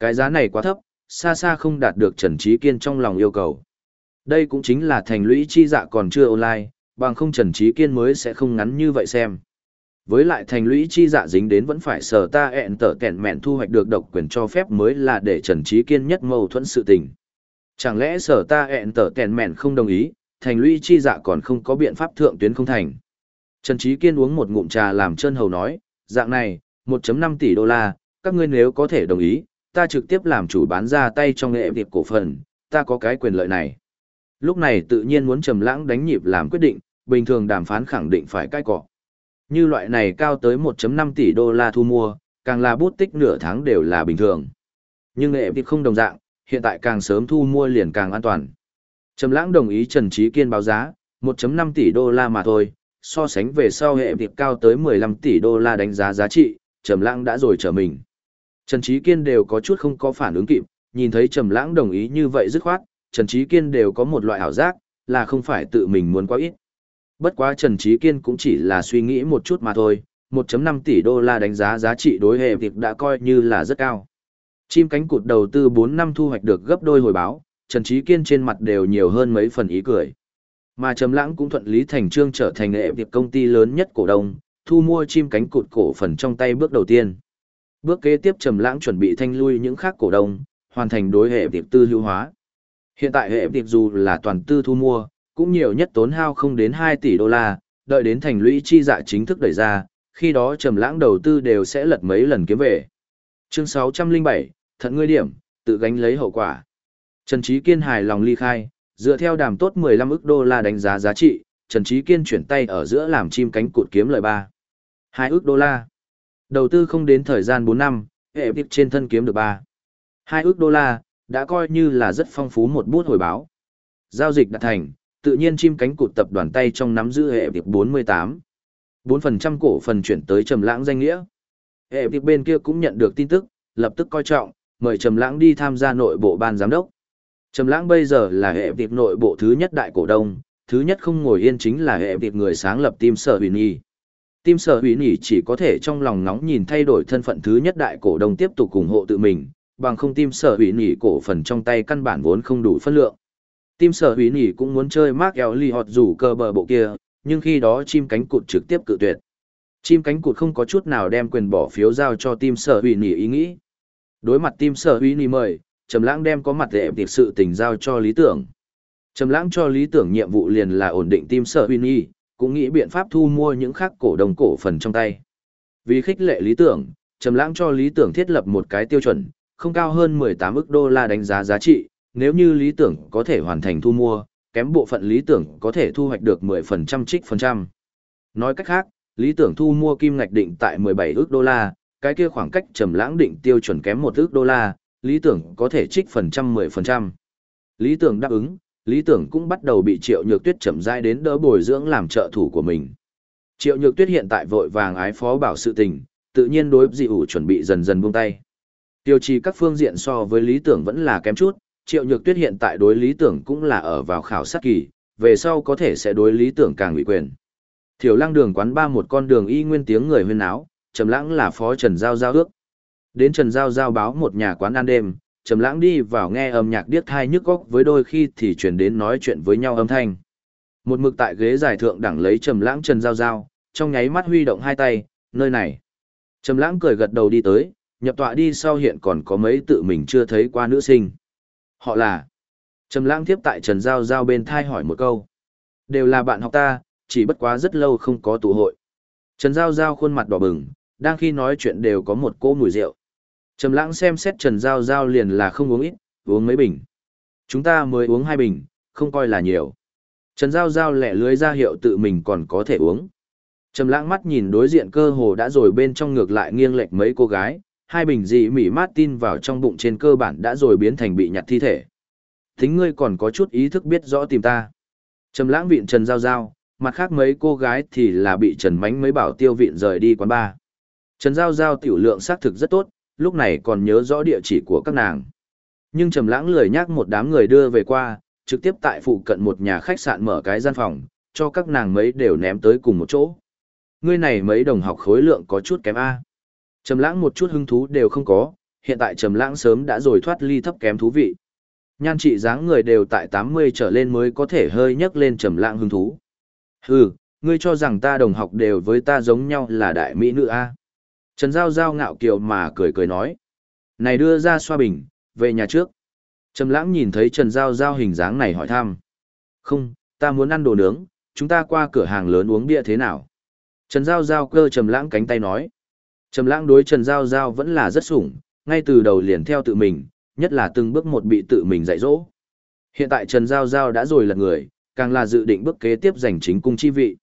Cái giá này quá thấp, xa xa không đạt được Trần Trí Kiên trong lòng yêu cầu. Đây cũng chính là thành lũy chi dạ còn chưa online, bằng không Trần Trí Kiên mới sẽ không ngắn như vậy xem. Với lại thành lũy chi dạ dính đến vẫn phải sở ta ẹn tở kẹn mẹn thu hoạch được độc quyền cho phép mới là để Trần Trí Kiên nhất mâu thuẫn sự tình. Chẳng lẽ sở ta ẹn tở kẹn mẹn không đồng ý, thành lũy chi dạ còn không có biện pháp thượng tuyến không thành. Trần Trí Kiên uống một ngụm trà làm chân hầu nói, dạng này, 1.5 tỷ đô la, các ngươi nếu có thể đồng ý, ta trực tiếp làm chủ bán ra tay trong nghệ việc cổ phần, ta có cái quyền lợi này. Lúc này tự nhiên muốn trầm lãng đánh nhịp làm quyết định, bình thường đàm phán khẳng định phải cai cọ. Như loại này cao tới 1.5 tỷ đô la thu mua, càng là bút tích nửa tháng đều là bình thường. Nhưng nghệ việc không đồng dạng, hiện tại càng sớm thu mua liền càng an toàn. Trầm lãng đồng ý Trần Trí Kiên báo giá, 1.5 tỷ đô la mà thôi, so sánh về sau hệ việc cao tới 15 tỷ đô la đánh giá giá trị, Trầm lãng đã rồi trở mình. Trần Trí Kiên đều có chút không có phản ứng kịp, nhìn thấy Trầm lãng đồng ý như vậy dứt khoát, Trần Trí Kiên đều có một loại ảo giác, là không phải tự mình muốn quá ít. Bất quá Trần Trí Kiên cũng chỉ là suy nghĩ một chút mà thôi, 1.5 tỷ đô la đánh giá giá trị đối hệ việc đã coi như là rất cao. Chim cánh cụt đầu tư 4 năm thu hoạch được gấp đôi hồi báo, Trần Trí Kiên trên mặt đều nhiều hơn mấy phần ý cười. Mà Trầm Lãng cũng thuận lý thành chương trở thành hệ việc công ty lớn nhất cổ đông, thu mua chim cánh cụt cổ phần trong tay bước đầu tiên. Bước kế tiếp Trầm Lãng chuẩn bị thanh lui những khác cổ đông, hoàn thành đối hệ tiệp tư lưu hóa. Hiện tại hệ tiệp dù là toàn tư thu mua, cũng nhiều nhất tốn hao không đến 2 tỷ đô la, đợi đến thành lũy chi dạ chính thức đẩy ra, khi đó Trầm Lãng đầu tư đều sẽ lật mấy lần kiếm về. Chương 607, thận ngươi điểm, tự gánh lấy hậu quả. Trần Chí Kiên hài lòng ly khai, dựa theo đàm tốt 15 ức đô la đánh giá giá trị, Trần Chí Kiên chuyển tay ở giữa làm chim cánh cụt kiếm lời 3. 2 ức đô la. Đầu tư không đến thời gian 4 năm, hệ tiếp trên thân kiếm được 3. 2 ước đô la, đã coi như là rất phong phú một bút hồi báo. Giao dịch đạt thành, tự nhiên chim cánh cụt tập đoàn tay trong nắm giữ hệ việc 48. 4% cổ phần chuyển tới Trầm Lãng danh nghĩa. Hệ tiệp bên kia cũng nhận được tin tức, lập tức coi trọng, mời Trầm Lãng đi tham gia nội bộ ban giám đốc. Trầm Lãng bây giờ là hệ tiệp nội bộ thứ nhất đại cổ đông, thứ nhất không ngồi yên chính là hệ tiệp người sáng lập team Sở Huyền Nhi. Tim Sở hủy nỉ chỉ có thể trong lòng nóng nhìn thay đổi thân phận thứ nhất đại cổ đông tiếp tục ủng hộ tự mình, bằng không Tim Sở hủy nỉ cổ phần trong tay căn bản vốn không đủ phân lượng. Tim Sở hủy nỉ cũng muốn chơi Mark Ellie hoặc rủ cơ bờ bộ kia, nhưng khi đó chim cánh cụt trực tiếp cự tuyệt. Chim cánh cụt không có chút nào đem quyền bỏ phiếu giao cho Tim Sở hủy nỉ ý nghĩ. Đối mặt Tim Sở hủy nỉ mời, Trầm Lãng đem có mặt để tiệc sự tình giao cho Lý Tưởng. Trầm Lãng cho Lý Tưởng nhiệm vụ liền là ổn định Tim Sở hủy nỉ, cũng nghĩ biện pháp thu mua những khác cổ đông cổ phần trong tay. Vì khích lệ Lý Tưởng, Trầm Lãng cho Lý Tưởng thiết lập một cái tiêu chuẩn, không cao hơn 18 ức đô la đánh giá giá trị, nếu như Lý Tưởng có thể hoàn thành thu mua, kém bộ phận Lý Tưởng có thể thu hoạch được 10% trích phần trăm. Nói cách khác, Lý Tưởng thu mua kim ngạch định tại 17 ức đô la, cái kia khoảng cách Trầm Lãng định tiêu chuẩn kém 1 ức đô la, lý tưởng có thể trích phần trăm mười phần trăm. Lý tưởng đáp ứng, lý tưởng cũng bắt đầu bị triệu nhược tuyết chậm rãi đến đỡ bồi dưỡng làm trợ thủ của mình. Triệu nhược tuyết hiện tại vội vàng ái phó bảo sự tình, tự nhiên đối dị ủ chuẩn bị dần dần buông tay. Tiêu trì các phương diện so với lý tưởng vẫn là kém chút, triệu nhược tuyết hiện tại đối lý tưởng cũng là ở vào khảo sát kỳ, về sau có thể sẽ đối lý tưởng càng ủy quyền. Thiểu lăng đường quán ba một con đường y nguyên tiếng người huyên áo, trầm lãng là phó trần giao giao ước. Đến Trần Giao Giao báo một nhà quán ăn đêm, Trầm Lãng đi vào nghe âm nhạc điếc tai nhức óc với đôi khi thì truyền đến nói chuyện với nhau âm thanh. Một mực tại ghế giải thượng đẳng lấy Trầm Lãng Trần Giao Giao, trong nháy mắt huy động hai tay, nơi này. Trầm Lãng cười gật đầu đi tới, nhập tọa đi sau hiện còn có mấy tự mình chưa thấy qua nữ sinh. Họ là Trầm Lãng tiếp tại Trần Giao Giao bên thai hỏi một câu. Đều là bạn học ta, chỉ bất quá rất lâu không có tụ hội. Trần Giao Giao khuôn mặt đỏ bừng, đang khi nói chuyện đều có một cỗ mùi rượu. Trầm lãng xem xét Trần Giao Giao liền là không uống ít, uống mấy bình. Chúng ta mới uống hai bình, không coi là nhiều. Trần Giao Giao lẻ lưới ra hiệu tự mình còn có thể uống. Trầm lãng mắt nhìn đối diện cơ hồ đã rồi bên trong ngược lại nghiêng lệch mấy cô gái, hai bình dị mỉ mát tin vào trong bụng trên cơ bản đã rồi biến thành bị nhặt thi thể. Thính ngươi còn có chút ý thức biết rõ tìm ta. Trầm lãng viện Trần Giao Giao, mặt khác mấy cô gái thì là bị Trần Mánh mấy bảo tiêu viện rời đi quán bar. Trần Giao Giao tiểu lượng xác thực rất tốt, lúc này còn nhớ rõ địa chỉ của các nàng. Nhưng Trầm Lãng lười nhắc một đám người đưa về qua, trực tiếp tại phụ cận một nhà khách sạn mở cái gian phòng, cho các nàng mấy đều ném tới cùng một chỗ. Ngươi này mấy đồng học khối lượng có chút kém a. Trầm Lãng một chút hứng thú đều không có, hiện tại Trầm Lãng sớm đã rồi thoát ly thấp kém thú vị. Nhan trị dáng người đều tại 80 trở lên mới có thể hơi nhấc lên Trầm Lãng hứng thú. Hừ, ngươi cho rằng ta đồng học đều với ta giống nhau là đại mỹ nữ a? Trần Giao Giao ngạo kiều mà cười cười nói. Này đưa ra xoa bình, về nhà trước. Trầm lãng nhìn thấy Trần Giao Giao hình dáng này hỏi thăm. Không, ta muốn ăn đồ nướng, chúng ta qua cửa hàng lớn uống bia thế nào? Trần Giao Giao cơ Trầm lãng cánh tay nói. Trầm lãng đối Trần Giao Giao vẫn là rất sủng, ngay từ đầu liền theo tự mình, nhất là từng bước một bị tự mình dạy dỗ. Hiện tại Trần Giao Giao đã rồi là người, càng là dự định bước kế tiếp giành chính cung chi vị.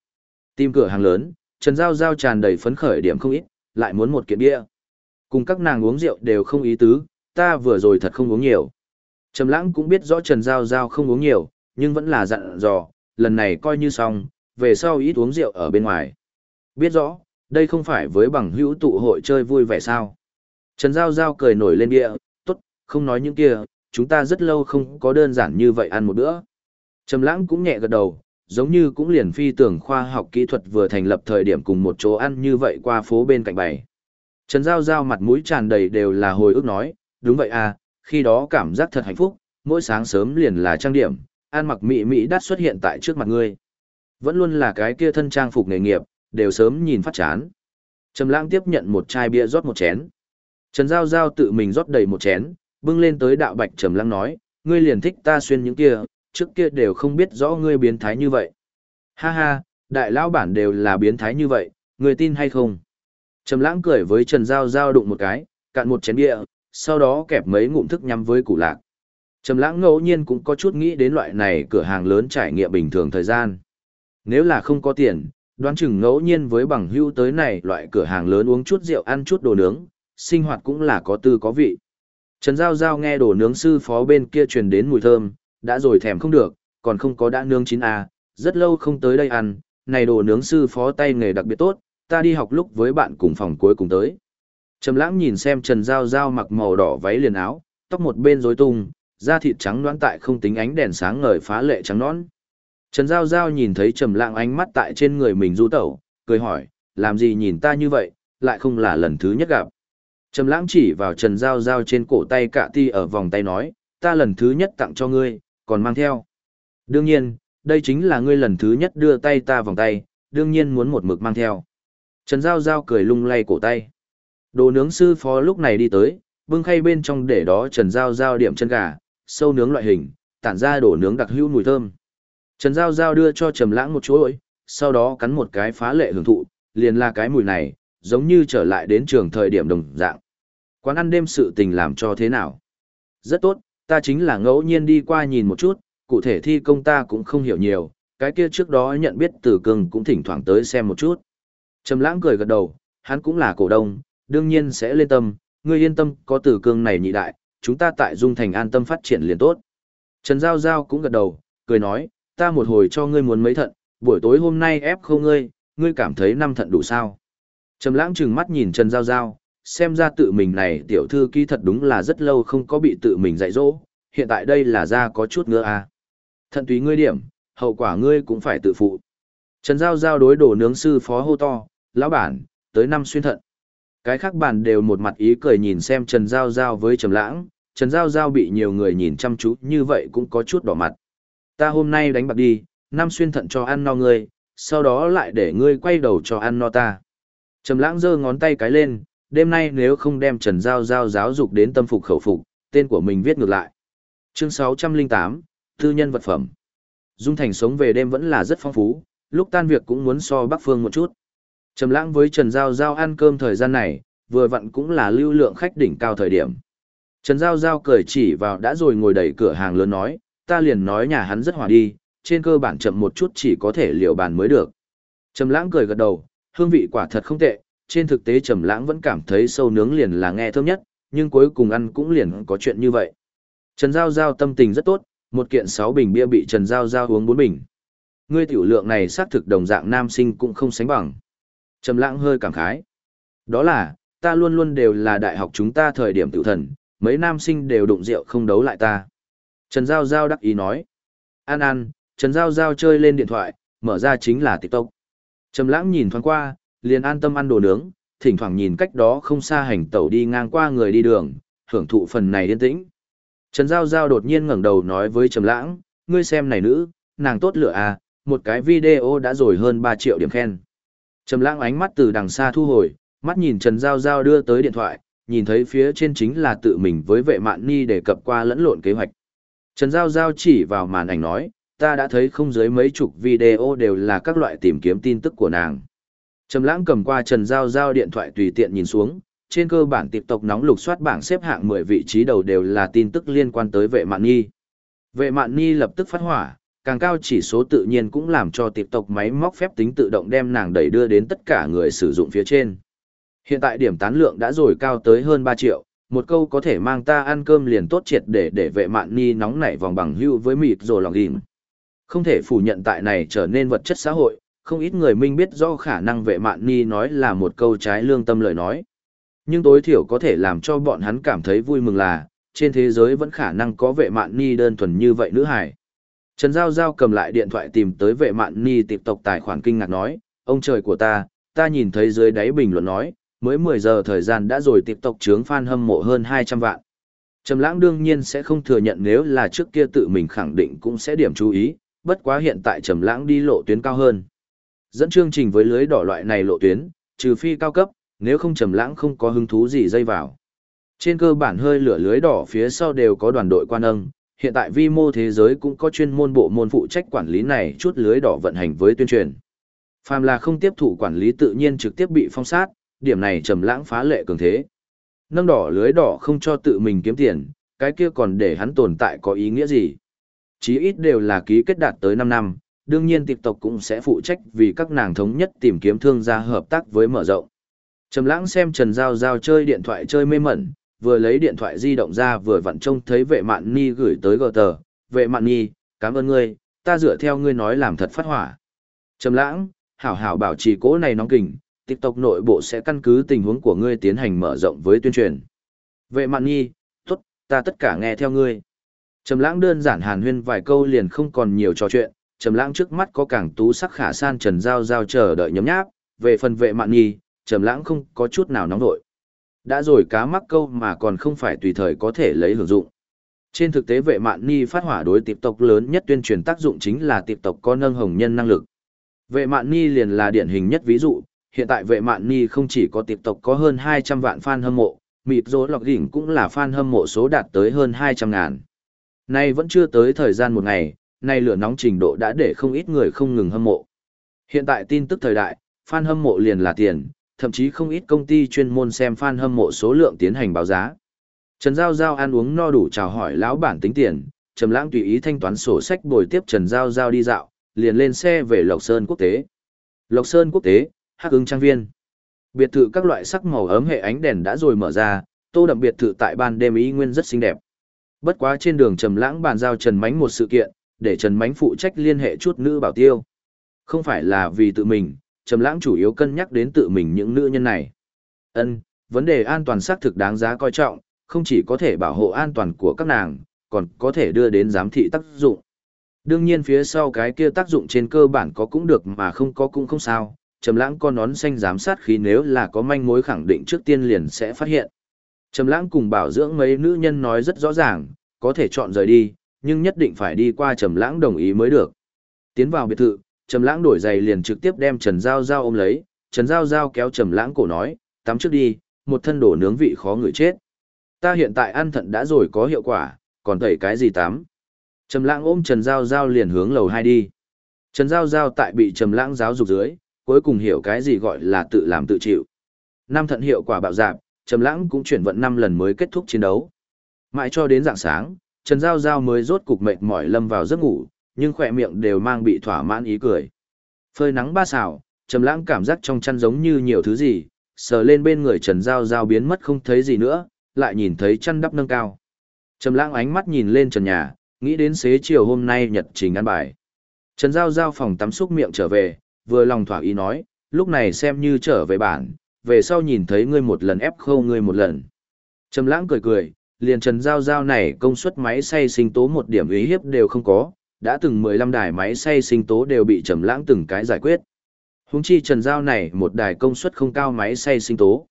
Tìm cửa hàng lớn, Trần Giao Giao tràn đầy phấn khởi điểm không ít, lại muốn một kiện bia. Cùng các nàng uống rượu đều không ý tứ, ta vừa rồi thật không uống nhiều. Trầm lãng cũng biết rõ Trần Giao Giao không uống nhiều, nhưng vẫn là dặn dò, lần này coi như xong, về sau ít uống rượu ở bên ngoài. Biết rõ, đây không phải với bằng hữu tụ hội chơi vui vẻ sao. Trần Giao Giao cười nổi lên địa, tốt, không nói những kia, chúng ta rất lâu không có đơn giản như vậy ăn một bữa. Trầm lãng cũng nhẹ gật đầu, giống như cũng liền phi tưởng khoa học kỹ thuật vừa thành lập thời điểm cùng một chỗ ăn như vậy qua phố bên cạnh bày. Trần Giao Giao mặt mũi tràn đầy đều là hồi ức nói, đúng vậy à, khi đó cảm giác thật hạnh phúc, mỗi sáng sớm liền là trang điểm, ăn mặc mị mị đắt xuất hiện tại trước mặt ngươi. Vẫn luôn là cái kia thân trang phục nghề nghiệp, đều sớm nhìn phát chán. Trầm Lãng tiếp nhận một chai bia rót một chén. Trần Giao Giao tự mình rót đầy một chén, bưng lên tới đạo bạch Trầm Lãng nói, ngươi liền thích ta xuyên những kia, trước kia đều không biết rõ ngươi biến thái như vậy. Ha ha, đại lão bản đều là biến thái như vậy, ngươi tin hay không? Trầm lãng cười với Trần Giao Giao đụng một cái, cạn một chén bia, sau đó kẹp mấy ngụm thức nhắm với củ lạc. Trầm lãng ngẫu nhiên cũng có chút nghĩ đến loại này cửa hàng lớn trải nghiệm bình thường thời gian. Nếu là không có tiền, đoán chừng ngẫu nhiên với bằng hữu tới này loại cửa hàng lớn uống chút rượu ăn chút đồ nướng, sinh hoạt cũng là có tư có vị. Trần Giao Giao nghe đồ nướng sư phó bên kia truyền đến mùi thơm, đã rồi thèm không được, còn không có đã nướng chín à, rất lâu không tới đây ăn, này đồ nướng sư phó tay nghề đặc biệt tốt, ta đi học lúc với bạn cùng phòng cuối cùng tới. Trầm lãng nhìn xem Trần Giao Giao mặc màu đỏ váy liền áo, tóc một bên rối tung, da thịt trắng nõn tại không tính ánh đèn sáng ngời phá lệ trắng nõn. Trần Giao Giao nhìn thấy Trầm lãng ánh mắt tại trên người mình du tẩu, cười hỏi, làm gì nhìn ta như vậy, lại không là lần thứ nhất gặp. Trầm lãng chỉ vào Trần Giao Giao trên cổ tay cạ ti ở vòng tay nói, ta lần thứ nhất tặng cho ngươi, còn mang theo. Đương nhiên, đây chính là ngươi lần thứ nhất đưa tay ta vòng tay, đương nhiên muốn một mực mang theo. Trần Giao Giao cười lung lay cổ tay. Đồ nướng sư phó lúc này đi tới, bưng khay bên trong để đó Trần Giao Giao điểm chân gà, sâu nướng loại hình, tản ra đổ nướng đặc hữu mùi thơm. Trần Giao Giao đưa cho Trầm Lãng một chuỗi, sau đó cắn một cái phá lệ hưởng thụ, liền là cái mùi này, giống như trở lại đến trường thời điểm đồng dạng. Quán ăn đêm sự tình làm cho thế nào? Rất tốt, ta chính là ngẫu nhiên đi qua nhìn một chút, cụ thể thi công ta cũng không hiểu nhiều, cái kia trước đó nhận biết Tử Cường cũng thỉnh thoảng tới xem một chút. Trầm lãng cười gật đầu, hắn cũng là cổ đông, đương nhiên sẽ lên tâm, ngươi yên tâm, có tử cương này nhị đại, chúng ta tại Dung Thành an tâm phát triển liền tốt. Trần Giao Giao cũng gật đầu, cười nói, ta một hồi cho ngươi muốn mấy thận, buổi tối hôm nay ép không ngươi, ngươi cảm thấy năm thận đủ sao. Trầm lãng trừng mắt nhìn Trần Giao Giao, xem ra tự mình này tiểu thư ký thật đúng là rất lâu không có bị tự mình dạy dỗ, hiện tại đây là ra có chút ngựa à. Thận tùy ngươi điểm, hậu quả ngươi cũng phải tự phụ. Trần Giao Giao đối đổ nướng sư phó hô to, lão bản, tới năm xuyên thận. Cái khác bản đều một mặt ý cười nhìn xem Trần Giao Giao với Trầm Lãng, Trần Giao Giao bị nhiều người nhìn chăm chú như vậy cũng có chút đỏ mặt. Ta hôm nay đánh bạc đi, năm xuyên thận cho ăn no ngươi, sau đó lại để ngươi quay đầu cho ăn no ta. Trầm Lãng giơ ngón tay cái lên, đêm nay nếu không đem Trần Giao Giao giáo dục đến tâm phục khẩu phục, tên của mình viết ngược lại. Chương 608, Tư nhân vật phẩm. Dung Thành sống về đêm vẫn là rất phong phú, lúc tan việc cũng muốn so Bắc Phương một chút. Trầm lãng với Trần Giao Giao ăn cơm thời gian này, vừa vặn cũng là lưu lượng khách đỉnh cao thời điểm. Trần Giao Giao cười chỉ vào đã rồi ngồi đẩy cửa hàng lớn nói, ta liền nói nhà hắn rất hòa đi, trên cơ bản chậm một chút chỉ có thể liệu bàn mới được. Trầm lãng cười gật đầu, hương vị quả thật không tệ, trên thực tế Trầm lãng vẫn cảm thấy sâu nướng liền là nghe thơm nhất, nhưng cuối cùng ăn cũng liền có chuyện như vậy. Trần Giao Giao tâm tình rất tốt, một kiện 6 bình bia bị Trần Giao Giao uống 4 bình. Ngươi tiểu lượng này xác thực đồng dạng nam sinh cũng không sánh bằng. Trầm lãng hơi cảm khái. Đó là, ta luôn luôn đều là đại học chúng ta thời điểm tiểu thần, mấy nam sinh đều đụng rượu không đấu lại ta. Trần Giao Giao đắc ý nói. An An, Trần Giao Giao chơi lên điện thoại, mở ra chính là TikTok. Trầm lãng nhìn thoáng qua, liền an tâm ăn đồ nướng, thỉnh thoảng nhìn cách đó không xa hành tẩu đi ngang qua người đi đường, hưởng thụ phần này yên tĩnh. Trần Giao Giao đột nhiên ngẩng đầu nói với Trầm Lãng, ngươi xem này nữ, nàng tốt lựa à, một cái video đã rồi hơn 3 triệu điểm khen. Trầm Lãng ánh mắt từ đằng xa thu hồi, mắt nhìn Trần Giao Giao đưa tới điện thoại, nhìn thấy phía trên chính là tự mình với vệ mạn ni đề cập qua lẫn lộn kế hoạch. Trần Giao Giao chỉ vào màn ảnh nói, ta đã thấy không dưới mấy chục video đều là các loại tìm kiếm tin tức của nàng. Trầm lãng cầm qua Trần Giao Giao điện thoại tùy tiện nhìn xuống, trên cơ bản tiệp tộc nóng lục soát bảng xếp hạng 10 vị trí đầu đều là tin tức liên quan tới vệ mạn nhi. Vệ mạn nhi lập tức phát hỏa, càng cao chỉ số tự nhiên cũng làm cho tiệp tộc máy móc phép tính tự động đem nàng đẩy đưa đến tất cả người sử dụng phía trên. Hiện tại điểm tán lượng đã rồi cao tới hơn 3 triệu, một câu có thể mang ta ăn cơm liền tốt triệt để để vệ mạn nhi nóng nảy vòng bằng hưu với mịt rồi lòng ghim. Không thể phủ nhận tại này trở nên vật chất xã hội, không ít người minh biết do khả năng vệ mạn ni nói là một câu trái lương tâm lời nói. Nhưng tối thiểu có thể làm cho bọn hắn cảm thấy vui mừng là, trên thế giới vẫn khả năng có vệ mạn ni đơn thuần như vậy nữ hải. Trần Giao Giao cầm lại điện thoại tìm tới vệ mạn ni tịp tộc tài khoản kinh ngạc nói, ông trời của ta, ta nhìn thấy dưới đáy bình luận nói, mới 10 giờ thời gian đã rồi tịp tộc trướng fan hâm mộ hơn 200 vạn. Trầm lãng đương nhiên sẽ không thừa nhận nếu là trước kia tự mình khẳng định cũng sẽ điểm chú ý, bất quá hiện tại trầm lãng đi lộ tuyến cao hơn. Dẫn chương trình với lưới đỏ loại này lộ tuyến, trừ phi cao cấp, nếu không trầm lãng không có hứng thú gì dây vào. Trên cơ bản hơi lửa lưới đỏ phía sau đều có đoàn đội quan âng, hiện tại vi mô thế giới cũng có chuyên môn bộ môn phụ trách quản lý này chút lưới đỏ vận hành với tuyên truyền. Phàm là không tiếp thụ quản lý tự nhiên trực tiếp bị phong sát, điểm này trầm lãng phá lệ cường thế. Nâng đỏ lưới đỏ không cho tự mình kiếm tiền, cái kia còn để hắn tồn tại có ý nghĩa gì? Chí ít đều là ký kết đạt tới 5 năm, đương nhiên tiệp tộc cũng sẽ phụ trách vì các nàng thống nhất tìm kiếm thương gia hợp tác với mở rộng. Trầm lãng xem Trần Giao Giao chơi điện thoại chơi mê mẩn, vừa lấy điện thoại di động ra vừa vặn trông thấy vệ mạn ni gửi tới gờ tờ, vệ mạn ni, cảm ơn ngươi, ta dựa theo ngươi nói làm thật phát hỏa. Trầm lãng, hảo hảo bảo trì cố này nóng kình, Tộc nội bộ sẽ căn cứ tình huống của ngươi tiến hành mở rộng với tuyên truyền. Vệ mạn nhi, tốt, ta tất cả nghe theo ngươi. Trầm lãng đơn giản hàn huyên vài câu liền không còn nhiều trò chuyện, trầm lãng trước mắt có càng tú sắc khả san trần giao giao chờ đợi nhấm nháp, về phần vệ mạn nhi, trầm lãng không có chút nào nóng nội. Đã rồi cá mắc câu mà còn không phải tùy thời có thể lấy hưởng dụng. Trên thực tế vệ mạn ni phát hỏa đối tiệp tộc lớn nhất tuyên truyền tác dụng chính là tiệp tộc có nâng hồng nhân năng lực. Vệ mạn ni liền là điển hình nhất ví dụ, hiện tại vệ mạn ni không chỉ có tiệp tộc có hơn 200 vạn fan hâm mộ, mịp rỗ lọc đỉnh cũng là fan hâm mộ số đạt tới hơn 200 ngàn. Nay vẫn chưa tới thời gian một ngày, nay lửa nóng trình độ đã để không ít người không ngừng hâm mộ. Hiện tại tin tức thời đại, fan hâm mộ liền là tiền, thậm chí không ít công ty chuyên môn xem fan hâm mộ số lượng tiến hành báo giá. Trần Giao Giao ăn uống no đủ chào hỏi lão bản tính tiền, Trầm Lãng tùy ý thanh toán sổ sách bồi tiếp Trần Giao Giao đi dạo, liền lên xe về Lộc Sơn quốc tế. Lộc Sơn quốc tế, Hắc Ưng trang viên. Biệt thự các loại sắc màu ấm hệ ánh đèn đã rồi mở ra, tô đậm biệt thự tại ban đêm ý nguyên rất xinh đẹp. Bất quá trên đường Trầm Lãng bàn giao Trần Mánh một sự kiện, để Trần Mánh phụ trách liên hệ chút nữ bảo tiêu. Không phải là vì tự mình, Trầm Lãng chủ yếu cân nhắc đến tự mình những nữ nhân này. Ân, vấn đề an toàn xác thực đáng giá coi trọng, không chỉ có thể bảo hộ an toàn của các nàng, còn có thể đưa đến giám thị tác dụng. Đương nhiên phía sau cái kia tác dụng trên cơ bản có cũng được mà không có cũng không sao, Trầm Lãng con nón xanh giám sát khí nếu là có manh mối khẳng định trước tiên liền sẽ phát hiện. Trầm Lãng cùng bảo dưỡng mấy nữ nhân nói rất rõ ràng, có thể chọn rời đi, nhưng nhất định phải đi qua Trầm Lãng đồng ý mới được. Tiến vào biệt thự, Trầm Lãng đổi giày liền trực tiếp đem Trần Giao Giao ôm lấy, Trần Giao Giao kéo Trầm Lãng cổ nói, "Tắm trước đi, một thân đồ nướng vị khó ngửi chết. Ta hiện tại ăn thận đã rồi có hiệu quả, còn tẩy cái gì tắm?" Trầm Lãng ôm Trần Giao Giao liền hướng lầu 2 đi. Trần Giao Giao tại bị Trầm Lãng giáo dục dưới, cuối cùng hiểu cái gì gọi là tự làm tự chịu. Năm thận hiệu quả bạo dạp, Trầm Lãng cũng chuyển vận 5 lần mới kết thúc chiến đấu. Mãi cho đến rạng sáng, Trần Giao Giao mới rốt cục mệt mỏi lâm vào giấc ngủ, nhưng khỏe miệng đều mang bị thỏa mãn ý cười. Phơi nắng ba xào, Trầm Lãng cảm giác trong chăn giống như nhiều thứ gì, sờ lên bên người Trần Giao Giao biến mất không thấy gì nữa, lại nhìn thấy chăn đắp nâng cao. Trầm Lãng ánh mắt nhìn lên trần nhà, nghĩ đến xế chiều hôm nay nhật trình ăn bài. Trần Giao Giao phòng tắm xúc miệng trở về, vừa lòng thỏa ý nói, lúc này xem như trở về bản, về sau nhìn thấy ngươi một lần ép khâu ngươi một lần. Trầm lãng cười cười, liền trần giao giao này công suất máy xay sinh tố một điểm ý hiếp đều không có, đã từng 15 đài máy xay sinh tố đều bị trầm lãng từng cái giải quyết. Húng chi trần giao này một đài công suất không cao máy xay sinh tố.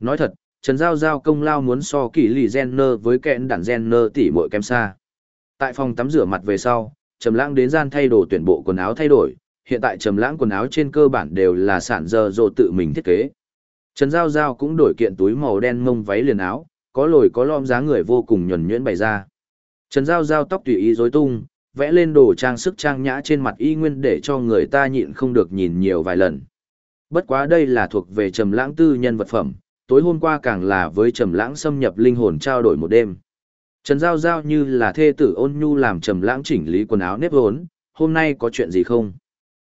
Nói thật, Trần Giao Giao công lao muốn so kỷ lì Jenner với kẹn đản Jenner tỉ muội kém xa. Tại phòng tắm rửa mặt về sau, Trầm Lãng đến gian thay đồ tuyển bộ quần áo thay đổi, hiện tại Trầm Lãng quần áo trên cơ bản đều là sản dơ dồ tự mình thiết kế. Trần Giao Giao cũng đổi kiện túi màu đen mông váy liền áo, có lồi có lõm dáng người vô cùng nhuần nhuyễn bày ra. Trần Giao Giao tóc tùy ý rối tung, vẽ lên đồ trang sức trang nhã trên mặt y nguyên để cho người ta nhịn không được nhìn nhiều vài lần. Bất quá đây là thuộc về Trầm Lãng tư nhân vật phẩm, tối hôm qua càng là với Trầm Lãng xâm nhập linh hồn trao đổi một đêm. Trần Giao Giao như là thê tử ôn nhu làm Trầm Lãng chỉnh lý quần áo nếp hốn, hôm nay có chuyện gì không?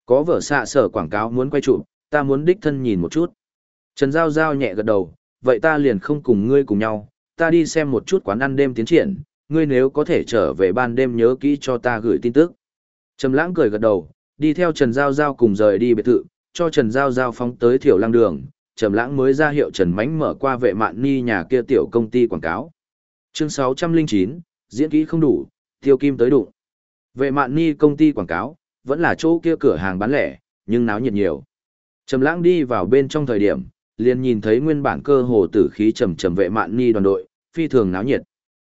Có vở xạ sở quảng cáo muốn quay chụp, ta muốn đích thân nhìn một chút. Trần Giao Giao nhẹ gật đầu, vậy ta liền không cùng ngươi cùng nhau, ta đi xem một chút quán ăn đêm tiến triển, ngươi nếu có thể trở về ban đêm nhớ kỹ cho ta gửi tin tức. Trầm lãng cười gật đầu, đi theo Trần Giao Giao cùng rời đi biệt thự, cho Trần Giao Giao phóng tới thiểu lăng đường, Trầm lãng mới ra hiệu Trần Mánh mở qua vệ mạn ni nhà kia tiểu công ty quảng cáo. Chương 609, diễn kỹ không đủ, tiêu kim tới đủ. Vệ mạn ni công ty quảng cáo, vẫn là chỗ kia cửa hàng bán lẻ, nhưng náo nhiệt nhiều. Trầm lãng đi vào bên trong thời điểm, liền nhìn thấy nguyên bản cơ hồ tử khí trầm trầm vệ mạn ni đoàn đội, phi thường náo nhiệt.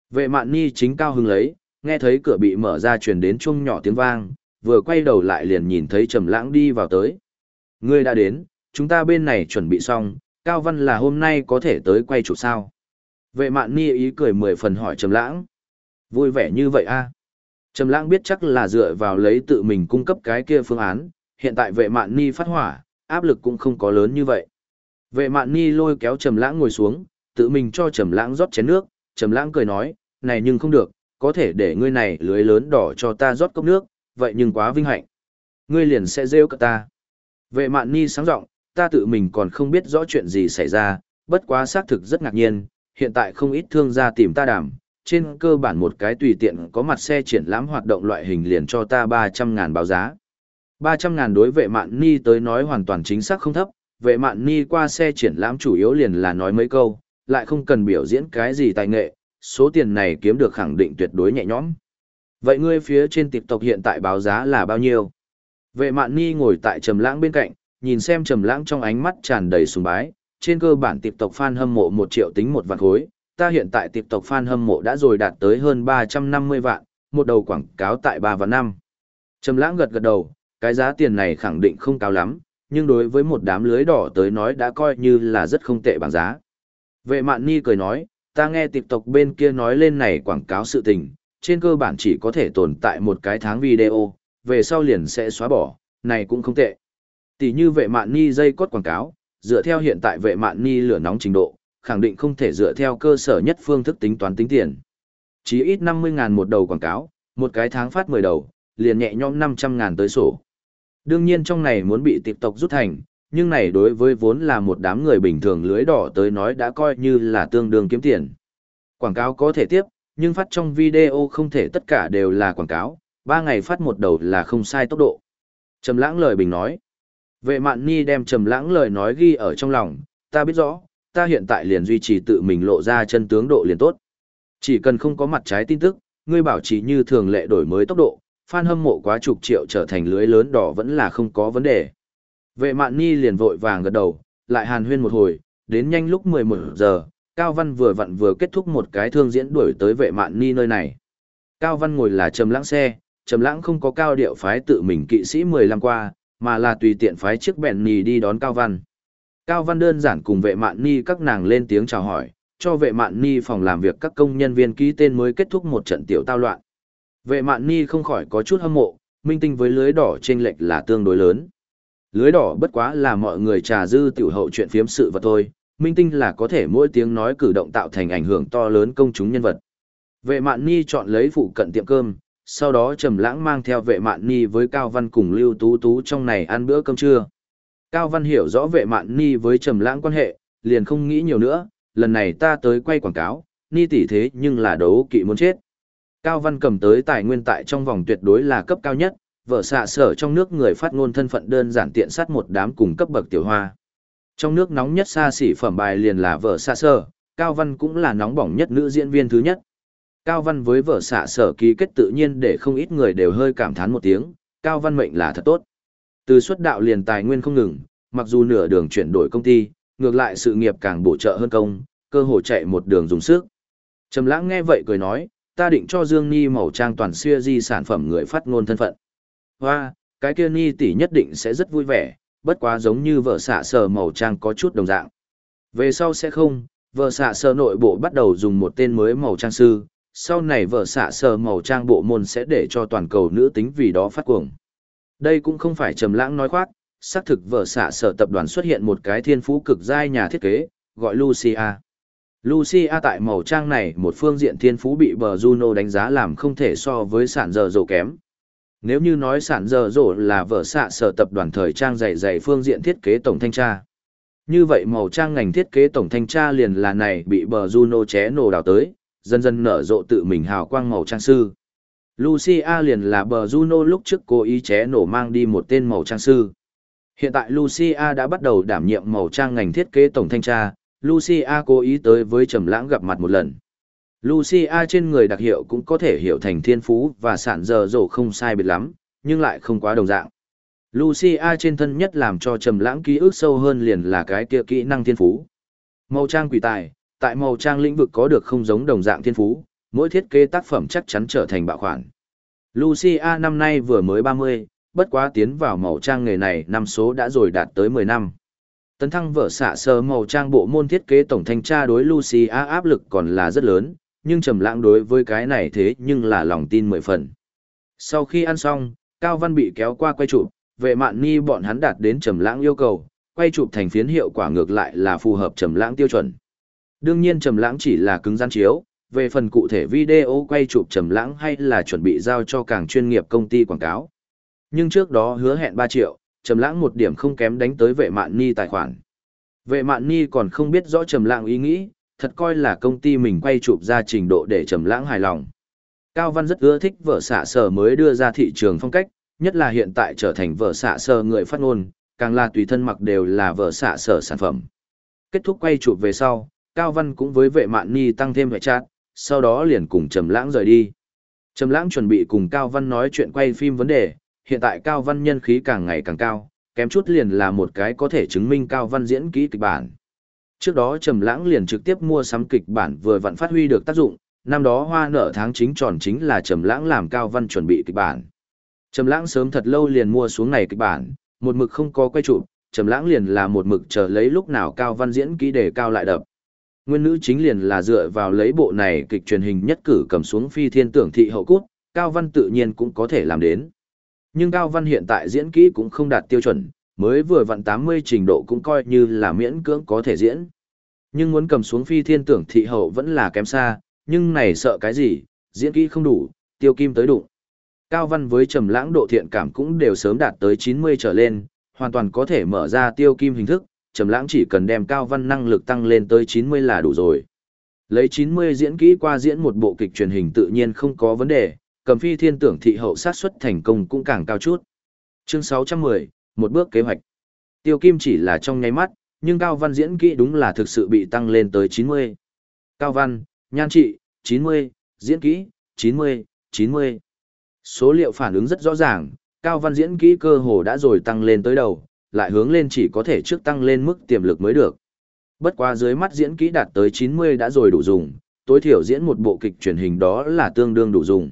Vệ mạn ni chính cao hứng lấy, nghe thấy cửa bị mở ra truyền đến chung nhỏ tiếng vang, vừa quay đầu lại liền nhìn thấy trầm lãng đi vào tới. Ngươi đã đến, chúng ta bên này chuẩn bị xong, Cao Văn là hôm nay có thể tới quay chụp sao? Vệ mạn ni ý cười mười phần hỏi trầm lãng. Vui vẻ như vậy a? Trầm lãng biết chắc là dựa vào lấy tự mình cung cấp cái kia phương án, hiện tại vệ mạn ni phát hỏa, áp lực cũng không có lớn như vậy. Vệ mạn ni lôi kéo trầm lãng ngồi xuống, tự mình cho trầm lãng rót chén nước, trầm lãng cười nói, này nhưng không được, có thể để ngươi này lưới lớn đỏ cho ta rót cốc nước, vậy nhưng quá vinh hạnh. Ngươi liền sẽ rêu cả ta. Vệ mạn ni sáng giọng, ta tự mình còn không biết rõ chuyện gì xảy ra, bất quá xác thực rất ngạc nhiên, hiện tại không ít thương gia tìm ta đàm, trên cơ bản một cái tùy tiện có mặt xe triển lãm hoạt động loại hình liền cho ta 300 ngàn báo giá. 300 ngàn đối vệ mạn ni tới nói hoàn toàn chính xác không thấp, vệ mạn ni qua xe triển lãm chủ yếu liền là nói mấy câu, lại không cần biểu diễn cái gì tài nghệ, số tiền này kiếm được khẳng định tuyệt đối nhẹ nhõm. Vậy ngươi phía trên TikTok hiện tại báo giá là bao nhiêu? Vệ mạn ni ngồi tại trầm lãng bên cạnh, nhìn xem trầm lãng trong ánh mắt tràn đầy sùng bái, trên cơ bản TikTok fan hâm mộ 1 triệu tính một vạn khối, ta hiện tại TikTok fan hâm mộ đã rồi đạt tới hơn 350 vạn, một đầu quảng cáo tại 3 và 5. Trầm lãng gật gật đầu, cái giá tiền này khẳng định không cao lắm, nhưng đối với một đám lưới đỏ tới nói đã coi như là rất không tệ bằng giá. Vệ mạn ni cười nói, ta nghe Tịp tộc bên kia nói lên này quảng cáo sự tình, trên cơ bản chỉ có thể tồn tại một cái tháng video, về sau liền sẽ xóa bỏ, này cũng không tệ. Tỷ như vệ mạn ni dây cốt quảng cáo, dựa theo hiện tại vệ mạn ni lửa nóng trình độ, khẳng định không thể dựa theo cơ sở nhất phương thức tính toán tính tiền. Chỉ ít 50.000 một đầu quảng cáo, một cái tháng phát 10 đầu, liền nhẹ nhõm 500.000 tới sổ. Đương nhiên trong này muốn bị Tịp tộc rút thành, nhưng này đối với vốn là một đám người bình thường lưới đỏ tới nói đã coi như là tương đương kiếm tiền. Quảng cáo có thể tiếp, nhưng phát trong video không thể tất cả đều là quảng cáo, ba ngày phát một đầu là không sai tốc độ. Trầm lãng lời bình nói. Vệ mạn ni đem trầm lãng lời nói ghi ở trong lòng, ta biết rõ, ta hiện tại liền duy trì tự mình lộ ra chân tướng độ liền tốt. Chỉ cần không có mặt trái tin tức, ngươi bảo trì như thường lệ đổi mới tốc độ, fan hâm mộ quá chục triệu trở thành lưới lớn đỏ vẫn là không có vấn đề. Vệ mạn ni liền vội vàng gật đầu, lại hàn huyên một hồi, đến nhanh lúc 11 giờ, Cao Văn vừa vặn vừa kết thúc một cái thương diễn đuổi tới vệ mạn ni nơi này. Cao Văn ngồi là trầm lãng xe, trầm lãng không có cao điệu phái tự mình kỵ sĩ 15 qua, mà là tùy tiện phái chiếc bèn nì đi đón Cao Văn. Cao Văn đơn giản cùng vệ mạn ni các nàng lên tiếng chào hỏi, cho vệ mạn ni phòng làm việc các công nhân viên ký tên mới kết thúc một trận tiểu tao loạn. Vệ mạn ni không khỏi có chút hâm mộ, minh tinh với lưới đỏ trên lệch là tương đối lớn. Lưới đỏ bất quá là mọi người trà dư tiểu hậu chuyện phiếm sự vật thôi, minh tinh là có thể mỗi tiếng nói cử động tạo thành ảnh hưởng to lớn công chúng nhân vật. Vệ mạn ni chọn lấy phụ cận tiệm cơm, sau đó trầm lãng mang theo vệ mạn ni với Cao Văn cùng Lưu Tú Tú trong này ăn bữa cơm trưa. Cao Văn hiểu rõ vệ mạn ni với trầm lãng quan hệ, liền không nghĩ nhiều nữa, lần này ta tới quay quảng cáo, ni tỷ thế nhưng là đấu kỵ muốn chết. Cao Văn cầm tới tài nguyên tại trong vòng tuyệt đối là cấp cao nhất, vợ xạ sở trong nước người phát ngôn thân phận đơn giản tiện sát một đám cùng cấp bậc tiểu hoa. Trong nước nóng nhất xa xỉ phẩm bài liền là vợ xạ sở, Cao Văn cũng là nóng bỏng nhất nữ diễn viên thứ nhất. Cao Văn với vợ xạ sở ký kết tự nhiên để không ít người đều hơi cảm thán một tiếng, Cao Văn mệnh là thật tốt. Từ xuất đạo liền tài nguyên không ngừng, mặc dù nửa đường chuyển đổi công ty, ngược lại sự nghiệp càng bổ trợ hơn công, cơ hội chạy một đường dùng sức. Trầm lãng nghe vậy cười nói, ta định cho Dương Ni màu trang toàn xưa di sản phẩm người phát ngôn thân phận. Hoa, cái kia Ni tỷ nhất định sẽ rất vui vẻ, bất quá giống như vợ xạ sờ màu trang có chút đồng dạng. Về sau sẽ không, vợ xạ sờ nội bộ bắt đầu dùng một tên mới màu trang sư, sau này vợ xạ sờ màu trang bộ môn sẽ để cho toàn cầu nữ tính vì đó phát cuồng. Đây cũng không phải trầm lãng nói khoác, xác thực vợ xạ sở tập đoàn xuất hiện một cái thiên phú cực giai nhà thiết kế, gọi Lucia. Lucia tại màu trang này một phương diện thiên phú bị bờ Juno đánh giá làm không thể so với sản giờ dầu kém. Nếu như nói sản dở dỗ là vợ xạ sở tập đoàn thời trang dày dày phương diện thiết kế tổng thanh tra. Như vậy màu trang ngành thiết kế tổng thanh tra liền là này bị bờ Juno ché nổ đào tới, dần dần nở rộ tự mình hào quang màu trang sư. Lucia liền là bờ Juno lúc trước cố ý ché nổ mang đi một tên màu trang sư. Hiện tại Lucia đã bắt đầu đảm nhiệm màu trang ngành thiết kế tổng thanh tra, Lucia cố ý tới với Trầm Lãng gặp mặt một lần. Lucia trên người đặc hiệu cũng có thể hiểu thành thiên phú và sản giờ rổ không sai biệt lắm, nhưng lại không quá đồng dạng. Lucia trên thân nhất làm cho Trầm Lãng ký ức sâu hơn liền là cái kia kỹ năng thiên phú. Màu trang quỷ tài, tại màu trang lĩnh vực có được không giống đồng dạng thiên phú, mỗi thiết kế tác phẩm chắc chắn trở thành bạo khoản. Lucia năm nay vừa mới 30, bất quá tiến vào màu trang nghề này năm số đã rồi đạt tới 10 năm. Tấn thăng vợ xạ sơ màu trang bộ môn thiết kế tổng thanh tra đối Lucia áp lực còn là rất lớn, nhưng trầm lãng đối với cái này thế nhưng là lòng tin mười phần. Sau khi ăn xong, Cao Văn bị kéo qua quay chụp, vệ mạn ni bọn hắn đạt đến trầm lãng yêu cầu, quay chụp thành phiến hiệu quả ngược lại là phù hợp trầm lãng tiêu chuẩn. Đương nhiên trầm lãng chỉ là cứng rắn chiếu, về phần cụ thể video quay chụp trầm lãng hay là chuẩn bị giao cho càng chuyên nghiệp công ty quảng cáo. Nhưng trước đó hứa hẹn 3 triệu, trầm lãng một điểm không kém đánh tới vệ mạn ni tài khoản. Vệ mạn ni còn không biết rõ trầm lãng ý nghĩ, thật coi là công ty mình quay chụp ra trình độ để trầm lãng hài lòng. Cao Văn rất ưa thích vợ xạ sở mới đưa ra thị trường phong cách, nhất là hiện tại trở thành vợ xạ sở người phát ngôn, càng là tùy thân mặc đều là vợ xạ sở sản phẩm. Kết thúc quay chụp về sau, Cao Văn cũng với vệ mạn ni tăng thêm vệ chat, sau đó liền cùng Trầm Lãng rời đi. Trầm Lãng chuẩn bị cùng Cao Văn nói chuyện quay phim vấn đề, hiện tại Cao Văn nhân khí càng ngày càng cao, kém chút liền là một cái có thể chứng minh Cao Văn diễn kỹ kịch bản. Trước đó Trầm Lãng liền trực tiếp mua sắm kịch bản vừa vặn phát huy được tác dụng, năm đó hoa nở tháng chính tròn chính là Trầm Lãng làm Cao Văn chuẩn bị kịch bản. Trầm Lãng sớm thật lâu liền mua xuống này kịch bản, một mực không có quay chụp, Trầm Lãng liền là một mực chờ lấy lúc nào Cao Văn diễn kỹ để cao lại đập. Nguyên nữ chính liền là dựa vào lấy bộ này kịch truyền hình nhất cử cầm xuống phi thiên tưởng thị hậu cút, Cao Văn tự nhiên cũng có thể làm đến. Nhưng Cao Văn hiện tại diễn kỹ cũng không đạt tiêu chuẩn, mới vừa vặn 80 trình độ cũng coi như là miễn cưỡng có thể diễn. Nhưng muốn cầm xuống phi thiên tưởng thị hậu vẫn là kém xa, nhưng này sợ cái gì, diễn kỹ không đủ, tiêu kim tới đụng. Cao Văn với trầm lãng độ thiện cảm cũng đều sớm đạt tới 90 trở lên, hoàn toàn có thể mở ra tiêu kim hình thức, trầm lãng chỉ cần đem Cao Văn năng lực tăng lên tới 90 là đủ rồi. Lấy 90 diễn kỹ qua diễn một bộ kịch truyền hình tự nhiên không có vấn đề, cầm phi thiên tưởng thị hậu sát suất thành công cũng càng cao chút. Chương 610, một bước kế hoạch. Tiêu Kim chỉ là trong nháy mắt, nhưng Cao Văn diễn kỹ đúng là thực sự bị tăng lên tới 90. Cao Văn, nhan trị, 90, diễn kỹ, 90, 90. Số liệu phản ứng rất rõ ràng, Cao Văn diễn kỹ cơ hồ đã rồi tăng lên tới đầu, lại hướng lên chỉ có thể trước tăng lên mức tiềm lực mới được. Bất qua dưới mắt diễn kỹ đạt tới 90 đã rồi đủ dùng, tối thiểu diễn một bộ kịch truyền hình đó là tương đương đủ dùng.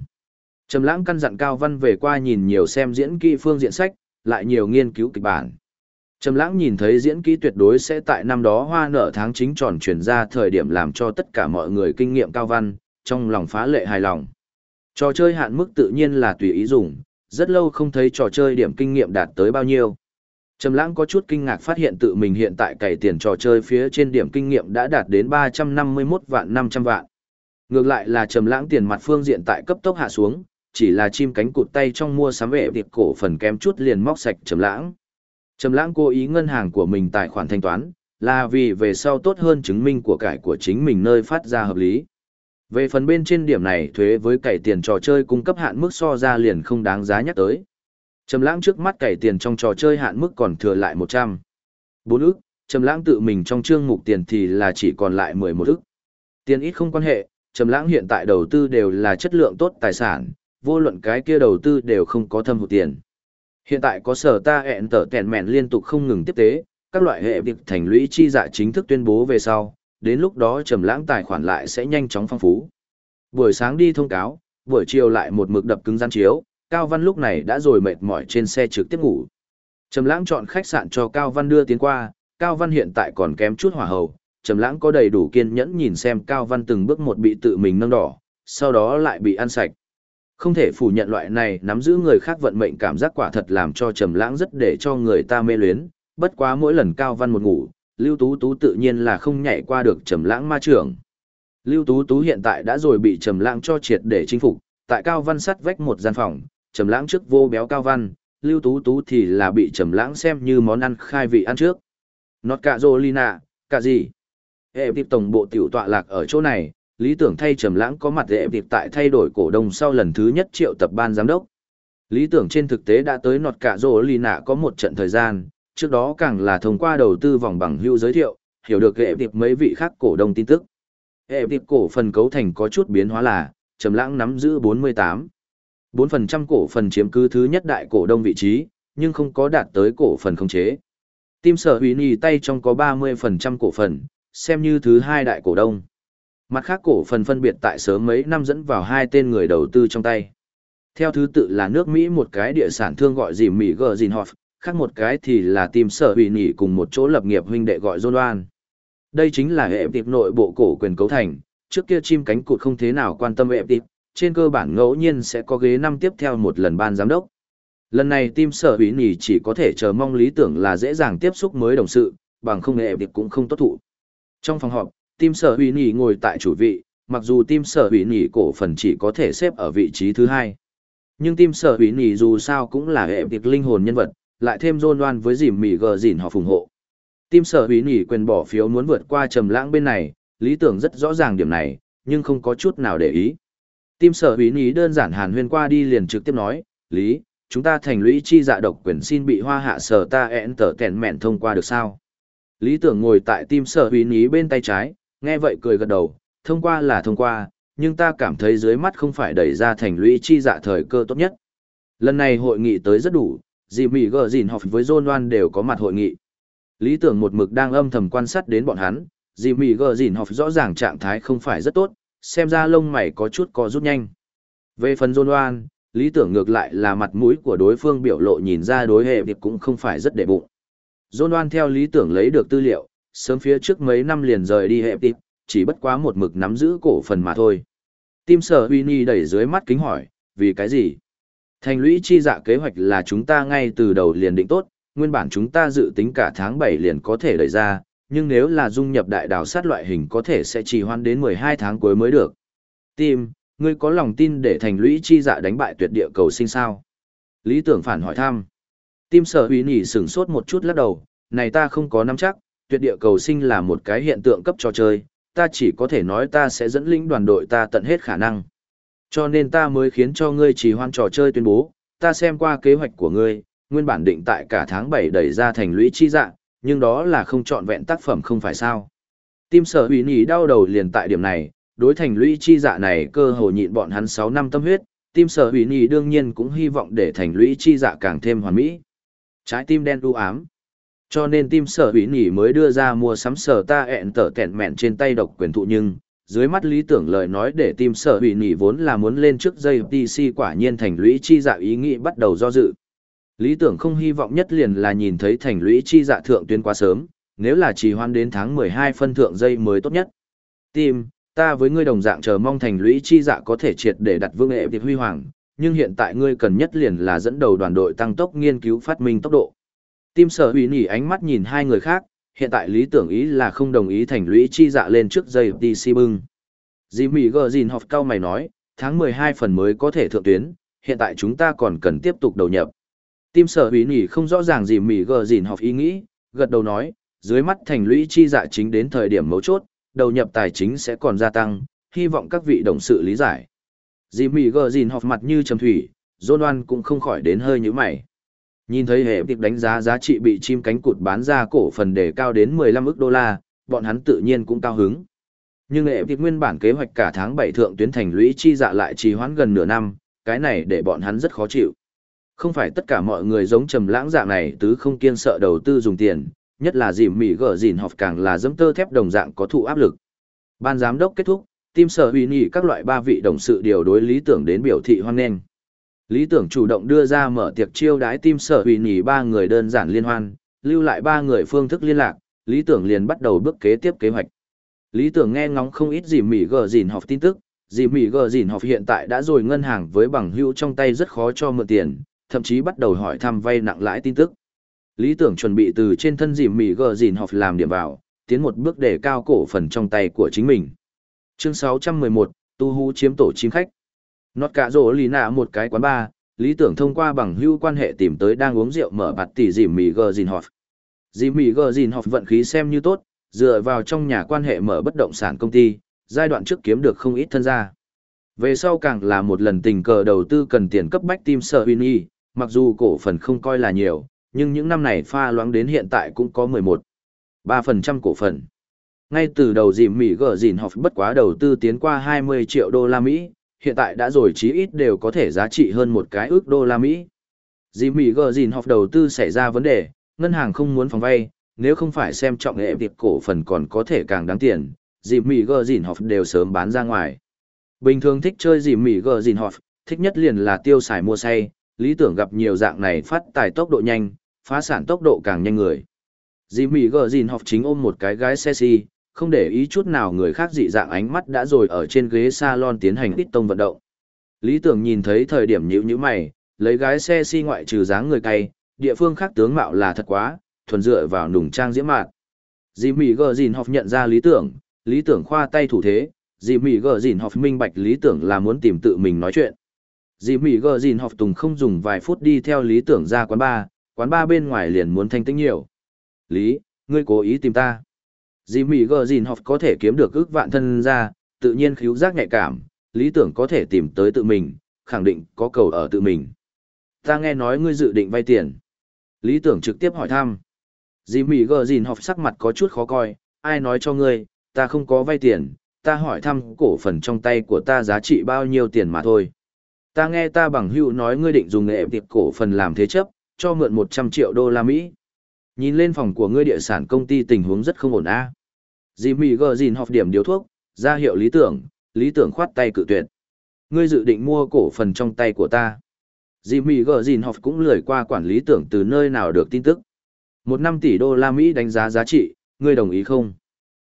Trầm lãng căn dặn Cao Văn về qua nhìn nhiều xem diễn kỹ phương diện sách, lại nhiều nghiên cứu kịch bản. Trầm lãng nhìn thấy diễn kỹ tuyệt đối sẽ tại năm đó hoa nở tháng chính tròn chuyển ra thời điểm làm cho tất cả mọi người kinh nghiệm Cao Văn, trong lòng phá lệ hài lòng. Trò chơi hạn mức tự nhiên là tùy ý dùng, rất lâu không thấy trò chơi điểm kinh nghiệm đạt tới bao nhiêu. Trầm lãng có chút kinh ngạc phát hiện tự mình hiện tại cày tiền trò chơi phía trên điểm kinh nghiệm đã đạt đến 351 vạn 500 vạn. Ngược lại là trầm lãng tiền mặt phương diện tại cấp tốc hạ xuống, chỉ là chim cánh cụt tay trong mua sắm vệ việc cổ phần kém chút liền móc sạch trầm lãng. Trầm lãng cố ý ngân hàng của mình tài khoản thanh toán, là vì về sau tốt hơn chứng minh của cải của chính mình nơi phát ra hợp lý. Về phần bên trên điểm này thuế với cải tiền trò chơi cung cấp hạn mức so ra liền không đáng giá nhắc tới. Trầm lãng trước mắt cải tiền trong trò chơi hạn mức còn thừa lại 100. Bốn ức, Trầm lãng tự mình trong chương mục tiền thì là chỉ còn lại 11 ức. Tiền ít không quan hệ, Trầm lãng hiện tại đầu tư đều là chất lượng tốt tài sản, vô luận cái kia đầu tư đều không có thâm hụt tiền. Hiện tại có sở ta hẹn tở tèn mẹn liên tục không ngừng tiếp tế, các loại hệ việc thành lũy chi dạ chính thức tuyên bố về sau, đến lúc đó trầm lãng tài khoản lại sẽ nhanh chóng phong phú. Buổi sáng đi thông cáo, buổi chiều lại một mực đập cứng gian chiếu, Cao Văn lúc này đã rồi mệt mỏi trên xe trực tiếp ngủ. Trầm lãng chọn khách sạn cho Cao Văn đưa tiến qua, Cao Văn hiện tại còn kém chút hỏa hầu, Trầm lãng có đầy đủ kiên nhẫn nhìn xem Cao Văn từng bước một bị tự mình nâng đỏ, sau đó lại bị ăn sạch. Không thể phủ nhận loại này nắm giữ người khác vận mệnh cảm giác quả thật làm cho Trầm lãng rất để cho người ta mê luyến, bất quá mỗi lần Cao Văn một ngủ, Lưu Tú Tú tự nhiên là không nhảy qua được Trầm lãng ma trưởng. Lưu Tú Tú hiện tại đã rồi bị Trầm lãng cho triệt để chinh phục, tại Cao Văn sắt vách một gian phòng, Trầm lãng trước vô béo Cao Văn, Lưu Tú Tú thì là bị Trầm lãng xem như món ăn khai vị ăn trước. Nọt cạ Jolina, cả gì? Hệ tiệp tổng bộ tiểu tọa lạc ở chỗ này, lý tưởng thay Trầm lãng có mặt hệ việc tại thay đổi cổ đông sau lần thứ nhất triệu tập ban giám đốc. Lý tưởng trên thực tế đã tới nọt cạ Jolina có một trận thời gian, trước đó càng là thông qua đầu tư vòng bằng hưu giới thiệu, hiểu được hệ tiệp mấy vị khác cổ đông tin tức. Hệ tiệp cổ phần cấu thành có chút biến hóa là, Trầm lãng nắm giữ 48. 4% cổ phần chiếm cứ thứ nhất đại cổ đông vị trí, nhưng không có đạt tới cổ phần khống chế. Tim sở hủy nì tay trong có 30% cổ phần, xem như thứ hai đại cổ đông. Mặt khác cổ phần phân biệt tại sớm mấy năm dẫn vào hai tên người đầu tư trong tay. Theo thứ tự là nước Mỹ một cái địa sản thương gọi gì Mỹ Gờ Dìn khác một cái thì là tim sở hủy nỉ cùng một chỗ lập nghiệp huynh đệ gọi John Loan. Đây chính là hệ tiệp nội bộ cổ quyền cấu thành, trước kia chim cánh cụt không thế nào quan tâm hệ tiệp, trên cơ bản ngẫu nhiên sẽ có ghế năm tiếp theo một lần ban giám đốc. Lần này tim sở hủy nỉ chỉ có thể chờ mong lý tưởng là dễ dàng tiếp xúc mới đồng sự, bằng không hệ tiệp cũng không tốt thụ. Trong phòng họp, tim sở hủy nhì ngồi tại chủ vị, mặc dù tim sở hủy nhì cổ phần chỉ có thể xếp ở vị trí thứ hai. Nhưng tim sở hủy nhì dù sao cũng là hệ việc linh hồn nhân vật, lại thêm rôn Loan với dìm mỉ gờ dìn họ phùng hộ. Tim sở hủy nhì quyền bỏ phiếu muốn vượt qua trầm lãng bên này, lý tưởng rất rõ ràng điểm này, nhưng không có chút nào để ý. Tim sở hủy nhì đơn giản hàn huyên qua đi liền trực tiếp nói, Lý, chúng ta thành lũy chi dạ độc quyền xin bị hoa hạ sở ta ẹn tở kèn mẹn thông qua được sao? Lý tưởng ngồi tại tim sở hủy nhì bên tay trái, nghe vậy cười gật đầu, thông qua là thông qua, nhưng ta cảm thấy dưới mắt không phải đẩy ra thành lũy chi dạ thời cơ tốt nhất. Lần này hội nghị tới rất đủ, dì Mỹ gờ dìn họp với John Loan đều có mặt hội nghị. Lý tưởng một mực đang âm thầm quan sát đến bọn hắn, dì Mỹ gờ dìn họp rõ ràng trạng thái không phải rất tốt, xem ra lông mày có chút co rút nhanh. Về phần John Loan, lý tưởng ngược lại là mặt mũi của đối phương biểu lộ nhìn ra đối hệ việc cũng không phải rất để bụng. John Loan theo lý tưởng lấy được tư liệu, sớm phía trước mấy năm liền rời đi hệ tiệp, chỉ bất quá một mực nắm giữ cổ phần mà thôi. Tim sở Winnie đẩy dưới mắt kính hỏi, vì cái gì? Thành lũy chi dạ kế hoạch là chúng ta ngay từ đầu liền định tốt, nguyên bản chúng ta dự tính cả tháng 7 liền có thể đẩy ra, nhưng nếu là dung nhập đại đào sát loại hình có thể sẽ trì hoãn đến 12 tháng cuối mới được. Tim, ngươi có lòng tin để thành lũy chi dạ đánh bại tuyệt địa cầu sinh sao? Lý tưởng phản hỏi thăm. Tim sở huy nỉ sửng sốt một chút lắc đầu, này ta không có nắm chắc, tuyệt địa cầu sinh là một cái hiện tượng cấp trò chơi, ta chỉ có thể nói ta sẽ dẫn lĩnh đoàn đội ta tận hết khả năng. Cho nên ta mới khiến cho ngươi trì hoãn trò chơi tuyên bố, ta xem qua kế hoạch của ngươi, nguyên bản định tại cả tháng 7 đẩy ra thành lũy chi dạng, nhưng đó là không chọn vẹn tác phẩm không phải sao. Tim sở hủy nhỉ đau đầu liền tại điểm này, đối thành lũy chi dạ này cơ hồ nhịn bọn hắn 6 năm tâm huyết, tim sở hủy nhỉ đương nhiên cũng hy vọng để thành lũy chi dạ càng thêm hoàn mỹ. Trái tim đen u ám. Cho nên tim sở hủy nhỉ mới đưa ra mua sắm sở ta ẹn tở kẹn mẹn trên tay độc quyền thụ nhưng, dưới mắt lý tưởng lời nói để tim sở hủy nhỉ vốn là muốn lên trước dây PC quả nhiên thành lũy chi dạ ý nghĩ bắt đầu do dự. Lý tưởng không hy vọng nhất liền là nhìn thấy thành lũy chi dạ thượng tuyến quá sớm, nếu là trì hoãn đến tháng 12 phân thượng dây mới tốt nhất. Tim, ta với ngươi đồng dạng chờ mong thành lũy chi dạ có thể triệt để đặt vương hệ việc huy hoàng, nhưng hiện tại ngươi cần nhất liền là dẫn đầu đoàn đội tăng tốc nghiên cứu phát minh tốc độ. Tim sở hủy nỉ ánh mắt nhìn hai người khác, hiện tại lý tưởng ý là không đồng ý thành lũy chi dạ lên trước dây DC bưng. Dì Mỹ gờ gìn học cao mày nói, tháng 12 phần mới có thể thượng tuyến, hiện tại chúng ta còn cần tiếp tục đầu nhập. Tim sở hủy nỉ không rõ ràng dì mỉ gờ gìn học ý nghĩ, gật đầu nói, dưới mắt thành lũy chi dạ chính đến thời điểm mấu chốt, đầu nhập tài chính sẽ còn gia tăng, hy vọng các vị đồng sự lý giải. Dì mỉ gờ gìn học mặt như trầm thủy, John Oan cũng không khỏi đến hơi như mày. Nhìn thấy hệ tiệp đánh giá giá trị bị chim cánh cụt bán ra cổ phần để cao đến 15 ức đô la, bọn hắn tự nhiên cũng cao hứng. Nhưng hệ tiệp nguyên bản kế hoạch cả tháng 7 thượng tuyến thành lũy chi dạ lại trì hoãn gần nửa năm, cái này để bọn hắn rất khó chịu. Không phải tất cả mọi người giống trầm lãng dạng này tứ không kiên sợ đầu tư dùng tiền, nhất là dìm mỉ gở dìn họp càng là dẫm tơ thép đồng dạng có thụ áp lực. Ban giám đốc kết thúc, tim sở hủy nghỉ các loại ba vị đồng sự điều đối lý tưởng đến biểu thị hoan nghênh. Lý tưởng chủ động đưa ra mở tiệc chiêu đái tim sở hủy nhỉ ba người đơn giản liên hoan, lưu lại ba người phương thức liên lạc, lý tưởng liền bắt đầu bước kế tiếp kế hoạch. Lý tưởng nghe ngóng không ít dìm mỉ gờ dìn học tin tức, dìm mỉ gờ dìn học hiện tại đã rồi ngân hàng với bằng hữu trong tay rất khó cho mượn tiền, thậm chí bắt đầu hỏi thăm vay nặng lãi tin tức. Lý tưởng chuẩn bị từ trên thân dìm mỉ gờ dìn học làm điểm vào, tiến một bước để cao cổ phần trong tay của chính mình. Chương 611, Tu Hú chiếm tổ chim khách. Nọt cả rổ lì nạ một cái quán bar, lý tưởng thông qua bằng hưu quan hệ tìm tới đang uống rượu mở bạt tỷ dì mì gờ dìn họp. Dì mì gờ dìn họp vận khí xem như tốt, dựa vào trong nhà quan hệ mở bất động sản công ty, giai đoạn trước kiếm được không ít thân gia. Về sau càng là một lần tình cờ đầu tư cần tiền cấp bách team sở nghi, mặc dù cổ phần không coi là nhiều, nhưng những năm này pha loãng đến hiện tại cũng có 11, 3% cổ phần. Ngay từ đầu dìm Mỹ gờ dìn học bất quá đầu tư tiến qua 20 triệu đô la Mỹ, hiện tại đã rồi chí ít đều có thể giá trị hơn một cái ước đô la Mỹ. Jimmy Mỹ dìn học đầu tư xảy ra vấn đề, ngân hàng không muốn phòng vay, nếu không phải xem trọng nghệ việc cổ phần còn có thể càng đáng tiền, Jimmy Mỹ dìn học đều sớm bán ra ngoài. Bình thường thích chơi Jimmy Mỹ dìn học, thích nhất liền là tiêu xài mua say, lý tưởng gặp nhiều dạng này phát tài tốc độ nhanh, phá sản tốc độ càng nhanh người. Dì Mỹ gờ học chính ôm một cái gái sexy không để ý chút nào người khác dị dạng ánh mắt đã rồi ở trên ghế salon tiến hành ít tông vận động. Lý tưởng nhìn thấy thời điểm nhữ như mày, lấy gái xe si ngoại trừ dáng người cay, địa phương khác tướng mạo là thật quá, thuần dựa vào nùng trang diễm mạn. Dì Mỹ gờ Dìn học nhận ra lý tưởng, lý tưởng khoa tay thủ thế, dì Mỹ gờ Dìn học minh bạch lý tưởng là muốn tìm tự mình nói chuyện. Dì Mỹ gờ Dìn học tùng không dùng vài phút đi theo lý tưởng ra quán bar, quán ba bên ngoài liền muốn thanh tĩnh nhiều. Lý, ngươi cố ý tìm ta. Dì Mỹ gờ Dìn học có thể kiếm được ước vạn thân ra, tự nhiên khíu giác nhạy cảm, lý tưởng có thể tìm tới tự mình, khẳng định có cầu ở tự mình. Ta nghe nói ngươi dự định vay tiền. Lý tưởng trực tiếp hỏi thăm. Dì Mỹ gờ Dìn học sắc mặt có chút khó coi, ai nói cho ngươi, ta không có vay tiền, ta hỏi thăm cổ phần trong tay của ta giá trị bao nhiêu tiền mà thôi. Ta nghe ta bằng hữu nói ngươi định dùng nghệ tiệp cổ phần làm thế chấp, cho mượn 100 triệu đô la Mỹ. Nhìn lên phòng của ngươi địa sản công ty tình huống rất không ổn a. À. Dì Mỹ gờ gìn họp điểm điều thuốc, ra hiệu lý tưởng, lý tưởng khoát tay cự tuyệt. Ngươi dự định mua cổ phần trong tay của ta. Dì Mỹ gờ gìn họp cũng lười qua quản lý tưởng từ nơi nào được tin tức. Một năm tỷ đô la Mỹ đánh giá giá trị, ngươi đồng ý không?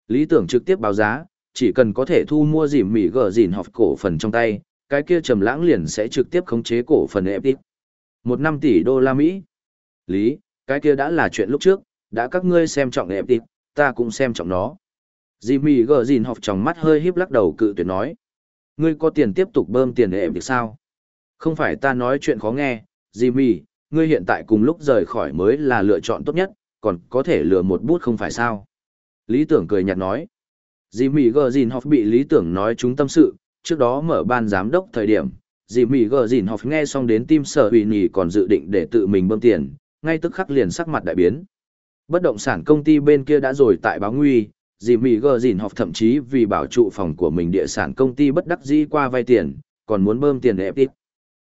Lý tưởng trực tiếp báo giá, chỉ cần có thể thu mua dì Mỹ gờ gìn họp cổ phần trong tay, cái kia trầm lãng liền sẽ trực tiếp khống chế cổ phần ép một năm tỷ đô la Mỹ. Lý, cái kia đã là chuyện lúc trước, đã các ngươi xem trọng ẹp ta cũng xem trọng nó. Jimmy gờ gìn học trong mắt hơi híp lắc đầu cự tuyệt nói. Ngươi có tiền tiếp tục bơm tiền để em được sao? Không phải ta nói chuyện khó nghe, Jimmy, ngươi hiện tại cùng lúc rời khỏi mới là lựa chọn tốt nhất, còn có thể lừa một bút không phải sao? Lý tưởng cười nhạt nói. Jimmy gờ gìn học bị lý tưởng nói chúng tâm sự, trước đó mở ban giám đốc thời điểm, Jimmy gờ dìn học nghe xong đến tim sở hủy nhì còn dự định để tự mình bơm tiền ngay tức khắc liền sắc mặt đại biến bất động sản công ty bên kia đã rồi tại báo nguy dì mì gờ dìn học thậm chí vì bảo trụ phòng của mình địa sản công ty bất đắc dĩ qua vay tiền còn muốn bơm tiền để ép ít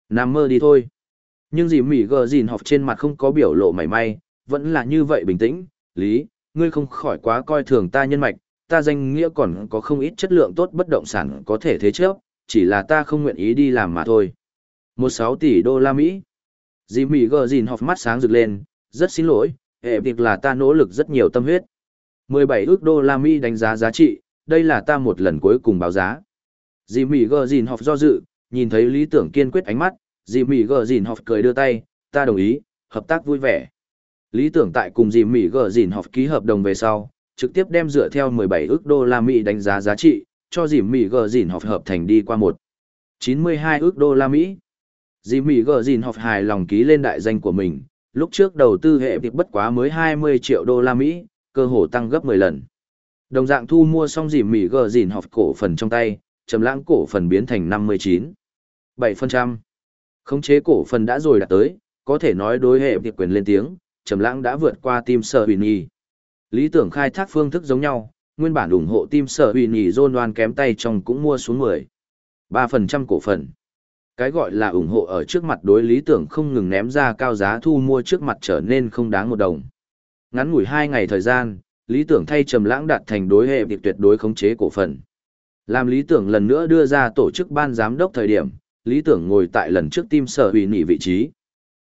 nằm mơ đi thôi nhưng dì mì gờ dìn học trên mặt không có biểu lộ mảy may vẫn là như vậy bình tĩnh lý ngươi không khỏi quá coi thường ta nhân mạch ta danh nghĩa còn có không ít chất lượng tốt bất động sản có thể thế trước chỉ là ta không nguyện ý đi làm mà thôi. Một sáu tỷ đô la Mỹ. Dì mì gờ dìn học mắt sáng rực lên, rất xin lỗi, hệ việc là ta nỗ lực rất nhiều tâm huyết. 17 ước đô la Mỹ đánh giá giá trị, đây là ta một lần cuối cùng báo giá. Jimmy Mỹ do dự, nhìn thấy lý tưởng kiên quyết ánh mắt, Jimmy Mỹ cười đưa tay, ta đồng ý, hợp tác vui vẻ. Lý tưởng tại cùng Jimmy Mỹ ký hợp đồng về sau, trực tiếp đem dựa theo 17 ước đô la Mỹ đánh giá giá trị, cho Jimmy mì dìn họp hợp thành đi qua một 92 ước đô la Mỹ. Jimmy mì dìn họp hài lòng ký lên đại danh của mình, lúc trước đầu tư hệ việc bất quá mới 20 triệu đô la Mỹ, cơ hồ tăng gấp 10 lần. Đồng dạng thu mua xong dìm mỉ gờ dìn họp cổ phần trong tay, trầm lãng cổ phần biến thành 59. 7%. Khống chế cổ phần đã rồi đạt tới, có thể nói đối hệ việc quyền lên tiếng, trầm lãng đã vượt qua team sở huyền y. Lý tưởng khai thác phương thức giống nhau, nguyên bản ủng hộ team sở hủy nhì John loan kém tay trong cũng mua xuống 10. 3% cổ phần. Cái gọi là ủng hộ ở trước mặt đối lý tưởng không ngừng ném ra cao giá thu mua trước mặt trở nên không đáng một đồng. Ngắn ngủi hai ngày thời gian, lý tưởng thay Trầm Lãng đạt thành đối hệ việc tuyệt đối khống chế cổ phần. Làm lý tưởng lần nữa đưa ra tổ chức ban giám đốc thời điểm, lý tưởng ngồi tại lần trước tim sở hủy nghỉ vị trí.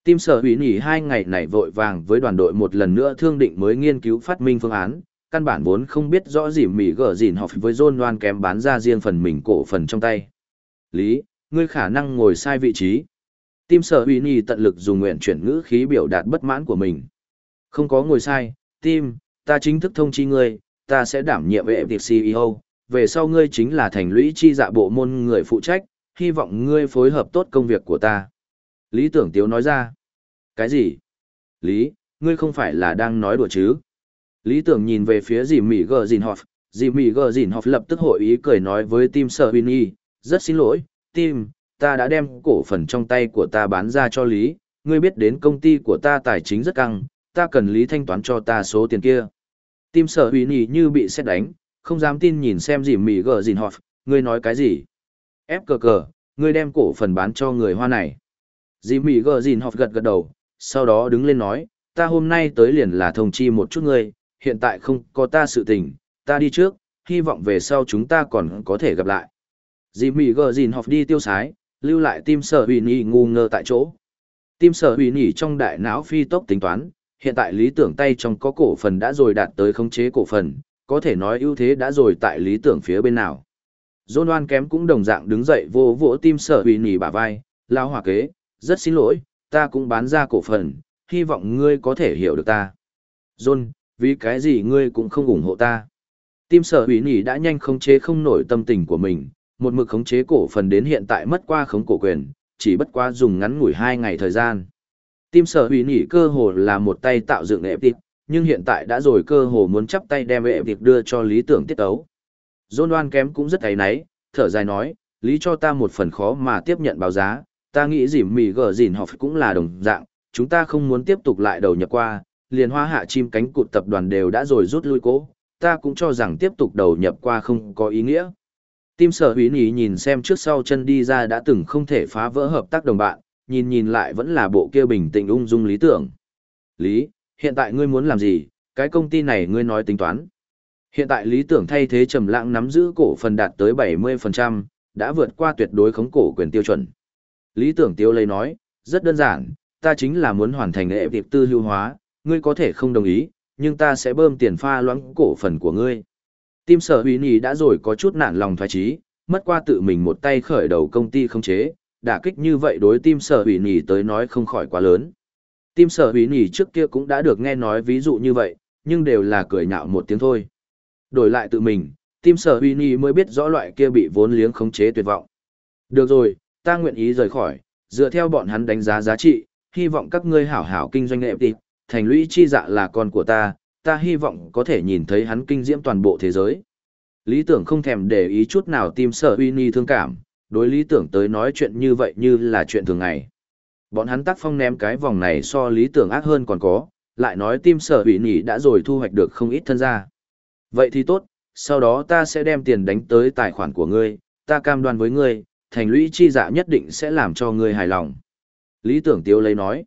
Tim sở hủy nghỉ hai ngày này vội vàng với đoàn đội một lần nữa thương định mới nghiên cứu phát minh phương án, căn bản vốn không biết rõ gì mỉ gở gìn họp với John Loan kém bán ra riêng phần mình cổ phần trong tay. Lý, ngươi khả năng ngồi sai vị trí. Tim sở hủy nghỉ tận lực dùng nguyện chuyển ngữ khí biểu đạt bất mãn của mình. Không có ngồi sai, tim, ta chính thức thông chi ngươi, ta sẽ đảm nhiệm vệ việc CEO, về sau ngươi chính là thành lũy chi dạ bộ môn người phụ trách, hy vọng ngươi phối hợp tốt công việc của ta. Lý tưởng tiếu nói ra. Cái gì? Lý, ngươi không phải là đang nói đùa chứ? Lý tưởng nhìn về phía dì Mỹ Gờ Dìn Hoff, dì Mỹ Gờ Dìn Hoff lập tức hội ý cười nói với Tim Sở Winnie, rất xin lỗi, Tim, ta đã đem cổ phần trong tay của ta bán ra cho Lý, ngươi biết đến công ty của ta tài chính rất căng, ta cần Lý thanh toán cho ta số tiền kia. Tim Sở Winnie như bị xét đánh, không dám tin nhìn xem dì Mỹ Gờ Dìn họp. ngươi nói cái gì? Ép cờ cờ, ngươi đem cổ phần bán cho người hoa này. Dì Mỹ Gờ Dìn họp gật gật đầu, sau đó đứng lên nói, ta hôm nay tới liền là thông chi một chút ngươi, hiện tại không có ta sự tình, ta đi trước, hy vọng về sau chúng ta còn có thể gặp lại. Dì Mỹ Gờ Dìn họp đi tiêu sái, lưu lại tim sở hủy nhị ngu ngơ tại chỗ. Tim sở hủy nhị trong đại não phi tốc tính toán, hiện tại lý tưởng tay trong có cổ phần đã rồi đạt tới khống chế cổ phần, có thể nói ưu thế đã rồi tại lý tưởng phía bên nào. John Oan kém cũng đồng dạng đứng dậy vô vỗ tim sở hủy nỉ bả vai, lao hỏa kế, rất xin lỗi, ta cũng bán ra cổ phần, hy vọng ngươi có thể hiểu được ta. John, vì cái gì ngươi cũng không ủng hộ ta? Tim sở hủy nỉ đã nhanh khống chế không nổi tâm tình của mình, một mực khống chế cổ phần đến hiện tại mất qua khống cổ quyền, chỉ bất qua dùng ngắn ngủi hai ngày thời gian. Tim sở hủy nỉ cơ hồ là một tay tạo dựng ẹp tịp, nhưng hiện tại đã rồi cơ hồ muốn chắp tay đem ẹp tịp đưa cho lý tưởng tiết tấu. John đoan kém cũng rất thấy náy, thở dài nói, lý cho ta một phần khó mà tiếp nhận báo giá, ta nghĩ dìm mì gờ dìn họ cũng là đồng dạng, chúng ta không muốn tiếp tục lại đầu nhập qua, liền hoa hạ chim cánh cụt tập đoàn đều đã rồi rút lui cố, ta cũng cho rằng tiếp tục đầu nhập qua không có ý nghĩa. Tim sở hủy nỉ nhìn xem trước sau chân đi ra đã từng không thể phá vỡ hợp tác đồng bạn, nhìn nhìn lại vẫn là bộ kia bình tĩnh ung dung lý tưởng. Lý, hiện tại ngươi muốn làm gì, cái công ty này ngươi nói tính toán. Hiện tại lý tưởng thay thế trầm lãng nắm giữ cổ phần đạt tới 70%, đã vượt qua tuyệt đối khống cổ quyền tiêu chuẩn. Lý tưởng tiêu lấy nói, rất đơn giản, ta chính là muốn hoàn thành lệ việc tư hưu hóa, ngươi có thể không đồng ý, nhưng ta sẽ bơm tiền pha loãng cổ phần của ngươi. Tim sở huy nhì đã rồi có chút nản lòng thoái trí, mất qua tự mình một tay khởi đầu công ty không chế, đả kích như vậy đối tim sở hủy nhì tới nói không khỏi quá lớn. Tim sở hủy nhì trước kia cũng đã được nghe nói ví dụ như vậy, nhưng đều là cười nhạo một tiếng thôi. Đổi lại tự mình, tim sở hủy nhì mới biết rõ loại kia bị vốn liếng khống chế tuyệt vọng. Được rồi, ta nguyện ý rời khỏi, dựa theo bọn hắn đánh giá giá trị, hy vọng các ngươi hảo hảo kinh doanh nghệ tịp, thành lũy chi dạ là con của ta, ta hy vọng có thể nhìn thấy hắn kinh diễm toàn bộ thế giới. Lý tưởng không thèm để ý chút nào tim sở uy ni thương cảm, đối lý tưởng tới nói chuyện như vậy như là chuyện thường ngày. Bọn hắn tác phong ném cái vòng này so lý tưởng ác hơn còn có, lại nói tim sở bị ni đã rồi thu hoạch được không ít thân gia. Vậy thì tốt, sau đó ta sẽ đem tiền đánh tới tài khoản của ngươi, ta cam đoan với ngươi, thành lũy chi dạ nhất định sẽ làm cho ngươi hài lòng. Lý tưởng tiếu lấy nói,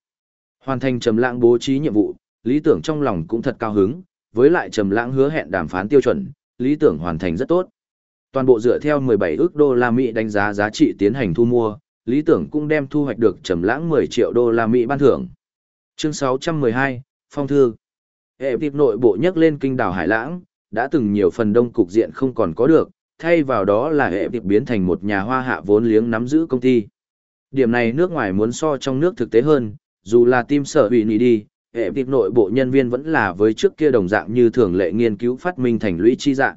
hoàn thành trầm lãng bố trí nhiệm vụ, lý tưởng trong lòng cũng thật cao hứng, với lại trầm lãng hứa hẹn đàm phán tiêu chuẩn, lý tưởng hoàn thành rất tốt. Toàn bộ dựa theo 17 ước đô la Mỹ đánh giá giá trị tiến hành thu mua, lý tưởng cũng đem thu hoạch được trầm lãng 10 triệu đô la Mỹ ban thưởng. Chương 612, Phong thư. Hệ tiệp nội bộ nhắc lên kinh đảo Hải Lãng, đã từng nhiều phần đông cục diện không còn có được, thay vào đó là hệ tiệp biến thành một nhà hoa hạ vốn liếng nắm giữ công ty. Điểm này nước ngoài muốn so trong nước thực tế hơn, dù là tim sở hủy nỉ đi, hệ tiệp nội bộ nhân viên vẫn là với trước kia đồng dạng như thường lệ nghiên cứu phát minh thành lũy chi dạng.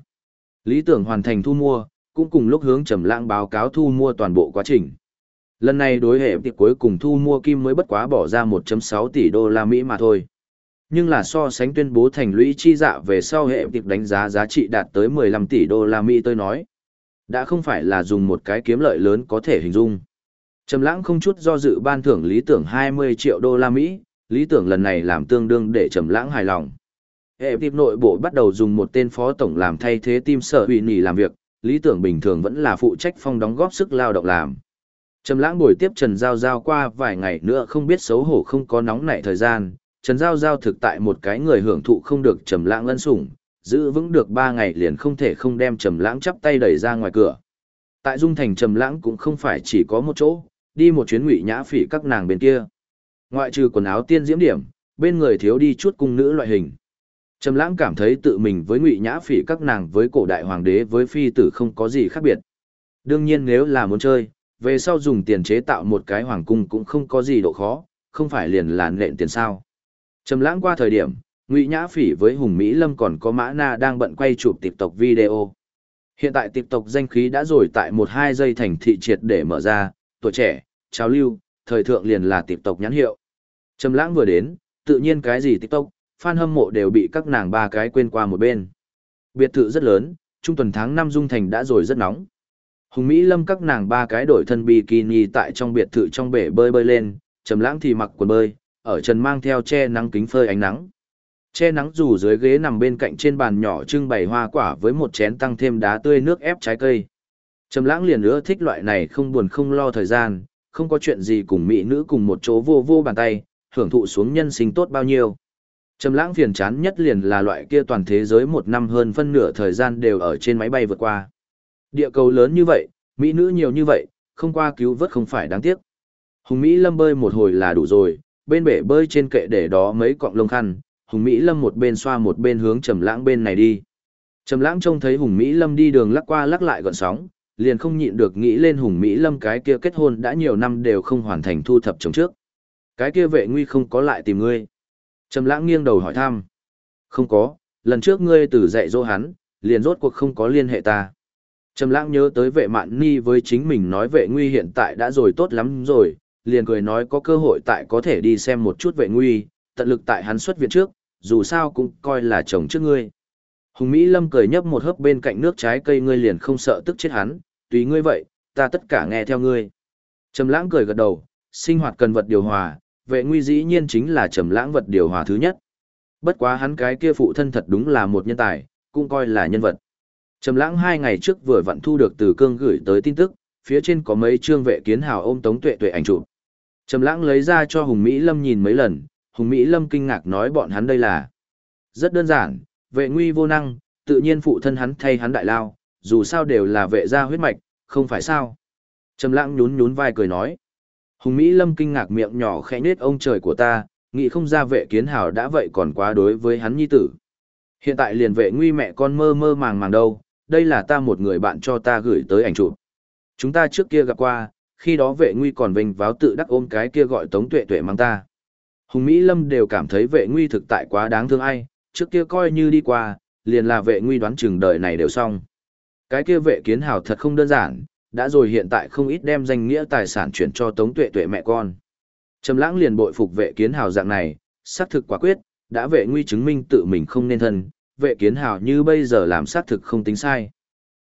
Lý tưởng hoàn thành thu mua, cũng cùng lúc hướng trầm lãng báo cáo thu mua toàn bộ quá trình. Lần này đối hệ tiệc cuối cùng thu mua kim mới bất quá bỏ ra 1.6 tỷ đô la Mỹ mà thôi. Nhưng là so sánh tuyên bố thành lũy chi dạ về sau hệ tiệc đánh giá giá trị đạt tới 15 tỷ đô la Mỹ tôi nói. Đã không phải là dùng một cái kiếm lợi lớn có thể hình dung. Trầm lãng không chút do dự ban thưởng lý tưởng 20 triệu đô la Mỹ, lý tưởng lần này làm tương đương để trầm lãng hài lòng. Hệ tiệp nội bộ bắt đầu dùng một tên phó tổng làm thay thế Tim sở ủy nỉ làm việc, lý tưởng bình thường vẫn là phụ trách phong đóng góp sức lao động làm. Trầm lãng buổi tiếp Trần Giao Giao qua vài ngày nữa không biết xấu hổ không có nóng nảy thời gian, Trần Giao Giao thực tại một cái người hưởng thụ không được trầm lãng ân sủng, giữ vững được ba ngày liền không thể không đem trầm lãng chắp tay đẩy ra ngoài cửa. Tại Dung Thành trầm lãng cũng không phải chỉ có một chỗ, đi một chuyến ngụy nhã phỉ các nàng bên kia. Ngoại trừ quần áo tiên diễm điểm, bên người thiếu đi chút cung nữ loại hình. Trầm lãng cảm thấy tự mình với ngụy nhã phỉ các nàng với cổ đại hoàng đế với phi tử không có gì khác biệt. Đương nhiên nếu là muốn chơi, về sau dùng tiền chế tạo một cái hoàng cung cũng không có gì độ khó, không phải liền là nện tiền sao. Trầm lãng qua thời điểm, Ngụy Nhã Phỉ với Hùng Mỹ Lâm còn có Mã Na đang bận quay chụp tộc video. Hiện tại TikTok danh khí đã rồi tại một hai giây thành thị triệt để mở ra, tuổi trẻ, trào lưu, thời thượng liền là TikTok nhãn hiệu. Trầm lãng vừa đến, tự nhiên cái gì TikTok, fan hâm mộ đều bị các nàng ba cái quên qua một bên. Biệt thự rất lớn, trung tuần tháng năm dung thành đã rồi rất nóng. Hùng Mỹ Lâm các nàng ba cái đổi thân bikini tại trong biệt thự trong bể bơi bơi lên, Trầm Lãng thì mặc quần bơi, ở trần mang theo che nắng kính phơi ánh nắng. Che nắng dù dưới ghế nằm bên cạnh trên bàn nhỏ trưng bày hoa quả với một chén tăng thêm đá tươi nước ép trái cây. Trầm Lãng liền nữa thích loại này không buồn không lo thời gian, không có chuyện gì cùng mỹ nữ cùng một chỗ vô vô bàn tay, hưởng thụ xuống nhân sinh tốt bao nhiêu. Trầm Lãng phiền chán nhất liền là loại kia toàn thế giới một năm hơn phân nửa thời gian đều ở trên máy bay vượt qua. Địa cầu lớn như vậy, mỹ nữ nhiều như vậy, không qua cứu vớt không phải đáng tiếc. Hùng Mỹ Lâm bơi một hồi là đủ rồi, bên bể bơi trên kệ để đó mấy cọng lông khăn, Hùng Mỹ Lâm một bên xoa một bên hướng Trầm Lãng bên này đi. Trầm Lãng trông thấy Hùng Mỹ Lâm đi đường lắc qua lắc lại gợn sóng, liền không nhịn được nghĩ lên Hùng Mỹ Lâm cái kia kết hôn đã nhiều năm đều không hoàn thành thu thập chồng trước. Cái kia vệ nguy không có lại tìm ngươi. Trầm Lãng nghiêng đầu hỏi thăm. Không có, lần trước ngươi từ dạy dỗ hắn, liền rốt cuộc không có liên hệ ta. Trầm Lãng nhớ tới vệ mạn ni với chính mình nói vệ nguy hiện tại đã rồi tốt lắm rồi, liền cười nói có cơ hội tại có thể đi xem một chút vệ nguy, tận lực tại hắn xuất viện trước, dù sao cũng coi là chồng trước ngươi. Hùng Mỹ Lâm cười nhấp một hớp bên cạnh nước trái cây ngươi liền không sợ tức chết hắn, tùy ngươi vậy, ta tất cả nghe theo ngươi. Trầm lãng cười gật đầu, sinh hoạt cần vật điều hòa, vệ nguy dĩ nhiên chính là trầm lãng vật điều hòa thứ nhất. Bất quá hắn cái kia phụ thân thật đúng là một nhân tài, cũng coi là nhân vật. Trầm lãng hai ngày trước vừa vặn thu được từ cương gửi tới tin tức, phía trên có mấy chương vệ kiến hào ôm tống tuệ tuệ ảnh chụp. Trầm lãng lấy ra cho Hùng Mỹ Lâm nhìn mấy lần, Hùng Mỹ Lâm kinh ngạc nói bọn hắn đây là. Rất đơn giản, vệ nguy vô năng, tự nhiên phụ thân hắn thay hắn đại lao, dù sao đều là vệ gia huyết mạch, không phải sao. Trầm lãng nhún nhún vai cười nói. Hùng Mỹ Lâm kinh ngạc miệng nhỏ khẽ nết ông trời của ta, nghĩ không ra vệ kiến hào đã vậy còn quá đối với hắn nhi tử. Hiện tại liền vệ nguy mẹ con mơ mơ màng màng đâu, đây là ta một người bạn cho ta gửi tới ảnh chụp. Chúng ta trước kia gặp qua, khi đó vệ nguy còn vinh váo tự đắc ôm cái kia gọi tống tuệ tuệ mang ta. Hùng Mỹ Lâm đều cảm thấy vệ nguy thực tại quá đáng thương ai, trước kia coi như đi qua, liền là vệ nguy đoán chừng đời này đều xong. Cái kia vệ kiến hào thật không đơn giản, đã rồi hiện tại không ít đem danh nghĩa tài sản chuyển cho tống tuệ tuệ mẹ con. Trầm lãng liền bội phục vệ kiến hào dạng này, xác thực quả quyết, đã vệ nguy chứng minh tự mình không nên thân, vệ kiến hào như bây giờ làm xác thực không tính sai.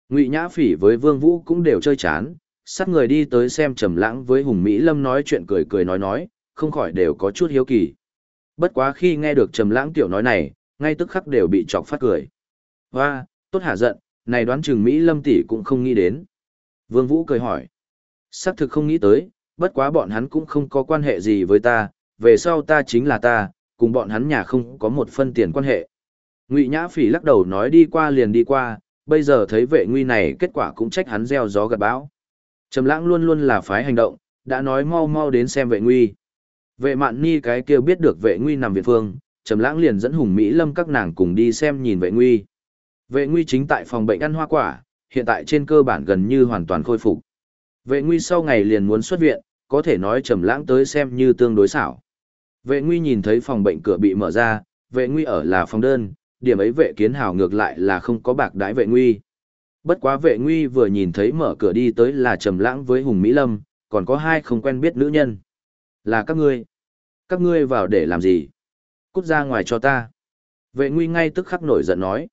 Ngụy Nhã Phỉ với Vương Vũ cũng đều chơi chán, sát người đi tới xem trầm lãng với Hùng Mỹ Lâm nói chuyện cười cười nói nói, không khỏi đều có chút hiếu kỳ. Bất quá khi nghe được trầm lãng tiểu nói này, ngay tức khắc đều bị chọc phát cười. Hoa, tốt hả giận, này đoán chừng Mỹ Lâm tỷ cũng không nghĩ đến. Vương Vũ cười hỏi. Sắc thực không nghĩ tới, bất quá bọn hắn cũng không có quan hệ gì với ta, về sau ta chính là ta, cùng bọn hắn nhà không có một phân tiền quan hệ. Ngụy Nhã Phỉ lắc đầu nói đi qua liền đi qua, bây giờ thấy vệ nguy này kết quả cũng trách hắn gieo gió gặt bão. Trầm lãng luôn luôn là phái hành động, đã nói mau mau đến xem vệ nguy. Vệ mạn ni cái kia biết được vệ nguy nằm viện phương, Trầm lãng liền dẫn Hùng Mỹ Lâm các nàng cùng đi xem nhìn vệ nguy. Vệ nguy chính tại phòng bệnh ăn hoa quả, hiện tại trên cơ bản gần như hoàn toàn khôi phục. Vệ nguy sau ngày liền muốn xuất viện, có thể nói Trầm lãng tới xem như tương đối xảo. Vệ nguy nhìn thấy phòng bệnh cửa bị mở ra, vệ nguy ở là phòng đơn, điểm ấy vệ kiến hào ngược lại là không có bạc đãi vệ nguy. Bất quá vệ nguy vừa nhìn thấy mở cửa đi tới là trầm lãng với Hùng Mỹ Lâm, còn có hai không quen biết nữ nhân. Là các ngươi. Các ngươi vào để làm gì? Cút ra ngoài cho ta. Vệ nguy ngay tức khắc nổi giận nói.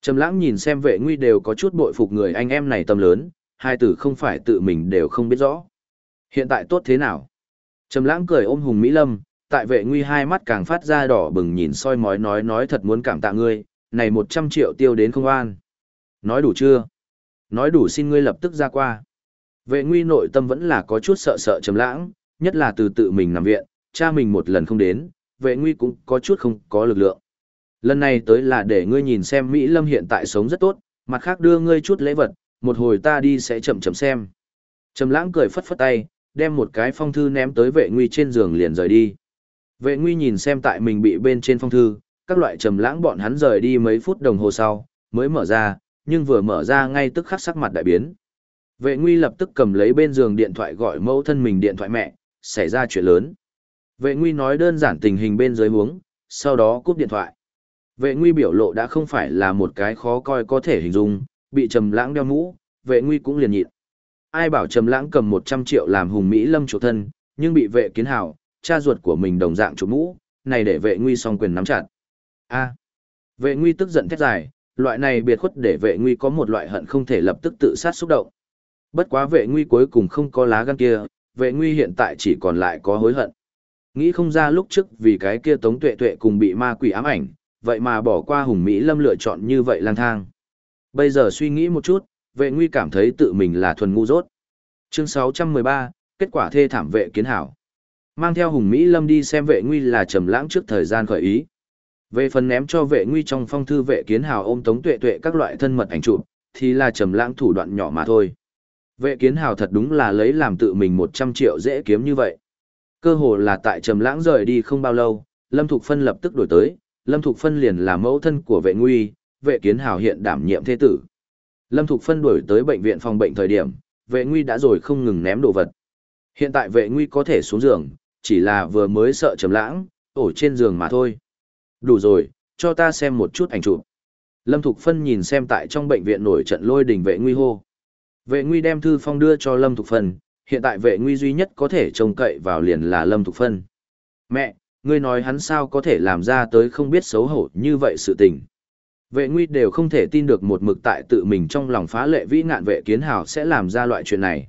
Trầm lãng nhìn xem vệ nguy đều có chút bội phục người anh em này tâm lớn, hai tử không phải tự mình đều không biết rõ. Hiện tại tốt thế nào? Trầm lãng cười ôm Hùng Mỹ Lâm, tại vệ nguy hai mắt càng phát ra đỏ bừng nhìn soi mói nói nói thật muốn cảm tạ ngươi, này 100 triệu tiêu đến không an. Nói đủ chưa? Nói đủ xin ngươi lập tức ra qua. Vệ nguy nội tâm vẫn là có chút sợ sợ trầm lãng, nhất là từ tự mình nằm viện, cha mình một lần không đến, vệ nguy cũng có chút không có lực lượng. Lần này tới là để ngươi nhìn xem Mỹ Lâm hiện tại sống rất tốt, mặt khác đưa ngươi chút lễ vật, một hồi ta đi sẽ chậm chậm xem. Trầm lãng cười phất phất tay, đem một cái phong thư ném tới vệ nguy trên giường liền rời đi. Vệ nguy nhìn xem tại mình bị bên trên phong thư, các loại trầm lãng bọn hắn rời đi mấy phút đồng hồ sau, mới mở ra, nhưng vừa mở ra ngay tức khắc sắc mặt đại biến. Vệ nguy lập tức cầm lấy bên giường điện thoại gọi mẫu thân mình điện thoại mẹ, xảy ra chuyện lớn. Vệ nguy nói đơn giản tình hình bên dưới huống, sau đó cúp điện thoại. Vệ nguy biểu lộ đã không phải là một cái khó coi có thể hình dung, bị trầm lãng đeo mũ, vệ nguy cũng liền nhịn. Ai bảo trầm lãng cầm 100 triệu làm hùng Mỹ lâm chủ thân, nhưng bị vệ kiến hảo, cha ruột của mình đồng dạng chủ mũ, này để vệ nguy song quyền nắm chặt. A. vệ nguy tức giận thét dài, loại này biệt khuất để vệ nguy có một loại hận không thể lập tức tự sát xúc động. Bất quá vệ nguy cuối cùng không có lá gan kia, vệ nguy hiện tại chỉ còn lại có hối hận. Nghĩ không ra lúc trước vì cái kia tống tuệ tuệ cùng bị ma quỷ ám ảnh, vậy mà bỏ qua hùng Mỹ lâm lựa chọn như vậy lang thang. Bây giờ suy nghĩ một chút, vệ nguy cảm thấy tự mình là thuần ngu dốt. Chương 613, kết quả thê thảm vệ kiến hảo. Mang theo hùng Mỹ lâm đi xem vệ nguy là trầm lãng trước thời gian khởi ý. Về phần ném cho vệ nguy trong phong thư vệ kiến hào ôm tống tuệ tuệ các loại thân mật ảnh chụp, thì là trầm lãng thủ đoạn nhỏ mà thôi. Vệ kiến hào thật đúng là lấy làm tự mình 100 triệu dễ kiếm như vậy. Cơ hồ là tại trầm lãng rời đi không bao lâu, Lâm Thục Phân lập tức đổi tới, Lâm Thục Phân liền là mẫu thân của vệ nguy, vệ kiến hào hiện đảm nhiệm thế tử. Lâm Thục Phân đổi tới bệnh viện phòng bệnh thời điểm, vệ nguy đã rồi không ngừng ném đồ vật. Hiện tại vệ nguy có thể xuống giường, chỉ là vừa mới sợ trầm lãng, ổ trên giường mà thôi. Đủ rồi, cho ta xem một chút ảnh chụp. Lâm Thục Phân nhìn xem tại trong bệnh viện nổi trận lôi đình vệ nguy hô. Vệ nguy đem thư phong đưa cho Lâm Thục Phân, hiện tại vệ nguy duy nhất có thể trông cậy vào liền là Lâm Thục Phân. Mẹ, ngươi nói hắn sao có thể làm ra tới không biết xấu hổ như vậy sự tình. Vệ nguy đều không thể tin được một mực tại tự mình trong lòng phá lệ vĩ ngạn vệ kiến hào sẽ làm ra loại chuyện này.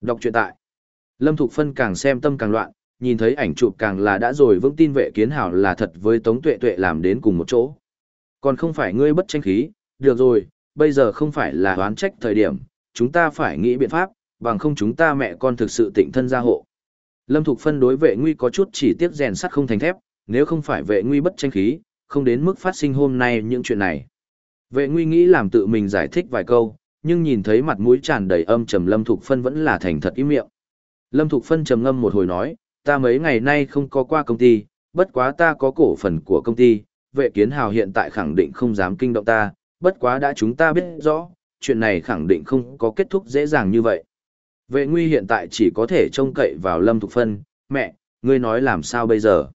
Đọc truyện tại. Lâm Thục Phân càng xem tâm càng loạn, nhìn thấy ảnh chụp càng là đã rồi vững tin vệ kiến hảo là thật với Tống Tuệ Tuệ làm đến cùng một chỗ. Còn không phải ngươi bất tranh khí, được rồi, bây giờ không phải là đoán trách thời điểm, chúng ta phải nghĩ biện pháp, bằng không chúng ta mẹ con thực sự tịnh thân gia hộ. Lâm Thục Phân đối vệ nguy có chút chỉ tiếc rèn sắt không thành thép, nếu không phải vệ nguy bất tranh khí, không đến mức phát sinh hôm nay những chuyện này. Vệ nguy nghĩ làm tự mình giải thích vài câu, nhưng nhìn thấy mặt mũi tràn đầy âm trầm Lâm Thục Phân vẫn là thành thật im miệng. Lâm Thục Phân trầm ngâm một hồi nói, ta mấy ngày nay không có qua công ty, bất quá ta có cổ phần của công ty, vệ kiến hào hiện tại khẳng định không dám kinh động ta, bất quá đã chúng ta biết rõ, chuyện này khẳng định không có kết thúc dễ dàng như vậy. Vệ nguy hiện tại chỉ có thể trông cậy vào Lâm Thục Phân, mẹ, ngươi nói làm sao bây giờ?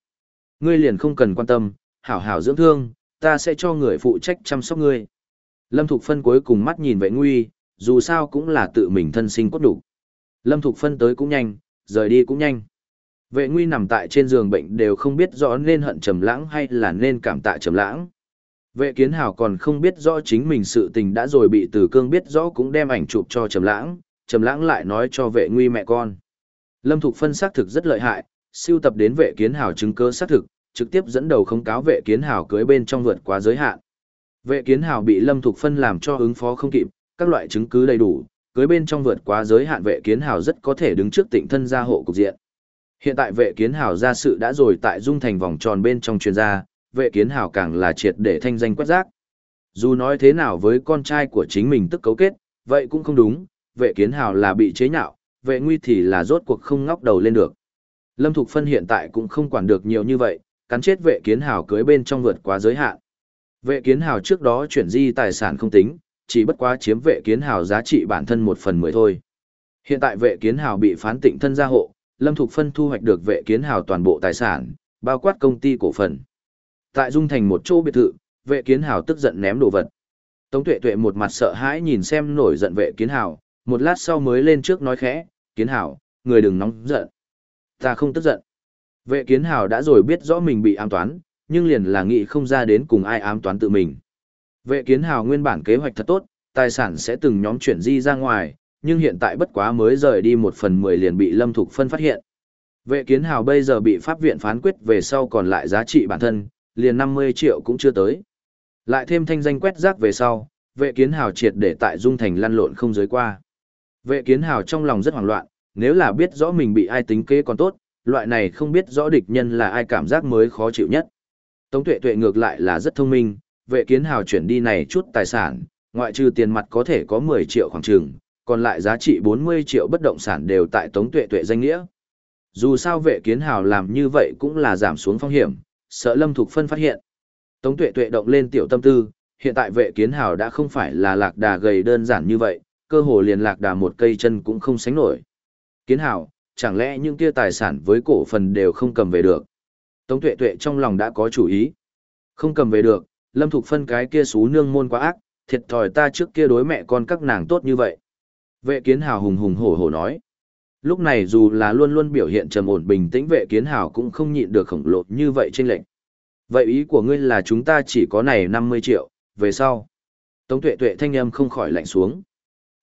Ngươi liền không cần quan tâm, hảo hảo dưỡng thương, ta sẽ cho người phụ trách chăm sóc ngươi. Lâm Thục Phân cuối cùng mắt nhìn vệ nguy, dù sao cũng là tự mình thân sinh cốt đủ. Lâm Thục Phân tới cũng nhanh, rời đi cũng nhanh. Vệ nguy nằm tại trên giường bệnh đều không biết rõ nên hận trầm lãng hay là nên cảm tạ trầm lãng. Vệ kiến hào còn không biết rõ chính mình sự tình đã rồi bị từ cương biết rõ cũng đem ảnh chụp cho trầm lãng, trầm lãng lại nói cho vệ nguy mẹ con. Lâm Thục phân xác thực rất lợi hại, siêu tập đến vệ kiến hào chứng cứ xác thực, trực tiếp dẫn đầu không cáo vệ kiến hào cưới bên trong vượt quá giới hạn. Vệ kiến hào bị Lâm Thục phân làm cho ứng phó không kịp, các loại chứng cứ đầy đủ, cưới bên trong vượt quá giới hạn vệ kiến hào rất có thể đứng trước tịnh thân gia hộ cục diện. Hiện tại vệ kiến hào ra sự đã rồi tại dung thành vòng tròn bên trong chuyên gia, vệ kiến hào càng là triệt để thanh danh quét rác. Dù nói thế nào với con trai của chính mình tức cấu kết, vậy cũng không đúng, vệ kiến hào là bị chế nhạo, vệ nguy thì là rốt cuộc không ngóc đầu lên được. Lâm Thục Phân hiện tại cũng không quản được nhiều như vậy, cắn chết vệ kiến hào cưới bên trong vượt quá giới hạn. Vệ kiến hào trước đó chuyển di tài sản không tính, chỉ bất quá chiếm vệ kiến hào giá trị bản thân một phần mười thôi. Hiện tại vệ kiến hào bị phán tịnh thân gia hộ, Lâm Thục Phân thu hoạch được vệ kiến hào toàn bộ tài sản, bao quát công ty cổ phần. Tại Dung Thành một chỗ biệt thự, vệ kiến hào tức giận ném đồ vật. Tống Tuệ Tuệ một mặt sợ hãi nhìn xem nổi giận vệ kiến hào, một lát sau mới lên trước nói khẽ, kiến hào, người đừng nóng giận. Ta không tức giận. Vệ kiến hào đã rồi biết rõ mình bị ám toán, nhưng liền là nghĩ không ra đến cùng ai ám toán tự mình. Vệ kiến hào nguyên bản kế hoạch thật tốt, tài sản sẽ từng nhóm chuyển di ra ngoài, nhưng hiện tại bất quá mới rời đi một phần mười liền bị Lâm Thục Phân phát hiện. Vệ kiến hào bây giờ bị pháp viện phán quyết về sau còn lại giá trị bản thân, liền 50 triệu cũng chưa tới. Lại thêm thanh danh quét rác về sau, vệ kiến hào triệt để tại Dung Thành lăn lộn không giới qua. Vệ kiến hào trong lòng rất hoảng loạn, nếu là biết rõ mình bị ai tính kế còn tốt, loại này không biết rõ địch nhân là ai cảm giác mới khó chịu nhất. Tống tuệ tuệ ngược lại là rất thông minh, vệ kiến hào chuyển đi này chút tài sản, ngoại trừ tiền mặt có thể có 10 triệu khoảng trường, còn lại giá trị 40 triệu bất động sản đều tại tống tuệ tuệ danh nghĩa. Dù sao vệ kiến hào làm như vậy cũng là giảm xuống phong hiểm, sợ lâm thục phân phát hiện. Tống tuệ tuệ động lên tiểu tâm tư, hiện tại vệ kiến hào đã không phải là lạc đà gầy đơn giản như vậy, cơ hồ liền lạc đà một cây chân cũng không sánh nổi. Kiến hảo chẳng lẽ những kia tài sản với cổ phần đều không cầm về được? Tống tuệ tuệ trong lòng đã có chủ ý. Không cầm về được, lâm thục phân cái kia xú nương môn quá ác, thiệt thòi ta trước kia đối mẹ con các nàng tốt như vậy. Vệ kiến hào hùng hùng hổ hổ nói. Lúc này dù là luôn luôn biểu hiện trầm ổn bình tĩnh vệ kiến hào cũng không nhịn được khổng lồ như vậy trên lệnh. Vậy ý của ngươi là chúng ta chỉ có này 50 triệu, về sau. Tống tuệ tuệ thanh âm không khỏi lạnh xuống.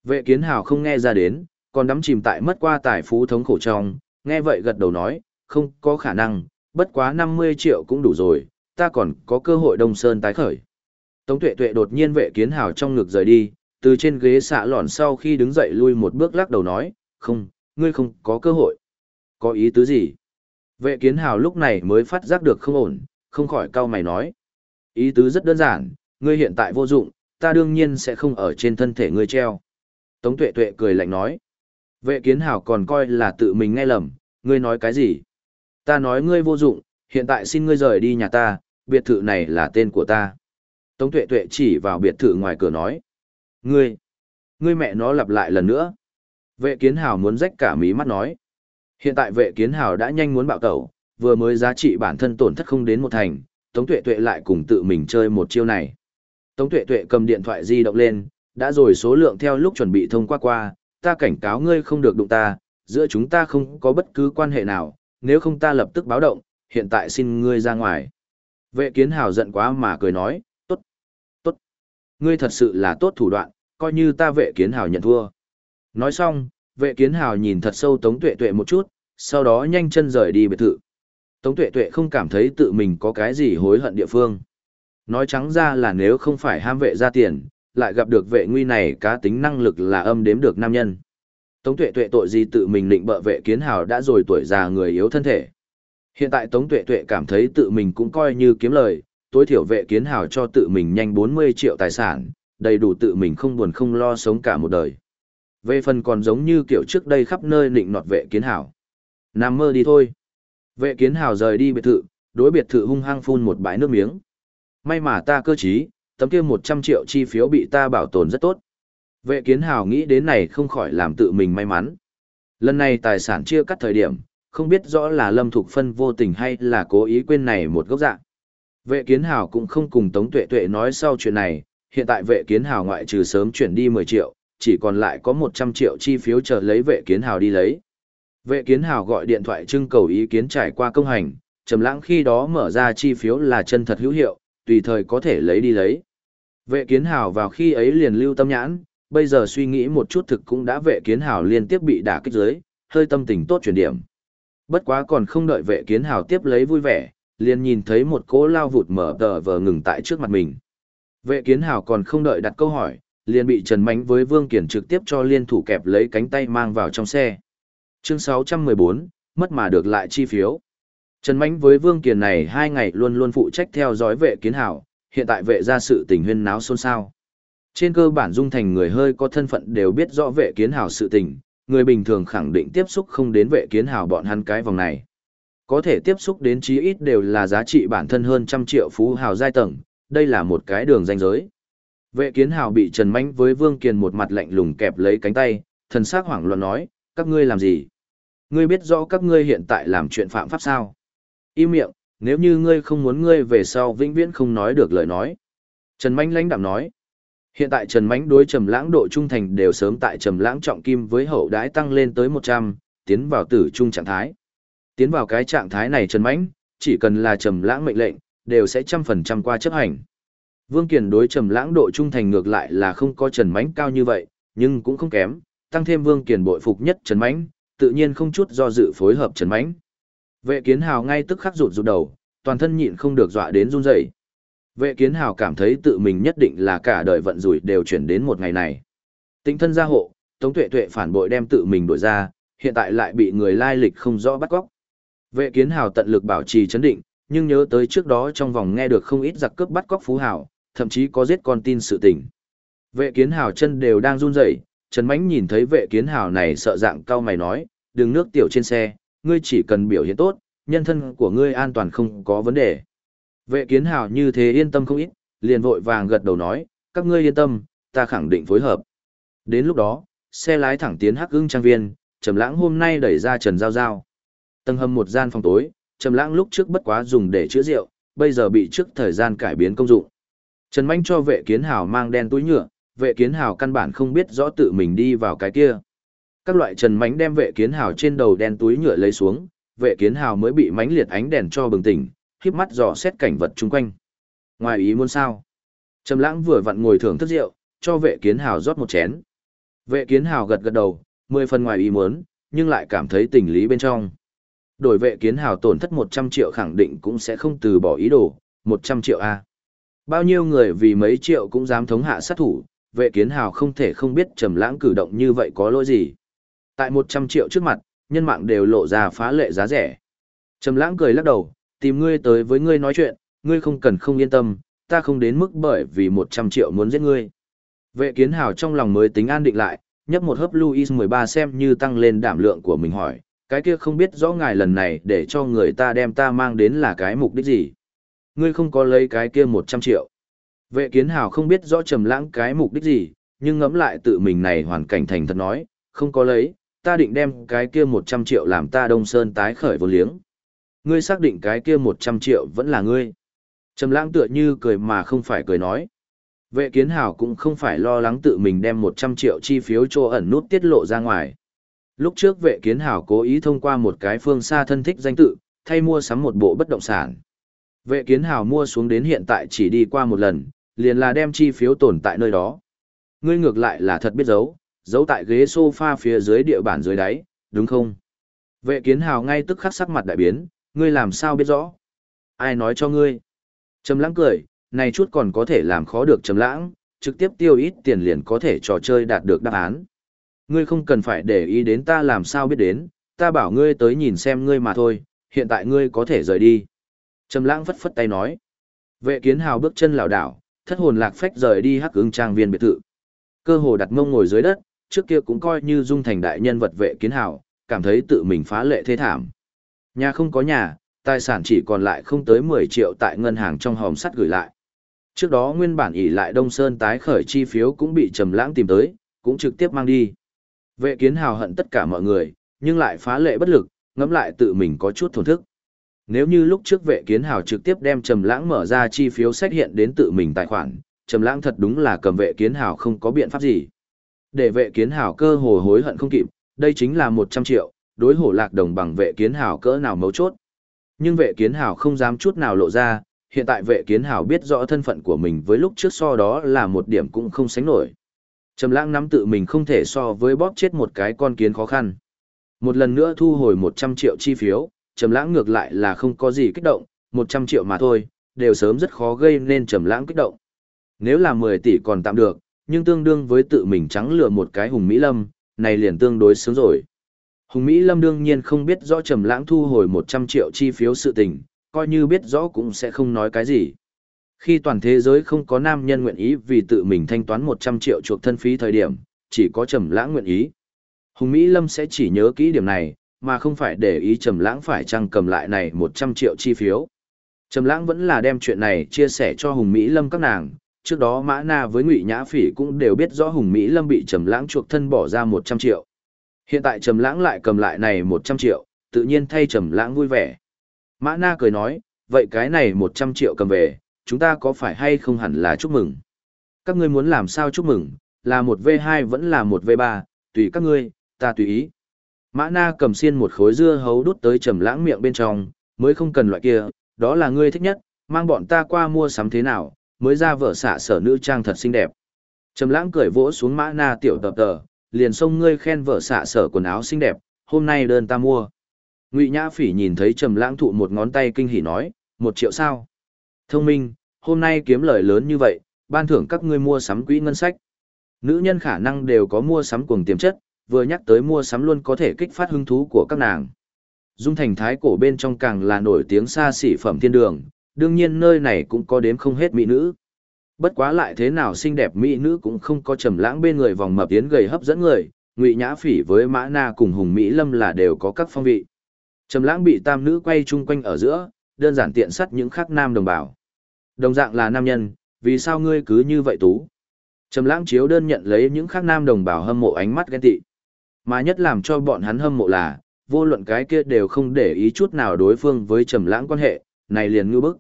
Vệ kiến hào không nghe ra đến, còn đắm chìm tại mất qua tài phú thống khổ trong, nghe vậy gật đầu nói, không có khả năng, bất quá 50 triệu cũng đủ rồi, ta còn có cơ hội đông sơn tái khởi. Tống tuệ tuệ đột nhiên vệ kiến hào trong ngực rời đi, từ trên ghế xạ lòn sau khi đứng dậy lui một bước lắc đầu nói, không, ngươi không có cơ hội. Có ý tứ gì? Vệ kiến hào lúc này mới phát giác được không ổn, không khỏi cau mày nói. Ý tứ rất đơn giản, ngươi hiện tại vô dụng, ta đương nhiên sẽ không ở trên thân thể ngươi treo. Tống tuệ tuệ cười lạnh nói. Vệ kiến hào còn coi là tự mình nghe lầm, ngươi nói cái gì? Ta nói ngươi vô dụng, hiện tại xin ngươi rời đi nhà ta, biệt thự này là tên của ta. Tống tuệ tuệ chỉ vào biệt thự ngoài cửa nói. Ngươi, ngươi mẹ nó lặp lại lần nữa. Vệ kiến hào muốn rách cả mí mắt nói. Hiện tại vệ kiến hào đã nhanh muốn bạo tẩu, vừa mới giá trị bản thân tổn thất không đến một thành, Tống tuệ tuệ lại cùng tự mình chơi một chiêu này. Tống tuệ tuệ cầm điện thoại di động lên, đã rồi số lượng theo lúc chuẩn bị thông qua qua, ta cảnh cáo ngươi không được đụng ta, giữa chúng ta không có bất cứ quan hệ nào, nếu không ta lập tức báo động, hiện tại xin ngươi ra ngoài. Vệ kiến hào giận quá mà cười nói, tốt, tốt, ngươi thật sự là tốt thủ đoạn, coi như ta vệ kiến hào nhận thua. Nói xong, vệ kiến hào nhìn thật sâu tống tuệ tuệ một chút, sau đó nhanh chân rời đi biệt thự. Tống tuệ tuệ không cảm thấy tự mình có cái gì hối hận địa phương. Nói trắng ra là nếu không phải ham vệ ra tiền, lại gặp được vệ nguy này cá tính năng lực là âm đếm được nam nhân. Tống tuệ tuệ tội gì tự mình định bợ vệ kiến hào đã rồi tuổi già người yếu thân thể. Hiện tại Tống tuệ tuệ cảm thấy tự mình cũng coi như kiếm lời, tối thiểu vệ kiến hào cho tự mình nhanh 40 triệu tài sản, đầy đủ tự mình không buồn không lo sống cả một đời. Về phần còn giống như kiểu trước đây khắp nơi định nọt vệ kiến hào. Nằm mơ đi thôi. Vệ kiến hào rời đi biệt thự, đối biệt thự hung hăng phun một bãi nước miếng. May mà ta cơ trí, tấm kia 100 triệu chi phiếu bị ta bảo tồn rất tốt. Vệ kiến hào nghĩ đến này không khỏi làm tự mình may mắn. Lần này tài sản chia cắt thời điểm, không biết rõ là Lâm Thục Phân vô tình hay là cố ý quên này một gốc dạng. Vệ kiến hào cũng không cùng Tống Tuệ Tuệ nói sau chuyện này, hiện tại vệ kiến hào ngoại trừ sớm chuyển đi 10 triệu, chỉ còn lại có 100 triệu chi phiếu chờ lấy vệ kiến hào đi lấy. Vệ kiến hào gọi điện thoại trưng cầu ý kiến trải qua công hành, trầm lãng khi đó mở ra chi phiếu là chân thật hữu hiệu, tùy thời có thể lấy đi lấy. Vệ kiến hào vào khi ấy liền lưu tâm nhãn, bây giờ suy nghĩ một chút thực cũng đã vệ kiến hào liên tiếp bị đả kích dưới, hơi tâm tình tốt chuyển điểm. Bất quá còn không đợi vệ kiến hào tiếp lấy vui vẻ, liền nhìn thấy một cỗ lao vụt mở tờ vờ ngừng tại trước mặt mình. Vệ kiến hào còn không đợi đặt câu hỏi, liền bị Trần Mánh với Vương Kiển trực tiếp cho liên thủ kẹp lấy cánh tay mang vào trong xe. Chương 614, mất mà được lại chi phiếu. Trần Mánh với Vương Kiền này hai ngày luôn luôn phụ trách theo dõi vệ kiến hảo, hiện tại vệ ra sự tình huyên náo xôn xao. Trên cơ bản dung thành người hơi có thân phận đều biết rõ vệ kiến hào sự tình, người bình thường khẳng định tiếp xúc không đến vệ kiến hào bọn hắn cái vòng này. Có thể tiếp xúc đến chí ít đều là giá trị bản thân hơn trăm triệu phú hào giai tầng, đây là một cái đường danh giới. Vệ kiến hào bị Trần Mánh với Vương Kiền một mặt lạnh lùng kẹp lấy cánh tay, thần sắc hoảng loạn nói, các ngươi làm gì? Ngươi biết rõ các ngươi hiện tại làm chuyện phạm pháp sao? Im miệng, nếu như ngươi không muốn ngươi về sau vĩnh viễn không nói được lời nói. Trần Mánh lãnh đạm nói. Hiện tại Trần Mánh đối Trầm Lãng độ trung thành đều sớm tại Trầm Lãng trọng kim với hậu đãi tăng lên tới 100, tiến vào tử trung trạng thái. Tiến vào cái trạng thái này Trần Mánh, chỉ cần là Trầm Lãng mệnh lệnh, đều sẽ trăm phần trăm qua chấp hành. Vương Kiền đối Trầm Lãng độ trung thành ngược lại là không có Trần Mánh cao như vậy, nhưng cũng không kém, tăng thêm Vương Kiền bội phục nhất Trần Mánh, tự nhiên không chút do dự phối hợp Trần Mánh. Vệ kiến hào ngay tức khắc rụt rụt đầu, toàn thân nhịn không được dọa đến run rẩy. Vệ kiến hào cảm thấy tự mình nhất định là cả đời vận rủi đều chuyển đến một ngày này. Tinh thân gia hộ, Tống Tuệ Tuệ phản bội đem tự mình đuổi ra, hiện tại lại bị người lai lịch không rõ bắt cóc. Vệ kiến hào tận lực bảo trì chấn định, nhưng nhớ tới trước đó trong vòng nghe được không ít giặc cướp bắt cóc phú hào, thậm chí có giết con tin sự tình. Vệ kiến hào chân đều đang run rẩy, Trần Mánh nhìn thấy vệ kiến hào này sợ dạng cao mày nói, đừng nước tiểu trên xe, ngươi chỉ cần biểu hiện tốt, nhân thân của ngươi an toàn không có vấn đề. Vệ kiến hào như thế yên tâm không ít, liền vội vàng gật đầu nói, các ngươi yên tâm, ta khẳng định phối hợp. Đến lúc đó, xe lái thẳng tiến hắc ưng trang viên, Trầm Lãng hôm nay đẩy ra Trần Giao Giao. Tầng hầm một gian phòng tối, Trầm Lãng lúc trước bất quá dùng để chữa rượu, bây giờ bị trước thời gian cải biến công dụng. Trần Mạnh cho vệ kiến hào mang đen túi nhựa, vệ kiến hào căn bản không biết rõ tự mình đi vào cái kia. Các loại Trần mánh đem vệ kiến hào trên đầu đen túi nhựa lấy xuống, vệ kiến hào mới bị mánh liệt ánh đèn cho bừng tỉnh, híp mắt dò xét cảnh vật chung quanh. Ngoài ý muốn sao? Trầm Lãng vừa vặn ngồi thưởng thức rượu, cho vệ kiến hào rót một chén. Vệ kiến hào gật gật đầu, mười phần ngoài ý muốn, nhưng lại cảm thấy tình lý bên trong. Đổi vệ kiến hào tổn thất 100 triệu khẳng định cũng sẽ không từ bỏ ý đồ, 100 triệu A. Bao nhiêu người vì mấy triệu cũng dám thống hạ sát thủ, vệ kiến hào không thể không biết trầm lãng cử động như vậy có lỗi gì. Tại 100 triệu trước mặt, nhân mạng đều lộ ra phá lệ giá rẻ. Trầm lãng cười lắc đầu, tìm ngươi tới với ngươi nói chuyện, ngươi không cần không yên tâm, ta không đến mức bởi vì 100 triệu muốn giết ngươi. Vệ kiến hào trong lòng mới tính an định lại, nhấp một hớp Louis 13 xem như tăng lên đảm lượng của mình hỏi, cái kia không biết rõ ngài lần này để cho người ta đem ta mang đến là cái mục đích gì. Ngươi không có lấy cái kia 100 triệu. Vệ kiến hào không biết rõ trầm lãng cái mục đích gì, nhưng ngẫm lại tự mình này hoàn cảnh thành thật nói, không có lấy, ta định đem cái kia 100 triệu làm ta đông sơn tái khởi vô liếng. Ngươi xác định cái kia 100 triệu vẫn là ngươi. Trầm lãng tựa như cười mà không phải cười nói. Vệ kiến hào cũng không phải lo lắng tự mình đem 100 triệu chi phiếu cho ẩn nút tiết lộ ra ngoài. Lúc trước vệ kiến hào cố ý thông qua một cái phương xa thân thích danh tự, thay mua sắm một bộ bất động sản. Vệ kiến hào mua xuống đến hiện tại chỉ đi qua một lần, liền là đem chi phiếu tồn tại nơi đó. Ngươi ngược lại là thật biết giấu, giấu tại ghế sofa phía dưới địa bản dưới đáy, đúng không? Vệ kiến hào ngay tức khắc sắc mặt đại biến, ngươi làm sao biết rõ? Ai nói cho ngươi? Trầm lãng cười, này chút còn có thể làm khó được trầm lãng, trực tiếp tiêu ít tiền liền có thể trò chơi đạt được đáp án. Ngươi không cần phải để ý đến ta làm sao biết đến, ta bảo ngươi tới nhìn xem ngươi mà thôi, hiện tại ngươi có thể rời đi. Trầm lãng phất phất tay nói. Vệ kiến hào bước chân lảo đảo, thất hồn lạc phách rời đi hắc ứng trang viên biệt thự. Cơ hồ đặt mông ngồi dưới đất, trước kia cũng coi như dung thành đại nhân vật vệ kiến hào, cảm thấy tự mình phá lệ thế thảm. Nhà không có nhà, tài sản chỉ còn lại không tới 10 triệu tại ngân hàng trong hòm sắt gửi lại. Trước đó nguyên bản ỷ lại Đông Sơn tái khởi chi phiếu cũng bị Trầm Lãng tìm tới, cũng trực tiếp mang đi. Vệ Kiến Hào hận tất cả mọi người, nhưng lại phá lệ bất lực, ngẫm lại tự mình có chút thổn thức. Nếu như lúc trước Vệ Kiến Hào trực tiếp đem Trầm Lãng mở ra chi phiếu sách hiện đến tự mình tài khoản, Trầm Lãng thật đúng là cầm Vệ Kiến Hào không có biện pháp gì. Để Vệ Kiến Hào cơ hồ hối hận không kịp, đây chính là 100 triệu, đối hổ lạc đồng bằng Vệ Kiến Hào cỡ nào mấu chốt. Nhưng Vệ Kiến Hào không dám chút nào lộ ra, hiện tại vệ kiến hào biết rõ thân phận của mình với lúc trước so đó là một điểm cũng không sánh nổi. Trầm lãng nắm tự mình không thể so với bóp chết một cái con kiến khó khăn. Một lần nữa thu hồi 100 triệu chi phiếu, Trầm lãng ngược lại là không có gì kích động, 100 triệu mà thôi, đều sớm rất khó gây nên Trầm lãng kích động. Nếu là 10 tỷ còn tạm được, nhưng tương đương với tự mình trắng lừa một cái Hùng Mỹ Lâm, này liền tương đối sướng rồi. Hùng Mỹ Lâm đương nhiên không biết rõ Trầm lãng thu hồi 100 triệu chi phiếu sự tình, coi như biết rõ cũng sẽ không nói cái gì. Khi toàn thế giới không có nam nhân nguyện ý vì tự mình thanh toán 100 triệu chuộc thân phí thời điểm, chỉ có Trầm Lãng nguyện ý. Hùng Mỹ Lâm sẽ chỉ nhớ kỹ điểm này, mà không phải để ý Trầm Lãng phải chăng cầm lại này 100 triệu chi phiếu. Trầm Lãng vẫn là đem chuyện này chia sẻ cho Hùng Mỹ Lâm các nàng, trước đó Mã Na với Ngụy Nhã Phỉ cũng đều biết rõ Hùng Mỹ Lâm bị Trầm Lãng chuộc thân bỏ ra 100 triệu. Hiện tại Trầm Lãng lại cầm lại này 100 triệu, tự nhiên thay Trầm Lãng vui vẻ. Mã Na cười nói, vậy cái này 100 triệu cầm về, chúng ta có phải hay không hẳn là chúc mừng? Các ngươi muốn làm sao chúc mừng, là một V2 vẫn là một V3, tùy các ngươi, ta tùy ý. Mã Na cầm xiên một khối dưa hấu đút tới trầm lãng miệng bên trong, mới không cần loại kia, đó là ngươi thích nhất, mang bọn ta qua mua sắm thế nào, mới ra vợ xạ sở nữ trang thật xinh đẹp. Trầm lãng cười vỗ xuống Mã Na tiểu tập tờ, liền xông ngươi khen vợ xạ sở quần áo xinh đẹp, hôm nay đơn ta mua. Ngụy Nhã Phỉ nhìn thấy Trầm Lãng thụ một ngón tay kinh hỉ nói, một triệu sao? Thông minh, hôm nay kiếm lời lớn như vậy, ban thưởng các ngươi mua sắm quỹ ngân sách. Nữ nhân khả năng đều có mua sắm cuồng tiềm chất, vừa nhắc tới mua sắm luôn có thể kích phát hứng thú của các nàng. Dung thành thái cổ bên trong càng là nổi tiếng xa xỉ phẩm thiên đường, đương nhiên nơi này cũng có đếm không hết mỹ nữ. Bất quá lại thế nào xinh đẹp mỹ nữ cũng không có trầm lãng bên người vòng mập tiến gầy hấp dẫn người, Ngụy Nhã Phỉ với Mã Na cùng Hùng Mỹ Lâm là đều có các phong vị. Trầm lãng bị tam nữ quay chung quanh ở giữa, đơn giản tiện sắt những khác nam đồng bào. Đồng dạng là nam nhân, vì sao ngươi cứ như vậy tú? Trầm lãng chiếu đơn nhận lấy những khác nam đồng bào hâm mộ ánh mắt ghen tị. Mà nhất làm cho bọn hắn hâm mộ là, vô luận cái kia đều không để ý chút nào đối phương với trầm lãng quan hệ, này liền ngư bức.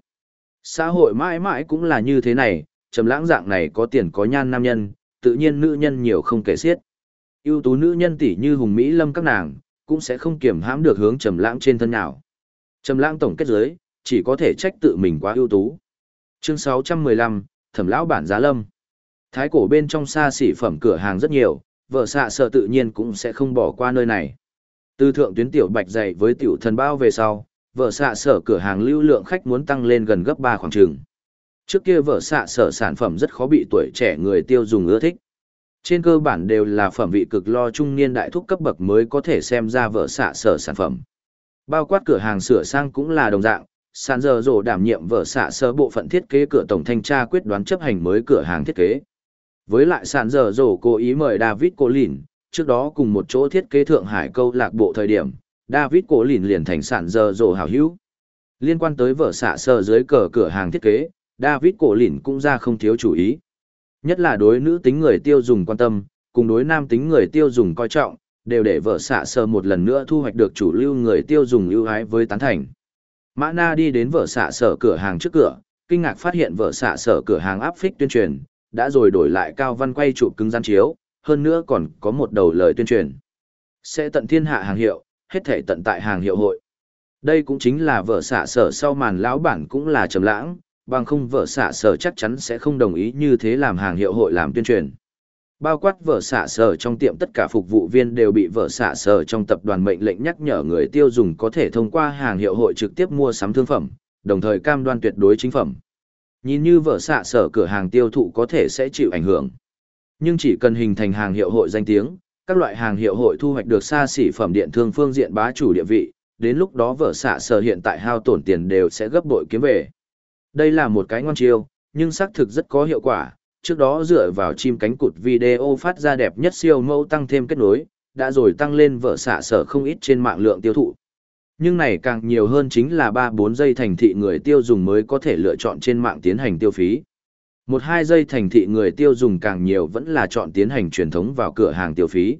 Xã hội mãi mãi cũng là như thế này, trầm lãng dạng này có tiền có nhan nam nhân, tự nhiên nữ nhân nhiều không kể xiết. ưu tú nữ nhân tỷ như hùng mỹ lâm các nàng, cũng sẽ không kiềm hãm được hướng trầm lãng trên thân nào. Trầm lãng tổng kết giới, chỉ có thể trách tự mình quá ưu tú. Chương 615, Thẩm lão bản giá lâm. Thái cổ bên trong xa xỉ phẩm cửa hàng rất nhiều, vợ xạ sợ tự nhiên cũng sẽ không bỏ qua nơi này. Từ thượng tuyến tiểu bạch dày với tiểu thần bao về sau, vợ xạ sở cửa hàng lưu lượng khách muốn tăng lên gần gấp 3 khoảng trường. Trước kia vợ xạ sở sản phẩm rất khó bị tuổi trẻ người tiêu dùng ưa thích. Trên cơ bản đều là phẩm vị cực lo trung niên đại thúc cấp bậc mới có thể xem ra vợ xạ sở sản phẩm. Bao quát cửa hàng sửa sang cũng là đồng dạng, sàn giờ rổ đảm nhiệm vợ xạ sở bộ phận thiết kế cửa tổng thanh tra quyết đoán chấp hành mới cửa hàng thiết kế. Với lại sàn giờ rổ cố ý mời David Colin, trước đó cùng một chỗ thiết kế Thượng Hải câu lạc bộ thời điểm, David Cổ Lìn liền thành sản giờ rồ hảo hữu. Liên quan tới vợ xạ sở dưới cờ cửa hàng thiết kế, David Cổ Lìn cũng ra không thiếu chú ý. Nhất là đối nữ tính người tiêu dùng quan tâm, cùng đối nam tính người tiêu dùng coi trọng, đều để vợ xạ sở một lần nữa thu hoạch được chủ lưu người tiêu dùng ưu ái với tán thành. Mã Na đi đến vợ xạ sở cửa hàng trước cửa, kinh ngạc phát hiện vợ xạ sở cửa hàng áp phích tuyên truyền, đã rồi đổi lại cao văn quay chụp cứng gian chiếu, hơn nữa còn có một đầu lời tuyên truyền. Sẽ tận thiên hạ hàng hiệu, hết thể tận tại hàng hiệu hội. Đây cũng chính là vợ xạ sở sau màn lão bản cũng là trầm lãng, bằng không vợ xạ sở chắc chắn sẽ không đồng ý như thế làm hàng hiệu hội làm tuyên truyền. Bao quát vợ xạ sở trong tiệm tất cả phục vụ viên đều bị vợ xạ sở trong tập đoàn mệnh lệnh nhắc nhở người tiêu dùng có thể thông qua hàng hiệu hội trực tiếp mua sắm thương phẩm, đồng thời cam đoan tuyệt đối chính phẩm. Nhìn như vợ xạ sở cửa hàng tiêu thụ có thể sẽ chịu ảnh hưởng. Nhưng chỉ cần hình thành hàng hiệu hội danh tiếng, các loại hàng hiệu hội thu hoạch được xa xỉ phẩm điện thương phương diện bá chủ địa vị, đến lúc đó vợ xạ sở hiện tại hao tổn tiền đều sẽ gấp bội kiếm về. Đây là một cái ngon chiêu, nhưng xác thực rất có hiệu quả, trước đó dựa vào chim cánh cụt video phát ra đẹp nhất siêu mẫu tăng thêm kết nối, đã rồi tăng lên vợ xạ sở không ít trên mạng lượng tiêu thụ. Nhưng này càng nhiều hơn chính là 3-4 giây thành thị người tiêu dùng mới có thể lựa chọn trên mạng tiến hành tiêu phí. Một hai giây thành thị người tiêu dùng càng nhiều vẫn là chọn tiến hành truyền thống vào cửa hàng tiêu phí.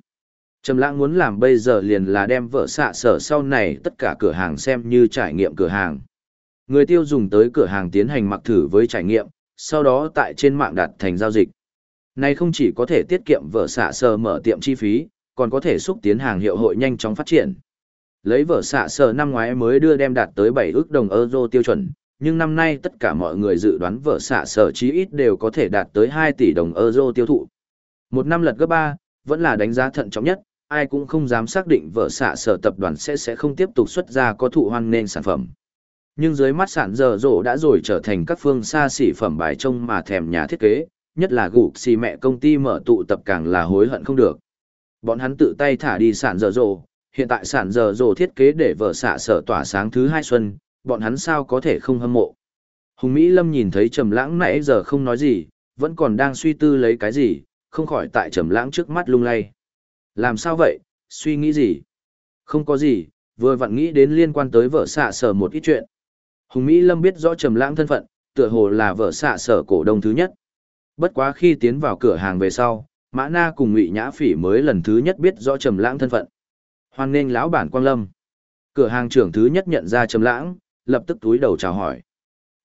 Trầm lãng muốn làm bây giờ liền là đem vợ xạ sở sau này tất cả cửa hàng xem như trải nghiệm cửa hàng. Người tiêu dùng tới cửa hàng tiến hành mặc thử với trải nghiệm, sau đó tại trên mạng đặt thành giao dịch. Này không chỉ có thể tiết kiệm vợ xạ sở mở tiệm chi phí, còn có thể xúc tiến hàng hiệu hội nhanh chóng phát triển. Lấy vợ xạ sở năm ngoái mới đưa đem đạt tới 7 ước đồng euro tiêu chuẩn, nhưng năm nay tất cả mọi người dự đoán vợ xạ sở chí ít đều có thể đạt tới 2 tỷ đồng euro tiêu thụ. Một năm lật gấp 3, vẫn là đánh giá thận trọng nhất, ai cũng không dám xác định vợ xạ sở tập đoàn sẽ sẽ không tiếp tục xuất ra có thụ hoang nên sản phẩm nhưng dưới mắt sản dở rổ đã rồi trở thành các phương xa xỉ phẩm bài trông mà thèm nhà thiết kế, nhất là gục xì mẹ công ty mở tụ tập càng là hối hận không được. Bọn hắn tự tay thả đi sản dở rổ, hiện tại sản dở rổ thiết kế để vợ xạ sở tỏa sáng thứ hai xuân, bọn hắn sao có thể không hâm mộ. Hùng Mỹ Lâm nhìn thấy Trầm Lãng nãy giờ không nói gì, vẫn còn đang suy tư lấy cái gì, không khỏi tại Trầm Lãng trước mắt lung lay. Làm sao vậy, suy nghĩ gì? Không có gì, vừa vặn nghĩ đến liên quan tới vợ xạ sở một ít chuyện. Hùng Mỹ Lâm biết rõ Trầm Lãng thân phận, tựa hồ là vợ xạ sở cổ đông thứ nhất. Bất quá khi tiến vào cửa hàng về sau, Mã Na cùng Ngụy Nhã Phỉ mới lần thứ nhất biết rõ Trầm Lãng thân phận. Hoan nghênh lão bản Quang Lâm. Cửa hàng trưởng thứ nhất nhận ra Trầm Lãng, lập tức túi đầu chào hỏi.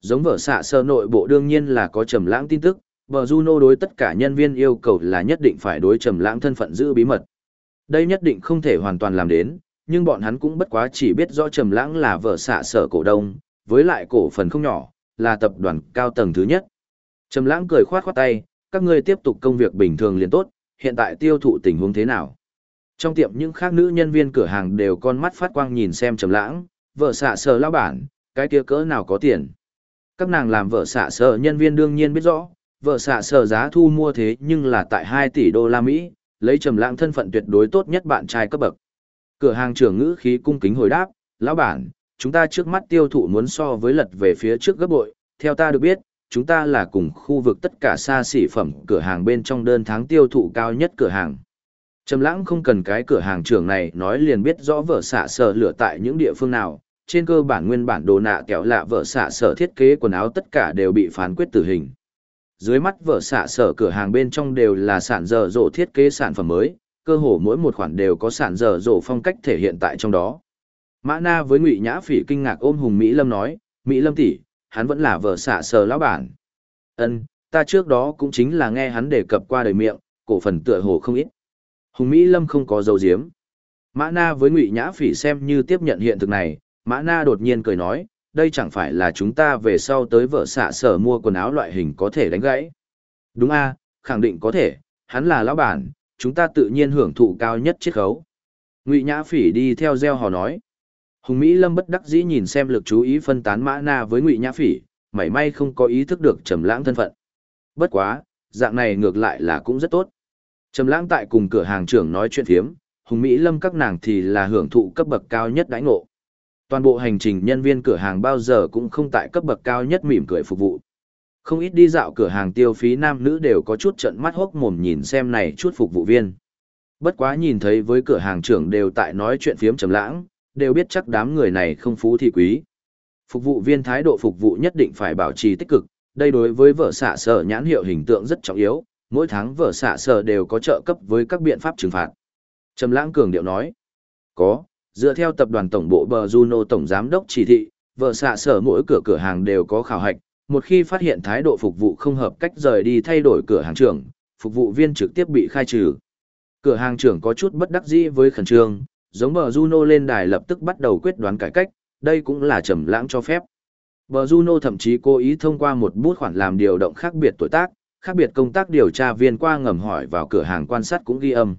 Giống vợ xạ sở nội bộ đương nhiên là có Trầm Lãng tin tức, Bờ Juno đối tất cả nhân viên yêu cầu là nhất định phải đối Trầm Lãng thân phận giữ bí mật. Đây nhất định không thể hoàn toàn làm đến, nhưng bọn hắn cũng bất quá chỉ biết rõ Trầm Lãng là vợ xạ sở cổ đông, với lại cổ phần không nhỏ, là tập đoàn cao tầng thứ nhất. Trầm lãng cười khoát khoát tay, các ngươi tiếp tục công việc bình thường liền tốt, hiện tại tiêu thụ tình huống thế nào? Trong tiệm những khác nữ nhân viên cửa hàng đều con mắt phát quang nhìn xem Trầm lãng, vợ xạ sở lão bản, cái kia cỡ nào có tiền. Các nàng làm vợ xạ sở nhân viên đương nhiên biết rõ, vợ xạ sở giá thu mua thế nhưng là tại 2 tỷ đô la Mỹ, lấy Trầm lãng thân phận tuyệt đối tốt nhất bạn trai cấp bậc. Cửa hàng trưởng ngữ khí cung kính hồi đáp, lão bản, chúng ta trước mắt tiêu thụ muốn so với lật về phía trước gấp bội, theo ta được biết, chúng ta là cùng khu vực tất cả xa xỉ phẩm cửa hàng bên trong đơn tháng tiêu thụ cao nhất cửa hàng. Trầm lãng không cần cái cửa hàng trưởng này nói liền biết rõ vợ xạ sở lửa tại những địa phương nào, trên cơ bản nguyên bản đồ nạ kẹo lạ vợ xạ sở thiết kế quần áo tất cả đều bị phán quyết tử hình. Dưới mắt vợ xạ sở cửa hàng bên trong đều là sản dở dỗ thiết kế sản phẩm mới, cơ hồ mỗi một khoản đều có sản dở dỗ phong cách thể hiện tại trong đó. Mã Na với Ngụy Nhã Phỉ kinh ngạc ôm Hùng Mỹ Lâm nói, "Mỹ Lâm tỷ, hắn vẫn là vợ xạ sở lão bản." "Ân, ta trước đó cũng chính là nghe hắn đề cập qua đời miệng, cổ phần tựa hồ không ít." Hùng Mỹ Lâm không có dấu diếm. Mã Na với Ngụy Nhã Phỉ xem như tiếp nhận hiện thực này, Mã Na đột nhiên cười nói, đây chẳng phải là chúng ta về sau tới vợ xạ sở mua quần áo loại hình có thể đánh gãy. Đúng a, khẳng định có thể, hắn là lão bản, chúng ta tự nhiên hưởng thụ cao nhất chiết khấu. Ngụy Nhã Phỉ đi theo gieo hò nói. Hùng Mỹ Lâm bất đắc dĩ nhìn xem lực chú ý phân tán Mã Na với Ngụy Nhã Phỉ, mảy may không có ý thức được trầm lãng thân phận. Bất quá, dạng này ngược lại là cũng rất tốt. Trầm lãng tại cùng cửa hàng trưởng nói chuyện phiếm, Hùng Mỹ Lâm các nàng thì là hưởng thụ cấp bậc cao nhất đãi ngộ. Toàn bộ hành trình nhân viên cửa hàng bao giờ cũng không tại cấp bậc cao nhất mỉm cười phục vụ. Không ít đi dạo cửa hàng tiêu phí nam nữ đều có chút trận mắt hốc mồm nhìn xem này chút phục vụ viên. Bất quá nhìn thấy với cửa hàng trưởng đều tại nói chuyện phiếm trầm lãng, đều biết chắc đám người này không phú thì quý. Phục vụ viên thái độ phục vụ nhất định phải bảo trì tích cực, đây đối với vợ xạ sở nhãn hiệu hình tượng rất trọng yếu, mỗi tháng vợ xạ sở đều có trợ cấp với các biện pháp trừng phạt. Trầm lãng cường điệu nói, có, dựa theo tập đoàn tổng bộ bờ Juno tổng giám đốc chỉ thị, vợ xạ sở mỗi cửa cửa hàng đều có khảo hạch, một khi phát hiện thái độ phục vụ không hợp cách rời đi thay đổi cửa hàng trưởng, phục vụ viên trực tiếp bị khai trừ. Cửa hàng trưởng có chút bất đắc dĩ với khẩn trương, giống bờ Juno lên đài lập tức bắt đầu quyết đoán cải cách, đây cũng là trầm lãng cho phép. Bờ Juno thậm chí cố ý thông qua một bút khoản làm điều động khác biệt tuổi tác, khác biệt công tác điều tra viên qua ngầm hỏi vào cửa hàng quan sát cũng ghi âm.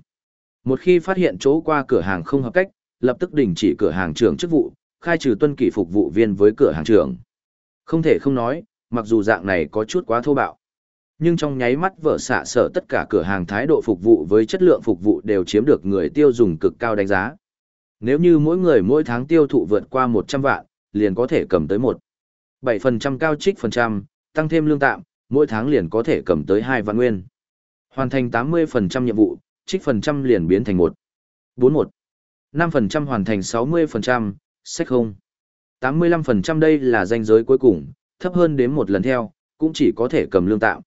Một khi phát hiện chỗ qua cửa hàng không hợp cách, lập tức đình chỉ cửa hàng trưởng chức vụ, khai trừ tuân kỷ phục vụ viên với cửa hàng trưởng. Không thể không nói, mặc dù dạng này có chút quá thô bạo. Nhưng trong nháy mắt vợ xạ sở tất cả cửa hàng thái độ phục vụ với chất lượng phục vụ đều chiếm được người tiêu dùng cực cao đánh giá. Nếu như mỗi người mỗi tháng tiêu thụ vượt qua 100 vạn, liền có thể cầm tới 1. 7% cao trích phần trăm, tăng thêm lương tạm, mỗi tháng liền có thể cầm tới 2 vạn nguyên. Hoàn thành 80% nhiệm vụ, trích phần trăm liền biến thành 1. 41. 5% hoàn thành 60%, sách không. 85% đây là danh giới cuối cùng, thấp hơn đến một lần theo, cũng chỉ có thể cầm lương tạm.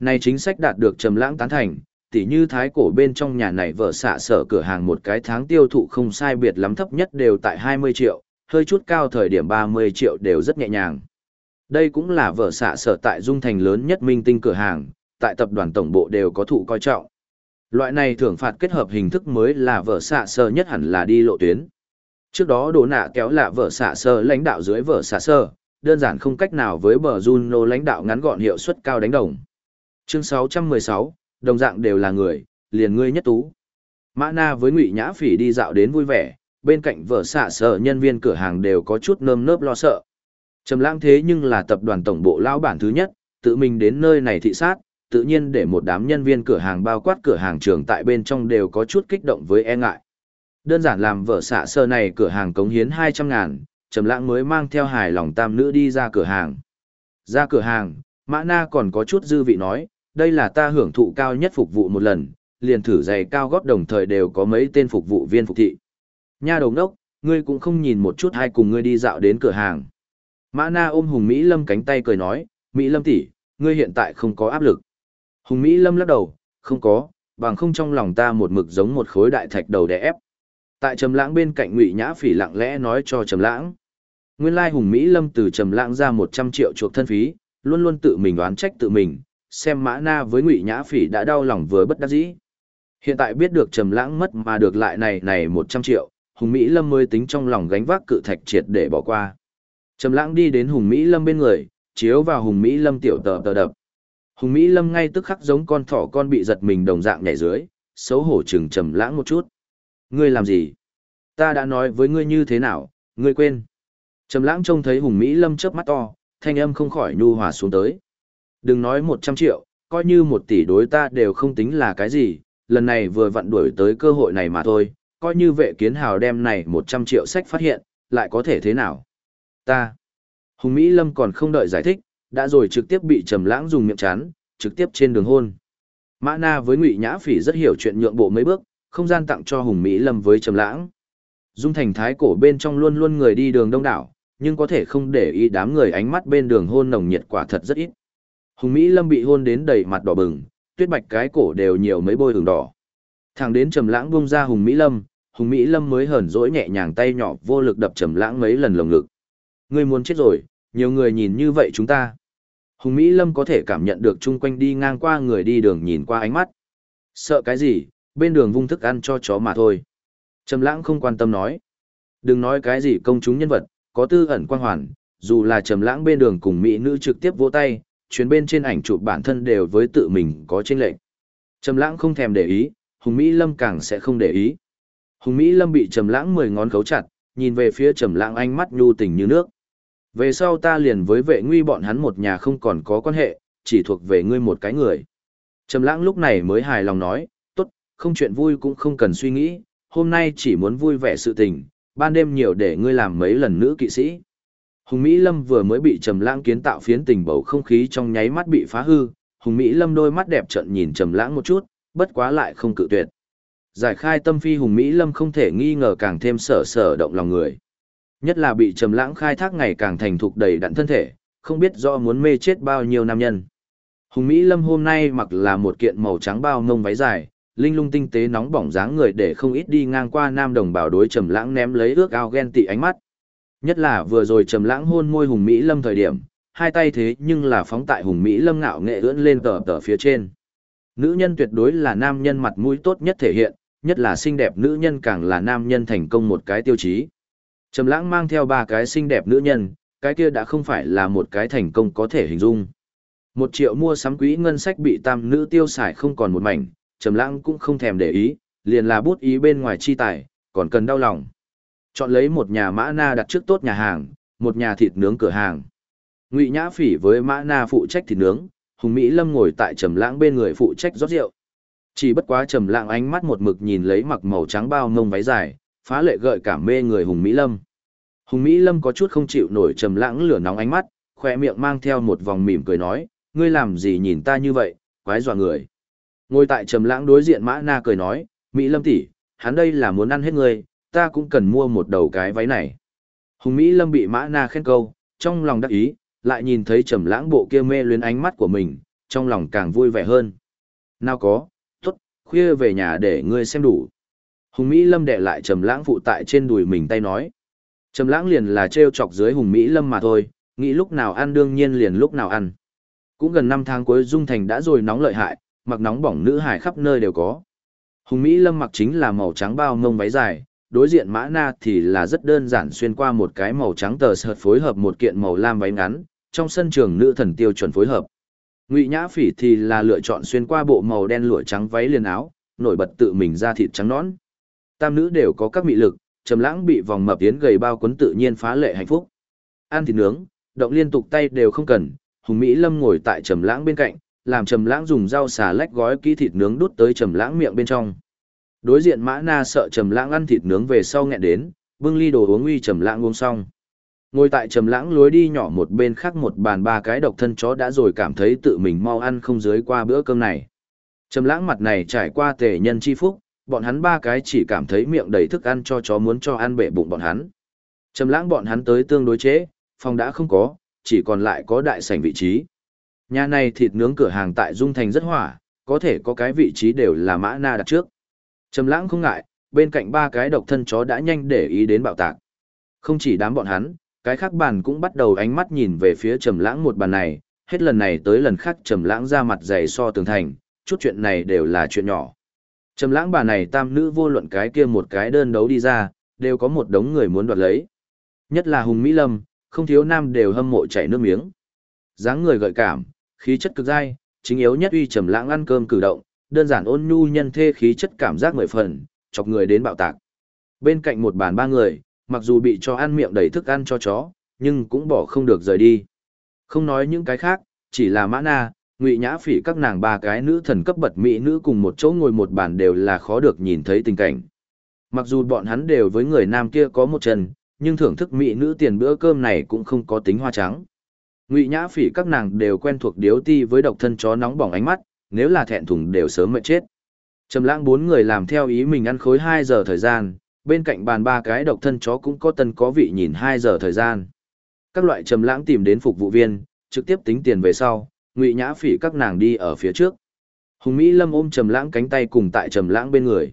Này chính sách đạt được trầm lãng tán thành, tỉ như thái cổ bên trong nhà này vợ xạ sở cửa hàng một cái tháng tiêu thụ không sai biệt lắm thấp nhất đều tại 20 triệu, hơi chút cao thời điểm 30 triệu đều rất nhẹ nhàng. Đây cũng là vợ xạ sở tại dung thành lớn nhất minh tinh cửa hàng, tại tập đoàn tổng bộ đều có thụ coi trọng. Loại này thưởng phạt kết hợp hình thức mới là vợ xạ sơ nhất hẳn là đi lộ tuyến. Trước đó đồ nạ kéo lạ vợ xạ sơ lãnh đạo dưới vợ xạ sơ, đơn giản không cách nào với bờ Juno lãnh đạo ngắn gọn hiệu suất cao đánh đồng. Chương 616, đồng dạng đều là người, liền ngươi nhất tú. Mã Na với Ngụy Nhã Phỉ đi dạo đến vui vẻ, bên cạnh vợ xạ sở nhân viên cửa hàng đều có chút nơm nớp lo sợ. Trầm lãng thế nhưng là tập đoàn tổng bộ lão bản thứ nhất, tự mình đến nơi này thị sát, tự nhiên để một đám nhân viên cửa hàng bao quát cửa hàng trường tại bên trong đều có chút kích động với e ngại. Đơn giản làm vợ xạ sơ này cửa hàng cống hiến 200 ngàn, trầm lãng mới mang theo hài lòng tam nữ đi ra cửa hàng. Ra cửa hàng, Mã Na còn có chút dư vị nói, đây là ta hưởng thụ cao nhất phục vụ một lần, liền thử giày cao gót đồng thời đều có mấy tên phục vụ viên phục thị. Nha đồng đốc, ngươi cũng không nhìn một chút hai cùng ngươi đi dạo đến cửa hàng. Mã Na ôm Hùng Mỹ Lâm cánh tay cười nói, Mỹ Lâm tỷ, ngươi hiện tại không có áp lực. Hùng Mỹ Lâm lắc đầu, không có, bằng không trong lòng ta một mực giống một khối đại thạch đầu đè ép. Tại Trầm Lãng bên cạnh Ngụy Nhã Phỉ lặng lẽ nói cho Trầm Lãng. Nguyên lai Hùng Mỹ Lâm từ Trầm Lãng ra 100 triệu chuộc thân phí, luôn luôn tự mình oán trách tự mình, xem Mã Na với Ngụy Nhã Phỉ đã đau lòng vừa bất đắc dĩ. Hiện tại biết được Trầm Lãng mất mà được lại này này 100 triệu, Hùng Mỹ Lâm mới tính trong lòng gánh vác cự thạch triệt để bỏ qua. Trầm Lãng đi đến Hùng Mỹ Lâm bên người, chiếu vào Hùng Mỹ Lâm tiểu tờ tờ đập. Hùng Mỹ Lâm ngay tức khắc giống con thỏ con bị giật mình đồng dạng nhảy dưới, xấu hổ chừng trầm lãng một chút. Ngươi làm gì? Ta đã nói với ngươi như thế nào, ngươi quên. Trầm lãng trông thấy Hùng Mỹ Lâm chớp mắt to, thanh âm không khỏi nhu hòa xuống tới. Đừng nói 100 triệu, coi như 1 tỷ đối ta đều không tính là cái gì, lần này vừa vặn đuổi tới cơ hội này mà thôi, coi như vệ kiến hào đem này 100 triệu sách phát hiện, lại có thể thế nào? Ta. Hùng Mỹ Lâm còn không đợi giải thích, đã rồi trực tiếp bị Trầm Lãng dùng miệng chán, trực tiếp trên đường hôn. Mã Na với Ngụy Nhã Phỉ rất hiểu chuyện nhượng bộ mấy bước, không gian tặng cho Hùng Mỹ Lâm với Trầm Lãng. Dung thành thái cổ bên trong luôn luôn người đi đường đông đảo, nhưng có thể không để ý đám người ánh mắt bên đường hôn nồng nhiệt quả thật rất ít. Hùng Mỹ Lâm bị hôn đến đầy mặt đỏ bừng, tuyết bạch cái cổ đều nhiều mấy bôi ửng đỏ. Thằng đến Trầm Lãng buông ra Hùng Mỹ Lâm, Hùng Mỹ Lâm mới hờn dỗi nhẹ nhàng tay nhỏ vô lực đập Trầm Lãng mấy lần lồng ngực. Ngươi muốn chết rồi, nhiều người nhìn như vậy chúng ta. Hùng Mỹ Lâm có thể cảm nhận được chung quanh đi ngang qua người đi đường nhìn qua ánh mắt. Sợ cái gì, bên đường vung thức ăn cho chó mà thôi. Trầm Lãng không quan tâm nói. Đừng nói cái gì công chúng nhân vật, có tư ẩn quan hoàn, dù là Trầm Lãng bên đường cùng mỹ nữ trực tiếp vỗ tay, chuyến bên trên ảnh chụp bản thân đều với tự mình có chênh lệch. Trầm Lãng không thèm để ý, Hùng Mỹ Lâm càng sẽ không để ý. Hùng Mỹ Lâm bị Trầm Lãng mười ngón khấu chặt, nhìn về phía Trầm Lãng ánh mắt nhu tình như nước. Về sau ta liền với vệ nguy bọn hắn một nhà không còn có quan hệ, chỉ thuộc về ngươi một cái người. Trầm lãng lúc này mới hài lòng nói, tốt, không chuyện vui cũng không cần suy nghĩ, hôm nay chỉ muốn vui vẻ sự tình, ban đêm nhiều để ngươi làm mấy lần nữ kỵ sĩ. Hùng Mỹ Lâm vừa mới bị Trầm lãng kiến tạo phiến tình bầu không khí trong nháy mắt bị phá hư, Hùng Mỹ Lâm đôi mắt đẹp trợn nhìn Trầm lãng một chút, bất quá lại không cự tuyệt. Giải khai tâm phi Hùng Mỹ Lâm không thể nghi ngờ càng thêm sở sở động lòng người. Nhất là bị trầm lãng khai thác ngày càng thành thục đầy đặn thân thể, không biết do muốn mê chết bao nhiêu nam nhân. Hùng Mỹ Lâm hôm nay mặc là một kiện màu trắng bao ngông váy dài, linh lung tinh tế nóng bỏng dáng người để không ít đi ngang qua nam đồng bào đối trầm lãng ném lấy ước ao ghen tị ánh mắt. Nhất là vừa rồi trầm lãng hôn môi Hùng Mỹ Lâm thời điểm, hai tay thế nhưng là phóng tại Hùng Mỹ Lâm ngạo nghệ ưỡn lên tờ tờ phía trên. Nữ nhân tuyệt đối là nam nhân mặt mũi tốt nhất thể hiện, nhất là xinh đẹp nữ nhân càng là nam nhân thành công một cái tiêu chí. Trầm lãng mang theo ba cái xinh đẹp nữ nhân, cái kia đã không phải là một cái thành công có thể hình dung. Một triệu mua sắm quỹ ngân sách bị tam nữ tiêu xài không còn một mảnh, Trầm lãng cũng không thèm để ý, liền là bút ý bên ngoài chi tài, còn cần đau lòng. Chọn lấy một nhà mã na đặt trước tốt nhà hàng, một nhà thịt nướng cửa hàng. Ngụy Nhã Phỉ với mã na phụ trách thịt nướng, Hùng Mỹ Lâm ngồi tại Trầm lãng bên người phụ trách rót rượu. Chỉ bất quá Trầm lãng ánh mắt một mực nhìn lấy mặc màu trắng bao ngông váy dài, phá lệ gợi cảm mê người Hùng Mỹ Lâm. Hùng Mỹ Lâm có chút không chịu nổi trầm lãng lửa nóng ánh mắt, khóe miệng mang theo một vòng mỉm cười nói, ngươi làm gì nhìn ta như vậy, quái dọa người. Ngồi tại trầm lãng đối diện Mã Na cười nói, Mỹ Lâm tỷ, hắn đây là muốn ăn hết ngươi, ta cũng cần mua một đầu cái váy này. Hùng Mỹ Lâm bị Mã Na khen câu, trong lòng đắc ý, lại nhìn thấy trầm lãng bộ kia mê luyến ánh mắt của mình, trong lòng càng vui vẻ hơn. Nào có, tốt, khuya về nhà để ngươi xem đủ. Hùng Mỹ Lâm đệ lại Trầm Lãng phụ tại trên đùi mình tay nói. Trầm Lãng liền là trêu chọc dưới Hùng Mỹ Lâm mà thôi, nghĩ lúc nào ăn đương nhiên liền lúc nào ăn. Cũng gần 5 tháng cuối Dung Thành đã rồi nóng lợi hại, mặc nóng bỏng nữ hải khắp nơi đều có. Hùng Mỹ Lâm mặc chính là màu trắng bao ngông váy dài, đối diện Mã Na thì là rất đơn giản xuyên qua một cái màu trắng tờ sợt phối hợp một kiện màu lam váy ngắn, trong sân trường nữ thần tiêu chuẩn phối hợp. Ngụy Nhã Phỉ thì là lựa chọn xuyên qua bộ màu đen lụa trắng váy liền áo, nổi bật tự mình ra thịt trắng nõn tam nữ đều có các mị lực, trầm lãng bị vòng mập tiến gầy bao quấn tự nhiên phá lệ hạnh phúc. Ăn thịt nướng, động liên tục tay đều không cần, Hùng Mỹ Lâm ngồi tại trầm lãng bên cạnh, làm trầm lãng dùng dao xà lách gói kỹ thịt nướng đút tới trầm lãng miệng bên trong. Đối diện Mã Na sợ trầm lãng ăn thịt nướng về sau nghẹn đến, bưng ly đồ uống uy trầm lãng uống xong. Ngồi tại trầm lãng lối đi nhỏ một bên khác một bàn ba cái độc thân chó đã rồi cảm thấy tự mình mau ăn không dưới qua bữa cơm này. Trầm lãng mặt này trải qua tề nhân chi phúc, bọn hắn ba cái chỉ cảm thấy miệng đầy thức ăn cho chó muốn cho ăn bể bụng bọn hắn. Trầm lãng bọn hắn tới tương đối chế, phòng đã không có, chỉ còn lại có đại sảnh vị trí. Nhà này thịt nướng cửa hàng tại Dung Thành rất hỏa, có thể có cái vị trí đều là mã na đặt trước. Trầm lãng không ngại, bên cạnh ba cái độc thân chó đã nhanh để ý đến bạo tạc. Không chỉ đám bọn hắn, cái khác bàn cũng bắt đầu ánh mắt nhìn về phía Trầm lãng một bàn này, hết lần này tới lần khác Trầm lãng ra mặt dày so tường thành, chút chuyện này đều là chuyện nhỏ. Trầm lãng bà này tam nữ vô luận cái kia một cái đơn đấu đi ra, đều có một đống người muốn đoạt lấy. Nhất là Hùng Mỹ Lâm, không thiếu nam đều hâm mộ chảy nước miếng. dáng người gợi cảm, khí chất cực dai, chính yếu nhất uy trầm lãng ăn cơm cử động, đơn giản ôn nhu nhân thê khí chất cảm giác mười phần, chọc người đến bạo tạc. Bên cạnh một bàn ba người, mặc dù bị cho ăn miệng đầy thức ăn cho chó, nhưng cũng bỏ không được rời đi. Không nói những cái khác, chỉ là Mã Na, ngụy nhã phỉ các nàng ba cái nữ thần cấp bậc mỹ nữ cùng một chỗ ngồi một bàn đều là khó được nhìn thấy tình cảnh mặc dù bọn hắn đều với người nam kia có một chân nhưng thưởng thức mỹ nữ tiền bữa cơm này cũng không có tính hoa trắng. Ngụy Nhã Phỉ các nàng đều quen thuộc điếu ti với độc thân chó nóng bỏng ánh mắt, nếu là thẹn thùng đều sớm mệt chết. Trầm Lãng bốn người làm theo ý mình ăn khối hai giờ thời gian, bên cạnh bàn ba cái độc thân chó cũng có tân có vị nhìn hai giờ thời gian. Các loại Trầm Lãng tìm đến phục vụ viên, trực tiếp tính tiền về sau, Ngụy Nhã Phỉ các nàng đi ở phía trước. Hùng Mỹ Lâm ôm Trầm Lãng cánh tay cùng tại Trầm Lãng bên người.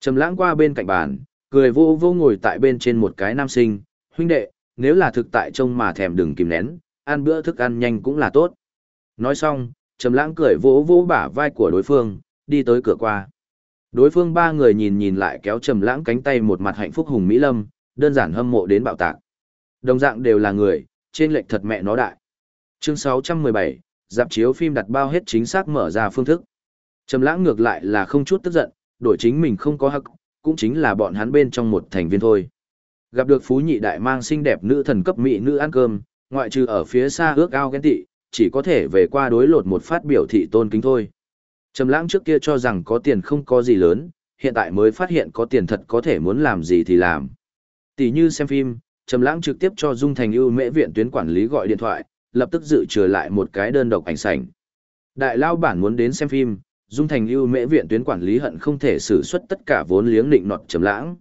Trầm Lãng qua bên cạnh bàn, cười vô vô ngồi tại bên trên một cái nam sinh, huynh đệ, nếu là thực tại trông mà thèm đừng kìm nén, ăn bữa thức ăn nhanh cũng là tốt. Nói xong, Trầm Lãng cười vỗ vỗ bả vai của đối phương, đi tới cửa qua. Đối phương ba người nhìn nhìn lại kéo Trầm Lãng cánh tay một mặt hạnh phúc hùng mỹ lâm, đơn giản hâm mộ đến bạo tạc. Đồng dạng đều là người, trên lệch thật mẹ nó đại. Chương 617, dạp chiếu phim đặt bao hết chính xác mở ra phương thức. Trầm Lãng ngược lại là không chút tức giận, đổi chính mình không có hắc, cũng chính là bọn hắn bên trong một thành viên thôi. Gặp được phú nhị đại mang xinh đẹp nữ thần cấp mỹ nữ ăn cơm, ngoại trừ ở phía xa ước ao ghen tị, chỉ có thể về qua đối lột một phát biểu thị tôn kính thôi. Trầm lãng trước kia cho rằng có tiền không có gì lớn, hiện tại mới phát hiện có tiền thật có thể muốn làm gì thì làm. Tỷ như xem phim, Trầm lãng trực tiếp cho Dung Thành ưu mễ viện tuyến quản lý gọi điện thoại, lập tức dự trừ lại một cái đơn độc ảnh sảnh. Đại lao bản muốn đến xem phim, Dung Thành ưu mễ viện tuyến quản lý hận không thể sử xuất tất cả vốn liếng định nọt Trầm lãng.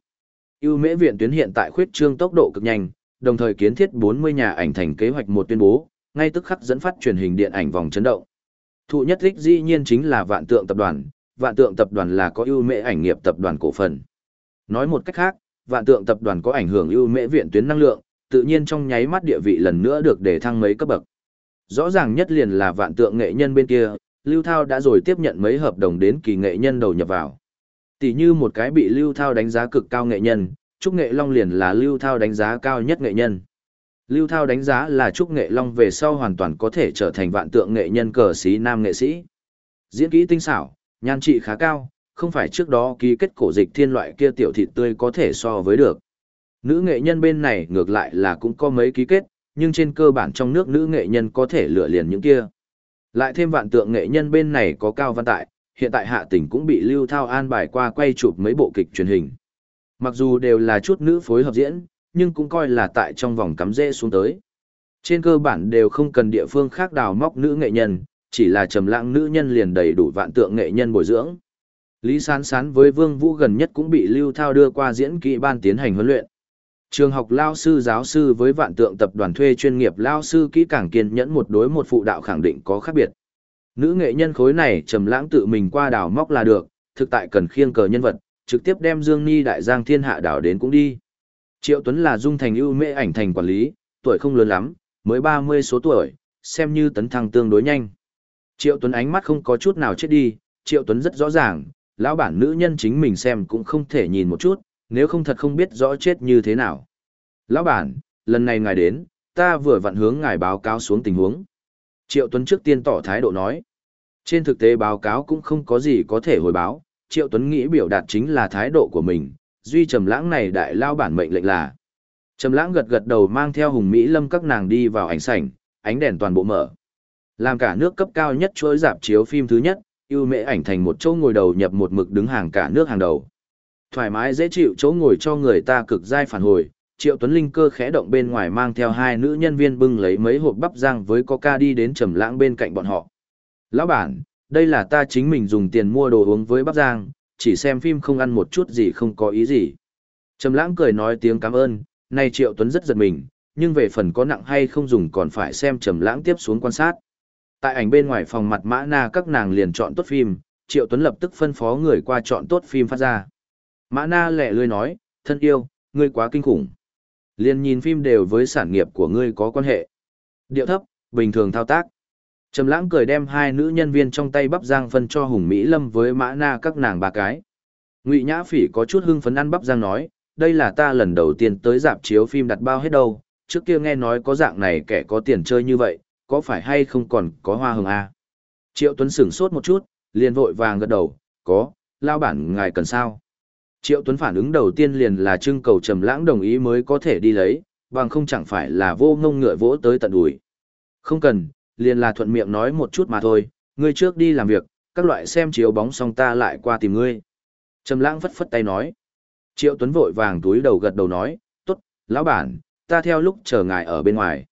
Ưu mễ viện tuyến hiện tại khuyết trương tốc độ cực nhanh, đồng thời kiến thiết 40 nhà ảnh thành kế hoạch một tuyên bố, ngay tức khắc dẫn phát truyền hình điện ảnh vòng chấn động. Thụ nhất thích dĩ nhiên chính là vạn tượng tập đoàn, vạn tượng tập đoàn là có ưu mễ ảnh nghiệp tập đoàn cổ phần. Nói một cách khác, vạn tượng tập đoàn có ảnh hưởng ưu mễ viện tuyến năng lượng, tự nhiên trong nháy mắt địa vị lần nữa được để thăng mấy cấp bậc. Rõ ràng nhất liền là vạn tượng nghệ nhân bên kia, Lưu Thao đã rồi tiếp nhận mấy hợp đồng đến kỳ nghệ nhân đầu nhập vào. Tỷ như một cái bị Lưu Thao đánh giá cực cao nghệ nhân, Trúc Nghệ Long liền là Lưu Thao đánh giá cao nhất nghệ nhân. Lưu Thao đánh giá là Trúc Nghệ Long về sau hoàn toàn có thể trở thành vạn tượng nghệ nhân cờ sĩ nam nghệ sĩ. Diễn kỹ tinh xảo, nhan trị khá cao, không phải trước đó ký kết cổ dịch thiên loại kia tiểu thịt tươi có thể so với được. Nữ nghệ nhân bên này ngược lại là cũng có mấy ký kết, nhưng trên cơ bản trong nước nữ nghệ nhân có thể lựa liền những kia. Lại thêm vạn tượng nghệ nhân bên này có cao văn tại, hiện tại hạ tỉnh cũng bị Lưu Thao an bài qua quay chụp mấy bộ kịch truyền hình. Mặc dù đều là chút nữ phối hợp diễn, nhưng cũng coi là tại trong vòng cắm rễ xuống tới. Trên cơ bản đều không cần địa phương khác đào móc nữ nghệ nhân, chỉ là trầm lãng nữ nhân liền đầy đủ vạn tượng nghệ nhân bồi dưỡng. Lý Sán Sán với Vương Vũ gần nhất cũng bị Lưu Thao đưa qua diễn kỹ ban tiến hành huấn luyện. Trường học lao sư giáo sư với vạn tượng tập đoàn thuê chuyên nghiệp lao sư kỹ càng kiên nhẫn một đối một phụ đạo khẳng định có khác biệt. Nữ nghệ nhân khối này trầm lãng tự mình qua đào móc là được, thực tại cần khiêng cờ nhân vật, trực tiếp đem Dương Ni đại giang thiên hạ đảo đến cũng đi. Triệu Tuấn là dung thành ưu mê ảnh thành quản lý, tuổi không lớn lắm, mới 30 số tuổi, xem như tấn thăng tương đối nhanh. Triệu Tuấn ánh mắt không có chút nào chết đi, Triệu Tuấn rất rõ ràng, lão bản nữ nhân chính mình xem cũng không thể nhìn một chút, nếu không thật không biết rõ chết như thế nào. Lão bản, lần này ngài đến, ta vừa vặn hướng ngài báo cáo xuống tình huống. Triệu Tuấn trước tiên tỏ thái độ nói. Trên thực tế báo cáo cũng không có gì có thể hồi báo, Triệu Tuấn nghĩ biểu đạt chính là thái độ của mình, duy trầm lãng này đại lao bản mệnh lệnh là. Trầm lãng gật gật đầu mang theo Hùng Mỹ Lâm các nàng đi vào ảnh sảnh, ánh đèn toàn bộ mở. Làm cả nước cấp cao nhất chuỗi dạp chiếu phim thứ nhất, ưu mễ ảnh thành một chỗ ngồi đầu nhập một mực đứng hàng cả nước hàng đầu. Thoải mái dễ chịu chỗ ngồi cho người ta cực dai phản hồi, Triệu Tuấn Linh cơ khẽ động bên ngoài mang theo hai nữ nhân viên bưng lấy mấy hộp bắp rang với coca đi đến trầm lãng bên cạnh bọn họ. Lão bản, đây là ta chính mình dùng tiền mua đồ uống với bắp rang, chỉ xem phim không ăn một chút gì không có ý gì. Trầm lãng cười nói tiếng cảm ơn, này Triệu Tuấn rất giật mình, nhưng về phần có nặng hay không dùng còn phải xem Trầm lãng tiếp xuống quan sát. Tại ảnh bên ngoài phòng mặt Mã Na các nàng liền chọn tốt phim, Triệu Tuấn lập tức phân phó người qua chọn tốt phim phát ra. Mã Na lẹ lươi nói, thân yêu, ngươi quá kinh khủng. Liên nhìn phim đều với sản nghiệp của ngươi có quan hệ. Điệu thấp, bình thường thao tác. Trầm lãng cười đem hai nữ nhân viên trong tay bắp rang phân cho Hùng Mỹ Lâm với Mã Na các nàng ba cái. Ngụy Nhã Phỉ có chút hưng phấn ăn bắp rang nói, đây là ta lần đầu tiên tới dạp chiếu phim đặt bao hết đâu, trước kia nghe nói có dạng này kẻ có tiền chơi như vậy, có phải hay không còn có hoa hồng à? Triệu Tuấn sửng sốt một chút, liền vội vàng gật đầu, có, lao bản ngài cần sao? Triệu Tuấn phản ứng đầu tiên liền là trưng cầu trầm lãng đồng ý mới có thể đi lấy, bằng không chẳng phải là vô ngông ngựa vỗ tới tận đùi. Không cần, liền là thuận miệng nói một chút mà thôi, ngươi trước đi làm việc, các loại xem chiếu bóng xong ta lại qua tìm ngươi. Trầm lãng phất phất tay nói. Triệu Tuấn vội vàng túi đầu gật đầu nói, tốt, lão bản, ta theo lúc chờ ngài ở bên ngoài.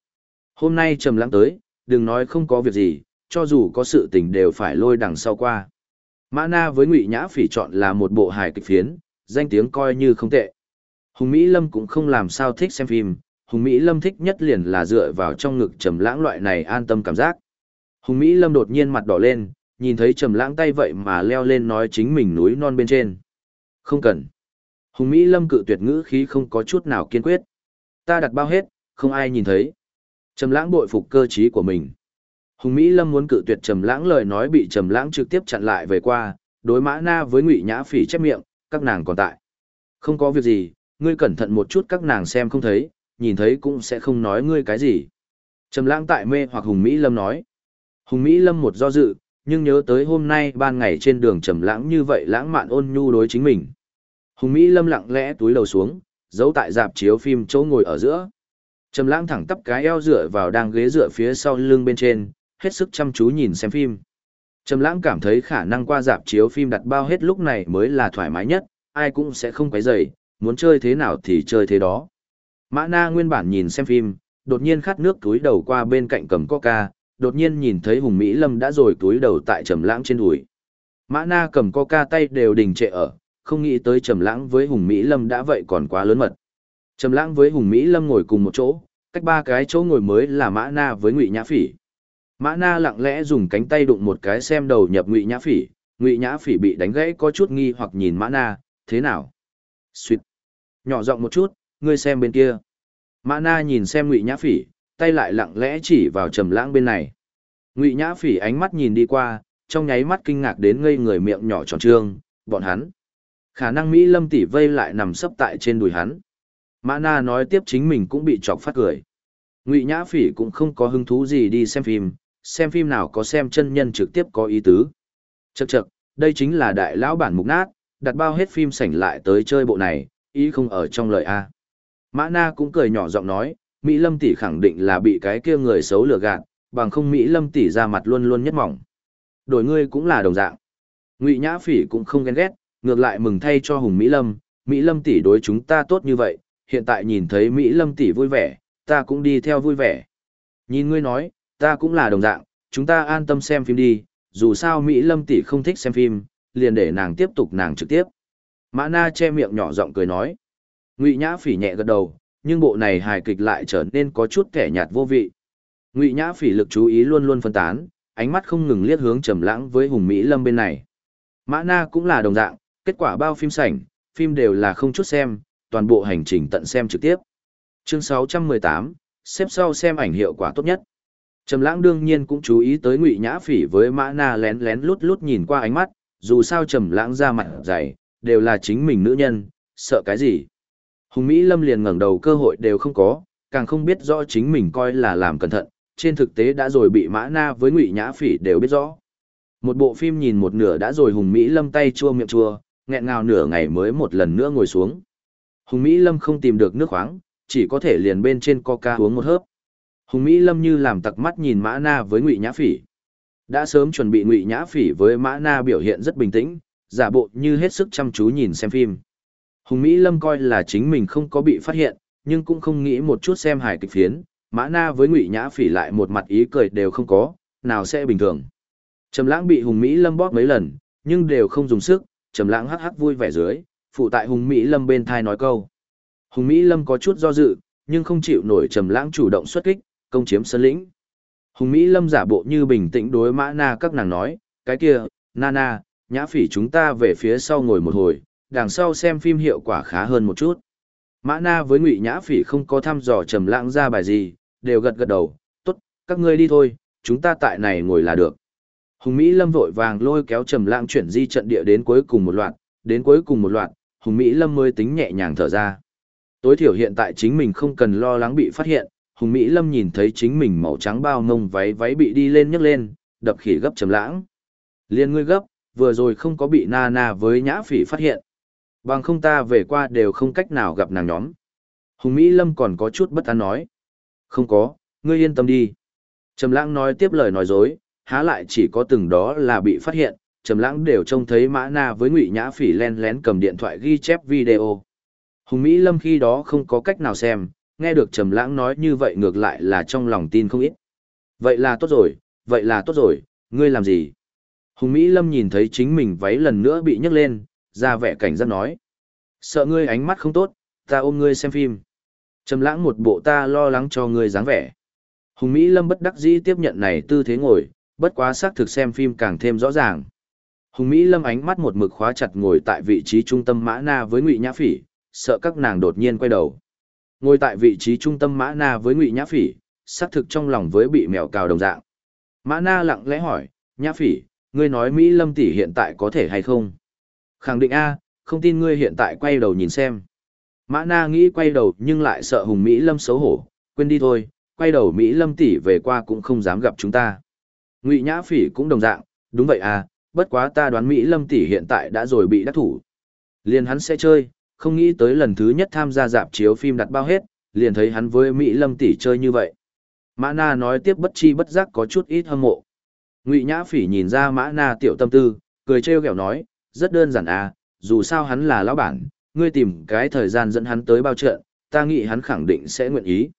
Hôm nay trầm lãng tới, đừng nói không có việc gì, cho dù có sự tình đều phải lôi đằng sau qua. Mã Na với Ngụy Nhã Phỉ chọn là một bộ hài kịch phiến, danh tiếng coi như không tệ. Hùng Mỹ Lâm cũng không làm sao thích xem phim, Hùng Mỹ Lâm thích nhất liền là dựa vào trong ngực trầm lãng loại này an tâm cảm giác. Hùng Mỹ Lâm đột nhiên mặt đỏ lên, nhìn thấy trầm lãng tay vậy mà leo lên nói chính mình núi non bên trên. Không cần. Hùng Mỹ Lâm cự tuyệt ngữ khí không có chút nào kiên quyết. Ta đặt bao hết, không ai nhìn thấy. Trầm lãng bội phục cơ trí của mình. Hùng Mỹ Lâm muốn cự tuyệt Trầm lãng lời nói bị Trầm lãng trực tiếp chặn lại về qua, đối mã na với Ngụy Nhã Phỉ chép miệng, các nàng còn tại. Không có việc gì, ngươi cẩn thận một chút các nàng xem không thấy, nhìn thấy cũng sẽ không nói ngươi cái gì. Trầm lãng tại mê hoặc Hùng Mỹ Lâm nói. Hùng Mỹ Lâm một do dự, nhưng nhớ tới hôm nay ban ngày trên đường trầm lãng như vậy lãng mạn ôn nhu đối chính mình. Hùng Mỹ Lâm lặng lẽ túi đầu xuống, giấu tại dạp chiếu phim chỗ ngồi ở giữa. Trầm lãng thẳng tắp cái eo dựa vào đang ghế dựa phía sau lưng bên trên, hết sức chăm chú nhìn xem phim. Trầm lãng cảm thấy khả năng qua dạp chiếu phim đặt bao hết lúc này mới là thoải mái nhất, ai cũng sẽ không quấy rầy, muốn chơi thế nào thì chơi thế đó. Mã Na nguyên bản nhìn xem phim, đột nhiên khát nước túi đầu qua bên cạnh cầm coca, đột nhiên nhìn thấy Hùng Mỹ Lâm đã rồi túi đầu tại Trầm Lãng trên đùi. Mã Na cầm coca tay đều đình trệ ở, không nghĩ tới Trầm Lãng với Hùng Mỹ Lâm đã vậy còn quá lớn mật. Trầm Lãng với Hùng Mỹ Lâm ngồi cùng một chỗ, cách ba cái chỗ ngồi mới là Mã Na với Ngụy Nhã Phỉ. Mã Na lặng lẽ dùng cánh tay đụng một cái xem đầu nhập Ngụy Nhã Phỉ, Ngụy Nhã Phỉ bị đánh gãy có chút nghi hoặc nhìn Mã Na, thế nào? Xuyệt. Nhỏ giọng một chút, ngươi xem bên kia. Mã Na nhìn xem Ngụy Nhã Phỉ, tay lại lặng lẽ chỉ vào Trầm Lãng bên này. Ngụy Nhã Phỉ ánh mắt nhìn đi qua, trong nháy mắt kinh ngạc đến ngây người miệng nhỏ tròn trương, bọn hắn. Khả năng Mỹ Lâm tỷ vây lại nằm sấp tại trên đùi hắn. Mã Na nói tiếp chính mình cũng bị chọc phát cười. Ngụy Nhã Phỉ cũng không có hứng thú gì đi xem phim, xem phim nào có xem chân nhân trực tiếp có ý tứ. Chậc chậc, đây chính là đại lão bản mục nát, đặt bao hết phim sảnh lại tới chơi bộ này, ý không ở trong lời A. Mã Na cũng cười nhỏ giọng nói, Mỹ Lâm tỷ khẳng định là bị cái kia người xấu lừa gạt, bằng không Mỹ Lâm tỷ ra mặt luôn luôn nhất mỏng. Đổi ngươi cũng là đồng dạng. Ngụy Nhã Phỉ cũng không ghen ghét, ngược lại mừng thay cho Hùng Mỹ Lâm, Mỹ Lâm tỷ đối chúng ta tốt như vậy, hiện tại nhìn thấy Mỹ Lâm tỷ vui vẻ, ta cũng đi theo vui vẻ. Nhìn ngươi nói, ta cũng là đồng dạng, chúng ta an tâm xem phim đi, dù sao Mỹ Lâm tỷ không thích xem phim, liền để nàng tiếp tục nàng trực tiếp. Mã Na che miệng nhỏ giọng cười nói. Ngụy Nhã Phỉ nhẹ gật đầu, nhưng bộ này hài kịch lại trở nên có chút kẻ nhạt vô vị. Ngụy Nhã Phỉ lực chú ý luôn luôn phân tán, ánh mắt không ngừng liếc hướng trầm lãng với Hùng Mỹ Lâm bên này. Mã Na cũng là đồng dạng, kết quả bao phim sảnh, phim đều là không chút xem, toàn bộ hành trình tận xem trực tiếp. Chương 618, xếp sau xem ảnh hiệu quả tốt nhất. Trầm Lãng đương nhiên cũng chú ý tới Ngụy Nhã Phỉ với Mã Na lén lén lút lút nhìn qua ánh mắt, dù sao Trầm Lãng ra mặt dày, đều là chính mình nữ nhân, sợ cái gì? Hùng Mỹ Lâm liền ngẩng đầu cơ hội đều không có, càng không biết rõ chính mình coi là làm cẩn thận, trên thực tế đã rồi bị Mã Na với Ngụy Nhã Phỉ đều biết rõ. Một bộ phim nhìn một nửa đã rồi Hùng Mỹ Lâm tay chua miệng chua, nghẹn ngào nửa ngày mới một lần nữa ngồi xuống. Hùng Mỹ Lâm không tìm được nước khoáng, chỉ có thể liền bên trên coca uống một hớp. Hùng Mỹ Lâm như làm tặc mắt nhìn Mã Na với Ngụy Nhã Phỉ. Đã sớm chuẩn bị Ngụy Nhã Phỉ với Mã Na biểu hiện rất bình tĩnh, giả bộ như hết sức chăm chú nhìn xem phim. Hùng Mỹ Lâm coi là chính mình không có bị phát hiện, nhưng cũng không nghĩ một chút xem hài kịch phiến, Mã Na với Ngụy Nhã Phỉ lại một mặt ý cười đều không có, nào sẽ bình thường. Trầm Lãng bị Hùng Mỹ Lâm bóp mấy lần, nhưng đều không dùng sức, Trầm Lãng hắc hắc vui vẻ dưới, phụ tại Hùng Mỹ Lâm bên thai nói câu. Hùng Mỹ Lâm có chút do dự, nhưng không chịu nổi Trầm Lãng chủ động xuất kích, công chiếm sân lĩnh. Hùng Mỹ Lâm giả bộ như bình tĩnh đối Mã Na các nàng nói, cái kia, Nana, Nhã Phỉ chúng ta về phía sau ngồi một hồi, đằng sau xem phim hiệu quả khá hơn một chút. Mã Na với Ngụy Nhã Phỉ không có thăm dò Trầm Lãng ra bài gì, đều gật gật đầu, "Tốt, các ngươi đi thôi, chúng ta tại này ngồi là được." Hùng Mỹ Lâm vội vàng lôi kéo Trầm Lãng chuyển di trận địa đến cuối cùng một loạt, đến cuối cùng một loạt, Hùng Mỹ Lâm mới tính nhẹ nhàng thở ra. Tối thiểu hiện tại chính mình không cần lo lắng bị phát hiện, Hùng Mỹ Lâm nhìn thấy chính mình màu trắng bao ngông váy váy bị đi lên nhấc lên, đập khỉ gấp Trầm Lãng. Liên ngươi gấp, vừa rồi không có bị Na Na với Nhã Phỉ phát hiện. Bằng không ta về qua đều không cách nào gặp nàng nhóm. Hùng Mỹ Lâm còn có chút bất an nói. Không có, ngươi yên tâm đi. Trầm lãng nói tiếp lời nói dối, há lại chỉ có từng đó là bị phát hiện, Trầm lãng đều trông thấy Mã Na với Ngụy Nhã Phỉ len lén cầm điện thoại ghi chép video. Hùng Mỹ Lâm khi đó không có cách nào xem, nghe được Trầm Lãng nói như vậy ngược lại là trong lòng tin không ít. Vậy là tốt rồi, vậy là tốt rồi, ngươi làm gì? Hùng Mỹ Lâm nhìn thấy chính mình váy lần nữa bị nhấc lên, ra vẻ cảnh giác nói. Sợ ngươi ánh mắt không tốt, ta ôm ngươi xem phim. Trầm lãng một bộ ta lo lắng cho ngươi dáng vẻ. Hùng Mỹ Lâm bất đắc dĩ tiếp nhận này tư thế ngồi, bất quá xác thực xem phim càng thêm rõ ràng. Hùng Mỹ Lâm ánh mắt một mực khóa chặt ngồi tại vị trí trung tâm Mã Na với Ngụy Nhã Phỉ, sợ các nàng đột nhiên quay đầu. Ngồi tại vị trí trung tâm Mã Na với Ngụy Nhã Phỉ, xác thực trong lòng với bị mèo cào đồng dạng. Mã Na lặng lẽ hỏi, Nhã Phỉ, ngươi nói Mỹ Lâm tỷ hiện tại có thể hay không? Khẳng định A, không tin ngươi hiện tại quay đầu nhìn xem. Mã Na nghĩ quay đầu nhưng lại sợ Hùng Mỹ Lâm xấu hổ, quên đi thôi, quay đầu Mỹ Lâm tỷ về qua cũng không dám gặp chúng ta. Ngụy Nhã Phỉ cũng đồng dạng, đúng vậy à, bất quá ta đoán Mỹ Lâm tỷ hiện tại đã rồi bị đắc thủ. Liền hắn sẽ chơi, không nghĩ tới lần thứ nhất tham gia dạp chiếu phim đặt bao hết, liền thấy hắn với Mỹ Lâm tỷ chơi như vậy. Mã Na nói tiếp bất chi bất giác có chút ít hâm mộ. Ngụy Nhã Phỉ nhìn ra Mã Na tiểu tâm tư, cười trêu ghẹo nói, rất đơn giản à, dù sao hắn là lão bản, ngươi tìm cái thời gian dẫn hắn tới bao trận, ta nghĩ hắn khẳng định sẽ nguyện ý.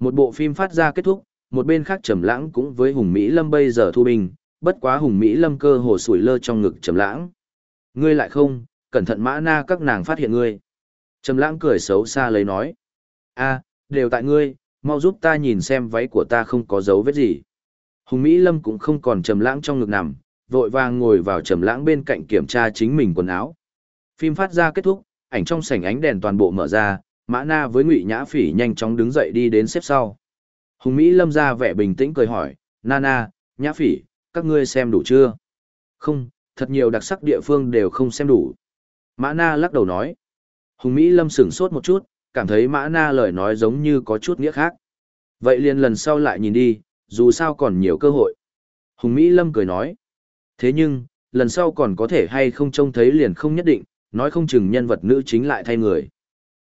Một bộ phim phát ra kết thúc, một bên khác Trầm Lãng cũng với Hùng Mỹ Lâm bây giờ thu bình, bất quá Hùng Mỹ Lâm cơ hồ sủi lơ trong ngực Trầm Lãng. Ngươi lại không, cẩn thận Mã Na các nàng phát hiện ngươi. Trầm Lãng cười xấu xa lấy nói: "A, đều tại ngươi, mau giúp ta nhìn xem váy của ta không có dấu vết gì." Hùng Mỹ Lâm cũng không còn Trầm Lãng trong ngực nằm, vội vàng ngồi vào Trầm Lãng bên cạnh kiểm tra chính mình quần áo. Phim phát ra kết thúc, ảnh trong sảnh ánh đèn toàn bộ mở ra, Mã Na với Ngụy Nhã Phỉ nhanh chóng đứng dậy đi đến xếp sau. Hùng Mỹ Lâm ra vẻ bình tĩnh cười hỏi, Nana, Nhã Phỉ, các ngươi xem đủ chưa? Không, thật nhiều đặc sắc địa phương đều không xem đủ. Mã Na lắc đầu nói. Hùng Mỹ Lâm sửng sốt một chút, cảm thấy Mã Na lời nói giống như có chút nghĩa khác. Vậy liền lần sau lại nhìn đi, dù sao còn nhiều cơ hội. Hùng Mỹ Lâm cười nói. Thế nhưng, lần sau còn có thể hay không trông thấy liền không nhất định, nói không chừng nhân vật nữ chính lại thay người.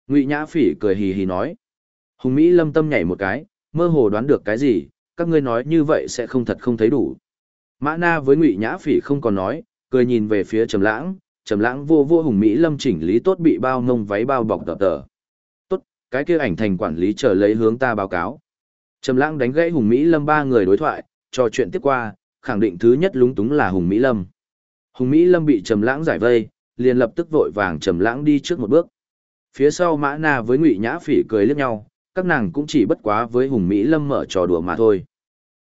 Ngụy Nhã Phỉ cười hì hì nói. Hùng Mỹ lâm tâm nhảy một cái, mơ hồ đoán được cái gì, các ngươi nói như vậy sẽ không thật không thấy đủ. Mã Na với Ngụy Nhã Phỉ không còn nói, cười nhìn về phía Trầm Lãng, Trầm Lãng vô vô Hùng Mỹ Lâm chỉnh lý tốt bị bao ngông váy bao bọc tờ tờ. "Tốt, cái kia ảnh thành quản lý chờ lấy hướng ta báo cáo." Trầm Lãng đánh gãy Hùng Mỹ Lâm ba người đối thoại, trò chuyện tiếp qua, khẳng định thứ nhất lúng túng là Hùng Mỹ Lâm. Hùng Mỹ Lâm bị Trầm Lãng giải vây, liền lập tức vội vàng Trầm Lãng đi trước một bước. Phía sau Mã Na với Ngụy Nhã Phỉ cười liếc nhau, các nàng cũng chỉ bất quá với Hùng Mỹ Lâm mở trò đùa mà thôi.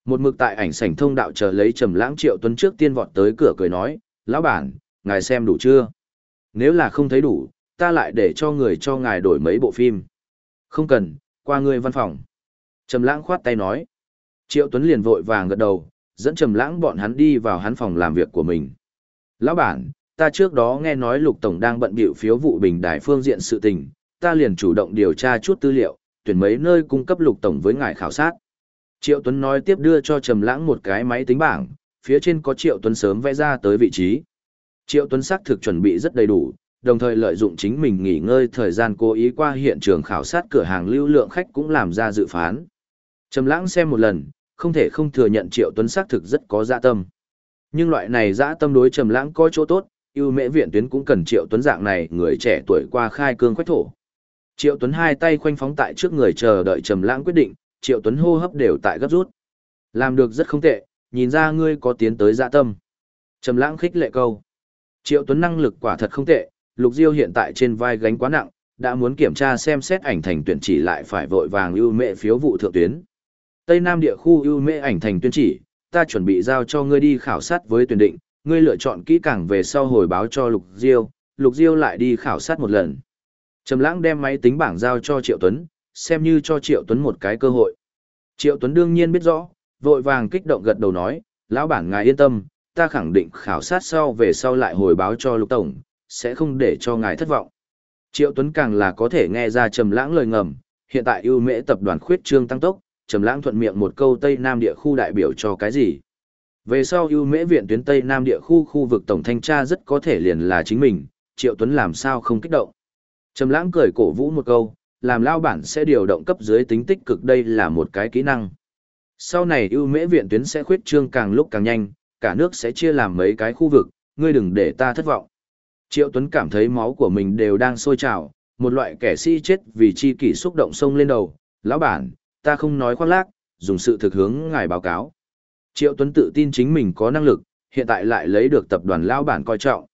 Một mực tại ảnh sảnh thông đạo chờ lấy Trầm Lãng Triệu Tuấn trước tiên vọt tới cửa cười nói, "Lão bản, ngài xem đủ chưa? Nếu là không thấy đủ, ta lại để cho người cho ngài đổi mấy bộ phim." "Không cần, qua người văn phòng." Trầm Lãng khoát tay nói. Triệu Tuấn liền vội vàng gật đầu, dẫn Trầm Lãng bọn hắn đi vào hắn phòng làm việc của mình. "Lão bản, ta trước đó nghe nói Lục Tổng đang bận bịu phiếu vụ bình đài phương diện sự tình, ta liền chủ động điều tra chút tư liệu, tuyển mấy nơi cung cấp Lục Tổng với ngài khảo sát. Triệu Tuấn nói tiếp đưa cho Trầm Lãng một cái máy tính bảng, phía trên có Triệu Tuấn sớm vẽ ra tới vị trí. Triệu Tuấn xác thực chuẩn bị rất đầy đủ, đồng thời lợi dụng chính mình nghỉ ngơi thời gian cố ý qua hiện trường khảo sát cửa hàng lưu lượng khách cũng làm ra dự phán. Trầm Lãng xem một lần, không thể không thừa nhận Triệu Tuấn xác thực rất có dạ tâm. Nhưng loại này dạ tâm đối Trầm Lãng có chỗ tốt, ưu mễ viện tuyến cũng cần triệu tuấn dạng này người trẻ tuổi qua khai cương khoách thổ triệu tuấn hai tay khoanh phóng tại trước người chờ đợi trầm lãng quyết định triệu tuấn hô hấp đều tại gấp rút làm được rất không tệ nhìn ra ngươi có tiến tới dạ tâm trầm lãng khích lệ câu triệu tuấn năng lực quả thật không tệ lục diêu hiện tại trên vai gánh quá nặng đã muốn kiểm tra xem xét ảnh thành tuyển chỉ lại phải vội vàng ưu mệ phiếu vụ thượng tuyến tây nam địa khu ưu mệ ảnh thành tuyển chỉ ta chuẩn bị giao cho ngươi đi khảo sát với tuyển định ngươi lựa chọn kỹ càng về sau hồi báo cho Lục Diêu, Lục Diêu lại đi khảo sát một lần. Trầm Lãng đem máy tính bảng giao cho Triệu Tuấn, xem như cho Triệu Tuấn một cái cơ hội. Triệu Tuấn đương nhiên biết rõ, vội vàng kích động gật đầu nói, lão bản ngài yên tâm, ta khẳng định khảo sát sau về sau lại hồi báo cho Lục tổng, sẽ không để cho ngài thất vọng. Triệu Tuấn càng là có thể nghe ra Trầm Lãng lời ngầm, hiện tại ưu mễ tập đoàn khuyết trương tăng tốc, Trầm Lãng thuận miệng một câu Tây Nam địa khu đại biểu cho cái gì? Về sau ưu mễ viện tuyến Tây Nam địa khu khu vực tổng thanh tra rất có thể liền là chính mình, Triệu Tuấn làm sao không kích động. Trầm lãng cười cổ vũ một câu, làm lao bản sẽ điều động cấp dưới tính tích cực đây là một cái kỹ năng. Sau này ưu mễ viện tuyến sẽ khuyết trương càng lúc càng nhanh, cả nước sẽ chia làm mấy cái khu vực, ngươi đừng để ta thất vọng. Triệu Tuấn cảm thấy máu của mình đều đang sôi trào, Một loại kẻ si chết vì chi kỷ xúc động sông lên đầu, lão bản, ta không nói khoác lác, dùng sự thực hướng ngài báo cáo. Triệu Tuấn tự tin chính mình có năng lực, hiện tại lại lấy được tập đoàn lão bản coi trọng.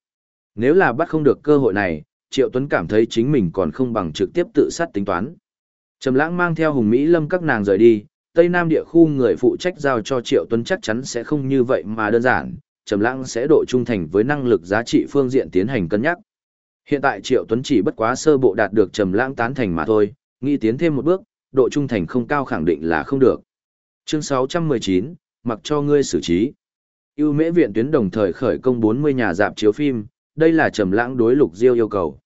Nếu là bắt không được cơ hội này, Triệu Tuấn cảm thấy chính mình còn không bằng trực tiếp tự sát tính toán. Trầm Lãng mang theo Hùng Mỹ Lâm các nàng rời đi, Tây Nam địa khu người phụ trách giao cho Triệu Tuấn chắc chắn sẽ không như vậy mà đơn giản, Trầm Lãng sẽ độ trung thành với năng lực giá trị phương diện tiến hành cân nhắc. Hiện tại Triệu Tuấn chỉ bất quá sơ bộ đạt được Trầm Lãng tán thành mà thôi, nghĩ tiến thêm một bước, độ trung thành không cao khẳng định là không được. Chương 619, mặc cho ngươi xử trí. Ưu Mễ viện tuyến đồng thời khởi công 40 nhà rạp chiếu phim, đây là Trầm Lãng đối Lục Diêu yêu cầu.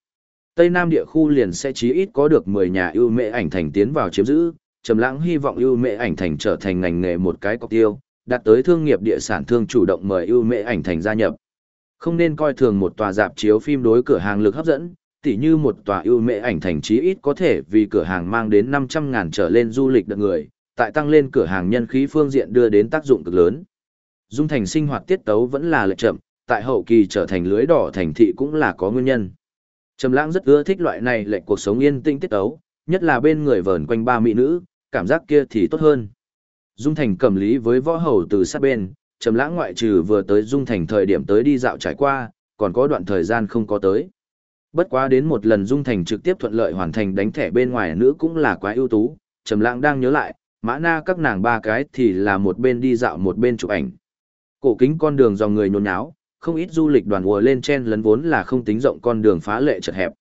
Tây Nam địa khu liền sẽ chí ít có được 10 nhà ưu mễ ảnh thành tiến vào chiếm giữ, Trầm Lãng hy vọng ưu mễ ảnh thành trở thành ngành nghề một cái cọc tiêu, đạt tới thương nghiệp địa sản thương chủ động mời ưu mễ ảnh thành gia nhập. Không nên coi thường một tòa dạp chiếu phim đối cửa hàng lực hấp dẫn, tỉ như một tòa ưu mễ ảnh thành chí ít có thể vì cửa hàng mang đến 500 ngàn trở lên du lịch đợt người, tại tăng lên cửa hàng nhân khí phương diện đưa đến tác dụng cực lớn. Dung thành sinh hoạt tiết tấu vẫn là lệch chậm, tại hậu kỳ trở thành lưới đỏ thành thị cũng là có nguyên nhân. Trầm Lãng rất ưa thích loại này lệch cuộc sống yên tĩnh tiết tấu, nhất là bên người vờn quanh ba mỹ nữ, cảm giác kia thì tốt hơn. Dung Thành cầm lý với võ hầu từ sát bên, Trầm Lãng ngoại trừ vừa tới Dung Thành thời điểm tới đi dạo trải qua, còn có đoạn thời gian không có tới. Bất quá đến một lần Dung Thành trực tiếp thuận lợi hoàn thành đánh thẻ bên ngoài nữ cũng là quá ưu tú, Trầm Lãng đang nhớ lại, Mã Na các nàng ba cái thì là một bên đi dạo một bên chụp ảnh. Cổ kính con đường dòng người nhốn nháo, không ít du lịch đoàn ùa lên chen lấn vốn là không tính rộng con đường phá lệ chật hẹp.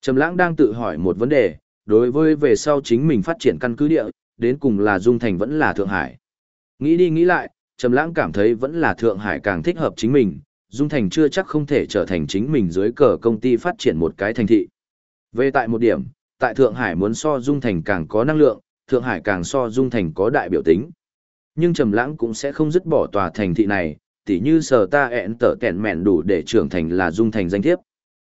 Trầm Lãng đang tự hỏi một vấn đề, đối với về sau chính mình phát triển căn cứ địa, đến cùng là Dung Thành vẫn là Thượng Hải. Nghĩ đi nghĩ lại, Trầm Lãng cảm thấy vẫn là Thượng Hải càng thích hợp chính mình, Dung Thành chưa chắc không thể trở thành chính mình dưới cờ công ty phát triển một cái thành thị. Về tại một điểm, tại Thượng Hải muốn so Dung Thành càng có năng lượng, Thượng Hải càng so Dung Thành có đại biểu tính. Nhưng Trầm Lãng cũng sẽ không dứt bỏ tòa thành thị này, tỉ như sở ta ẹn tở tẹn mẹn đủ để trưởng thành là dung thành danh thiếp.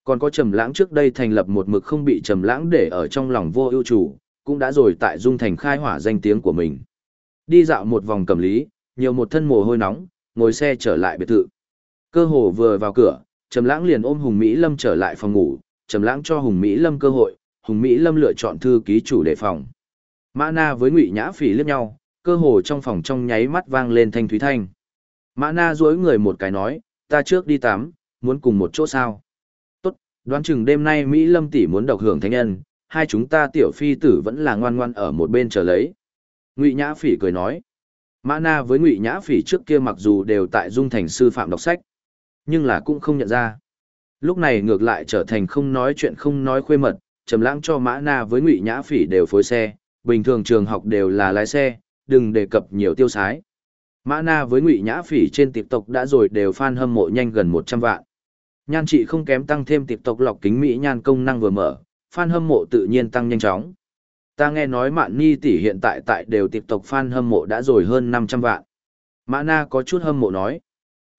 Còn có trầm lãng trước đây thành lập một mực không bị trầm lãng để ở trong lòng vô ưu chủ, cũng đã rồi tại dung thành khai hỏa danh tiếng của mình. Đi dạo một vòng cầm lý, nhiều một thân mồ hôi nóng, ngồi xe trở lại biệt thự. Cơ hồ vừa vào cửa, Trầm Lãng liền ôm Hùng Mỹ Lâm trở lại phòng ngủ, Trầm Lãng cho Hùng Mỹ Lâm cơ hội, Hùng Mỹ Lâm lựa chọn thư ký chủ đề phòng. Mã Na với Ngụy Nhã Phỉ liếc nhau, cơ hồ trong phòng trong nháy mắt vang lên thanh thúy thanh. Mã na duỗi người một cái nói, ta trước đi tắm, muốn cùng một chỗ sao. Đoán chừng đêm nay Mỹ Lâm tỷ muốn độc hưởng thánh nhân, hai chúng ta tiểu phi tử vẫn là ngoan ngoan ở một bên chờ lấy. Ngụy Nhã Phỉ cười nói. Mã na với Ngụy Nhã Phỉ trước kia mặc dù đều tại dung thành sư phạm đọc sách, nhưng là cũng không nhận ra. Lúc này ngược lại trở thành không nói chuyện không nói khuê mật, trầm lãng cho Mã na với Ngụy Nhã Phỉ đều phối xe, bình thường trường học đều là lái xe, đừng đề cập nhiều tiêu xái. Mã Na với Ngụy Nhã Phỉ trên TikTok đã rồi đều fan hâm mộ nhanh gần 100 vạn. Nhan trị không kém tăng thêm TikTok lọc kính mỹ nhan công năng vừa mở, fan hâm mộ tự nhiên tăng nhanh chóng. Ta nghe nói Mạn Ni tỷ hiện tại tại đều TikTok fan hâm mộ đã rồi hơn 500 vạn. Mã Na có chút hâm mộ nói.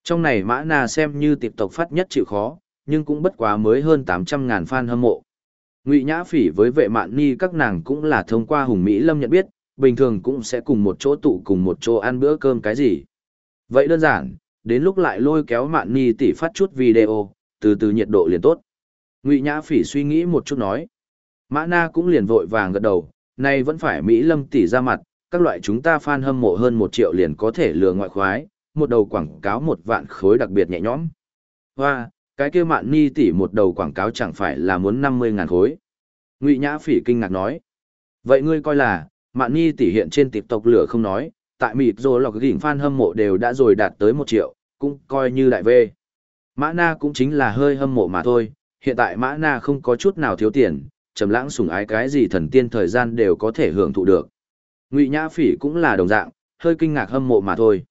Trong này Mã Na xem như TikTok phát nhất chịu khó, nhưng cũng bất quá mới hơn 800 ngàn fan hâm mộ. Ngụy Nhã Phỉ với vệ Mạn Ni các nàng cũng là thông qua Hùng Mỹ Lâm nhận biết, bình thường cũng sẽ cùng một chỗ tụ cùng một chỗ ăn bữa cơm cái gì. Vậy đơn giản, đến lúc lại lôi kéo mạn ni tỷ phát chút video, từ từ nhiệt độ liền tốt. Ngụy Nhã Phỉ suy nghĩ một chút nói. Mã Na cũng liền vội vàng gật đầu, nay vẫn phải Mỹ Lâm tỷ ra mặt, các loại chúng ta fan hâm mộ hơn một triệu liền có thể lừa ngoại khoái, một đầu quảng cáo một vạn khối đặc biệt nhẹ nhõm. Hoa, cái kia mạn ni tỷ một đầu quảng cáo chẳng phải là muốn 50 ngàn khối. Ngụy Nhã Phỉ kinh ngạc nói. Vậy ngươi coi là, Mạn Nhi tỷ hiện trên tịp tộc lửa không nói, tại mịp rồi lọc gỉnh fan hâm mộ đều đã rồi đạt tới một triệu, cũng coi như đại vê. Mã Na cũng chính là hơi hâm mộ mà thôi, hiện tại Mã Na không có chút nào thiếu tiền, trầm lãng sủng ái cái gì thần tiên thời gian đều có thể hưởng thụ được. Ngụy Nhã Phỉ cũng là đồng dạng, hơi kinh ngạc hâm mộ mà thôi.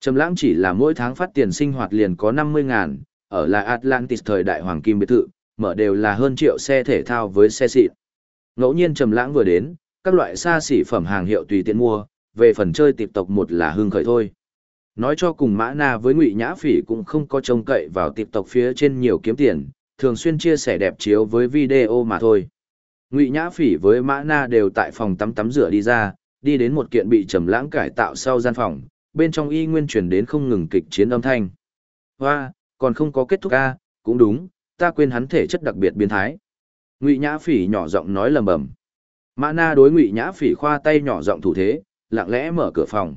Trầm lãng chỉ là mỗi tháng phát tiền sinh hoạt liền có 50 ngàn, ở là Atlantis thời đại hoàng kim biệt thự, mở đều là hơn triệu xe thể thao với xe xịn. Ngẫu nhiên Trầm lãng vừa đến, các loại xa xỉ phẩm hàng hiệu tùy tiện mua, về phần chơi tiệp tộc một là hương khởi thôi. Nói cho cùng Mã Na với Ngụy Nhã Phỉ cũng không có trông cậy vào tiệp tộc phía trên nhiều kiếm tiền, thường xuyên chia sẻ đẹp chiếu với video mà thôi. Ngụy Nhã Phỉ với Mã Na đều tại phòng tắm tắm rửa đi ra, đi đến một kiện bị trầm lãng cải tạo sau gian phòng, bên trong y nguyên truyền đến không ngừng kịch chiến âm thanh. Hoa, còn không có kết thúc a, cũng đúng, ta quên hắn thể chất đặc biệt biến thái. Ngụy Nhã Phỉ nhỏ giọng nói lầm bầm. Mã Na đối Ngụy Nhã Phỉ khoa tay nhỏ giọng thủ thế, lặng lẽ mở cửa phòng.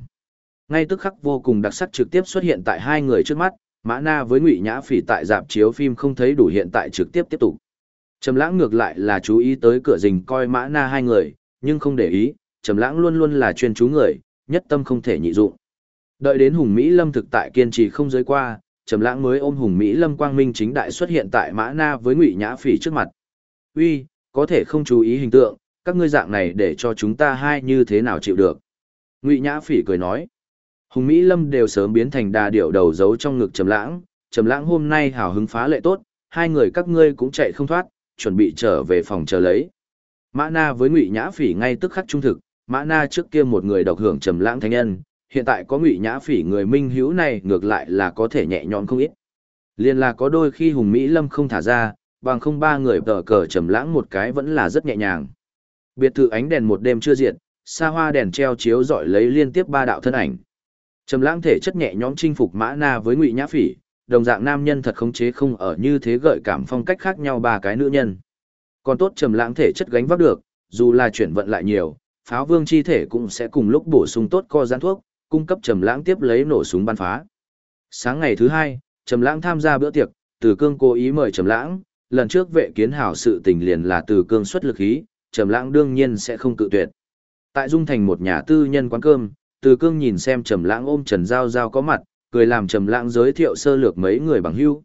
Ngay tức khắc vô cùng đặc sắc trực tiếp xuất hiện tại hai người trước mắt, Mã Na với Ngụy Nhã Phỉ tại dạp chiếu phim không thấy đủ hiện tại trực tiếp tiếp tục. Trầm Lãng ngược lại là chú ý tới cửa rình coi Mã Na hai người, nhưng không để ý, Trầm Lãng luôn luôn là chuyên chú người, nhất tâm không thể nhị dụng. Đợi đến Hùng Mỹ Lâm thực tại kiên trì không giới qua, Trầm Lãng mới ôm Hùng Mỹ Lâm quang minh chính đại xuất hiện tại Mã Na với Ngụy Nhã Phỉ trước mặt. "Uy, có thể không chú ý hình tượng, các ngươi dạng này để cho chúng ta hai như thế nào chịu được?" Ngụy Nhã Phỉ cười nói. Hùng Mỹ Lâm đều sớm biến thành đà điểu đầu giấu trong ngực Trầm Lãng, Trầm Lãng hôm nay hào hứng phá lệ tốt, hai người các ngươi cũng chạy không thoát, chuẩn bị trở về phòng chờ lấy. Mã Na với Ngụy Nhã Phỉ ngay tức khắc trung thực, Mã Na trước kia một người độc hưởng Trầm Lãng thánh nhân, hiện tại có Ngụy Nhã Phỉ người minh hữu này ngược lại là có thể nhẹ nhõm không ít. Liên là có đôi khi Hùng Mỹ Lâm không thả ra, bằng không ba người tở cờ Trầm Lãng một cái vẫn là rất nhẹ nhàng. Biệt thự ánh đèn một đêm chưa diệt, xa hoa đèn treo chiếu rọi lấy liên tiếp ba đạo thân ảnh. Trầm lãng thể chất nhẹ nhõm chinh phục Mã Na với Ngụy Nhã Phỉ, đồng dạng nam nhân thật khống chế không ở như thế gợi cảm phong cách khác nhau ba cái nữ nhân. Còn tốt trầm lãng thể chất gánh vác được, dù là chuyển vận lại nhiều, pháo vương chi thể cũng sẽ cùng lúc bổ sung tốt co giãn thuốc, cung cấp trầm lãng tiếp lấy nổ súng bắn phá. Sáng ngày thứ hai, trầm lãng tham gia bữa tiệc, Từ Cương cố ý mời trầm lãng, lần trước vệ kiến hảo sự tình liền là Từ Cương xuất lực khí, trầm lãng đương nhiên sẽ không cự tuyệt. Tại Dung Thành một nhà tư nhân quán cơm, từ Cương nhìn xem Trầm Lãng ôm Trần Giao Giao có mặt, cười làm Trầm Lãng giới thiệu sơ lược mấy người bằng hữu.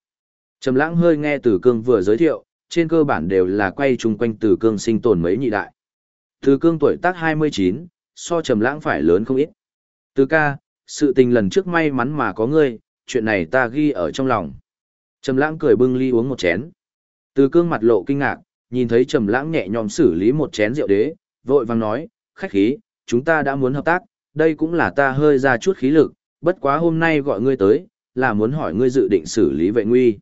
Trầm Lãng hơi nghe Từ Cương vừa giới thiệu, trên cơ bản đều là quay chung quanh Từ Cương sinh tồn mấy nhị đại. Từ Cương tuổi tác 29, so Trầm Lãng phải lớn không ít. Từ ca, sự tình lần trước may mắn mà có ngươi, chuyện này ta ghi ở trong lòng. Trầm Lãng cười bưng ly uống một chén. Từ Cương mặt lộ kinh ngạc, nhìn thấy Trầm Lãng nhẹ nhõm xử lý một chén rượu đế, vội vàng nói, khách khí, chúng ta đã muốn hợp tác, đây cũng là ta hơi ra chút khí lực, bất quá hôm nay gọi ngươi tới, là muốn hỏi ngươi dự định xử lý vệ nguy.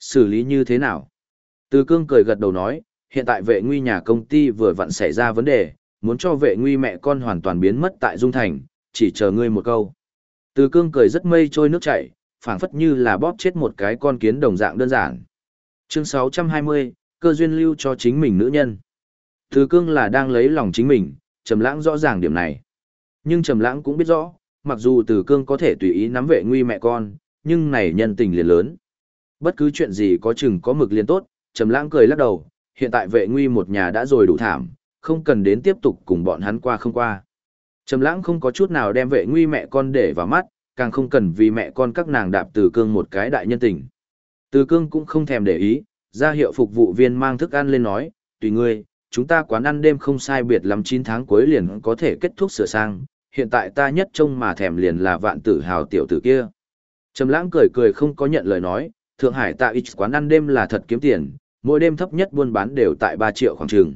Xử lý như thế nào? Từ cương cười gật đầu nói, hiện tại vệ nguy nhà công ty vừa vặn xảy ra vấn đề, muốn cho vệ nguy mẹ con hoàn toàn biến mất tại Dung Thành, chỉ chờ ngươi một câu. Từ cương cười rất mây trôi nước chảy, phảng phất như là bóp chết một cái con kiến đồng dạng đơn giản. Chương 620, cơ duyên lưu cho chính mình nữ nhân. Từ cương là đang lấy lòng chính mình, Trầm Lãng rõ ràng điểm này. Nhưng Trầm Lãng cũng biết rõ, mặc dù Từ Cương có thể tùy ý nắm vệ nguy mẹ con, nhưng này nhân tình liền lớn. Bất cứ chuyện gì có chừng có mực liền tốt, Trầm Lãng cười lắc đầu, hiện tại vệ nguy một nhà đã rồi đủ thảm, không cần đến tiếp tục cùng bọn hắn qua không qua. Trầm Lãng không có chút nào đem vệ nguy mẹ con để vào mắt, càng không cần vì mẹ con các nàng đạp Từ Cương một cái đại nhân tình. Từ Cương cũng không thèm để ý, ra hiệu phục vụ viên mang thức ăn lên nói, "Tùy ngươi, chúng ta quán ăn đêm không sai biệt lắm 9 tháng cuối liền có thể kết thúc sửa sang, hiện tại ta nhất trông mà thèm liền là vạn tử hào tiểu tử kia. Trầm lãng cười cười không có nhận lời nói, Thượng Hải ta ít quán ăn đêm là thật kiếm tiền, mỗi đêm thấp nhất buôn bán đều tại 3 triệu khoảng trường.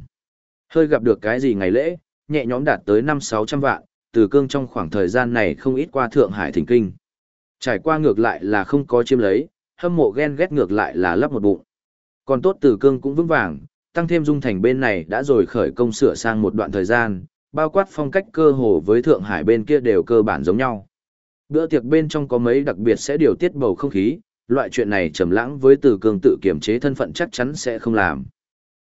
Hơi gặp được cái gì ngày lễ, nhẹ nhõm đạt tới 5-600 vạn, từ cương trong khoảng thời gian này không ít qua Thượng Hải thỉnh kinh. Trải qua ngược lại là không có chiếm lấy, hâm mộ ghen ghét ngược lại là lấp một bụng. Còn tốt từ cương cũng vững vàng, tăng thêm dung thành bên này đã rồi khởi công sửa sang một đoạn thời gian, bao quát phong cách cơ hồ với Thượng Hải bên kia đều cơ bản giống nhau. Bữa tiệc bên trong có mấy đặc biệt sẽ điều tiết bầu không khí, loại chuyện này trầm lãng với Từ Cương tự kiểm chế thân phận chắc chắn sẽ không làm.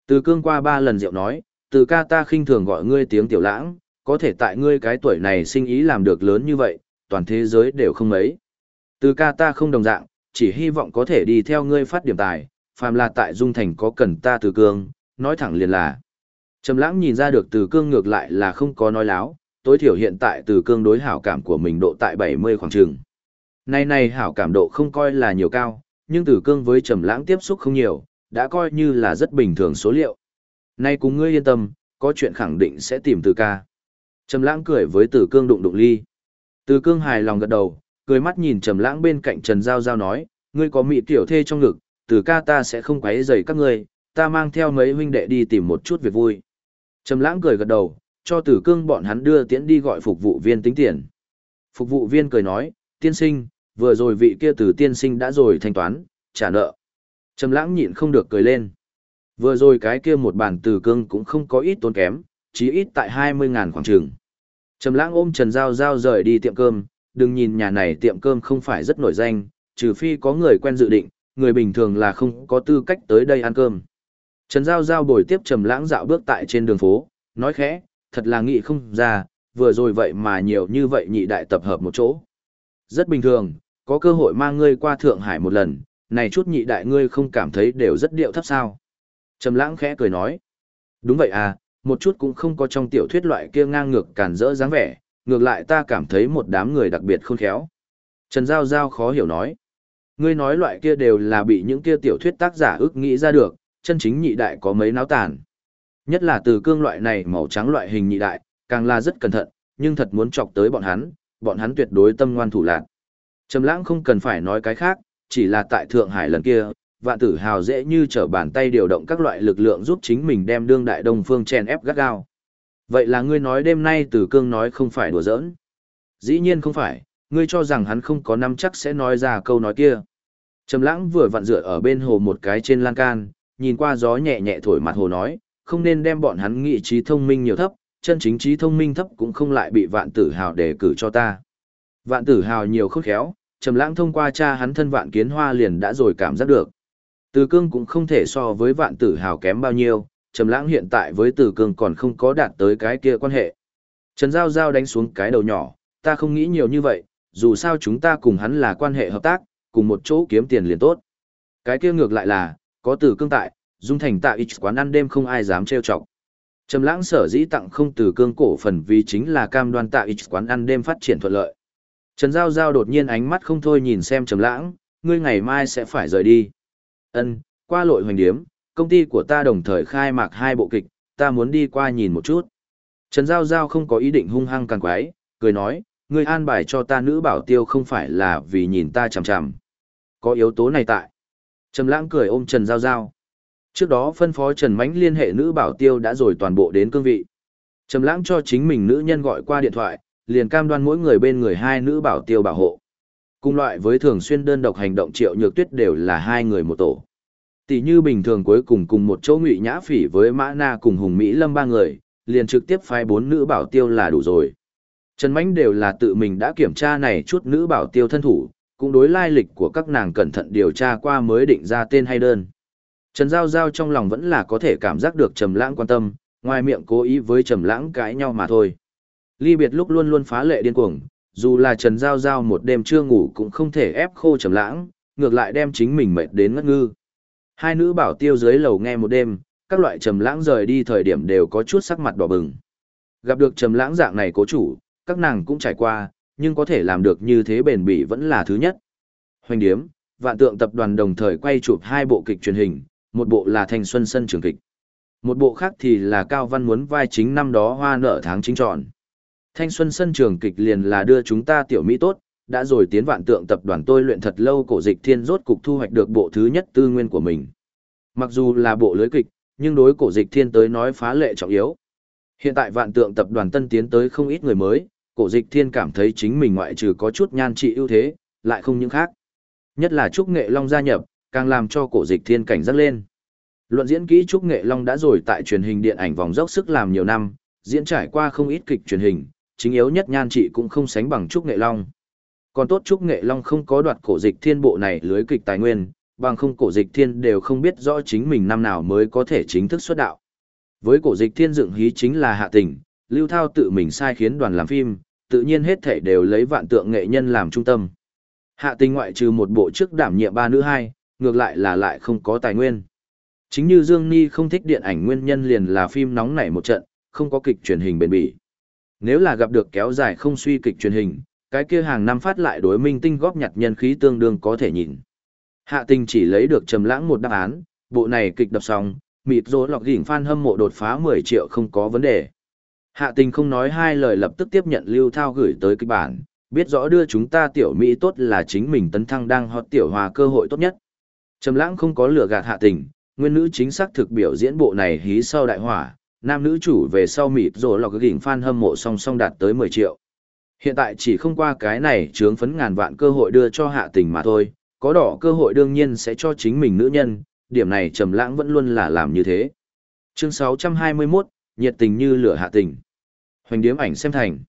Từ Cương qua ba lần rượu nói, từ ca ta khinh thường gọi ngươi tiếng tiểu lãng, có thể tại ngươi cái tuổi này sinh ý làm được lớn như vậy, toàn thế giới đều không mấy. Từ ca ta không đồng dạng, chỉ hy vọng có thể đi theo ngươi phát điểm tài, phàm là tại Dung Thành có cần ta từ cương, nói thẳng liền là. Trầm lãng nhìn ra được từ cương ngược lại là không có nói láo, tối thiểu hiện tại từ cương đối hảo cảm của mình độ tại 70 khoảng trường. Này này hảo cảm độ không coi là nhiều cao, nhưng từ cương với trầm lãng tiếp xúc không nhiều, đã coi như là rất bình thường số liệu. Nay cùng ngươi yên tâm, có chuyện khẳng định sẽ tìm từ ca. Trầm lãng cười với từ cương đụng đụng ly. Từ cương hài lòng gật đầu, cười mắt nhìn trầm lãng bên cạnh Trần Giao Giao nói, ngươi có mị tiểu thê trong ngực, từ ca ta sẽ không quấy rầy các ngươi, ta mang theo mấy huynh đệ đi tìm một chút việc vui. Trầm lãng cười gật đầu, cho tử cương bọn hắn đưa tiễn đi gọi phục vụ viên tính tiền. Phục vụ viên cười nói, tiên sinh, vừa rồi vị kia từ tiên sinh đã rồi thanh toán, trả nợ. Trầm lãng nhịn không được cười lên. Vừa rồi cái kia một bản tử cương cũng không có ít tốn kém, chỉ ít tại 20 ngàn khoảng trường. Trầm lãng ôm Trần Giao Giao rời đi tiệm cơm, đừng nhìn nhà này tiệm cơm không phải rất nổi danh, trừ phi có người quen dự định, người bình thường là không có tư cách tới đây ăn cơm. Trần Giao Giao bồi tiếp Trầm Lãng dạo bước tại trên đường phố, nói khẽ, thật là nghị không ra, vừa rồi vậy mà nhiều như vậy nhị đại tập hợp một chỗ. Rất bình thường, có cơ hội mang ngươi qua Thượng Hải một lần, này chút nhị đại ngươi không cảm thấy đều rất điệu thấp sao. Trầm Lãng khẽ cười nói, đúng vậy à, một chút cũng không có trong tiểu thuyết loại kia ngang ngược cản rỡ dáng vẻ, ngược lại ta cảm thấy một đám người đặc biệt khôn khéo. Trần Giao Giao khó hiểu nói, ngươi nói loại kia đều là bị những kia tiểu thuyết tác giả ước nghĩ ra được, chân chính nhị đại có mấy náo tàn. Nhất là từ cương loại này màu trắng loại hình nhị đại, càng là rất cẩn thận, nhưng thật muốn chọc tới bọn hắn, bọn hắn tuyệt đối tâm ngoan thủ lạn. Trầm lãng không cần phải nói cái khác, chỉ là tại Thượng Hải lần kia, vạn tử hào dễ như trở bàn tay điều động các loại lực lượng giúp chính mình đem đương đại đông phương chen ép gắt gao. Vậy là ngươi nói đêm nay từ cương nói không phải đùa giỡn. Dĩ nhiên không phải, ngươi cho rằng hắn không có năm chắc sẽ nói ra câu nói kia. Trầm lãng vừa vặn dựa ở bên hồ một cái trên lan can, nhìn qua gió nhẹ nhẹ thổi mặt hồ nói, không nên đem bọn hắn nghị trí thông minh nhiều thấp, chân chính trí thông minh thấp cũng không lại bị vạn tử hào đề cử cho ta. Vạn tử hào nhiều khôn khéo, trầm lãng thông qua cha hắn thân vạn kiến hoa liền đã rồi cảm giác được. Từ cương cũng không thể so với vạn tử hào kém bao nhiêu, trầm lãng hiện tại với từ cương còn không có đạt tới cái kia quan hệ. Trần Giao Giao đánh xuống cái đầu nhỏ, ta không nghĩ nhiều như vậy, dù sao chúng ta cùng hắn là quan hệ hợp tác, cùng một chỗ kiếm tiền liền tốt. Cái kia ngược lại là, có từ cương tại, dung thành tạ ít quán ăn đêm không ai dám trêu chọc. Trầm lãng sở dĩ tặng không từ cương cổ phần vì chính là cam đoan tạ ít quán ăn đêm phát triển thuận lợi. Trần Giao Giao đột nhiên ánh mắt không thôi nhìn xem Trầm lãng, ngươi ngày mai sẽ phải rời đi. Ân, qua lội hoành điếm, công ty của ta đồng thời khai mạc hai bộ kịch, ta muốn đi qua nhìn một chút. Trần Giao Giao không có ý định hung hăng càng quái, cười nói, ngươi an bài cho ta nữ bảo tiêu không phải là vì nhìn ta chằm chằm. Có yếu tố này tại. Trầm lãng cười ôm Trần Giao Giao. Trước đó phân phó Trần Mánh liên hệ nữ bảo tiêu đã rồi toàn bộ đến cương vị. Trầm lãng cho chính mình nữ nhân gọi qua điện thoại, liền cam đoan mỗi người bên người hai nữ bảo tiêu bảo hộ. Cùng loại với thường xuyên đơn độc hành động triệu nhược tuyết đều là hai người một tổ. Tỷ như bình thường cuối cùng cùng một chỗ ngụy nhã phỉ với Mã Na cùng Hùng Mỹ Lâm ba người, liền trực tiếp phái bốn nữ bảo tiêu là đủ rồi. Trần Mánh đều là tự mình đã kiểm tra này chút nữ bảo tiêu thân thủ, cũng đối lai lịch của các nàng cẩn thận điều tra qua mới định ra tên hay đơn. Trần Giao Giao trong lòng vẫn là có thể cảm giác được Trầm Lãng quan tâm, ngoài miệng cố ý với Trầm Lãng cãi nhau mà thôi. Ly biệt lúc luôn luôn phá lệ điên cuồng, dù là Trần Giao Giao một đêm chưa ngủ cũng không thể ép khô Trầm Lãng, ngược lại đem chính mình mệt đến ngất ngư. Hai nữ bảo tiêu dưới lầu nghe một đêm, các loại Trầm Lãng rời đi thời điểm đều có chút sắc mặt đỏ bừng. Gặp được Trầm Lãng dạng này cố chủ, các nàng cũng trải qua, nhưng có thể làm được như thế bền bỉ vẫn là thứ nhất. Hoành điếm, vạn tượng tập đoàn đồng thời quay chụp hai bộ kịch truyền hình, một bộ là Thanh Xuân Sân Trường Kịch. Một bộ khác thì là Cao Văn muốn vai chính năm đó hoa nở tháng chính tròn. Thanh Xuân Sân Trường Kịch liền là đưa chúng ta tiểu Mỹ tốt, đã rồi tiến vạn tượng tập đoàn tôi luyện thật lâu cổ dịch thiên rốt cục thu hoạch được bộ thứ nhất tư nguyên của mình. Mặc dù là bộ lưới kịch, nhưng đối cổ dịch thiên tới nói phá lệ trọng yếu. Hiện tại vạn tượng tập đoàn tân tiến tới không ít người mới, cổ dịch thiên cảm thấy chính mình ngoại trừ có chút nhan trị ưu thế, lại không những khác. Nhất là Trúc Nghệ Long gia nhập, càng làm cho cổ dịch thiên cảnh giác lên. Luận diễn kỹ Trúc Nghệ Long đã rồi tại truyền hình điện ảnh vòng dốc sức làm nhiều năm, diễn trải qua không ít kịch truyền hình, chính yếu nhất nhan trị cũng không sánh bằng Trúc Nghệ Long. Còn tốt Trúc Nghệ Long không có đoạt cổ dịch thiên bộ này lưới kịch tài nguyên, bằng không cổ dịch thiên đều không biết rõ chính mình năm nào mới có thể chính thức xuất đạo. Với cổ dịch thiên dựng hí chính là hạ tình, Lưu Thao tự mình sai khiến đoàn làm phim, tự nhiên hết thể đều lấy vạn tượng nghệ nhân làm trung tâm. Hạ tình ngoại trừ một bộ trước đảm nhiệm ba nữ hai, ngược lại là lại không có tài nguyên. Chính như Dương Ni không thích điện ảnh nguyên nhân liền là phim nóng nảy một trận, không có kịch truyền hình bền bỉ. Nếu là gặp được kéo dài không suy kịch truyền hình, cái kia hàng năm phát lại đối minh tinh góp nhặt nhân khí tương đương có thể nhìn. Hạ tình chỉ lấy được trầm lãng một đáp án, bộ này kịch đập xong, mịt rối lọc đỉnh fan hâm mộ đột phá 10 triệu không có vấn đề. Hạ tình không nói hai lời lập tức tiếp nhận Lưu Thao gửi tới kịch bản, biết rõ đưa chúng ta tiểu Mỹ tốt là chính mình tấn thăng đang hot tiểu hòa cơ hội tốt nhất. Trầm lãng không có lừa gạt hạ tình, nguyên nữ chính xác thực biểu diễn bộ này hí sau đại hỏa, nam nữ chủ về sau mịt rồi lọc gỉnh fan hâm mộ song song đạt tới 10 triệu. Hiện tại chỉ không qua cái này trướng phấn ngàn vạn cơ hội đưa cho hạ tình mà thôi, có đỏ cơ hội đương nhiên sẽ cho chính mình nữ nhân, điểm này trầm lãng vẫn luôn là làm như thế. Chương 621, nhiệt tình như lửa hạ tình. Hoành điếm ảnh xem thành.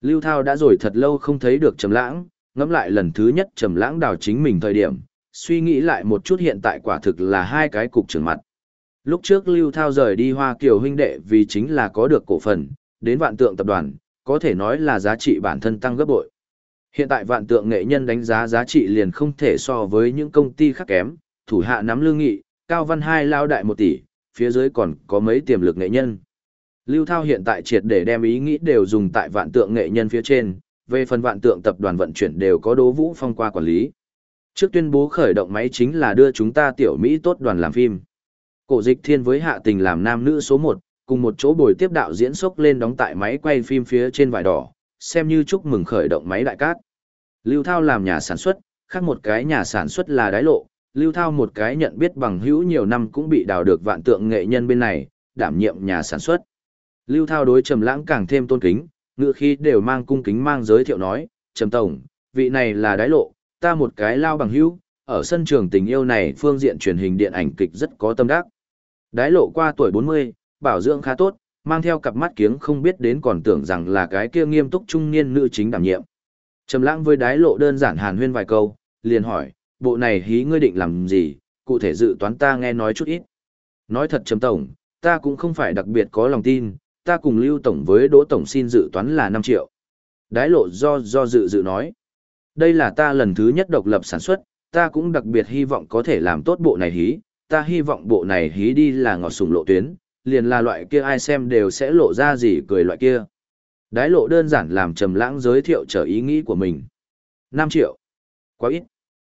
Lưu Thao đã rồi thật lâu không thấy được trầm lãng, ngẫm lại lần thứ nhất trầm lãng đào chính mình thời điểm, suy nghĩ lại một chút hiện tại quả thực là hai cái cục trưởng mặt. Lúc trước Lưu Thao rời đi Hoa Kiều huynh đệ vì chính là có được cổ phần, đến vạn tượng tập đoàn, có thể nói là giá trị bản thân tăng gấp bội. Hiện tại vạn tượng nghệ nhân đánh giá giá trị liền không thể so với những công ty khác kém, thủ hạ nắm lương nghị, cao văn hai lao đại một tỷ, phía dưới còn có mấy tiềm lực nghệ nhân. Lưu Thao hiện tại triệt để đem ý nghĩ đều dùng tại vạn tượng nghệ nhân phía trên, về phần vạn tượng tập đoàn vận chuyển đều có Đỗ Vũ Phong qua quản lý. Trước tuyên bố khởi động máy chính là đưa chúng ta tiểu Mỹ tốt đoàn làm phim. Cổ dịch thiên với hạ tình làm nam nữ số 1, cùng một chỗ bồi tiếp đạo diễn sốc lên đóng tại máy quay phim phía trên vải đỏ, xem như chúc mừng khởi động máy đại cát. Lưu Thao làm nhà sản xuất, khác một cái nhà sản xuất là đái lộ, Lưu Thao một cái nhận biết bằng hữu nhiều năm cũng bị đào được vạn tượng nghệ nhân bên này, đảm nhiệm nhà sản xuất. Lưu Thao đối Trầm Lãng càng thêm tôn kính, ngựa khi đều mang cung kính mang giới thiệu nói, "Trầm tổng, vị này là đái lộ, ta một cái lao bằng hữu, ở sân trường tình yêu này phương diện truyền hình điện ảnh kịch rất có tâm đắc." Đái lộ qua tuổi 40, bảo dưỡng khá tốt, mang theo cặp mắt kiếng không biết đến còn tưởng rằng là cái kia nghiêm túc trung niên nữ chính đảm nhiệm. Trầm lãng với đái lộ đơn giản hàn huyên vài câu, liền hỏi, bộ này hí ngươi định làm gì, cụ thể dự toán ta nghe nói chút ít. Nói thật Trầm Tổng, ta cũng không phải đặc biệt có lòng tin, ta cùng Lưu Tổng với Đỗ Tổng xin dự toán là 5 triệu. Đái lộ do do dự dự nói, đây là ta lần thứ nhất độc lập sản xuất, ta cũng đặc biệt hy vọng có thể làm tốt bộ này hí, ta hy vọng bộ này hí đi là ngọt sùng lộ tuyến, liền là loại kia ai xem đều sẽ lộ ra gì cười loại kia. Đái lộ đơn giản làm Trầm Lãng giới thiệu trở ý nghĩ của mình. 5 triệu. Quá ít.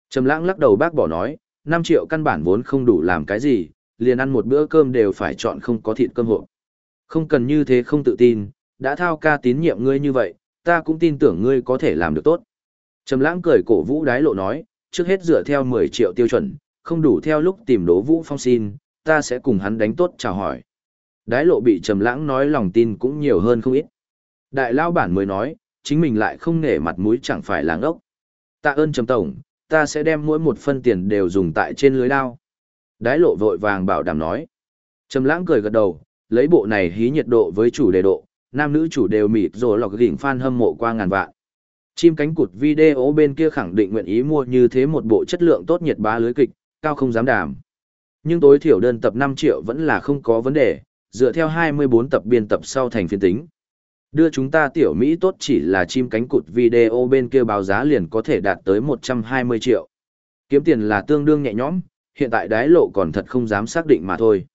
Trầm Lãng lắc đầu bác bỏ nói, 5 triệu căn bản vốn không đủ làm cái gì, liền ăn một bữa cơm đều phải chọn không có thịt cơm hộp. Không cần như thế không tự tin, đã thao ca tín nhiệm ngươi như vậy, ta cũng tin tưởng ngươi có thể làm được tốt. Trầm Lãng cười cổ vũ đái lộ nói, trước hết dựa theo 10 triệu tiêu chuẩn, không đủ theo lúc tìm đố Vũ Phong xin, ta sẽ cùng hắn đánh tốt chào hỏi. Đái lộ bị Trầm Lãng nói lòng tin cũng nhiều hơn không ít. Đại lao bản mới nói, chính mình lại không nể mặt mũi chẳng phải là ngốc. Tạ ơn Trầm Tổng, ta sẽ đem mỗi một phân tiền đều dùng tại trên lưới đao. Đái lộ vội vàng bảo đảm nói. Trầm lãng cười gật đầu, lấy bộ này hí nhiệt độ với chủ đề độ, nam nữ chủ đều mịt rồi lọc gỉnh fan hâm mộ qua ngàn vạn. Chim cánh cụt video bên kia khẳng định nguyện ý mua như thế một bộ chất lượng tốt nhiệt bá lưới kịch, cao không dám đảm. Nhưng tối thiểu đơn tập 5 triệu vẫn là không có vấn đề, dựa theo 24 tập biên tập sau thành phiên tính. Đưa chúng ta tiểu Mỹ tốt chỉ là chim cánh cụt video bên kia báo giá liền có thể đạt tới 120 triệu. Kiếm tiền là tương đương nhẹ nhõm, hiện tại đái lộ còn thật không dám xác định mà thôi.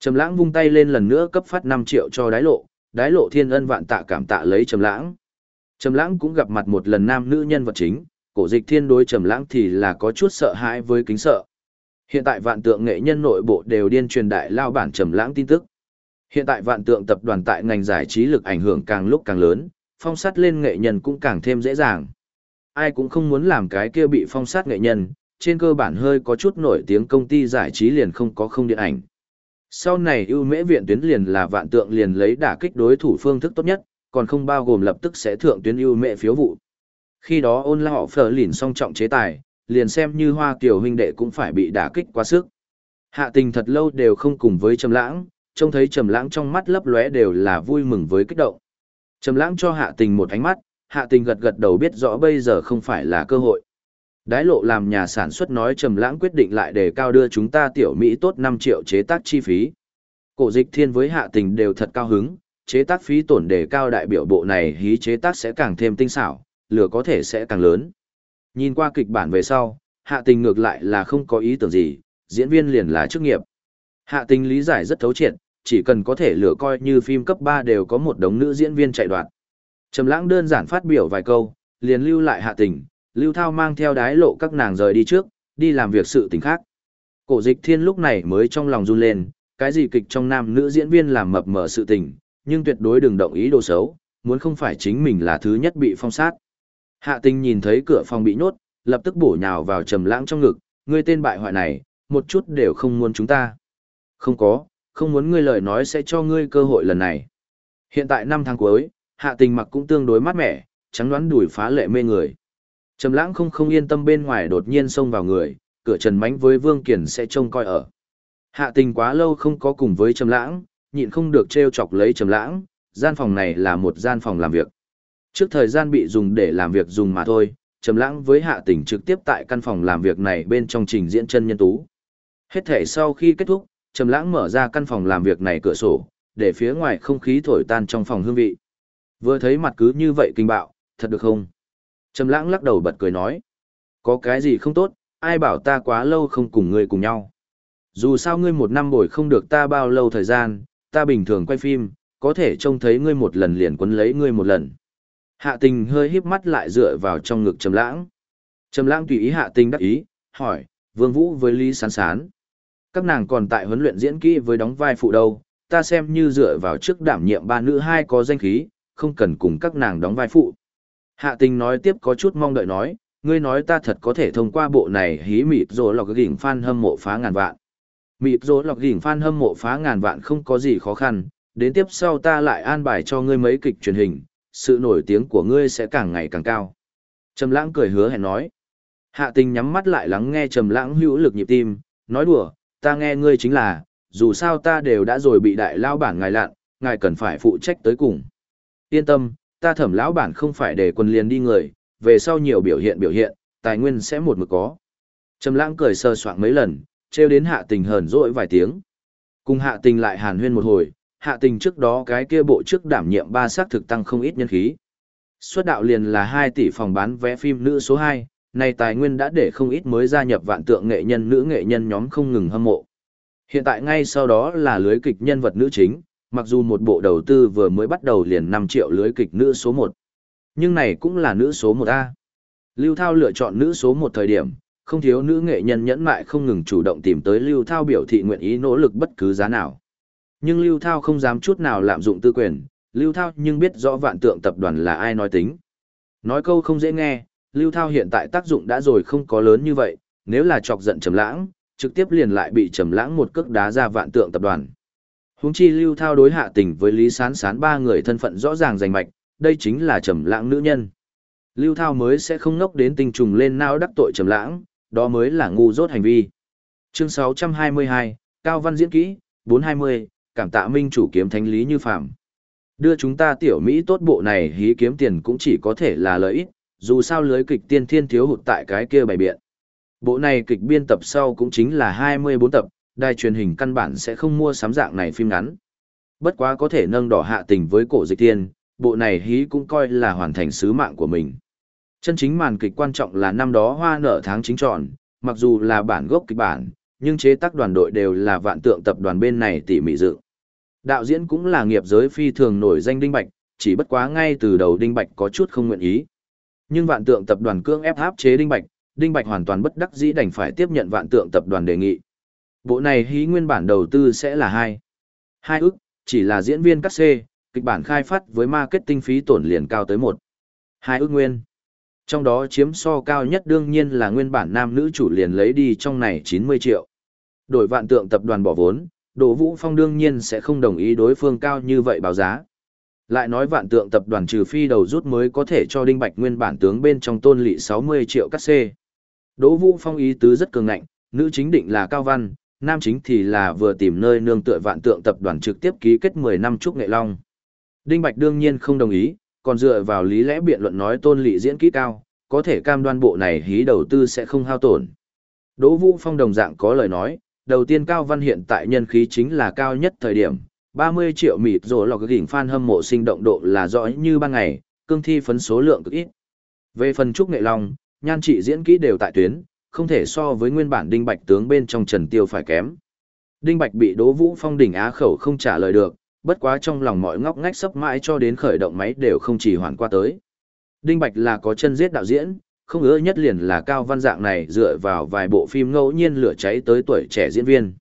Trầm lãng vung tay lên lần nữa cấp phát 5 triệu cho đái lộ, đái lộ thiên ân vạn tạ cảm tạ lấy trầm lãng. Trầm lãng cũng gặp mặt một lần nam nữ nhân vật chính, cổ dịch thiên đối trầm lãng thì là có chút sợ hãi với kính sợ. Hiện tại vạn tượng nghệ nhân nội bộ đều điên truyền đại lao bản trầm lãng tin tức. Hiện tại vạn tượng tập đoàn tại ngành giải trí lực ảnh hưởng càng lúc càng lớn, phong sát lên nghệ nhân cũng càng thêm dễ dàng. Ai cũng không muốn làm cái kia bị phong sát nghệ nhân, trên cơ bản hơi có chút nổi tiếng công ty giải trí liền không có không điện ảnh. Sau này ưu mễ viện tuyến liền là vạn tượng liền lấy đả kích đối thủ phương thức tốt nhất, còn không bao gồm lập tức sẽ thượng tuyến ưu mễ phiếu vụ. Khi đó ôn la họ phở lỉn song trọng chế tài, liền xem như hoa tiểu huynh đệ cũng phải bị đả kích quá sức. Hạ tình thật lâu đều không cùng với trầm lãng, trông thấy trầm lãng trong mắt lấp lóe đều là vui mừng với kích động. Trầm lãng cho hạ tình một ánh mắt, hạ tình gật gật đầu biết rõ bây giờ không phải là cơ hội. Đái lộ làm nhà sản xuất nói trầm lãng quyết định lại để cao đưa chúng ta tiểu Mỹ tốt 5 triệu chế tác chi phí. Cổ dịch thiên với hạ tình đều thật cao hứng, chế tác phí tổn đề cao đại biểu bộ này hí chế tác sẽ càng thêm tinh xảo, lửa có thể sẽ càng lớn. Nhìn qua kịch bản về sau, hạ tình ngược lại là không có ý tưởng gì, diễn viên liền là chức nghiệp. Hạ tình lý giải rất thấu triệt, chỉ cần có thể lửa coi như phim cấp 3 đều có một đống nữ diễn viên chạy đoạt. Trầm lãng đơn giản phát biểu vài câu, liền lưu lại hạ tình, lưu thao mang theo đái lộ các nàng rời đi trước, đi làm việc sự tình khác. Cổ dịch thiên lúc này mới trong lòng run lên, cái gì kịch trong nam nữ diễn viên làm mập mờ sự tình, nhưng tuyệt đối đừng động ý đồ xấu, muốn không phải chính mình là thứ nhất bị phong sát. Hạ tình nhìn thấy cửa phòng bị nhốt, lập tức bổ nhào vào trầm lãng trong ngực, ngươi tên bại hoại này, một chút đều không muốn chúng ta. Không có, không muốn ngươi lời nói sẽ cho ngươi cơ hội lần này. Hiện tại năm tháng cuối, hạ tình mặc cũng tương đối mát mẻ, trắng đoán đùi phá lệ mê người. Trầm lãng không không yên tâm bên ngoài đột nhiên xông vào người, cửa trần mánh với Vương Kiền sẽ trông coi ở. Hạ tình quá lâu không có cùng với Trầm lãng, nhịn không được treo chọc lấy Trầm lãng, gian phòng này là một gian phòng làm việc. Trước thời gian bị dùng để làm việc dùng mà thôi, Trầm lãng với hạ tình trực tiếp tại căn phòng làm việc này bên trong trình diễn chân nhân tú. Hết thể sau khi kết thúc, Trầm Lãng mở ra căn phòng làm việc này cửa sổ, để phía ngoài không khí thổi tan trong phòng hương vị. Vừa thấy mặt cứ như vậy kinh bạo, thật được không? Trầm Lãng lắc đầu bật cười nói, có cái gì không tốt, ai bảo ta quá lâu không cùng ngươi cùng nhau. Dù sao ngươi một năm bồi không được ta bao lâu thời gian, ta bình thường quay phim, có thể trông thấy ngươi một lần liền quấn lấy ngươi một lần. Hạ tình hơi híp mắt lại dựa vào trong ngực trầm lãng. Trầm lãng tùy ý hạ tình đắc ý, hỏi, vương vũ với Lý sán sán. Các nàng còn tại huấn luyện diễn kỹ với đóng vai phụ đâu, ta xem như dựa vào trước đảm nhiệm ba nữ hai có danh khí, không cần cùng các nàng đóng vai phụ. Hạ tình nói tiếp có chút mong đợi nói, ngươi nói ta thật có thể thông qua bộ này hí mịt rồi lọc gỉnh fan hâm mộ phá ngàn vạn. Mịt rồi lọc gỉnh fan hâm mộ phá ngàn vạn không có gì khó khăn, đến tiếp sau ta lại an bài cho ngươi mấy kịch truyền hình, sự nổi tiếng của ngươi sẽ càng ngày càng cao. Trầm lãng cười hứa hẹn nói. Hạ tình nhắm mắt lại lắng nghe trầm lãng hữu lực nhịp tim, nói đùa, ta nghe ngươi chính là, dù sao ta đều đã rồi bị đại lao bản ngài lạn, ngài cần phải phụ trách tới cùng. Yên tâm, ta thẩm lão bản không phải để quần liền đi người, về sau nhiều biểu hiện biểu hiện, tài nguyên sẽ một mực có. Trầm lãng cười sơ soạn mấy lần, treo đến hạ tình hờn dỗi vài tiếng. Cùng hạ tình lại hàn huyên một hồi, hạ tình trước đó cái kia bộ trước đảm nhiệm ba xác thực tăng không ít nhân khí. Xuất đạo liền là 2 tỷ phòng bán vé phim nữ số 2, này tài nguyên đã để không ít mới gia nhập vạn tượng nghệ nhân nữ nghệ nhân nhóm không ngừng hâm mộ. Hiện tại ngay sau đó là lưới kịch nhân vật nữ chính, mặc dù một bộ đầu tư vừa mới bắt đầu liền 5 triệu lưới kịch nữ số 1. Nhưng này cũng là nữ số 1A. Lưu Thao lựa chọn nữ số 1 thời điểm, không thiếu nữ nghệ nhân nhẫn mại không ngừng chủ động tìm tới Lưu Thao biểu thị nguyện ý nỗ lực bất cứ giá nào. Nhưng Lưu Thao không dám chút nào lạm dụng tư quyền, Lưu Thao nhưng biết rõ vạn tượng tập đoàn là ai nói tính. Nói câu không dễ nghe, Lưu Thao hiện tại tác dụng đã rồi không có lớn như vậy, nếu là chọc giận Trầm Lãng, trực tiếp liền lại bị Trầm Lãng một cước đá ra vạn tượng tập đoàn. Huống chi Lưu Thao đối hạ tình với Lý Sán Sán ba người thân phận rõ ràng rành mạch, đây chính là Trầm Lãng nữ nhân. Lưu Thao mới sẽ không ngốc đến tình trùng lên não đắc tội Trầm Lãng, đó mới là ngu dốt hành vi. Chương 622, Cao Văn diễn kỹ, 420, cảm tạ minh chủ kiếm thánh lý như phạm. Đưa chúng ta tiểu Mỹ tốt bộ này hí kiếm tiền cũng chỉ có thể là lợi ích, dù sao lưới kịch tiên thiên thiếu hụt tại cái kia bày biện. Bộ này kịch biên tập sau cũng chính là 24 tập, đài truyền hình căn bản sẽ không mua sắm dạng này phim ngắn. Bất quá có thể nâng đỏ hạ tình với cổ dịch tiên, bộ này hí cũng coi là hoàn thành sứ mạng của mình. Chân chính màn kịch quan trọng là năm đó hoa nở tháng chính tròn, mặc dù là bản gốc kịch bản, nhưng chế tác đoàn đội đều là vạn tượng tập đoàn bên này tỉ mỉ dựng. Đạo diễn cũng là nghiệp giới phi thường nổi danh Đinh Bạch, chỉ bất quá ngay từ đầu Đinh Bạch có chút không nguyện ý. Nhưng vạn tượng tập đoàn cương ép áp chế Đinh Bạch, Đinh Bạch hoàn toàn bất đắc dĩ đành phải tiếp nhận vạn tượng tập đoàn đề nghị. Bộ này hí nguyên bản đầu tư sẽ là hai. Hai ức, chỉ là diễn viên cắt xê, kịch bản khai phát với marketing phí tổn liền cao tới một. Hai ức nguyên. Trong đó chiếm so cao nhất đương nhiên là nguyên bản nam nữ chủ liền lấy đi trong này 90 triệu. Đổi vạn tượng tập đoàn bỏ vốn, Đỗ Vũ Phong đương nhiên sẽ không đồng ý đối phương cao như vậy báo giá. Lại nói vạn tượng tập đoàn trừ phi đầu rút mới có thể cho Đinh Bạch nguyên bản tướng bên trong tôn lị 60 triệu cắt xê. Đỗ Vũ Phong ý tứ rất cường ngạnh, nữ chính định là Cao Văn, nam chính thì là vừa tìm nơi nương tựa vạn tượng tập đoàn trực tiếp ký kết 10 năm trúc nghệ long. Đinh Bạch đương nhiên không đồng ý, còn dựa vào lý lẽ biện luận nói tôn lị diễn kỹ cao, có thể cam đoan bộ này hí đầu tư sẽ không hao tổn. Đỗ Vũ Phong đồng dạng có lời nói, đầu tiên Cao Văn hiện tại nhân khí chính là cao nhất thời điểm, 30 triệu mịt rồi lọc gỉnh fan hâm mộ sinh động độ là rõ như ban ngày, cương thi phấn số lượng cực ít. Về phần trúc nghệ long, nhan trị diễn kỹ đều tại tuyến, không thể so với nguyên bản Đinh Bạch tướng bên trong Trần Tiêu phải kém. Đinh Bạch bị Đỗ Vũ Phong đỉnh á khẩu không trả lời được, bất quá trong lòng mọi ngóc ngách sắp mãi cho đến khởi động máy đều không chỉ hoàn qua tới. Đinh Bạch là có chân giết đạo diễn, không ưa nhất liền là cao văn dạng này dựa vào vài bộ phim ngẫu nhiên lửa cháy tới tuổi trẻ diễn viên.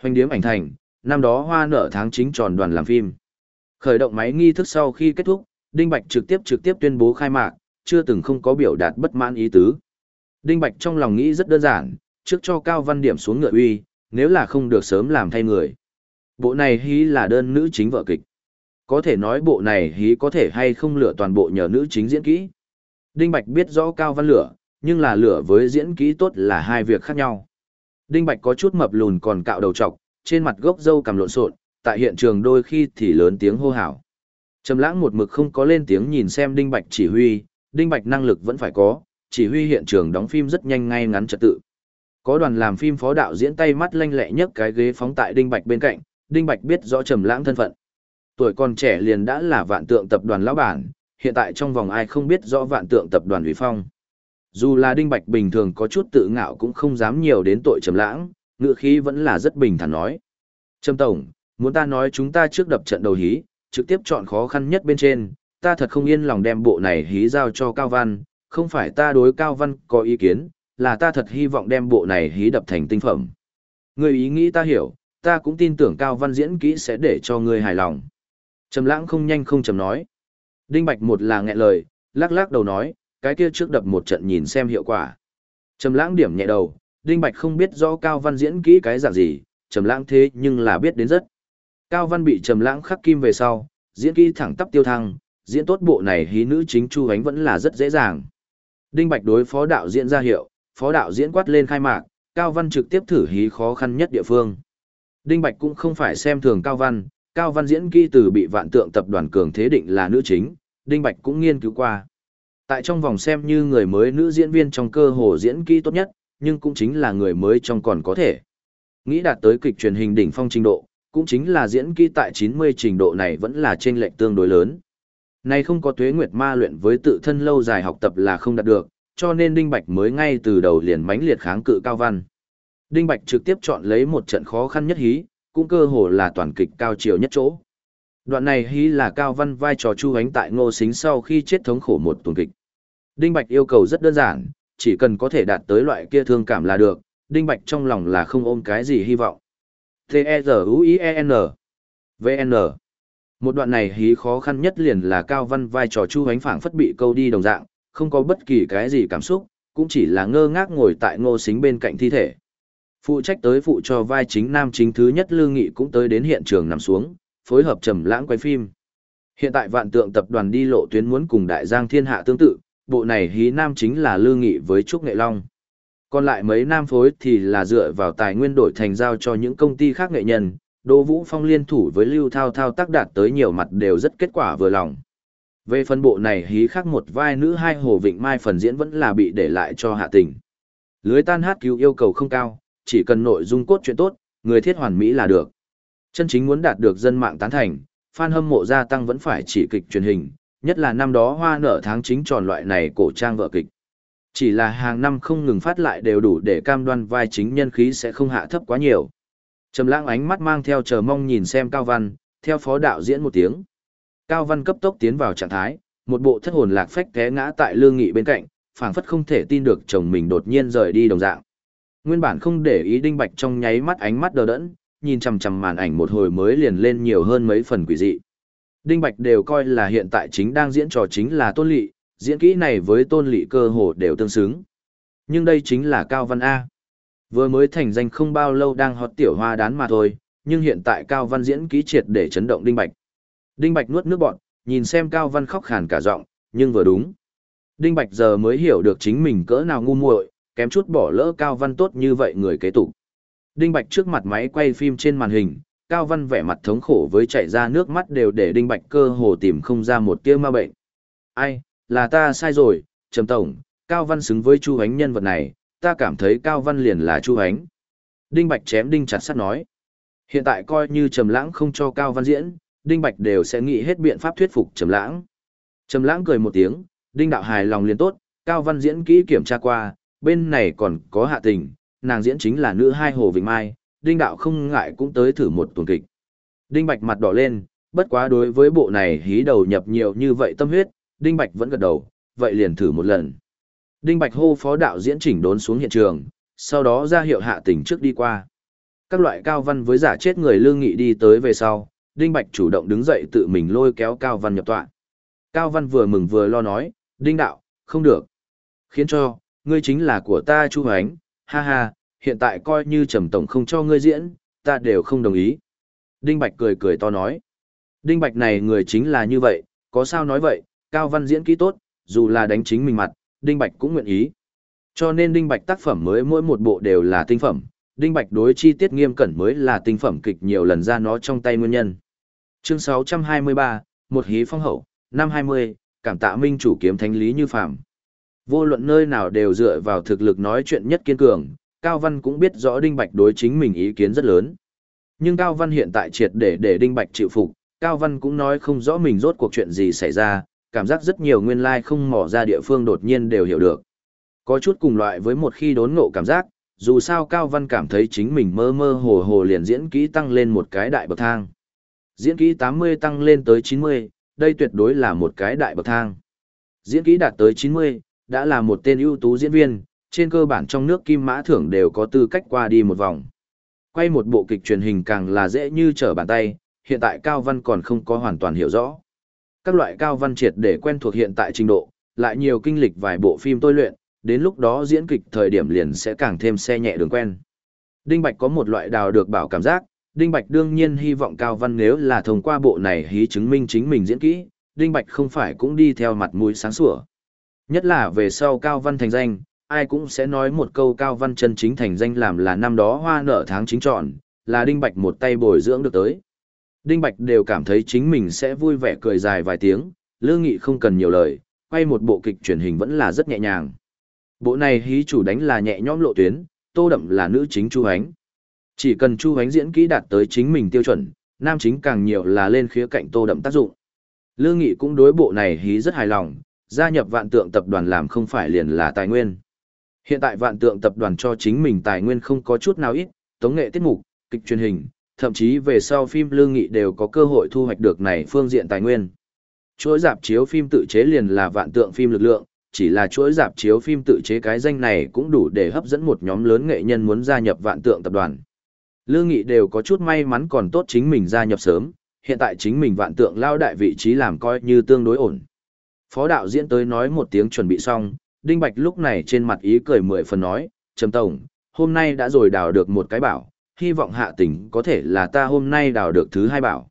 Hoành điếm ảnh thành, năm đó hoa nở tháng chính tròn đoàn làm phim. Khởi động máy nghi thức sau khi kết thúc, Đinh Bạch trực tiếp trực tiếp tuyên bố khai mạc, chưa từng không có biểu đạt bất mãn ý tứ. Đinh Bạch trong lòng nghĩ rất đơn giản, trước cho cao văn điểm xuống ngựa uy, nếu là không được sớm làm thay người. Bộ này hí là đơn nữ chính vợ kịch. Có thể nói bộ này hí có thể hay không lửa toàn bộ nhờ nữ chính diễn kỹ. Đinh Bạch biết rõ Cao Văn lửa, nhưng là lửa với diễn kỹ tốt là hai việc khác nhau. Đinh Bạch có chút mập lùn còn cạo đầu trọc, trên mặt gốc râu cằm lộn xộn, tại hiện trường đôi khi thì lớn tiếng hô hào. Trầm Lãng một mực không có lên tiếng nhìn xem Đinh Bạch chỉ huy, Đinh Bạch năng lực vẫn phải có, chỉ huy hiện trường đóng phim rất nhanh ngay ngắn trật tự. Có đoàn làm phim phó đạo diễn tay mắt lanh lẹ nhất cái ghế phóng tại Đinh Bạch bên cạnh, Đinh Bạch biết rõ Trầm Lãng thân phận. Tuổi còn trẻ liền đã là vạn tượng tập đoàn lão bản, hiện tại trong vòng ai không biết rõ vạn tượng tập đoàn Uy Phong. Dù là Đinh Bạch bình thường có chút tự ngạo cũng không dám nhiều đến tội Trầm Lãng, ngữ khí vẫn là rất bình thản nói. Trầm Tổng, muốn ta nói chúng ta trước đập trận đầu hí, trực tiếp chọn khó khăn nhất bên trên, ta thật không yên lòng đem bộ này hí giao cho Cao Văn, không phải ta đối Cao Văn có ý kiến, là ta thật hy vọng đem bộ này hí đập thành tinh phẩm. Người ý nghĩ ta hiểu, ta cũng tin tưởng Cao Văn diễn kỹ sẽ để cho người hài lòng. Trầm lãng không nhanh không chầm nói. Đinh Bạch một là nghẹn lời, lắc lắc đầu nói, cái kia trước đập một trận nhìn xem hiệu quả. Trầm lãng điểm nhẹ đầu, Đinh Bạch không biết rõ Cao Văn diễn kỹ cái dạng gì, Trầm lãng thế nhưng là biết đến rất. Cao Văn bị Trầm lãng khắc kim về sau, diễn kỹ thẳng tắp tiêu thăng, diễn tốt bộ này hí nữ chính Chu Ánh vẫn là rất dễ dàng. Đinh Bạch đối phó đạo diễn ra hiệu, phó đạo diễn quát lên khai mạc, Cao Văn trực tiếp thử hí khó khăn nhất địa phương. Đinh Bạch cũng không phải xem thường Cao Văn, Cao Văn diễn kỹ từ bị vạn tượng tập đoàn cường thế định là nữ chính, Đinh Bạch cũng nghiên cứu qua. Tại trong vòng xem như người mới nữ diễn viên trong cơ hồ diễn kỹ tốt nhất, nhưng cũng chính là người mới trong còn có thể. Nghĩ đạt tới kịch truyền hình đỉnh phong trình độ, cũng chính là diễn kỹ tại 90 trình độ này vẫn là trên lệch tương đối lớn. Này không có tuế nguyệt ma luyện với tự thân lâu dài học tập là không đạt được, cho nên Đinh Bạch mới ngay từ đầu liền mãnh liệt kháng cự Cao Văn. Đinh Bạch trực tiếp chọn lấy một trận khó khăn nhất hí, cũng cơ hồ là toàn kịch cao chiều nhất chỗ. Đoạn này hí là Cao Văn vai trò chu ánh tại ngô xính sau khi chết thống khổ một tuần kịch. Đinh Bạch yêu cầu rất đơn giản, chỉ cần có thể đạt tới loại kia thương cảm là được, Đinh Bạch trong lòng là không ôm cái gì hy vọng. T-E-Z-U-I-E-N V-N một đoạn này hí khó khăn nhất liền là Cao Văn vai trò chu ánh phảng phất bị câu đi đồng dạng, không có bất kỳ cái gì cảm xúc, cũng chỉ là ngơ ngác ngồi tại ngô xính bên cạnh thi thể. Phụ trách tới phụ cho vai chính nam chính thứ nhất Lương Nghị cũng tới đến hiện trường nằm xuống, phối hợp trầm lãng quay phim. Hiện tại vạn tượng tập đoàn đi lộ tuyến muốn cùng đại giang thiên hạ tương tự, bộ này hí nam chính là Lương Nghị với Trúc Nghệ Long. Còn lại mấy nam phối thì là dựa vào tài nguyên đổi thành giao cho những công ty khác nghệ nhân, Đỗ Vũ Phong liên thủ với Lưu Thao Thao tác đạt tới nhiều mặt đều rất kết quả vừa lòng. Về phân bộ này hí khác một vai nữ hai Hồ Vịnh Mai phần diễn vẫn là bị để lại cho hạ tình. Lưới tan hát cứu yêu cầu không cao, chỉ cần nội dung cốt truyện tốt, người thiết hoàn mỹ là được. Chân chính muốn đạt được dân mạng tán thành, fan hâm mộ gia tăng vẫn phải chỉ kịch truyền hình, nhất là năm đó hoa nở tháng chính tròn loại này cổ trang vợ kịch. Chỉ là hàng năm không ngừng phát lại đều đủ để cam đoan vai chính nhân khí sẽ không hạ thấp quá nhiều. Trầm lãng ánh mắt mang theo chờ mong nhìn xem Cao Văn, theo phó đạo diễn một tiếng. Cao Văn cấp tốc tiến vào trạng thái, một bộ thất hồn lạc phách té ngã tại lương nghị bên cạnh, phảng phất không thể tin được chồng mình đột nhiên rời đi đồng dạng. Nguyên bản không để ý Đinh Bạch trong nháy mắt ánh mắt đờ đẫn, nhìn chằm chằm màn ảnh một hồi mới liền lên nhiều hơn mấy phần quỷ dị. Đinh Bạch đều coi là hiện tại chính đang diễn trò chính là Tôn Lệ, diễn kỹ này với Tôn Lệ cơ hồ đều tương xứng. Nhưng đây chính là Cao Văn A. Vừa mới thành danh không bao lâu đang hot tiểu hoa đán mà thôi, nhưng hiện tại Cao Văn diễn kỹ triệt để chấn động Đinh Bạch. Đinh Bạch nuốt nước bọt, nhìn xem Cao Văn khóc khàn cả giọng, nhưng vừa đúng. Đinh Bạch giờ mới hiểu được chính mình cỡ nào ngu muội, kém chút bỏ lỡ Cao Văn tốt như vậy người kế tục. Đinh Bạch trước mặt máy quay phim trên màn hình, Cao Văn vẻ mặt thống khổ với chảy ra nước mắt đều để Đinh Bạch cơ hồ tìm không ra một tia ma bệnh. Ai, là ta sai rồi, Trầm Tổng, Cao Văn xứng với Chu Hánh nhân vật này, ta cảm thấy Cao Văn liền là Chu Hánh. Đinh Bạch chém Đinh chặt sắt nói. Hiện tại coi như Trầm Lãng không cho Cao Văn diễn, Đinh Bạch đều sẽ nghĩ hết biện pháp thuyết phục Trầm Lãng. Trầm Lãng cười một tiếng, Đinh đạo hài lòng liền tốt, Cao Văn diễn kỹ kiểm tra qua, bên này còn có hạ tình, nàng diễn chính là nữ hai Hồ Vịnh Mai, Đinh đạo không ngại cũng tới thử một tuần kịch. Đinh Bạch mặt đỏ lên, bất quá đối với bộ này hí đầu nhập nhiều như vậy tâm huyết, Đinh Bạch vẫn gật đầu, vậy liền thử một lần. Đinh Bạch hô phó đạo diễn chỉnh đốn xuống hiện trường, sau đó ra hiệu hạ tình trước đi qua. Các loại cao văn với giả chết người lương nghị đi tới về sau, Đinh Bạch chủ động đứng dậy tự mình lôi kéo Cao Văn nhập tọa. Cao Văn vừa mừng vừa lo nói, Đinh đạo, không được. Khiến cho, ngươi chính là của ta Chu Hoánh, ha ha, hiện tại coi như Trầm Tổng không cho ngươi diễn, ta đều không đồng ý. Đinh Bạch cười cười to nói. Đinh Bạch này người chính là như vậy, có sao nói vậy, Cao Văn diễn kỹ tốt, dù là đánh chính mình mặt, Đinh Bạch cũng nguyện ý. Cho nên Đinh Bạch tác phẩm mới mỗi một bộ đều là tinh phẩm, Đinh Bạch đối chi tiết nghiêm cẩn mới là tinh phẩm kịch nhiều lần ra nó trong tay nguyên nhân. Chương 623, một hí phong hậu, năm 20, cảm tạ minh chủ kiếm thánh lý như phàm. Vô luận nơi nào đều dựa vào thực lực nói chuyện nhất kiên cường, Cao Văn cũng biết rõ Đinh Bạch đối chính mình ý kiến rất lớn. Nhưng Cao Văn hiện tại triệt để để Đinh Bạch chịu phục, Cao Văn cũng nói không rõ mình rốt cuộc chuyện gì xảy ra, cảm giác rất nhiều nguyên lai like không mò ra địa phương đột nhiên đều hiểu được. Có chút cùng loại với một khi đốn ngộ cảm giác, dù sao Cao Văn cảm thấy chính mình mơ mơ hồ hồ liền diễn kỹ tăng lên một cái đại bậc thang. Diễn kỹ 80 tăng lên tới 90, đây tuyệt đối là một cái đại bậc thang. Diễn kỹ đạt tới 90, đã là một tên ưu tú diễn viên, trên cơ bản trong nước kim mã thưởng đều có tư cách qua đi một vòng. Quay một bộ kịch truyền hình càng là dễ như trở bàn tay, hiện tại Cao Văn còn không có hoàn toàn hiểu rõ. Các loại Cao Văn triệt để quen thuộc hiện tại trình độ, lại nhiều kinh lịch vài bộ phim tôi luyện, đến lúc đó diễn kịch thời điểm liền sẽ càng thêm xe nhẹ đường quen. Đinh Bạch có một loại đào được bảo cảm giác, Đinh Bạch đương nhiên hy vọng Cao Văn nếu là thông qua bộ này hí chứng minh chính mình diễn kỹ, Đinh Bạch không phải cũng đi theo mặt mũi sáng sủa. Nhất là về sau Cao Văn thành danh, ai cũng sẽ nói một câu Cao Văn chân chính thành danh làm là năm đó hoa nở tháng chính trọn, là Đinh Bạch một tay bồi dưỡng được tới. Đinh Bạch đều cảm thấy chính mình sẽ vui vẻ cười dài vài tiếng, Lương Nghị không cần nhiều lời, quay một bộ kịch truyền hình vẫn là rất nhẹ nhàng. Bộ này hí chủ đánh là nhẹ nhõm lộ tuyến, tô đậm là nữ chính Chu Hánh. Chỉ cần Chu Hánh diễn kỹ đạt tới chính mình tiêu chuẩn, nam chính càng nhiều là lên khía cạnh tô đậm tác dụng. Lương Nghị cũng đối bộ này hí rất hài lòng, gia nhập vạn tượng tập đoàn làm không phải liền là tài nguyên. Hiện tại vạn tượng tập đoàn cho chính mình tài nguyên không có chút nào ít, tống nghệ tiết mục, kịch truyền hình, thậm chí về sau phim Lương Nghị đều có cơ hội thu hoạch được này phương diện tài nguyên. Chuỗi dạp chiếu phim tự chế liền là vạn tượng phim lực lượng, chỉ là chuỗi dạp chiếu phim tự chế cái danh này cũng đủ để hấp dẫn một nhóm lớn nghệ nhân muốn gia nhập vạn tượng tập đoàn. Lương Nghị đều có chút may mắn còn tốt chính mình gia nhập sớm, hiện tại chính mình vạn tượng lao đại vị trí làm coi như tương đối ổn. Phó đạo diễn tới nói một tiếng chuẩn bị xong, Đinh Bạch lúc này trên mặt ý cười mười phần nói, Trầm Tổng, hôm nay đã rồi đào được một cái bảo, hy vọng hạ Tình có thể là ta hôm nay đào được thứ hai bảo.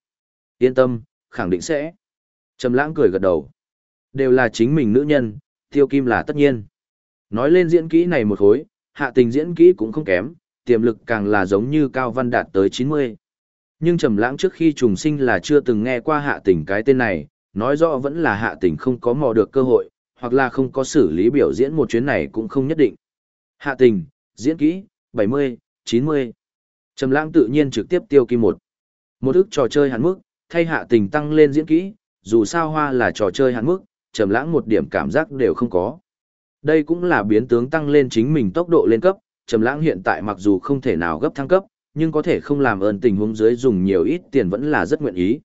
Yên tâm, khẳng định sẽ. Trầm lãng cười gật đầu. Đều là chính mình nữ nhân, tiêu kim là tất nhiên. Nói lên diễn kỹ này một hối, hạ tình diễn kỹ cũng không kém, tiềm lực càng là giống như cao văn đạt tới 90. Nhưng trầm lãng trước khi trùng sinh là chưa từng nghe qua hạ tình cái tên này, nói rõ vẫn là hạ tình không có mò được cơ hội, hoặc là không có xử lý biểu diễn một chuyến này cũng không nhất định. Hạ tình, diễn kỹ, 70, 90. Trầm lãng tự nhiên trực tiếp tiêu kim một. Một ức trò chơi hạn mức, thay hạ tình tăng lên diễn kỹ, dù sao hoa là trò chơi hạn mức, trầm lãng một điểm cảm giác đều không có. Đây cũng là biến tướng tăng lên chính mình tốc độ lên cấp, trầm lãng hiện tại mặc dù không thể nào gấp thăng cấp, nhưng có thể không làm ơn tình huống dưới dùng nhiều ít tiền vẫn là rất nguyện ý.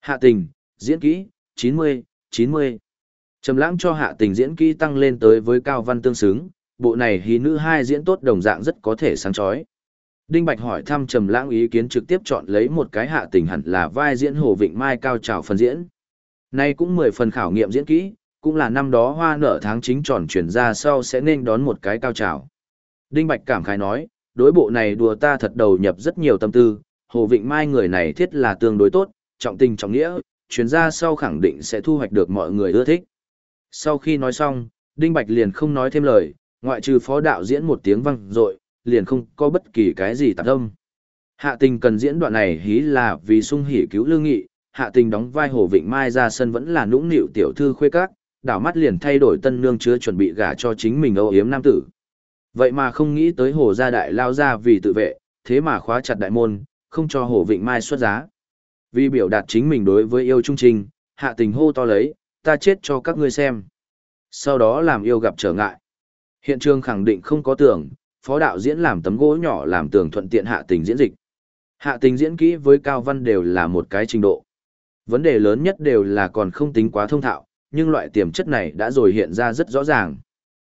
Hạ tình, diễn kỹ, 90, 90. Trầm lãng cho hạ tình diễn kỹ tăng lên tới với cao văn tương xứng, bộ này hí nữ hai diễn tốt đồng dạng rất có thể sáng chói. Đinh Bạch hỏi thăm Trầm Lãng ý kiến trực tiếp chọn lấy một cái hạ tình hẳn là vai diễn Hồ Vịnh Mai cao trào phần diễn. Nay cũng mười phần khảo nghiệm diễn kỹ, cũng là năm đó hoa nở tháng chính tròn chuyển ra sau sẽ nên đón một cái cao trào. Đinh Bạch cảm khái nói, đối bộ này đùa ta thật đầu nhập rất nhiều tâm tư, Hồ Vịnh Mai người này thiết là tương đối tốt, trọng tình trọng nghĩa, chuyển ra sau khẳng định sẽ thu hoạch được mọi người ưa thích. Sau khi nói xong, Đinh Bạch liền không nói thêm lời, ngoại trừ phó đạo diễn một tiếng vang rội, liền không có bất kỳ cái gì tạp tâm. Hạ tình cần diễn đoạn này hí là vì sung hỉ cứu lương nghị, hạ tình đóng vai Hồ Vịnh Mai ra sân vẫn là nũng nịu tiểu thư khuê các, đảo mắt liền thay đổi tân nương chưa chuẩn bị gả cho chính mình âu yếm nam tử. Vậy mà không nghĩ tới Hồ gia đại lao ra vì tự vệ, thế mà khóa chặt đại môn, không cho Hồ Vịnh Mai xuất giá. Vì biểu đạt chính mình đối với yêu trung trình, hạ tình hô to lấy, ta chết cho các ngươi xem. Sau đó làm yêu gặp trở ngại. Hiện trường khẳng định không có tưởng, phó đạo diễn làm tấm gỗ nhỏ làm tường thuận tiện hạ tình diễn dịch. Hạ tình diễn kỹ với Cao Văn đều là một cái trình độ. Vấn đề lớn nhất đều là còn không tính quá thông thạo, nhưng loại tiềm chất này đã rồi hiện ra rất rõ ràng.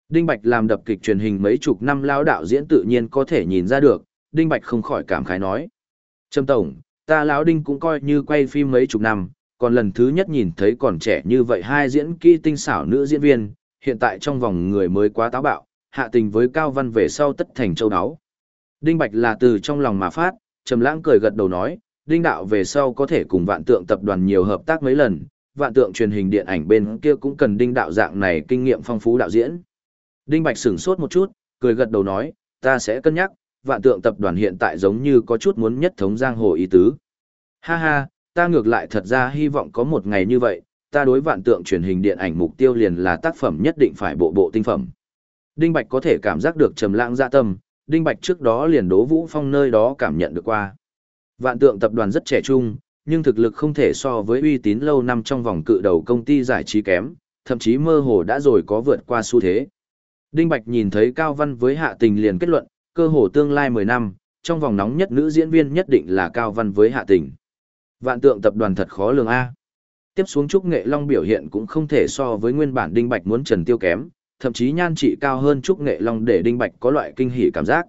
Đinh Bạch làm đập kịch truyền hình mấy chục năm lao đạo diễn tự nhiên có thể nhìn ra được, Đinh Bạch không khỏi cảm khái nói. Trâm Tổng, ta lão Đinh cũng coi như quay phim mấy chục năm, còn lần thứ nhất nhìn thấy còn trẻ như vậy hai diễn kỹ tinh xảo nữ diễn viên, hiện tại trong vòng người mới quá táo bạo, hạ tình với Cao Văn về sau tất thành châu đáo. Đinh Bạch là từ trong lòng mà phát, Trầm Lãng cười gật đầu nói, Đinh đạo về sau có thể cùng Vạn Tượng tập đoàn nhiều hợp tác mấy lần, Vạn Tượng truyền hình điện ảnh bên kia cũng cần Đinh đạo dạng này kinh nghiệm phong phú đạo diễn. Đinh Bạch sửng sốt một chút, cười gật đầu nói, ta sẽ cân nhắc, Vạn Tượng tập đoàn hiện tại giống như có chút muốn nhất thống giang hồ ý tứ. Ha ha, ta ngược lại thật ra hy vọng có một ngày như vậy, ta đối Vạn Tượng truyền hình điện ảnh mục tiêu liền là tác phẩm nhất định phải bộ bộ tinh phẩm. Đinh Bạch có thể cảm giác được trầm lãng dạ tâm, Đinh Bạch trước đó liền đố Vũ Phong nơi đó cảm nhận được qua. Vạn tượng tập đoàn rất trẻ trung, nhưng thực lực không thể so với uy tín lâu năm trong vòng cự đầu công ty giải trí kém, thậm chí mơ hồ đã rồi có vượt qua xu thế. Đinh Bạch nhìn thấy Cao Văn với Hạ Tình liền kết luận, cơ hồ tương lai 10 năm, trong vòng nóng nhất nữ diễn viên nhất định là Cao Văn với Hạ Tình. Vạn tượng tập đoàn thật khó lường A. Tiếp xuống Trúc Nghệ Long biểu hiện cũng không thể so với nguyên bản Đinh Bạch muốn Trần Tiêu kém, thậm chí nhan trị cao hơn Trúc Nghệ Long để Đinh Bạch có loại kinh hỉ cảm giác.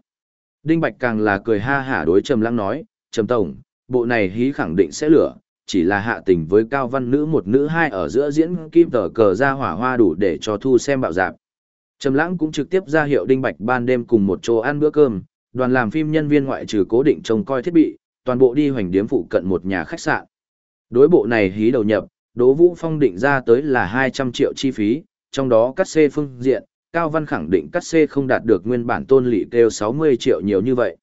Đinh Bạch càng là cười ha hả đối Trầm Lăng nói, Trầm Tổng, bộ này hí khẳng định sẽ lửa, chỉ là hạ tình với cao văn nữ một nữ hai ở giữa diễn kim tờ cờ ra hỏa hoa đủ để cho thu xem bạo dạp. Trầm Lãng cũng trực tiếp ra hiệu Đinh Bạch ban đêm cùng một chỗ ăn bữa cơm, đoàn làm phim nhân viên ngoại trừ cố định trông coi thiết bị, toàn bộ đi hoành điếm phụ cận một nhà khách sạn. Đối bộ này hí đầu nhập, Đỗ Vũ Phong định ra tới là 200 triệu chi phí, trong đó cắt xê phương diện, Cao Văn khẳng định cắt xê không đạt được nguyên bản tôn lỵ kêu 60 triệu nhiều như vậy.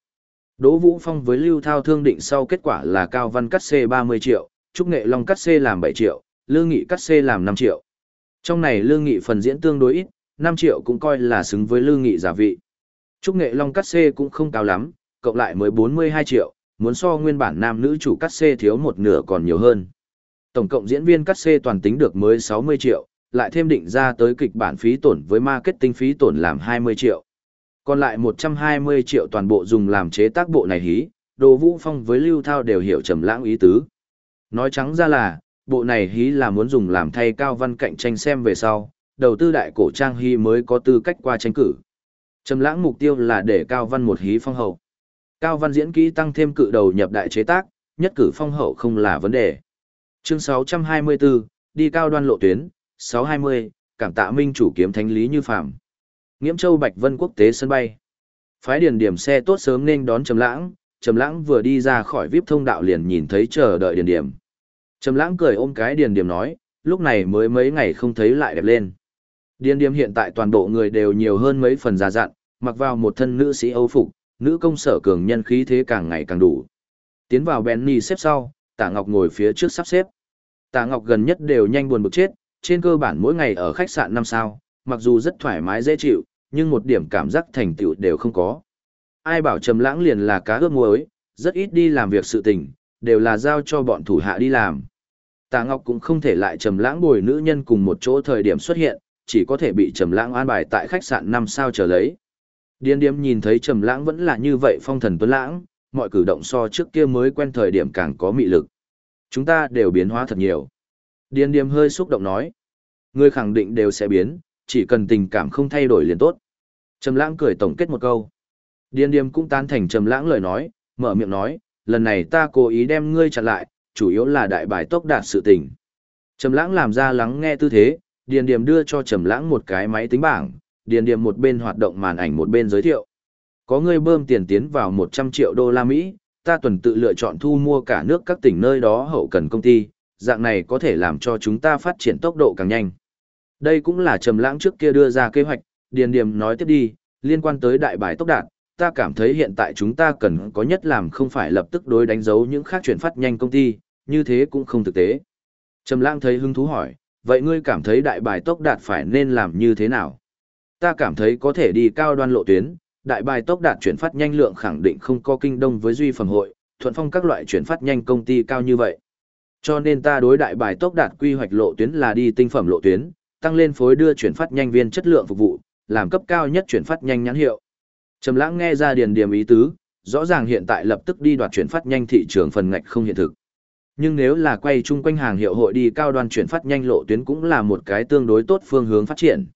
Đỗ Vũ Phong với Lưu Thao thương định sau kết quả là Cao Văn cắt xê 30 triệu, Trúc Nghệ Long cắt xê làm 7 triệu, Lương Nghị cắt xê làm 5 triệu. Trong này Lương Nghị phần diễn tương đối ít, 5 triệu cũng coi là xứng với Lương Nghị giả vị. Trúc Nghệ Long cắt xê cũng không cao lắm, cộng lại mới 42 triệu, muốn so nguyên bản nam nữ chủ cắt xê thiếu một nửa còn nhiều hơn. Tổng cộng diễn viên cắt xê toàn tính được mới 60 triệu, lại thêm định ra tới kịch bản phí tổn với marketing phí tổn làm 20 triệu. Còn lại 120 triệu toàn bộ dùng làm chế tác bộ này hí, Đồ Vũ Phong với Lưu Thao đều hiểu trầm lãng ý tứ. Nói trắng ra là, bộ này hí là muốn dùng làm thay Cao Văn cạnh tranh xem về sau, đầu tư đại cổ trang hí mới có tư cách qua tranh cử. Trầm lãng mục tiêu là để Cao Văn một hí phong hậu. Cao Văn diễn kỹ tăng thêm cự đầu nhập đại chế tác, nhất cử phong hậu không là vấn đề. Chương 624, đi cao đoan lộ tuyến, 620, cảm tạ minh chủ kiếm thánh lý như phạm. Nghiễm Châu Bạch Vân quốc tế sân bay. Phái điền điểm xe tốt sớm nên đón Trầm Lãng, Trầm Lãng vừa đi ra khỏi VIP thông đạo liền nhìn thấy chờ đợi điền điểm. Trầm Lãng cười ôm cái điền điểm nói, lúc này mới mấy ngày không thấy lại đẹp lên. Điền điểm hiện tại toàn bộ người đều nhiều hơn mấy phần già dặn, mặc vào một thân nữ sĩ Âu phục, nữ công sở cường nhân khí thế càng ngày càng đủ. Tiến vào Benny xếp sau, Tạ Ngọc ngồi phía trước sắp xếp. Tạ Ngọc gần nhất đều nhanh buồn bực chết, trên cơ bản mỗi ngày ở khách sạn năm sao, mặc dù rất thoải mái dễ chịu, nhưng một điểm cảm giác thành tựu đều không có. Ai bảo Trầm Lãng liền là cá ướp muối, rất ít đi làm việc sự tình, đều là giao cho bọn thủ hạ đi làm. Tạ Ngọc cũng không thể lại Trầm Lãng bồi nữ nhân cùng một chỗ thời điểm xuất hiện, chỉ có thể bị Trầm Lãng an bài tại khách sạn năm sao chờ lấy. Điên điếm nhìn thấy Trầm Lãng vẫn là như vậy phong thần tuấn lãng, mọi cử động so trước kia mới quen thời điểm càng có mị lực. Chúng ta đều biến hóa thật nhiều. Điên Điềm hơi xúc động nói. Người khẳng định đều sẽ biến, chỉ cần tình cảm không thay đổi liền tốt. Trầm lãng cười tổng kết một câu. Điên Điềm cũng tán thành trầm lãng lời nói, mở miệng nói, lần này ta cố ý đem ngươi chặn lại, chủ yếu là đại bài tốc đạt sự tình. Trầm lãng làm ra lắng nghe tư thế, điền điềm đưa cho trầm lãng một cái máy tính bảng, điền điềm một bên hoạt động màn ảnh một bên giới thiệu. Có ngươi bơm tiền tiến vào 100 triệu đô la Mỹ, ta tuần tự lựa chọn thu mua cả nước các tỉnh nơi đó hậu cần công ty, dạng này có thể làm cho chúng ta phát triển tốc độ càng nhanh. Đây cũng là trầm lãng trước kia đưa ra kế hoạch, Điền Điềm nói tiếp đi, liên quan tới đại bài tốc đạt, ta cảm thấy hiện tại chúng ta cần có nhất làm không phải lập tức đối đánh dấu những khác chuyển phát nhanh công ty, như thế cũng không thực tế. Trầm lãng thấy hứng thú hỏi, vậy ngươi cảm thấy đại bài tốc đạt phải nên làm như thế nào? Ta cảm thấy có thể đi cao đoan lộ tuyến, đại bài tốc đạt chuyển phát nhanh lượng khẳng định không có kinh đông với duy phẩm hội, thuận phong các loại chuyển phát nhanh công ty cao như vậy. Cho nên ta đối đại bài tốc đạt quy hoạch lộ tuyến là đi tinh phẩm lộ tuyến, tăng lên phối đưa chuyển phát nhanh viên chất lượng phục vụ, làm cấp cao nhất chuyển phát nhanh nhãn hiệu. Trầm Lãng nghe ra điền điểm ý tứ, rõ ràng hiện tại lập tức đi đoạt chuyển phát nhanh thị trường phần ngạch không hiện thực. Nhưng nếu là quay chung quanh hàng hiệu hội đi cao đoan chuyển phát nhanh lộ tuyến cũng là một cái tương đối tốt phương hướng phát triển.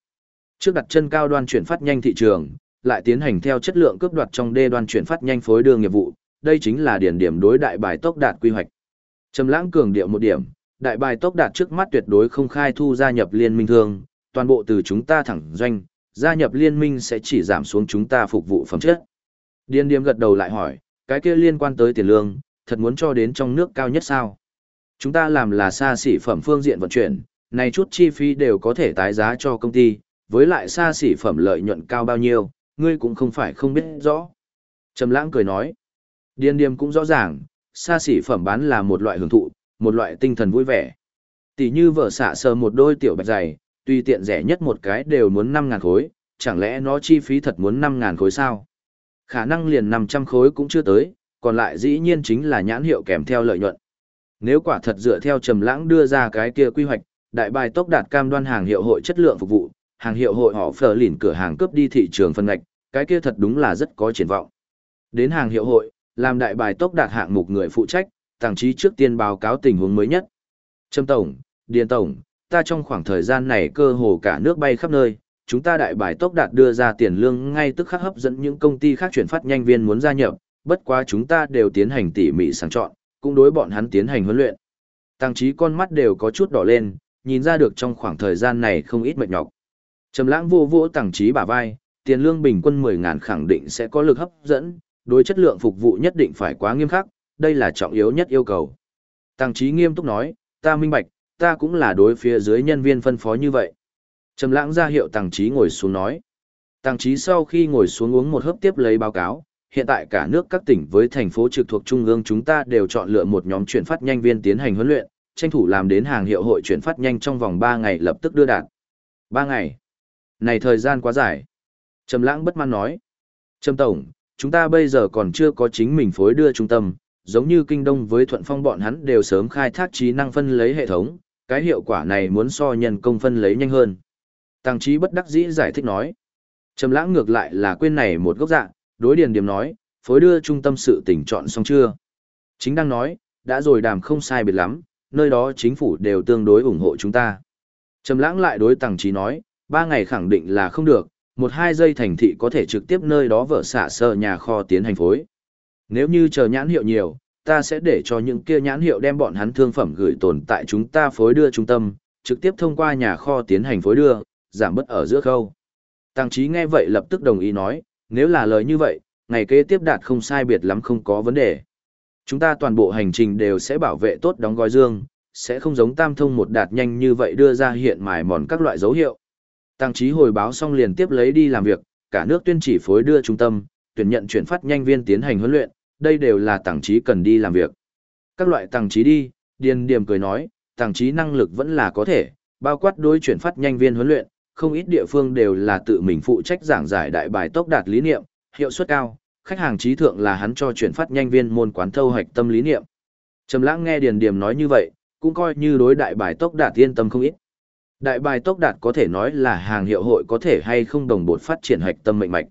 Trước đặt chân cao đoan chuyển phát nhanh thị trường, lại tiến hành theo chất lượng cướp đoạt trong đê đoan chuyển phát nhanh phối đưa nghiệp vụ, đây chính là điển điểm đối đại bài tốc đạt quy hoạch. Trầm Lãng cường điệu một điểm, đại bài tốc đạt trước mắt tuyệt đối không khai thu gia nhập liên minh thương, toàn bộ từ chúng ta thẳng doanh, gia nhập liên minh sẽ chỉ giảm xuống chúng ta phục vụ phẩm chất. Điên điếm gật đầu lại hỏi, cái kia liên quan tới tiền lương, thật muốn cho đến trong nước cao nhất sao? Chúng ta làm là xa xỉ phẩm phương diện vận chuyển, này chút chi phí đều có thể tái giá cho công ty, với lại xa xỉ phẩm lợi nhuận cao bao nhiêu, ngươi cũng không phải không biết rõ. Trầm lãng cười nói, điên điếm cũng rõ ràng, xa xỉ phẩm bán là một loại hưởng thụ, một loại tinh thần vui vẻ. Tỷ như vợ xạ sờ một đôi tiểu bạch giày, tuy tiện rẻ nhất một cái đều muốn 5.000 khối, chẳng lẽ nó chi phí thật muốn 5.000 khối sao? Khả năng liền 500 khối cũng chưa tới, còn lại dĩ nhiên chính là nhãn hiệu kèm theo lợi nhuận. Nếu quả thật dựa theo Trầm Lãng đưa ra cái kia quy hoạch, đại bài tốc đạt cam đoan hàng hiệu hội chất lượng phục vụ, hàng hiệu hội họ phở lỉn cửa hàng cướp đi thị trường phân ngạch, cái kia thật đúng là rất có triển vọng. Đến hàng hiệu hội, làm đại bài tốc đạt hạng mục người phụ trách, tàng trí trước tiên báo cáo tình huống mới nhất. Trâm Tổng, Điền Tổng, ta trong khoảng thời gian này cơ hồ cả nước bay khắp nơi, chúng ta đại bài tốc đạt đưa ra tiền lương ngay tức khắc hấp dẫn những công ty khác chuyển phát nhanh viên muốn gia nhập, bất quá chúng ta đều tiến hành tỉ mỉ sàng chọn, cũng đối bọn hắn tiến hành huấn luyện. Tăng trí con mắt đều có chút đỏ lên, nhìn ra được trong khoảng thời gian này không ít mệt nhọc. Trầm lãng vô vô tăng trí bả vai, tiền lương bình quân 10 ngàn khẳng định sẽ có lực hấp dẫn, đối chất lượng phục vụ nhất định phải quá nghiêm khắc, đây là trọng yếu nhất yêu cầu. Tăng trí nghiêm túc nói, ta minh bạch, ta cũng là đối phía dưới nhân viên phân phó như vậy. Trầm lãng ra hiệu Tăng trí ngồi xuống nói. Tăng trí sau khi ngồi xuống uống một hớp tiếp lấy báo cáo, hiện tại cả nước các tỉnh với thành phố trực thuộc trung ương chúng ta đều chọn lựa một nhóm chuyển phát nhanh viên tiến hành huấn luyện, tranh thủ làm đến hàng hiệu hội chuyển phát nhanh trong vòng 3 ngày lập tức đưa đạt. 3 ngày. Này thời gian quá dài. Trầm lãng bất mãn nói. Trầm tổng, chúng ta bây giờ còn chưa có chính mình phối đưa trung tâm, giống như kinh đông với thuận phong bọn hắn đều sớm khai thác trí năng phân lấy hệ thống, cái hiệu quả này muốn so nhân công phân lấy nhanh hơn. Tăng trí bất đắc dĩ giải thích nói. Trầm lãng ngược lại là quên này một gốc dạng, đối điền điểm nói, phối đưa trung tâm sự tỉnh chọn xong chưa? Chính đang nói, đã rồi đàm không sai biệt lắm, nơi đó chính phủ đều tương đối ủng hộ chúng ta. Trầm lãng lại đối tàng trí nói, ba ngày khẳng định là không được, một hai giây thành thị có thể trực tiếp nơi đó vợ xả sơ nhà kho tiến hành phối. Nếu như chờ nhãn hiệu nhiều, ta sẽ để cho những kia nhãn hiệu đem bọn hắn thương phẩm gửi tồn tại chúng ta phối đưa trung tâm, trực tiếp thông qua nhà kho tiến hành phối đưa, giảm bớt ở giữa khâu. Tăng trí nghe vậy lập tức đồng ý nói, nếu là lời như vậy, ngày kế tiếp đạt không sai biệt lắm không có vấn đề. Chúng ta toàn bộ hành trình đều sẽ bảo vệ tốt đóng gói dương, sẽ không giống tam thông một đạt nhanh như vậy đưa ra hiện mài mòn các loại dấu hiệu. Tăng trí hồi báo xong liền tiếp lấy đi làm việc, cả nước tuyên chỉ phối đưa trung tâm, tuyển nhận chuyển phát nhanh viên tiến hành huấn luyện, đây đều là tăng trí cần đi làm việc. Các loại tăng trí đi, điền điểm cười nói, tăng trí năng lực vẫn là có thể, bao quát đối chuyển phát nhanh viên huấn luyện, không ít địa phương đều là tự mình phụ trách giảng giải đại bài tốc đạt lý niệm, hiệu suất cao, khách hàng trí thượng là hắn cho chuyển phát nhanh viên môn quán thâu hoạch tâm lý niệm. Trầm Lãng nghe Điền Điềm nói như vậy, cũng coi như đối đại bài tốc đạt yên tâm không ít. Đại bài tốc đạt có thể nói là hàng hiệu hội có thể hay không đồng bộ phát triển hạch tâm mệnh mạch.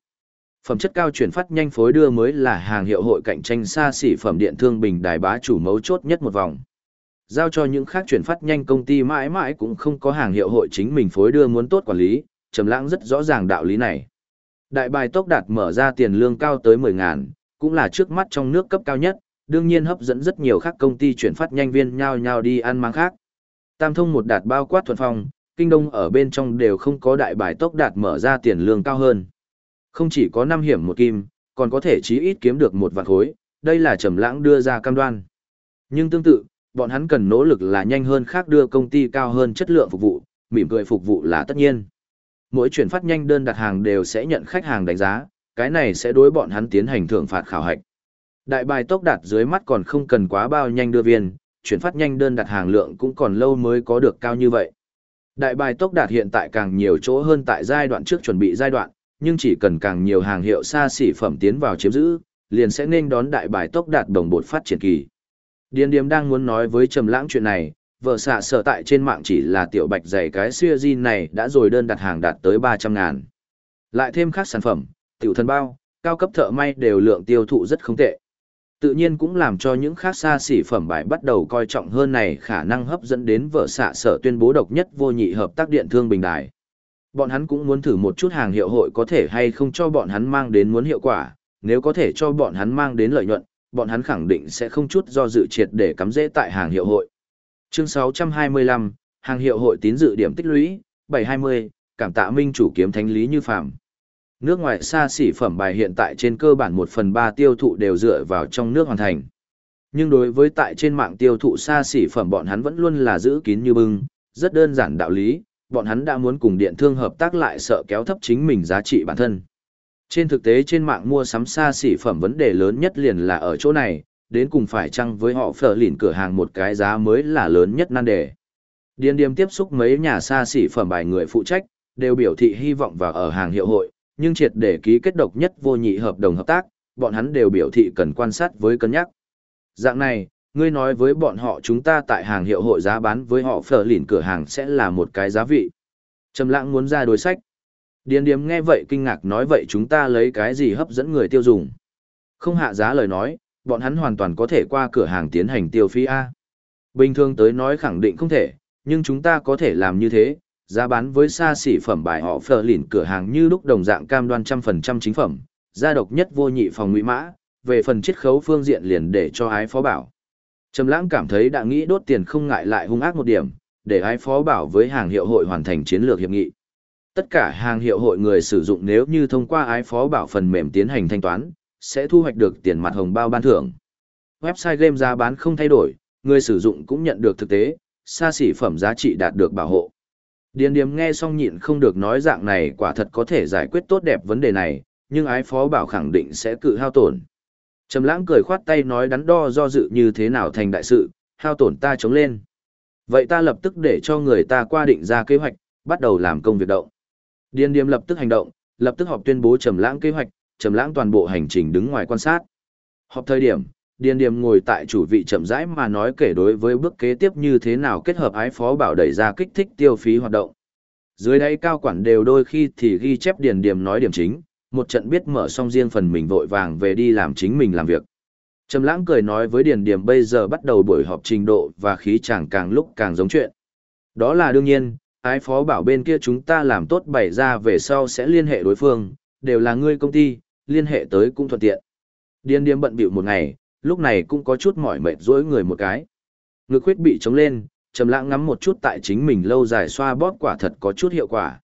Phẩm chất cao chuyển phát nhanh phối đưa mới là hàng hiệu hội cạnh tranh xa xỉ phẩm điện thương bình đài bá chủ mấu chốt nhất một vòng. Giao cho những khác chuyển phát nhanh công ty mãi mãi cũng không có hàng hiệu hội chính mình phối đưa muốn tốt quản lý, Trầm Lãng rất rõ ràng đạo lý này. Đại bài tốc đạt mở ra tiền lương cao tới 10 ngàn, cũng là trước mắt trong nước cấp cao nhất, đương nhiên hấp dẫn rất nhiều khác công ty chuyển phát nhanh viên nhau nhau đi ăn mang khác. Tam thông một đạt bao quát thuận phong, kinh đông ở bên trong đều không có đại bài tốc đạt mở ra tiền lương cao hơn. Không chỉ có 5 hiểm một kim, còn có thể chí ít kiếm được một vạn khối, đây là trầm lãng đưa ra cam đoan. Nhưng tương tự, bọn hắn cần nỗ lực là nhanh hơn khác đưa công ty cao hơn chất lượng phục vụ, mỉm cười phục vụ là tất nhiên. Mỗi chuyển phát nhanh đơn đặt hàng đều sẽ nhận khách hàng đánh giá, cái này sẽ đối bọn hắn tiến hành thưởng phạt khảo hạch. Đại bài tốc đạt dưới mắt còn không cần quá bao nhanh đưa viên, chuyển phát nhanh đơn đặt hàng lượng cũng còn lâu mới có được cao như vậy. Đại bài tốc đạt hiện tại càng nhiều chỗ hơn tại giai đoạn trước chuẩn bị giai đoạn, nhưng chỉ cần càng nhiều hàng hiệu xa xỉ phẩm tiến vào chiếm giữ, liền sẽ nên đón đại bài tốc đạt đồng bột phát triển kỳ. Điền Điềm đang muốn nói với Trầm Lãng chuyện này, vợ xạ sở tại trên mạng chỉ là tiểu bạch dày cái xưa jean này đã rồi đơn đặt hàng đạt tới 300 ngàn. Lại thêm khác sản phẩm, tiểu thân bao, cao cấp thợ may đều lượng tiêu thụ rất không tệ. Tự nhiên cũng làm cho những khác xa xỉ phẩm bài bắt đầu coi trọng hơn này khả năng hấp dẫn đến vợ xạ sở tuyên bố độc nhất vô nhị hợp tác điện thương bình đài. Bọn hắn cũng muốn thử một chút hàng hiệu hội có thể hay không cho bọn hắn mang đến muốn hiệu quả, nếu có thể cho bọn hắn mang đến lợi nhuận, bọn hắn khẳng định sẽ không chút do dự triệt để cắm dễ tại hàng hiệu hội. Chương 625, hàng hiệu hội tín dự điểm tích lũy, 720, cảm tạ minh chủ kiếm thánh lý như phàm. Nước ngoài xa xỉ phẩm bài hiện tại trên cơ bản 1 phần 3 tiêu thụ đều dựa vào trong nước hoàn thành. Nhưng đối với tại trên mạng tiêu thụ xa xỉ phẩm bọn hắn vẫn luôn là giữ kín như bưng, rất đơn giản đạo lý, bọn hắn đã muốn cùng điện thương hợp tác lại sợ kéo thấp chính mình giá trị bản thân. Trên thực tế trên mạng mua sắm xa xỉ phẩm vấn đề lớn nhất liền là ở chỗ này, đến cùng phải chăng với họ phở lỉn cửa hàng một cái giá mới là lớn nhất nan đề. Điền điềm tiếp xúc mấy nhà xa xỉ phẩm bài người phụ trách, đều biểu thị hy vọng vào ở hàng hiệu hội, nhưng triệt để ký kết độc nhất vô nhị hợp đồng hợp tác, bọn hắn đều biểu thị cần quan sát với cân nhắc. Dạng này, ngươi nói với bọn họ chúng ta tại hàng hiệu hội giá bán với họ phở lỉn cửa hàng sẽ là một cái giá vị. Trầm lãng muốn ra đối sách. Điền điếm nghe vậy kinh ngạc nói vậy chúng ta lấy cái gì hấp dẫn người tiêu dùng. Không hạ giá lời nói, bọn hắn hoàn toàn có thể qua cửa hàng tiến hành tiêu phí A. Bình thường tới nói khẳng định không thể, nhưng chúng ta có thể làm như thế, giá bán với xa xỉ phẩm bài họ phờ lỉn cửa hàng như lúc đồng dạng cam đoan trăm phần trăm chính phẩm, gia độc nhất vô nhị phòng ngụy mã, về phần chiết khấu phương diện liền để cho ái phó bảo. Trầm lãng cảm thấy đã nghĩ đốt tiền không ngại lại hung ác một điểm, để ái phó bảo với hàng hiệu hội hoàn thành chiến lược hiệp nghị. Tất cả hàng hiệu hội người sử dụng nếu như thông qua ái phó bảo phần mềm tiến hành thanh toán, sẽ thu hoạch được tiền mặt hồng bao ban thưởng. Website game giá bán không thay đổi, người sử dụng cũng nhận được thực tế, xa xỉ phẩm giá trị đạt được bảo hộ. Điền Điềm nghe xong nhịn không được nói dạng này quả thật có thể giải quyết tốt đẹp vấn đề này, nhưng ái phó bảo khẳng định sẽ cự hao tổn. Trầm lãng cười khoát tay nói đắn đo do dự như thế nào thành đại sự, hao tổn ta chống lên. Vậy ta lập tức để cho người ta qua định ra kế hoạch, bắt đầu làm công việc động. Điền Điềm lập tức hành động, lập tức họp tuyên bố trầm lãng kế hoạch, trầm lãng toàn bộ hành trình đứng ngoài quan sát. Họp thời điểm, Điền Điềm ngồi tại chủ vị chậm rãi mà nói kể đối với bước kế tiếp như thế nào kết hợp ái phó bảo đẩy ra kích thích tiêu phí hoạt động. Dưới đây cao quản đều đôi khi thì ghi chép Điền Điềm nói điểm chính, một trận biết mở xong riêng phần mình vội vàng về đi làm chính mình làm việc. Trầm lãng cười nói với Điền Điềm bây giờ bắt đầu buổi họp trình độ và khí chàng càng lúc càng giống chuyện. Đó là đương nhiên, ái phó bảo bên kia chúng ta làm tốt bày ra về sau sẽ liên hệ đối phương, đều là ngươi công ty, liên hệ tới cũng thuận tiện. Điền Điềm bận bịu một ngày, lúc này cũng có chút mỏi mệt dỗi người một cái. Ngực khuyết bị trống lên, trầm lãng ngắm một chút tại chính mình lâu dài xoa bóp quả thật có chút hiệu quả.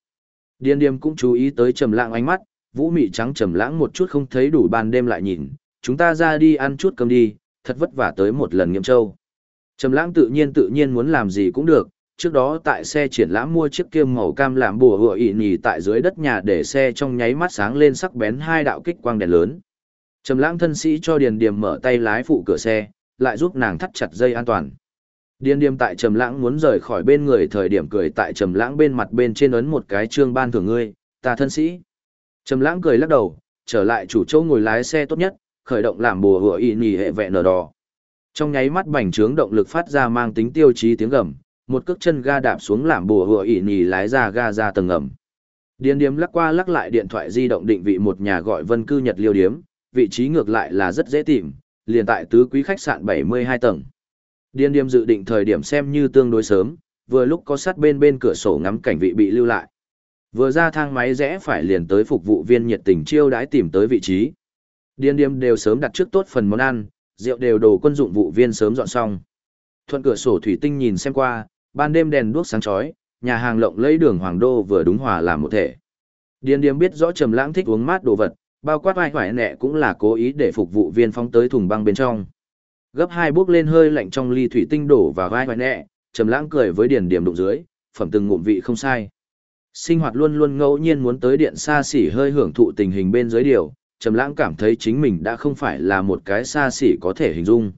Điên Điềm cũng chú ý tới trầm lãng ánh mắt, vũ mị trắng trầm lãng một chút không thấy đủ ban đêm lại nhìn, chúng ta ra đi ăn chút cơm đi, thật vất vả tới một lần nghiêm châu. Trầm lãng tự nhiên tự nhiên muốn làm gì cũng được, trước đó tại xe triển lãm mua chiếc kiêm màu cam làm bùa hựa ị nhì tại dưới đất nhà để xe trong nháy mắt sáng lên sắc bén hai đạo kích quang đèn lớn. Trầm lãng thân sĩ cho Điền Điềm mở tay lái phụ cửa xe, lại giúp nàng thắt chặt dây an toàn. Điền Điềm tại Trầm lãng muốn rời khỏi bên người thời điểm cười tại Trầm lãng bên mặt bên trên ấn một cái trương ban thưởng ngươi, ta thân sĩ. Trầm lãng cười lắc đầu, trở lại chủ chỗ ngồi lái xe tốt nhất, khởi động làm bùa hựa y nhì hệ vẹn nở đỏ. Trong nháy mắt bành trướng động lực phát ra mang tính tiêu chí tiếng gầm, một cước chân ga đạp xuống làm bùa hựa y nhì lái ra ga ra tầng ngầm. Điền Điềm lắc qua lắc lại điện thoại di động định vị một nhà gọi Vân cư Nhật Liêu điếm, vị trí ngược lại là rất dễ tìm, liền tại tứ quý khách sạn 72 tầng. Điên Điềm dự định thời điểm xem như tương đối sớm, vừa lúc có sát bên bên cửa sổ ngắm cảnh vị bị lưu lại. Vừa ra thang máy rẽ phải liền tới phục vụ viên nhiệt tình chiêu đãi tìm tới vị trí. Điên Điềm đều sớm đặt trước tốt phần món ăn, rượu đều đồ quân dụng vụ viên sớm dọn xong. Thuận cửa sổ thủy tinh nhìn xem qua, ban đêm đèn đuốc sáng chói, nhà hàng lộng lẫy đường hoàng đô vừa đúng hòa làm một thể. Điên Điềm biết rõ Trầm Lãng thích uống mát đồ vật, bao quát vai hoài nẹ cũng là cố ý để phục vụ viên phóng tới thùng băng bên trong. Gấp hai bước lên hơi lạnh trong ly thủy tinh đổ vào vai hoài nẹ, Trầm Lãng cười với điển điểm đụng dưới, phẩm từng ngụm vị không sai. Sinh hoạt luôn luôn ngẫu nhiên muốn tới điện xa xỉ hơi hưởng thụ tình hình bên dưới điều, Trầm Lãng cảm thấy chính mình đã không phải là một cái xa xỉ có thể hình dung.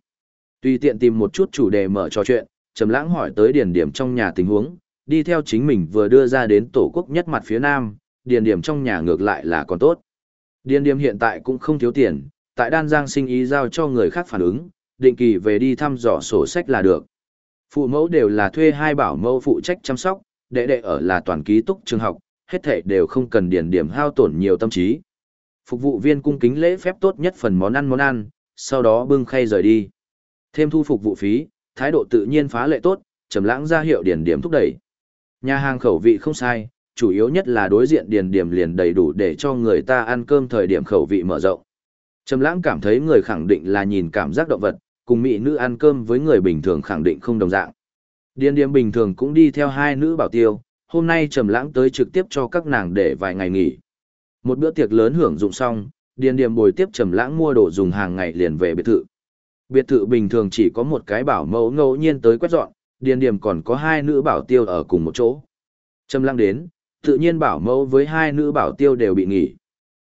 Tùy tiện tìm một chút chủ đề mở trò chuyện, Trầm Lãng hỏi tới điển điểm trong nhà tình huống, đi theo chính mình vừa đưa ra đến tổ quốc nhất mặt phía nam, điển điểm trong nhà ngược lại là còn tốt điền điểm hiện tại cũng không thiếu tiền, tại Đan Giang sinh ý giao cho người khác phản ứng, định kỳ về đi thăm dò sổ sách là được. Phụ mẫu đều là thuê hai bảo mẫu phụ trách chăm sóc, đệ đệ ở là toàn ký túc trường học, hết thảy đều không cần điền điểm hao tổn nhiều tâm trí. Phục vụ viên cung kính lễ phép tốt nhất phần món ăn món ăn, sau đó bưng khay rời đi. Thêm thu phục vụ phí, thái độ tự nhiên phá lệ tốt, trầm lãng ra hiệu điền điểm thúc đẩy. Nhà hàng khẩu vị không sai, chủ yếu nhất là đối diện điền điểm liền đầy đủ để cho người ta ăn cơm thời điểm khẩu vị mở rộng. Trầm lãng cảm thấy người khẳng định là nhìn cảm giác động vật, cùng mỹ nữ ăn cơm với người bình thường khẳng định không đồng dạng. Điền điểm bình thường cũng đi theo hai nữ bảo tiêu, hôm nay trầm lãng tới trực tiếp cho các nàng để vài ngày nghỉ. Một bữa tiệc lớn hưởng dụng xong, Điền điểm bồi tiếp trầm lãng mua đồ dùng hàng ngày liền về biệt thự. Biệt thự bình thường chỉ có một cái bảo mẫu ngẫu nhiên tới quét dọn, Điền điểm còn có hai nữ bảo tiêu ở cùng một chỗ. Trầm lãng đến, tự nhiên bảo mẫu với hai nữ bảo tiêu đều bị nghỉ.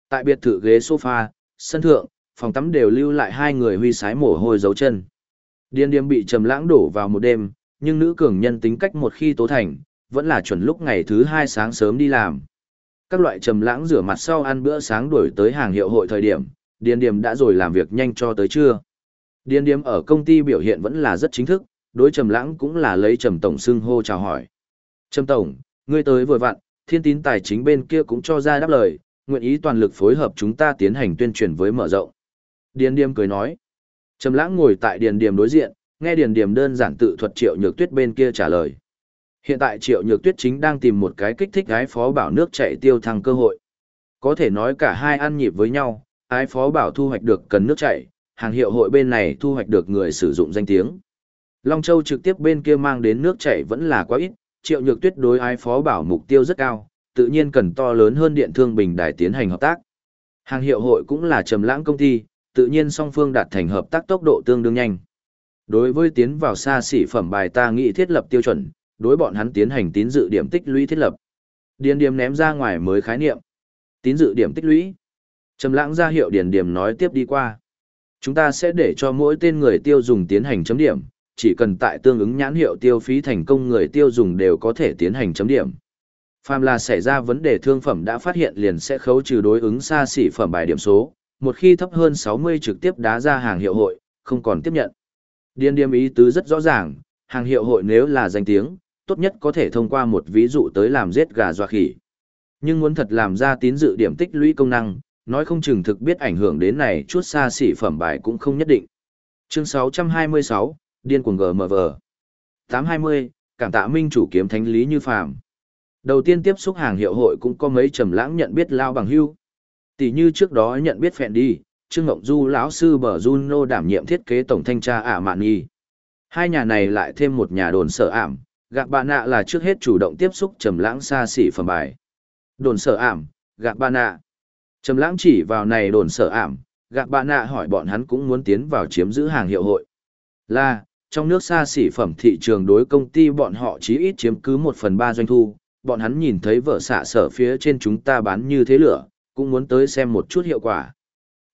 Tại biệt thự ghế sofa, sân thượng, phòng tắm đều lưu lại hai người huy sái mồ hôi dấu chân. Điền điếm bị trầm lãng đổ vào một đêm, nhưng nữ cường nhân tính cách một khi tố thành, vẫn là chuẩn lúc ngày thứ hai sáng sớm đi làm. Các loại trầm lãng rửa mặt sau ăn bữa sáng đuổi tới hàng hiệu hội thời điểm, Điền Điềm đã rồi làm việc nhanh cho tới trưa. Điền Điềm ở công ty biểu hiện vẫn là rất chính thức, đối trầm lãng cũng là lấy trầm tổng xưng hô chào hỏi. Trầm tổng, ngươi tới vừa vặn, thiên tín tài chính bên kia cũng cho ra đáp lời, nguyện ý toàn lực phối hợp chúng ta tiến hành tuyên truyền với mở rộng. Điền Điềm cười nói. Trầm lãng ngồi tại Điền Điềm đối diện, nghe Điền Điềm đơn giản tự thuật Triệu Nhược Tuyết bên kia trả lời. Hiện tại Triệu Nhược Tuyết chính đang tìm một cái kích thích gái phó bảo nước chảy tiêu thăng cơ hội. Có thể nói cả hai ăn nhịp với nhau, ái phó bảo thu hoạch được cần nước chảy, hàng hiệu hội bên này thu hoạch được người sử dụng danh tiếng. Long Châu trực tiếp bên kia mang đến nước chảy vẫn là quá ít, Triệu Nhược Tuyết đối ái phó bảo mục tiêu rất cao, tự nhiên cần to lớn hơn điện thương bình đài tiến hành hợp tác. Hàng hiệu hội cũng là trầm lãng công ty, tự nhiên song phương đạt thành hợp tác tốc độ tương đương nhanh. Đối với tiến vào xa xỉ phẩm bài ta nghĩ thiết lập tiêu chuẩn, đối bọn hắn tiến hành tín dự điểm tích lũy thiết lập. Điền điểm ném ra ngoài mới khái niệm. Tín dự điểm tích lũy. Trầm lãng ra hiệu điền điểm nói tiếp đi qua. Chúng ta sẽ để cho mỗi tên người tiêu dùng tiến hành chấm điểm, chỉ cần tại tương ứng nhãn hiệu tiêu phí thành công người tiêu dùng đều có thể tiến hành chấm điểm. Phàm là xảy ra vấn đề thương phẩm đã phát hiện liền sẽ khấu trừ đối ứng xa xỉ phẩm bài điểm số, một khi thấp hơn 60 trực tiếp đá ra hàng hiệu hội, không còn tiếp nhận. Điên điềm ý tứ rất rõ ràng, hàng hiệu hội nếu là danh tiếng, tốt nhất có thể thông qua một ví dụ tới làm giết gà doa khỉ. Nhưng muốn thật làm ra tín dự điểm tích lũy công năng, nói không chừng thực biết ảnh hưởng đến này chút xa xỉ phẩm bài cũng không nhất định. Chương 626, Điên cuồng GMV. 820, cảm tạ minh chủ kiếm thánh lý như phàm. Đầu tiên tiếp xúc hàng hiệu hội cũng có mấy trầm lãng nhận biết lao bằng hưu. Tỷ như trước đó nhận biết phèn đi, Trương Ngộng Du lão sư bờ Juno đảm nhiệm thiết kế tổng thanh tra ả mạn Nhi. Hai nhà này lại thêm một nhà đồn sở ảm, gạc bạn nạ là trước hết chủ động tiếp xúc trầm lãng xa xỉ phẩm bài. Đồn sở ảm, gạc bạn nạ. Trầm lãng chỉ vào này đồn sở ảm, gạc bạn nạ hỏi bọn hắn cũng muốn tiến vào chiếm giữ hàng hiệu hội. Là, trong nước xa xỉ phẩm thị trường đối công ty bọn họ chí ít chiếm cứ một phần ba doanh thu, bọn hắn nhìn thấy vợ xạ sở phía trên chúng ta bán như thế lửa, cũng muốn tới xem một chút hiệu quả.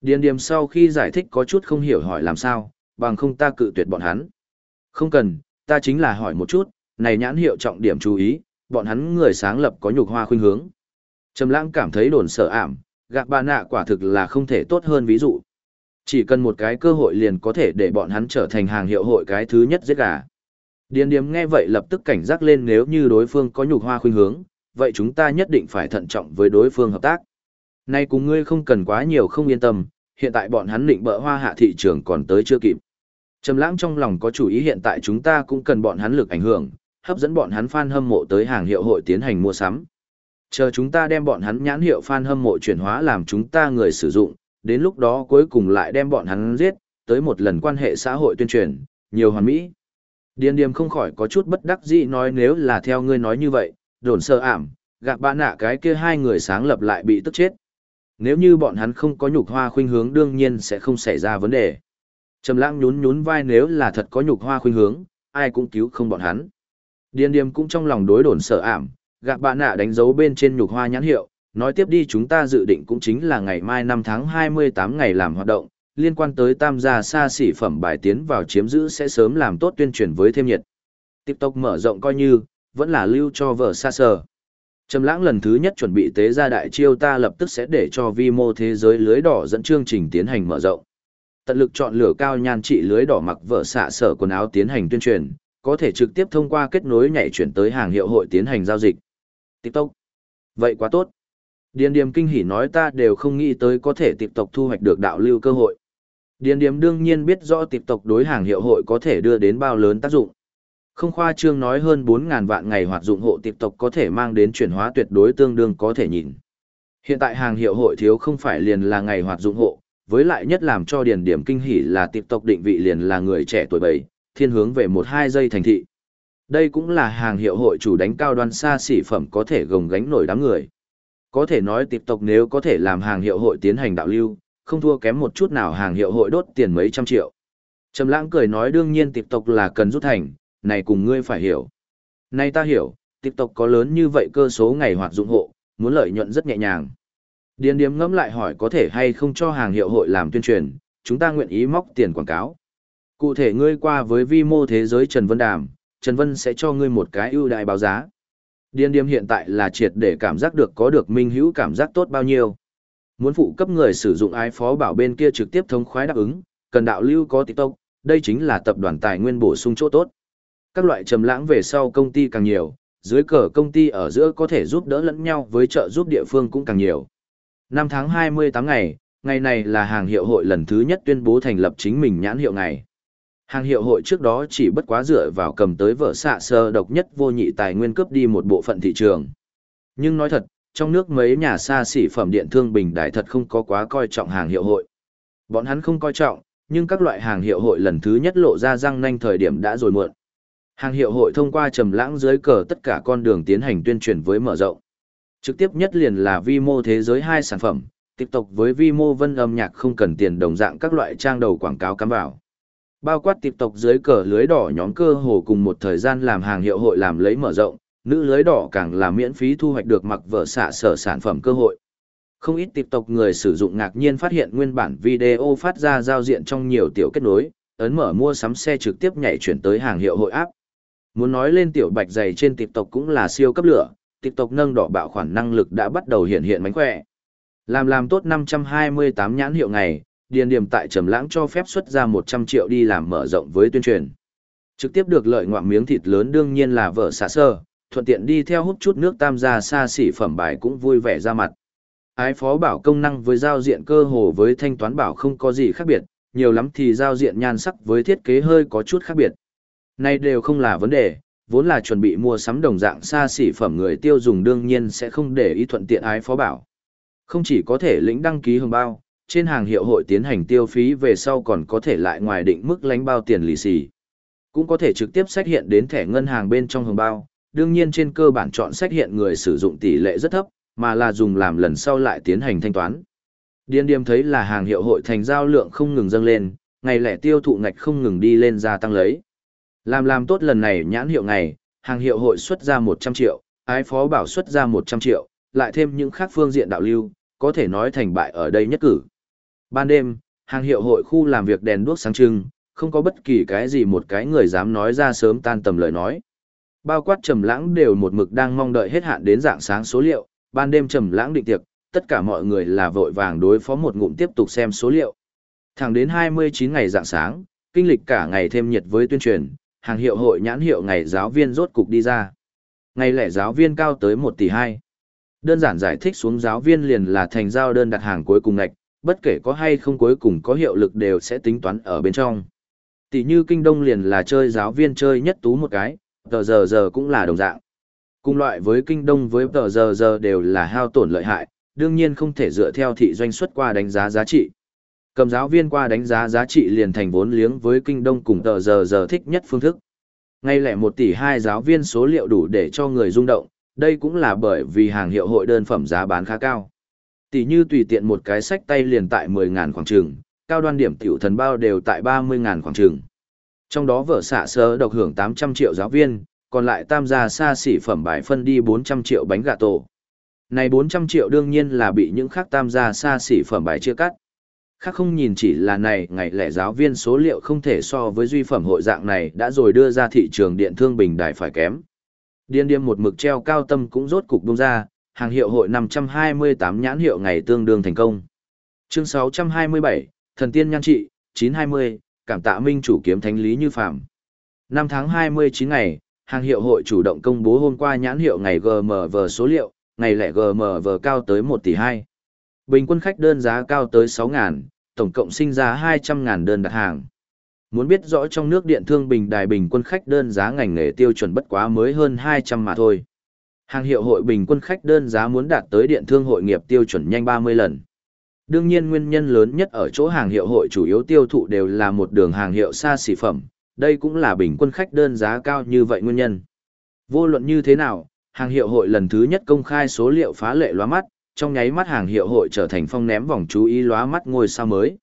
Điền điềm sau khi giải thích có chút không hiểu hỏi làm sao, bằng không ta cự tuyệt bọn hắn. Không cần, ta chính là hỏi một chút, này nhãn hiệu trọng điểm chú ý, bọn hắn người sáng lập có nhục hoa khuynh hướng. Trầm lãng cảm thấy đồn sợ ảm, gạc bà nạ quả thực là không thể tốt hơn ví dụ. Chỉ cần một cái cơ hội liền có thể để bọn hắn trở thành hàng hiệu hội cái thứ nhất giết gà. Điền điếm nghe vậy lập tức cảnh giác lên nếu như đối phương có nhục hoa khuynh hướng, vậy chúng ta nhất định phải thận trọng với đối phương hợp tác. Nay cùng ngươi không cần quá nhiều không yên tâm, hiện tại bọn hắn định bỡ hoa hạ thị trường còn tới chưa kịp. Trầm lãng trong lòng có chủ ý hiện tại chúng ta cũng cần bọn hắn lực ảnh hưởng, hấp dẫn bọn hắn fan hâm mộ tới hàng hiệu hội tiến hành mua sắm. Chờ chúng ta đem bọn hắn nhãn hiệu fan hâm mộ chuyển hóa làm chúng ta người sử dụng, đến lúc đó cuối cùng lại đem bọn hắn giết, tới một lần quan hệ xã hội tuyên truyền, nhiều hoàn mỹ. Điền điềm không khỏi có chút bất đắc dĩ nói nếu là theo ngươi nói như vậy, đồn sơ ảm, gạc bạ nạ cái kia hai người sáng lập lại bị tức chết. Nếu như bọn hắn không có nhục hoa khuynh hướng đương nhiên sẽ không xảy ra vấn đề. Trầm lãng nhún nhún vai nếu là thật có nhục hoa khuynh hướng, ai cũng cứu không bọn hắn. Điền điềm cũng trong lòng đối đồn sơ ảm, gạc bạ nạ đánh dấu bên trên nhục hoa nhãn hiệu, nói tiếp đi chúng ta dự định cũng chính là ngày mai 5 tháng 28 ngày làm hoạt động, liên quan tới tam gia xa xỉ phẩm bài tiến vào chiếm giữ sẽ sớm làm tốt tuyên truyền với thêm nhiệt. TikTok mở rộng coi như, vẫn là lưu cho vợ xa sờ. Trầm lãng lần thứ nhất chuẩn bị tế ra đại chiêu ta lập tức sẽ để cho vi mô thế giới lưới đỏ dẫn chương trình tiến hành mở rộng. Tận lực chọn lựa cao nhan trị lưới đỏ mặc vợ xạ sở quần áo tiến hành tuyên truyền, có thể trực tiếp thông qua kết nối nhảy chuyển tới hàng hiệu hội tiến hành giao dịch. TikTok. Vậy quá tốt. Điền Điềm kinh hỉ nói ta đều không nghĩ tới có thể TikTok thu hoạch được đạo lưu cơ hội. Điền Điềm đương nhiên biết rõ TikTok đối hàng hiệu hội có thể đưa đến bao lớn tác dụng. Không khoa trương nói hơn 4.000 vạn ngày hoạt dụng hộ TikTok có thể mang đến chuyển hóa tuyệt đối tương đương có thể nhìn. Hiện tại hàng hiệu hội thiếu không phải liền là ngày hoạt dụng hộ, với lại nhất làm cho điền điểm kinh hỉ là TikTok định vị liền là người trẻ tuổi bảy, thiên hướng về một hai giây thành thị. Đây cũng là hàng hiệu hội chủ đánh cao đoan xa xỉ phẩm có thể gồng gánh nổi đám người. Có thể nói TikTok nếu có thể làm hàng hiệu hội tiến hành đạo lưu, không thua kém một chút nào hàng hiệu hội đốt tiền mấy trăm triệu. Trầm lãng cười nói đương nhiên TikTok là cần rút thành, này cùng ngươi phải hiểu. Này ta hiểu, TikTok có lớn như vậy cơ số ngày hoạt dụng hộ, muốn lợi nhuận rất nhẹ nhàng. Điền điếm ngẫm lại hỏi có thể hay không cho hàng hiệu hội làm tuyên truyền, chúng ta nguyện ý móc tiền quảng cáo. Cụ thể ngươi qua với vi mô thế giới Trần Vân Đàm, Trần Vân sẽ cho ngươi một cái ưu đại báo giá. Điên điềm hiện tại là triệt để cảm giác được có được minh hữu cảm giác tốt bao nhiêu. Muốn phụ cấp người sử dụng ái phó bảo bên kia trực tiếp thông khoái đáp ứng, cần đạo lưu có TikTok, đây chính là tập đoàn tài nguyên bổ sung chỗ tốt. Các loại trầm lãng về sau công ty càng nhiều, dưới cờ công ty ở giữa có thể giúp đỡ lẫn nhau với trợ giúp địa phương cũng càng nhiều. Năm tháng 28 ngày, ngày này là hàng hiệu hội lần thứ nhất tuyên bố thành lập chính mình nhãn hiệu ngày. Hàng hiệu hội trước đó chỉ bất quá dựa vào cầm tới vợ xạ sơ độc nhất vô nhị tài nguyên cướp đi một bộ phận thị trường. Nhưng nói thật, trong nước mấy nhà xa xỉ phẩm điện thương bình đại thật không có quá coi trọng hàng hiệu hội. Bọn hắn không coi trọng, nhưng các loại hàng hiệu hội lần thứ nhất lộ ra răng nanh thời điểm đã rồi muộn. Hàng hiệu hội thông qua trầm lãng dưới cờ tất cả con đường tiến hành tuyên truyền với mở rộng. Trực tiếp nhất liền là vi mô thế giới hai sản phẩm, tiếp tục với vi mô vân âm nhạc không cần tiền đồng dạng các loại trang đầu quảng cáo cắm vào. Bao quát TikTok dưới cờ lưới đỏ nhóm cơ hồ cùng một thời gian làm hàng hiệu hội làm lấy mở rộng, nữ lưới đỏ càng là miễn phí thu hoạch được mặc vợ xạ sở sản phẩm cơ hội. Không ít TikTok người sử dụng ngạc nhiên phát hiện nguyên bản video phát ra giao diện trong nhiều tiểu kết nối, ấn mở mua sắm xe trực tiếp nhảy chuyển tới hàng hiệu hội áp. Muốn nói lên tiểu bạch dày trên TikTok cũng là siêu cấp lửa, TikTok nâng đỏ bạo khoản năng lực đã bắt đầu hiện hiện mánh khỏe. Làm làm tốt 528 nhãn hiệu ngày, điền điểm tại Trầm Lãng cho phép xuất ra 100 triệu đi làm mở rộng với tuyên truyền. Trực tiếp được lợi ngoạm miếng thịt lớn đương nhiên là vợ xả sơ, thuận tiện đi theo hút chút nước tam gia xa xỉ phẩm bài cũng vui vẻ ra mặt. Ái phó bảo công năng với giao diện cơ hồ với thanh toán bảo không có gì khác biệt, nhiều lắm thì giao diện nhan sắc với thiết kế hơi có chút khác biệt. Này đều không là vấn đề, vốn là chuẩn bị mua sắm đồng dạng xa xỉ phẩm người tiêu dùng đương nhiên sẽ không để ý thuận tiện ái phó bảo. Không chỉ có thể lĩnh đăng ký hồng bao, trên hàng hiệu hội tiến hành tiêu phí về sau còn có thể lại ngoài định mức lánh bao tiền lì xì. Cũng có thể trực tiếp xét hiện đến thẻ ngân hàng bên trong hồng bao, đương nhiên trên cơ bản chọn xét hiện người sử dụng tỷ lệ rất thấp, mà là dùng làm lần sau lại tiến hành thanh toán. Điên điềm thấy là hàng hiệu hội thành giao lượng không ngừng dâng lên, ngày lẻ tiêu thụ ngạch không ngừng đi lên gia tăng lấy. Làm làm tốt lần này nhãn hiệu ngày, hàng hiệu hội xuất ra 100 triệu, ái phó bảo xuất ra 100 triệu, lại thêm những khác phương diện đạo lưu, có thể nói thành bại ở đây nhất cử. Ban đêm, hàng hiệu hội khu làm việc đèn đuốc sáng trưng, không có bất kỳ cái gì một cái người dám nói ra sớm tan tầm lời nói. Bao quát trầm lãng đều một mực đang mong đợi hết hạn đến dạng sáng số liệu, ban đêm trầm lãng định tiệc, tất cả mọi người là vội vàng đối phó một ngụm tiếp tục xem số liệu. Thẳng đến 29 ngày dạng sáng, kinh lịch cả ngày thêm nhiệt với tuyên truyền, hàng hiệu hội nhãn hiệu ngày giáo viên rốt cục đi ra. Ngày lẻ giáo viên cao tới 1 tỷ 2. Đơn giản giải thích xuống giáo viên liền là thành giao đơn đặt hàng cuối cùng ngạch, bất kể có hay không cuối cùng có hiệu lực đều sẽ tính toán ở bên trong. Tỷ như kinh đông liền là chơi giáo viên chơi nhất tú một cái, tờ giờ giờ cũng là đồng dạng. Cùng loại với kinh đông với tờ giờ giờ đều là hao tổn lợi hại, đương nhiên không thể dựa theo thị doanh suất qua đánh giá giá trị. Cầm giáo viên qua đánh giá giá trị liền thành vốn liếng với kinh đông cùng tờ giờ giờ thích nhất phương thức. Ngay lẻ 1 tỷ 2 giáo viên số liệu đủ để cho người rung động, đây cũng là bởi vì hàng hiệu hội đơn phẩm giá bán khá cao. Tỷ như tùy tiện một cái sách tay liền tại 10.000 khoảng trường, cao đoan điểm tiểu thần bao đều tại 30.000 khoảng trường. Trong đó vở xạ sơ độc hưởng 800 triệu giáo viên, còn lại tam gia xa xỉ phẩm bài phân đi 400 triệu bánh gà tổ. Này 400 triệu đương nhiên là bị những khác tam gia xa xỉ phẩm bài chia cắt. Khác không nhìn chỉ là này ngày lẻ giáo viên số liệu không thể so với duy phẩm hội dạng này đã rồi đưa ra thị trường điện thương bình đại phải kém. Điên điên một mực treo cao tâm cũng rốt cục bung ra, hàng hiệu hội 528 nhãn hiệu ngày tương đương thành công. Chương 627, Thần Tiên Nhan Trị, 920, cảm tạ minh chủ kiếm thánh lý như phạm. Năm tháng 29 ngày, hàng hiệu hội chủ động công bố hôm qua nhãn hiệu ngày GMV số liệu, ngày lẻ GMV cao tới 1 tỷ 2. Bình quân khách đơn giá cao tới 6.000, tổng cộng sinh ra 200.000 đơn đặt hàng. Muốn biết rõ trong nước điện thương bình đài bình quân khách đơn giá ngành nghề tiêu chuẩn bất quá mới hơn 200 mà thôi. Hàng hiệu hội bình quân khách đơn giá muốn đạt tới điện thương hội nghiệp tiêu chuẩn nhanh 30 lần. Đương nhiên nguyên nhân lớn nhất ở chỗ hàng hiệu hội chủ yếu tiêu thụ đều là một đường hàng hiệu xa xỉ phẩm, đây cũng là bình quân khách đơn giá cao như vậy nguyên nhân. Vô luận như thế nào, hàng hiệu hội lần thứ nhất công khai số liệu phá lệ lóa mắt, trong nháy mắt hàng hiệu hội trở thành phong ném vòng chú ý lóa mắt ngôi sao mới.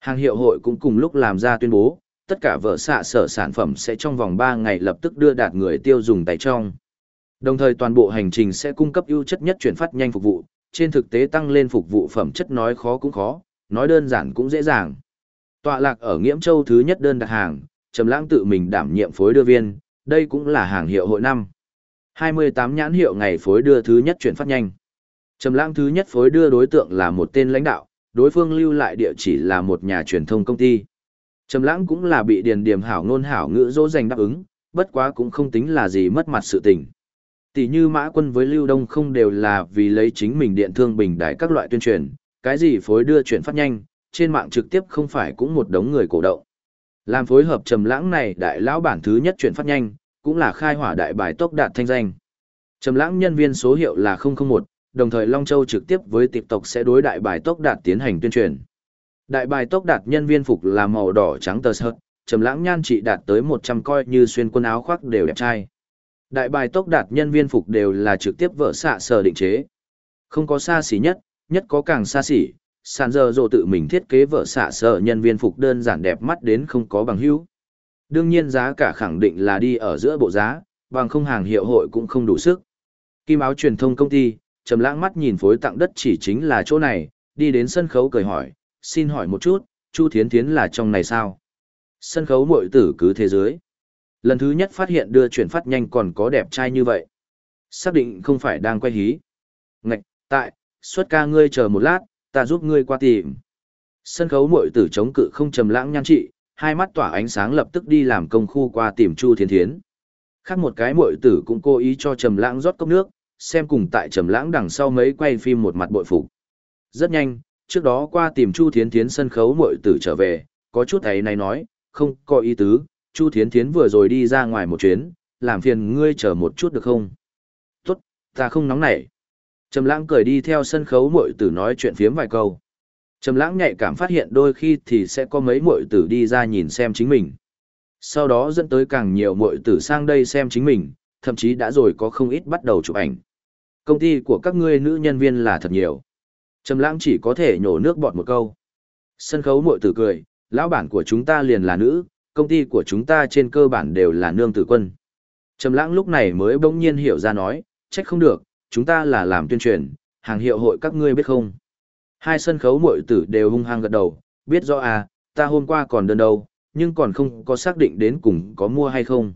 Hàng hiệu hội cũng cùng lúc làm ra tuyên bố, tất cả vợ xạ sở sản phẩm sẽ trong vòng 3 ngày lập tức đưa đạt người tiêu dùng tại trong. Đồng thời toàn bộ hành trình sẽ cung cấp ưu chất nhất chuyển phát nhanh phục vụ, trên thực tế tăng lên phục vụ phẩm chất nói khó cũng khó, nói đơn giản cũng dễ dàng. Tọa lạc ở Nghiễm Châu thứ nhất đơn đặt hàng, Trầm Lãng tự mình đảm nhiệm phối đưa viên, đây cũng là hàng hiệu hội năm. 28 nhãn hiệu ngày phối đưa thứ nhất chuyển phát nhanh. Trầm lãng thứ nhất phối đưa đối tượng là một tên lãnh đạo, đối phương lưu lại địa chỉ là một nhà truyền thông công ty. Trầm lãng cũng là bị điền điểm hảo ngôn hảo ngữ dỗ dành đáp ứng, bất quá cũng không tính là gì mất mặt sự tình. Tỷ như mã quân với Lưu Đông không đều là vì lấy chính mình điện thương bình đại các loại tuyên truyền, cái gì phối đưa chuyển phát nhanh, trên mạng trực tiếp không phải cũng một đống người cổ động. Làm phối hợp trầm lãng này đại lão bản thứ nhất chuyển phát nhanh, cũng là khai hỏa đại bài tốc đạt thanh danh. Trầm lãng nhân viên số hiệu là 001, đồng thời Long Châu trực tiếp với TikTok sẽ đối đại bài tốc đạt tiến hành tuyên truyền. Đại bài tốc đạt nhân viên phục là màu đỏ trắng tờ sợt, trầm lãng nhan trị đạt tới 100 coi như xuyên quần áo khoác đều đẹp trai. Đại bài tốc đạt nhân viên phục đều là trực tiếp vợ xạ sở định chế. Không có xa xỉ nhất, nhất có càng xa xỉ, sàn giờ rồ tự mình thiết kế vợ xạ sở nhân viên phục đơn giản đẹp mắt đến không có bằng hữu. Đương nhiên giá cả khẳng định là đi ở giữa bộ giá, bằng không hàng hiệu hội cũng không đủ sức. Kim áo truyền thông công ty, trầm lãng mắt nhìn phối tặng đất chỉ chính là chỗ này, đi đến sân khấu cười hỏi, xin hỏi một chút, Chu Thiến Thiến là trong này sao? Sân khấu muội tử cứ thế giới. Lần thứ nhất phát hiện đưa chuyển phát nhanh còn có đẹp trai như vậy. Xác định không phải đang quay hí. Ngạch, tại, xuất ca ngươi chờ một lát, ta giúp ngươi qua tìm. Sân khấu muội tử chống cự không trầm lãng nhan trị, hai mắt tỏa ánh sáng lập tức đi làm công khu qua tìm Chu Thiến Thiến. Khác một cái muội tử cũng cố ý cho trầm lãng rót cốc nước, xem cùng tại trầm lãng đằng sau mấy quay phim một mặt bội phục. Rất nhanh, trước đó qua tìm Chu Thiến Thiến sân khấu muội tử trở về, có chút thầy này nói, không có ý tứ, Chu Thiến Thiến vừa rồi đi ra ngoài một chuyến, làm phiền ngươi chờ một chút được không? Tốt, ta không nóng nảy. Trầm lãng cười đi theo sân khấu muội tử nói chuyện phiếm vài câu. Trầm lãng nhạy cảm phát hiện đôi khi thì sẽ có mấy muội tử đi ra nhìn xem chính mình. Sau đó dẫn tới càng nhiều muội tử sang đây xem chính mình, thậm chí đã rồi có không ít bắt đầu chụp ảnh. Công ty của các ngươi nữ nhân viên là thật nhiều. Trầm lãng chỉ có thể nhổ nước bọt một câu. Sân khấu muội tử cười, lão bản của chúng ta liền là nữ, công ty của chúng ta trên cơ bản đều là nương tử quân. Trầm lãng lúc này mới bỗng nhiên hiểu ra nói, trách không được, chúng ta là làm tuyên truyền, hàng hiệu hội các ngươi biết không? Hai sân khấu mội tử đều hung hăng gật đầu, biết rõ à, ta hôm qua còn đơn đâu, nhưng còn không có xác định đến cùng có mua hay không.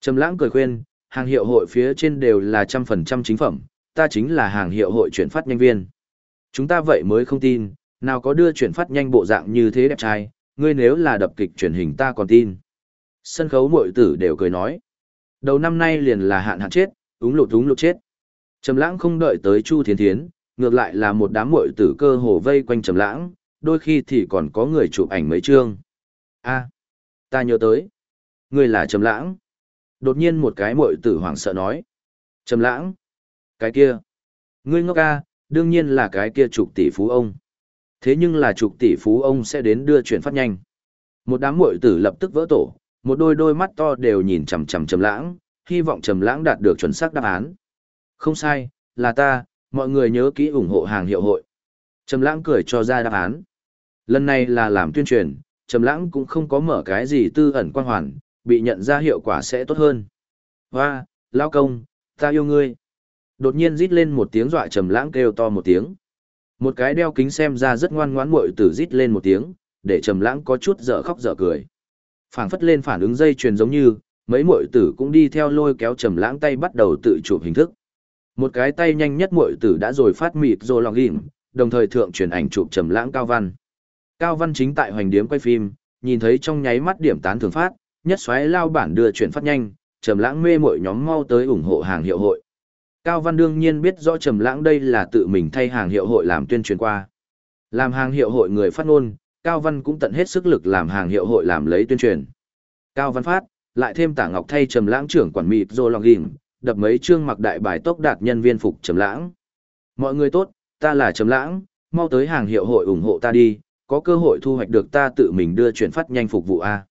Trầm lãng cười khuyên, hàng hiệu hội phía trên đều là trăm phần trăm chính phẩm, ta chính là hàng hiệu hội chuyển phát nhanh viên. Chúng ta vậy mới không tin, nào có đưa chuyển phát nhanh bộ dạng như thế đẹp trai, ngươi nếu là đập kịch truyền hình ta còn tin. Sân khấu muội tử đều cười nói. Đầu năm nay liền là hạn hạn chết, úng lụt úng lụt chết. Trầm lãng không đợi tới Chu Thiến Thiến, ngược lại là một đám muội tử cơ hồ vây quanh Trầm lãng, đôi khi thì còn có người chụp ảnh mấy chương. A, ta nhớ tới. Ngươi là Trầm lãng. Đột nhiên một cái muội tử hoảng sợ nói. Trầm lãng? Cái kia. Ngươi ngốc a, đương nhiên là cái kia chụp tỷ phú ông. Thế nhưng là chục tỷ phú ông sẽ đến đưa chuyển phát nhanh. Một đám muội tử lập tức vỡ tổ, một đôi đôi mắt to đều nhìn chằm chằm Trầm Lãng, hy vọng Trầm Lãng đạt được chuẩn xác đáp án. Không sai, là ta, mọi người nhớ kỹ ủng hộ hàng hiệu hội. Trầm Lãng cười cho ra đáp án. Lần này là làm tuyên truyền, Trầm Lãng cũng không có mở cái gì tư ẩn quan hoàn, bị nhận ra hiệu quả sẽ tốt hơn. Hoa, lão công, ta yêu ngươi. Đột nhiên rít lên một tiếng dọa Trầm Lãng kêu to một tiếng. Một cái đeo kính xem ra rất ngoan ngoãn muội tử rít lên một tiếng, để Trầm Lãng có chút dở khóc dở cười. Phảng phất lên phản ứng dây chuyền giống như, mấy muội tử cũng đi theo lôi kéo Trầm Lãng tay bắt đầu tự chụp hình thức. Một cái tay nhanh nhất muội tử đã rồi phát mịt rồi login, đồng thời thượng truyền ảnh chụp Trầm Lãng Cao Văn. Cao Văn chính tại hoành điếm quay phim, nhìn thấy trong nháy mắt điểm tán thường phát, nhất xoáy lao bản đưa chuyển phát nhanh, Trầm Lãng mê muội nhóm mau tới ủng hộ hàng hiệu hội. Cao Văn đương nhiên biết rõ Trầm Lãng đây là tự mình thay hàng hiệu hội làm tuyên truyền qua. Làm hàng hiệu hội người phát ngôn, Cao Văn cũng tận hết sức lực làm hàng hiệu hội làm lấy tuyên truyền. Cao Văn phát, lại thêm Tả Ngọc thay Trầm Lãng trưởng quản mịt rồi login, đập mấy chương mặc đại bài tốc đạt nhân viên phục Trầm Lãng. Mọi người tốt, ta là Trầm Lãng, mau tới hàng hiệu hội ủng hộ ta đi, có cơ hội thu hoạch được ta tự mình đưa chuyển phát nhanh phục vụ a.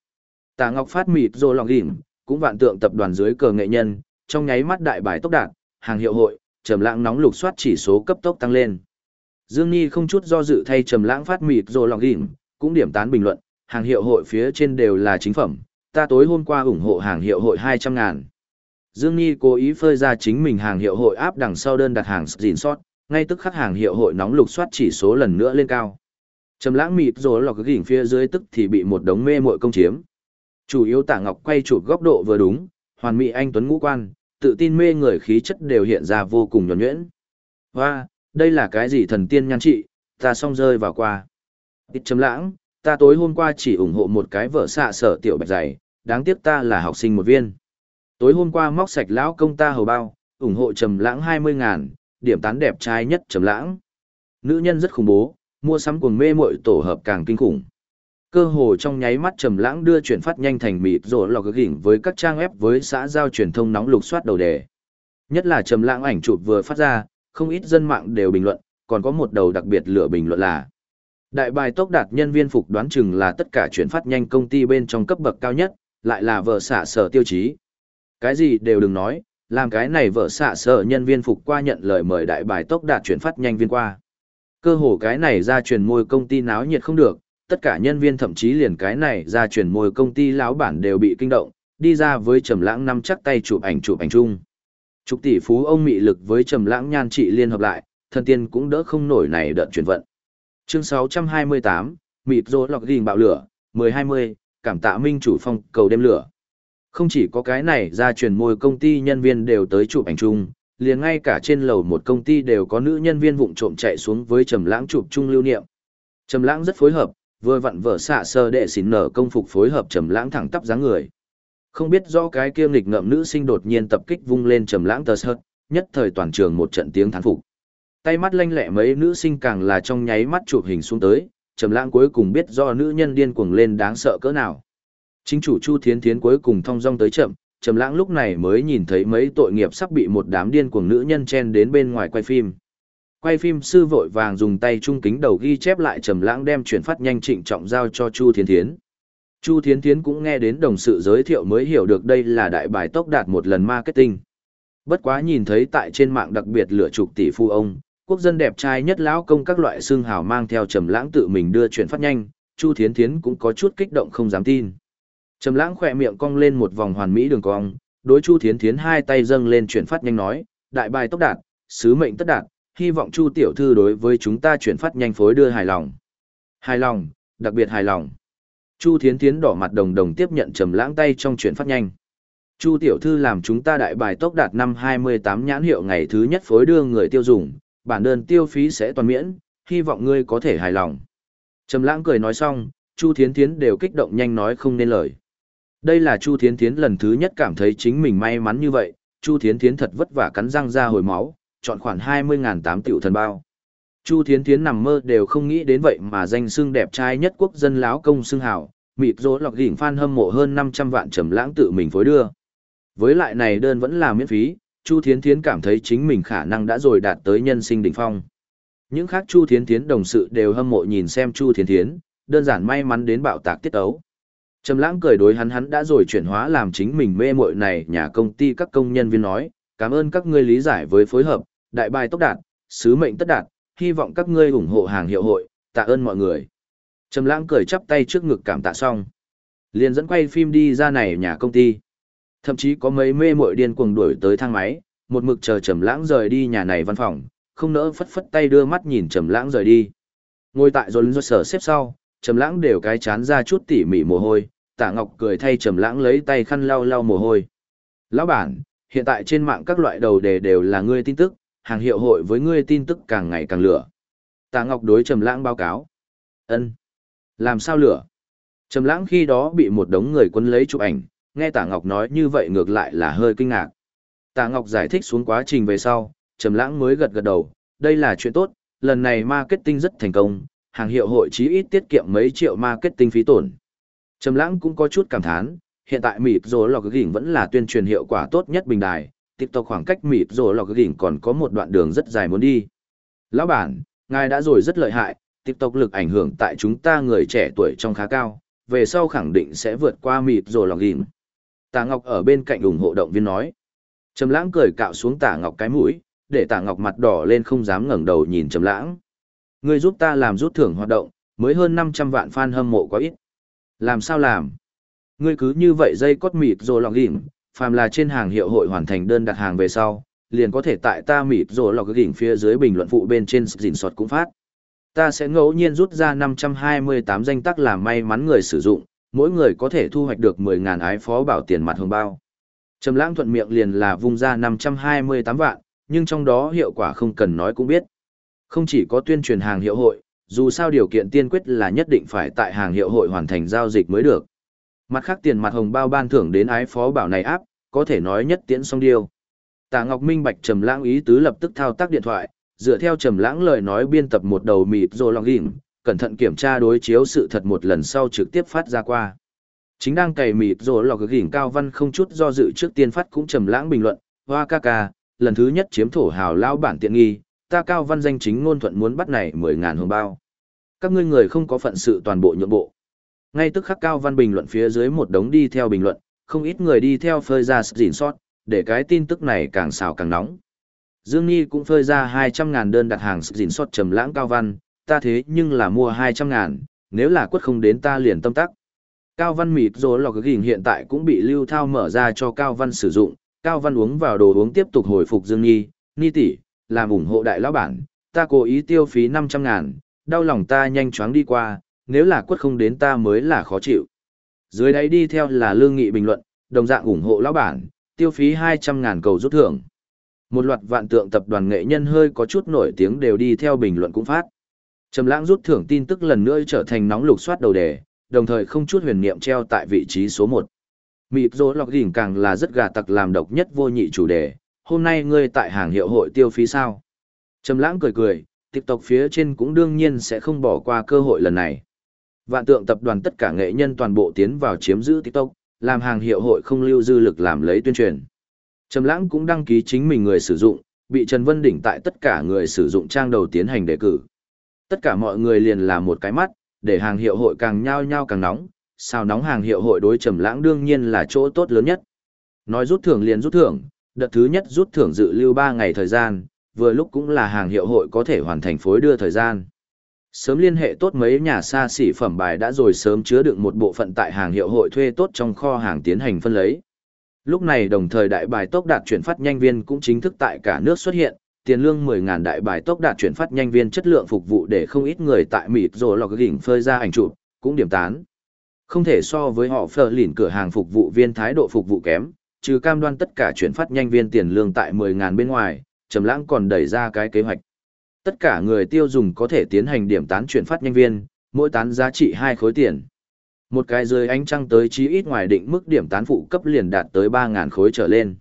Tả Ngọc phát mịt rồi login, cũng vạn tượng tập đoàn dưới cờ nghệ nhân, trong nháy mắt đại bài tốc đạt, hàng hiệu hội, trầm lãng nóng lục soát chỉ số cấp tốc tăng lên. Dương Nhi không chút do dự thay trầm lãng phát mịt rồi lòng ghiểm, cũng điểm tán bình luận, hàng hiệu hội phía trên đều là chính phẩm, ta tối hôm qua ủng hộ hàng hiệu hội 200 ngàn. Dương Nhi cố ý phơi ra chính mình hàng hiệu hội áp đằng sau đơn đặt hàng gìn sót, ngay tức khắc hàng hiệu hội nóng lục soát chỉ số lần nữa lên cao. Trầm lãng mịt rồi lọc gỉnh phía dưới tức thì bị một đống mê muội công chiếm. Chủ yếu Tạ Ngọc quay chụp góc độ vừa đúng, hoàn mỹ anh tuấn ngũ quan, tự tin mê người khí chất đều hiện ra vô cùng nhuẩn nhuyễn. Hoa, đây là cái gì thần tiên nhan trị, ta xong rơi vào qua. Ít chấm lãng, ta tối hôm qua chỉ ủng hộ một cái vợ xạ sở tiểu bạch dày, đáng tiếc ta là học sinh một viên. Tối hôm qua móc sạch lão công ta hầu bao, ủng hộ trầm lãng 20 ngàn, điểm tán đẹp trai nhất trầm lãng. Nữ nhân rất khủng bố, mua sắm cuồng mê muội tổ hợp càng kinh khủng. Cơ hồ trong nháy mắt trầm lãng đưa chuyển phát nhanh thành mịt lò lọc gỉnh với các trang web với xã giao truyền thông nóng lục soát đầu đề. Nhất là trầm lãng ảnh chụp vừa phát ra, không ít dân mạng đều bình luận, còn có một đầu đặc biệt lựa bình luận là Đại bài tốc đạt nhân viên phục đoán chừng là tất cả chuyển phát nhanh công ty bên trong cấp bậc cao nhất, lại là vợ xạ sở tiêu chí. Cái gì đều đừng nói, làm cái này vợ xạ sở nhân viên phục qua nhận lời mời đại bài tốc đạt chuyển phát nhanh viên qua. Cơ hồ cái này ra truyền môi công ty náo nhiệt không được, tất cả nhân viên thậm chí liền cái này ra truyền môi công ty lão bản đều bị kinh động, đi ra với trầm lãng năm chắc tay chụp ảnh chụp ảnh chung. Chục tỷ phú ông mị lực với trầm lãng nhan trị liên hợp lại, thân tiên cũng đỡ không nổi này đợt chuyển vận. Chương 628, mịt rô lọc gìn bạo lửa, 1020, cảm tạ minh chủ phong cầu đêm lửa. Không chỉ có cái này ra truyền môi công ty nhân viên đều tới chụp ảnh chung, liền ngay cả trên lầu một công ty đều có nữ nhân viên vụng trộm chạy xuống với Trầm Lãng chụp chung lưu niệm. Trầm Lãng rất phối hợp, vừa vặn vợ xạ sơ đệ xỉn nở công phục phối hợp Trầm Lãng thẳng tắp dáng người. Không biết do cái kia nghịch ngợm nữ sinh đột nhiên tập kích vung lên Trầm Lãng tơ sợt, nhất thời toàn trường một trận tiếng thán phục. Tay mắt lanh lẹ mấy nữ sinh càng là trong nháy mắt chụp hình xuống tới, Trầm Lãng cuối cùng biết do nữ nhân điên cuồng lên đáng sợ cỡ nào. Chính chủ Chu Thiến Thiến cuối cùng thong dong tới chậm, Trầm Lãng lúc này mới nhìn thấy mấy tội nghiệp sắp bị một đám điên cuồng nữ nhân chen đến bên ngoài quay phim. Quay phim sư vội vàng dùng tay trung kính đầu ghi chép lại Trầm Lãng đem chuyển phát nhanh trịnh trọng giao cho Chu Thiến Thiến. Chu Thiến Thiến cũng nghe đến đồng sự giới thiệu mới hiểu được đây là đại bài tốc đạt một lần marketing. Bất quá nhìn thấy tại trên mạng đặc biệt lựa chục tỷ phu ông, quốc dân đẹp trai nhất lão công các loại xương hào mang theo Trầm Lãng tự mình đưa chuyển phát nhanh, Chu Thiến Thiến cũng có chút kích động không dám tin. Trầm lãng khỏe miệng cong lên một vòng hoàn mỹ đường cong, đối Chu Thiến Thiến hai tay dâng lên chuyển phát nhanh nói, đại bài tốc đạt, sứ mệnh tất đạt, hy vọng Chu tiểu thư đối với chúng ta chuyển phát nhanh phối đưa hài lòng. Hài lòng, đặc biệt hài lòng. Chu Thiến Thiến đỏ mặt đồng đồng tiếp nhận trầm lãng tay trong chuyển phát nhanh. Chu tiểu thư làm chúng ta đại bài tốc đạt năm 28 nhãn hiệu ngày thứ nhất phối đưa người tiêu dùng, bản đơn tiêu phí sẽ toàn miễn, hy vọng ngươi có thể hài lòng. Trầm lãng cười nói xong, Chu Thiến Thiến đều kích động nhanh nói không nên lời. Đây là Chu Thiến Thiến lần thứ nhất cảm thấy chính mình may mắn như vậy, Chu Thiến Thiến thật vất vả cắn răng ra hồi máu, chọn khoảng 20.008 tiểu thần bao. Chu Thiến Thiến nằm mơ đều không nghĩ đến vậy mà danh xưng đẹp trai nhất quốc dân láo công xưng hào, mịt rỗ lọc đỉnh fan hâm mộ hơn 500 vạn trầm lãng tự mình phối đưa. Với lại này đơn vẫn là miễn phí, Chu Thiến Thiến cảm thấy chính mình khả năng đã rồi đạt tới nhân sinh đỉnh phong. Những khác Chu Thiến Thiến đồng sự đều hâm mộ nhìn xem Chu Thiến Thiến, đơn giản may mắn đến bạo tạc tiết ấu. Trầm lãng cười đối hắn hắn đã rồi chuyển hóa làm chính mình mê muội này nhà công ty các công nhân viên nói, cảm ơn các ngươi lý giải với phối hợp, đại bài tốc đạt, sứ mệnh tất đạt, hy vọng các ngươi ủng hộ hàng hiệu hội, tạ ơn mọi người. Trầm lãng cười chắp tay trước ngực cảm tạ xong. Liền dẫn quay phim đi ra này nhà công ty. Thậm chí có mấy mê muội điên cuồng đuổi tới thang máy, một mực chờ Trầm lãng rời đi nhà này văn phòng, không nỡ phất phất tay đưa mắt nhìn Trầm lãng rời đi. Ngồi tại rốn rốn sở xếp sau, trầm lãng đều cái chán ra chút tỉ mỉ mồ hôi, Tạ Ngọc cười thay trầm lãng lấy tay khăn lau lau mồ hôi. "Lão bản, hiện tại trên mạng các loại đầu đề đều là ngươi tin tức, hàng hiệu hội với ngươi tin tức càng ngày càng lửa." Tạ Ngọc đối trầm lãng báo cáo. "Ân, làm sao lửa?" Trầm lãng khi đó bị một đống người quấn lấy chụp ảnh, nghe Tạ Ngọc nói như vậy ngược lại là hơi kinh ngạc. Tạ Ngọc giải thích xuống quá trình về sau, Trầm Lãng mới gật gật đầu, đây là chuyện tốt, lần này marketing rất thành công, hàng hiệu hội chí ít tiết kiệm mấy triệu marketing phí tổn. Trầm lãng cũng có chút cảm thán, hiện tại mịp rồ lọc gỉnh vẫn là tuyên truyền hiệu quả tốt nhất bình đài, TikTok khoảng cách mịt rồi lọc gỉnh còn có một đoạn đường rất dài muốn đi. Lão bản, ngài đã rồi rất lợi hại, TikTok lực ảnh hưởng tại chúng ta người trẻ tuổi trong khá cao, về sau khẳng định sẽ vượt qua mịt rồi lọc gỉnh. Tả Ngọc ở bên cạnh ủng hộ động viên nói. Trầm lãng cười cạo xuống Tả Ngọc cái mũi, để Tả Ngọc mặt đỏ lên không dám ngẩng đầu nhìn Trầm lãng. Ngươi giúp ta làm rút thưởng hoạt động, mới hơn 500 vạn fan hâm mộ quá ít. Làm sao làm? Ngươi cứ như vậy dây cốt mịt rồi lọc gỉnh, phàm là trên hàng hiệu hội hoàn thành đơn đặt hàng về sau, liền có thể tại ta mịt rồi lọc gỉnh phía dưới bình luận phụ bên trên dình sọt cũng phát. Ta sẽ ngẫu nhiên rút ra 528 danh tắc làm may mắn người sử dụng, mỗi người có thể thu hoạch được 10.000 ái phó bảo tiền mặt hồng bao. Trầm lãng thuận miệng liền là vung ra 528 vạn, nhưng trong đó hiệu quả không cần nói cũng biết. Không chỉ có tuyên truyền hàng hiệu hội, dù sao điều kiện tiên quyết là nhất định phải tại hàng hiệu hội hoàn thành giao dịch mới được. Mặt khác tiền mặt hồng bao ban thưởng đến ái phó bảo này áp, có thể nói nhất tiễn song điêu. Tạ Ngọc Minh bạch trầm lãng ý tứ lập tức thao tác điện thoại, dựa theo trầm lãng lời nói biên tập một đầu mịt rồi lòng ghìm cẩn thận kiểm tra đối chiếu sự thật một lần sau trực tiếp phát ra qua. Chính đang cày mịt rồi lọc ghìm cao văn không chút do dự trước tiên phát cũng trầm lãng bình luận, hoa ca ca, lần thứ nhất chiếm thổ hào lao bản tiện nghi, ta cao văn danh chính ngôn thuận muốn bắt này 10.000 hồng bao. Các ngươi người không có phận sự toàn bộ nhượng bộ. Ngay tức khắc cao văn bình luận phía dưới một đống đi theo bình luận, không ít người đi theo phơi ra dỉn sót, để cái tin tức này càng xào càng nóng. Dương Nhi cũng phơi ra 200 ngàn đơn đặt hàng dỉn sót trầm lãng cao văn, ta thế nhưng là mua 200 ngàn, nếu là quất không đến ta liền tâm tắc. Cao Văn mịt rồi lọc gỉnh hiện tại cũng bị Lưu Thao mở ra cho Cao Văn sử dụng, Cao Văn uống vào đồ uống tiếp tục hồi phục Dương Nhi, Ni tỷ, làm ủng hộ đại lão bản, ta cố ý tiêu phí 500 ngàn, đau lòng ta nhanh chóng đi qua, nếu là quất không đến ta mới là khó chịu. Dưới đấy đi theo là lương nghị bình luận, đồng dạng ủng hộ lão bản, tiêu phí 200 ngàn cầu rút thưởng. Một loạt vạn tượng tập đoàn nghệ nhân hơi có chút nổi tiếng đều đi theo bình luận cũng phát. Trầm lãng rút thưởng tin tức lần nữa trở thành nóng lục soát đầu đề, đồng thời không chút huyền niệm treo tại vị trí số 1. Mịp rô lọc đỉnh càng là rất gà tặc làm độc nhất vô nhị chủ đề, hôm nay ngươi tại hàng hiệu hội tiêu phí sao? Trầm lãng cười cười, TikTok phía trên cũng đương nhiên sẽ không bỏ qua cơ hội lần này. Vạn tượng tập đoàn tất cả nghệ nhân toàn bộ tiến vào chiếm giữ TikTok, làm hàng hiệu hội không lưu dư lực làm lấy tuyên truyền. Trầm lãng cũng đăng ký chính mình người sử dụng, bị Trần Vân Đỉnh tại tất cả người sử dụng trang đầu tiến hành đề cử. Tất cả mọi người liền là một cái mắt, để hàng hiệu hội càng nhao nhao càng nóng, sao nóng hàng hiệu hội đối trầm lãng đương nhiên là chỗ tốt lớn nhất. Nói rút thưởng liền rút thưởng, đợt thứ nhất rút thưởng dự lưu 3 ngày thời gian, vừa lúc cũng là hàng hiệu hội có thể hoàn thành phối đưa thời gian. Sớm liên hệ tốt mấy nhà xa xỉ phẩm bài đã rồi sớm chứa đựng một bộ phận tại hàng hiệu hội thuê tốt trong kho hàng tiến hành phân lấy. Lúc này đồng thời đại bài tốc đạt chuyển phát nhanh viên cũng chính thức tại cả nước xuất hiện, tiền lương 10.000 đại bài tốc đạt chuyển phát nhanh viên chất lượng phục vụ để không ít người tại mịt rồi lọc gỉnh phơi ra ảnh chụp, cũng điểm tán. Không thể so với họ phờ lỉn cửa hàng phục vụ viên thái độ phục vụ kém, trừ cam đoan tất cả chuyển phát nhanh viên tiền lương tại 10.000 bên ngoài, Trầm Lãng còn đẩy ra cái kế hoạch. Tất cả người tiêu dùng có thể tiến hành điểm tán chuyển phát nhanh viên, mỗi tán giá trị 2 khối tiền. Một cái rơi ánh trăng tới chí ít ngoài định mức điểm tán phụ cấp liền đạt tới 3.000 khối trở lên.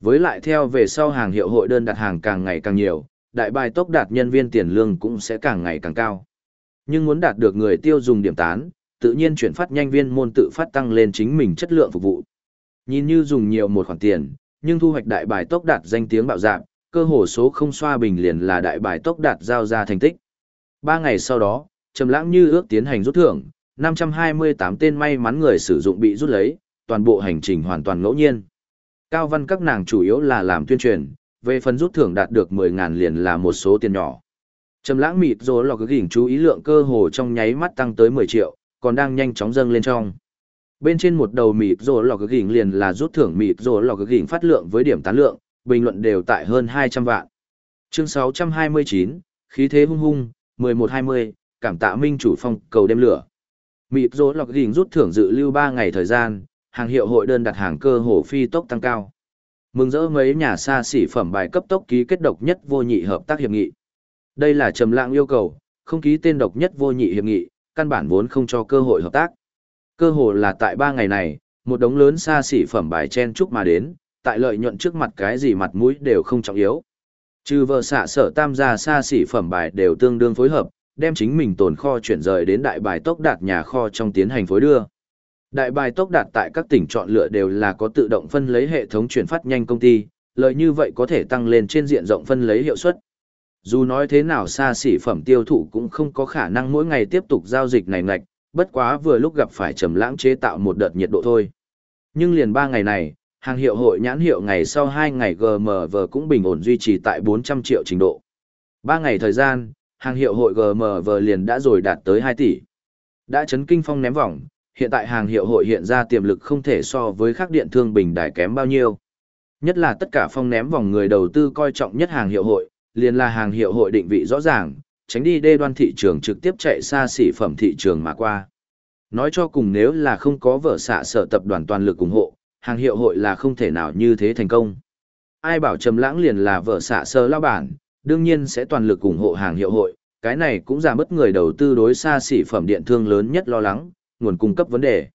Với lại theo về sau hàng hiệu hội đơn đặt hàng càng ngày càng nhiều, đại bài tốc đạt nhân viên tiền lương cũng sẽ càng ngày càng cao. Nhưng muốn đạt được người tiêu dùng điểm tán, tự nhiên chuyển phát nhanh viên môn tự phát tăng lên chính mình chất lượng phục vụ. Nhìn như dùng nhiều một khoản tiền, nhưng thu hoạch đại bài tốc đạt danh tiếng bạo dạng, cơ hồ số không xoa bình liền là đại bài tốc đạt giao ra thành tích. Ba ngày sau đó, Trầm Lãng như ước tiến hành rút thưởng, 528 tên may mắn người sử dụng bị rút lấy, toàn bộ hành trình hoàn toàn ngẫu nhiên. Cao văn các nàng chủ yếu là làm tuyên truyền, về phần rút thưởng đạt được 10000 liền là một số tiền nhỏ. Trầm lãng mịt rồi lò cứ gỉnh chú ý lượng cơ hồ trong nháy mắt tăng tới 10 triệu, còn đang nhanh chóng dâng lên trong. Bên trên một đầu mịt rồi lò cứ gỉnh liền là rút thưởng mịt rồi lò cứ gỉnh phát lượng với điểm tán lượng, bình luận đều tại hơn 200 vạn. Chương 629, khí thế hung hung, 1120, cảm tạ minh chủ phong cầu đêm lửa. Mịp rỗ lọc gỉnh rút thưởng dự lưu 3 ngày thời gian, hàng hiệu hội đơn đặt hàng cơ hồ phi tốc tăng cao. Mừng rỡ mấy nhà xa xỉ phẩm bài cấp tốc ký kết độc nhất vô nhị hợp tác hiệp nghị. Đây là trầm lặng yêu cầu, không ký tên độc nhất vô nhị hiệp nghị, căn bản vốn không cho cơ hội hợp tác. Cơ hội là tại ba ngày này, một đống lớn xa xỉ phẩm bài chen chúc mà đến, tại lợi nhuận trước mặt cái gì mặt mũi đều không trọng yếu. Trừ vợ xạ sở tam gia xa xỉ phẩm bài đều tương đương phối hợp, đem chính mình tồn kho chuyển rời đến đại bài tốc đạt nhà kho trong tiến hành phối đưa. Đại bài tốc đạt tại các tỉnh chọn lựa đều là có tự động phân lấy hệ thống chuyển phát nhanh công ty, lợi như vậy có thể tăng lên trên diện rộng phân lấy hiệu suất. Dù nói thế nào xa xỉ phẩm tiêu thụ cũng không có khả năng mỗi ngày tiếp tục giao dịch này ngạch, bất quá vừa lúc gặp phải trầm lãng chế tạo một đợt nhiệt độ thôi. Nhưng liền 3 ngày này, hàng hiệu hội nhãn hiệu ngày sau 2 ngày GMV cũng bình ổn duy trì tại 400 triệu trình độ. 3 ngày thời gian, hàng hiệu hội GMV liền đã rồi đạt tới 2 tỷ. Đã chấn kinh phong ném vòng, hiện tại hàng hiệu hội hiện ra tiềm lực không thể so với các điện thương bình đài kém bao nhiêu. Nhất là tất cả phong ném vòng người đầu tư coi trọng nhất hàng hiệu hội, liền là hàng hiệu hội định vị rõ ràng, tránh đi đê đoan thị trường trực tiếp chạy xa xỉ phẩm thị trường mà qua. Nói cho cùng nếu là không có vở xạ sở tập đoàn toàn lực ủng hộ, hàng hiệu hội là không thể nào như thế thành công. Ai bảo Trầm Lãng liền là vợ xạ sơ lao bản, đương nhiên sẽ toàn lực ủng hộ hàng hiệu hội, cái này cũng giảm bớt người đầu tư đối xa xỉ phẩm điện thương lớn nhất lo lắng, nguồn cung cấp vấn đề.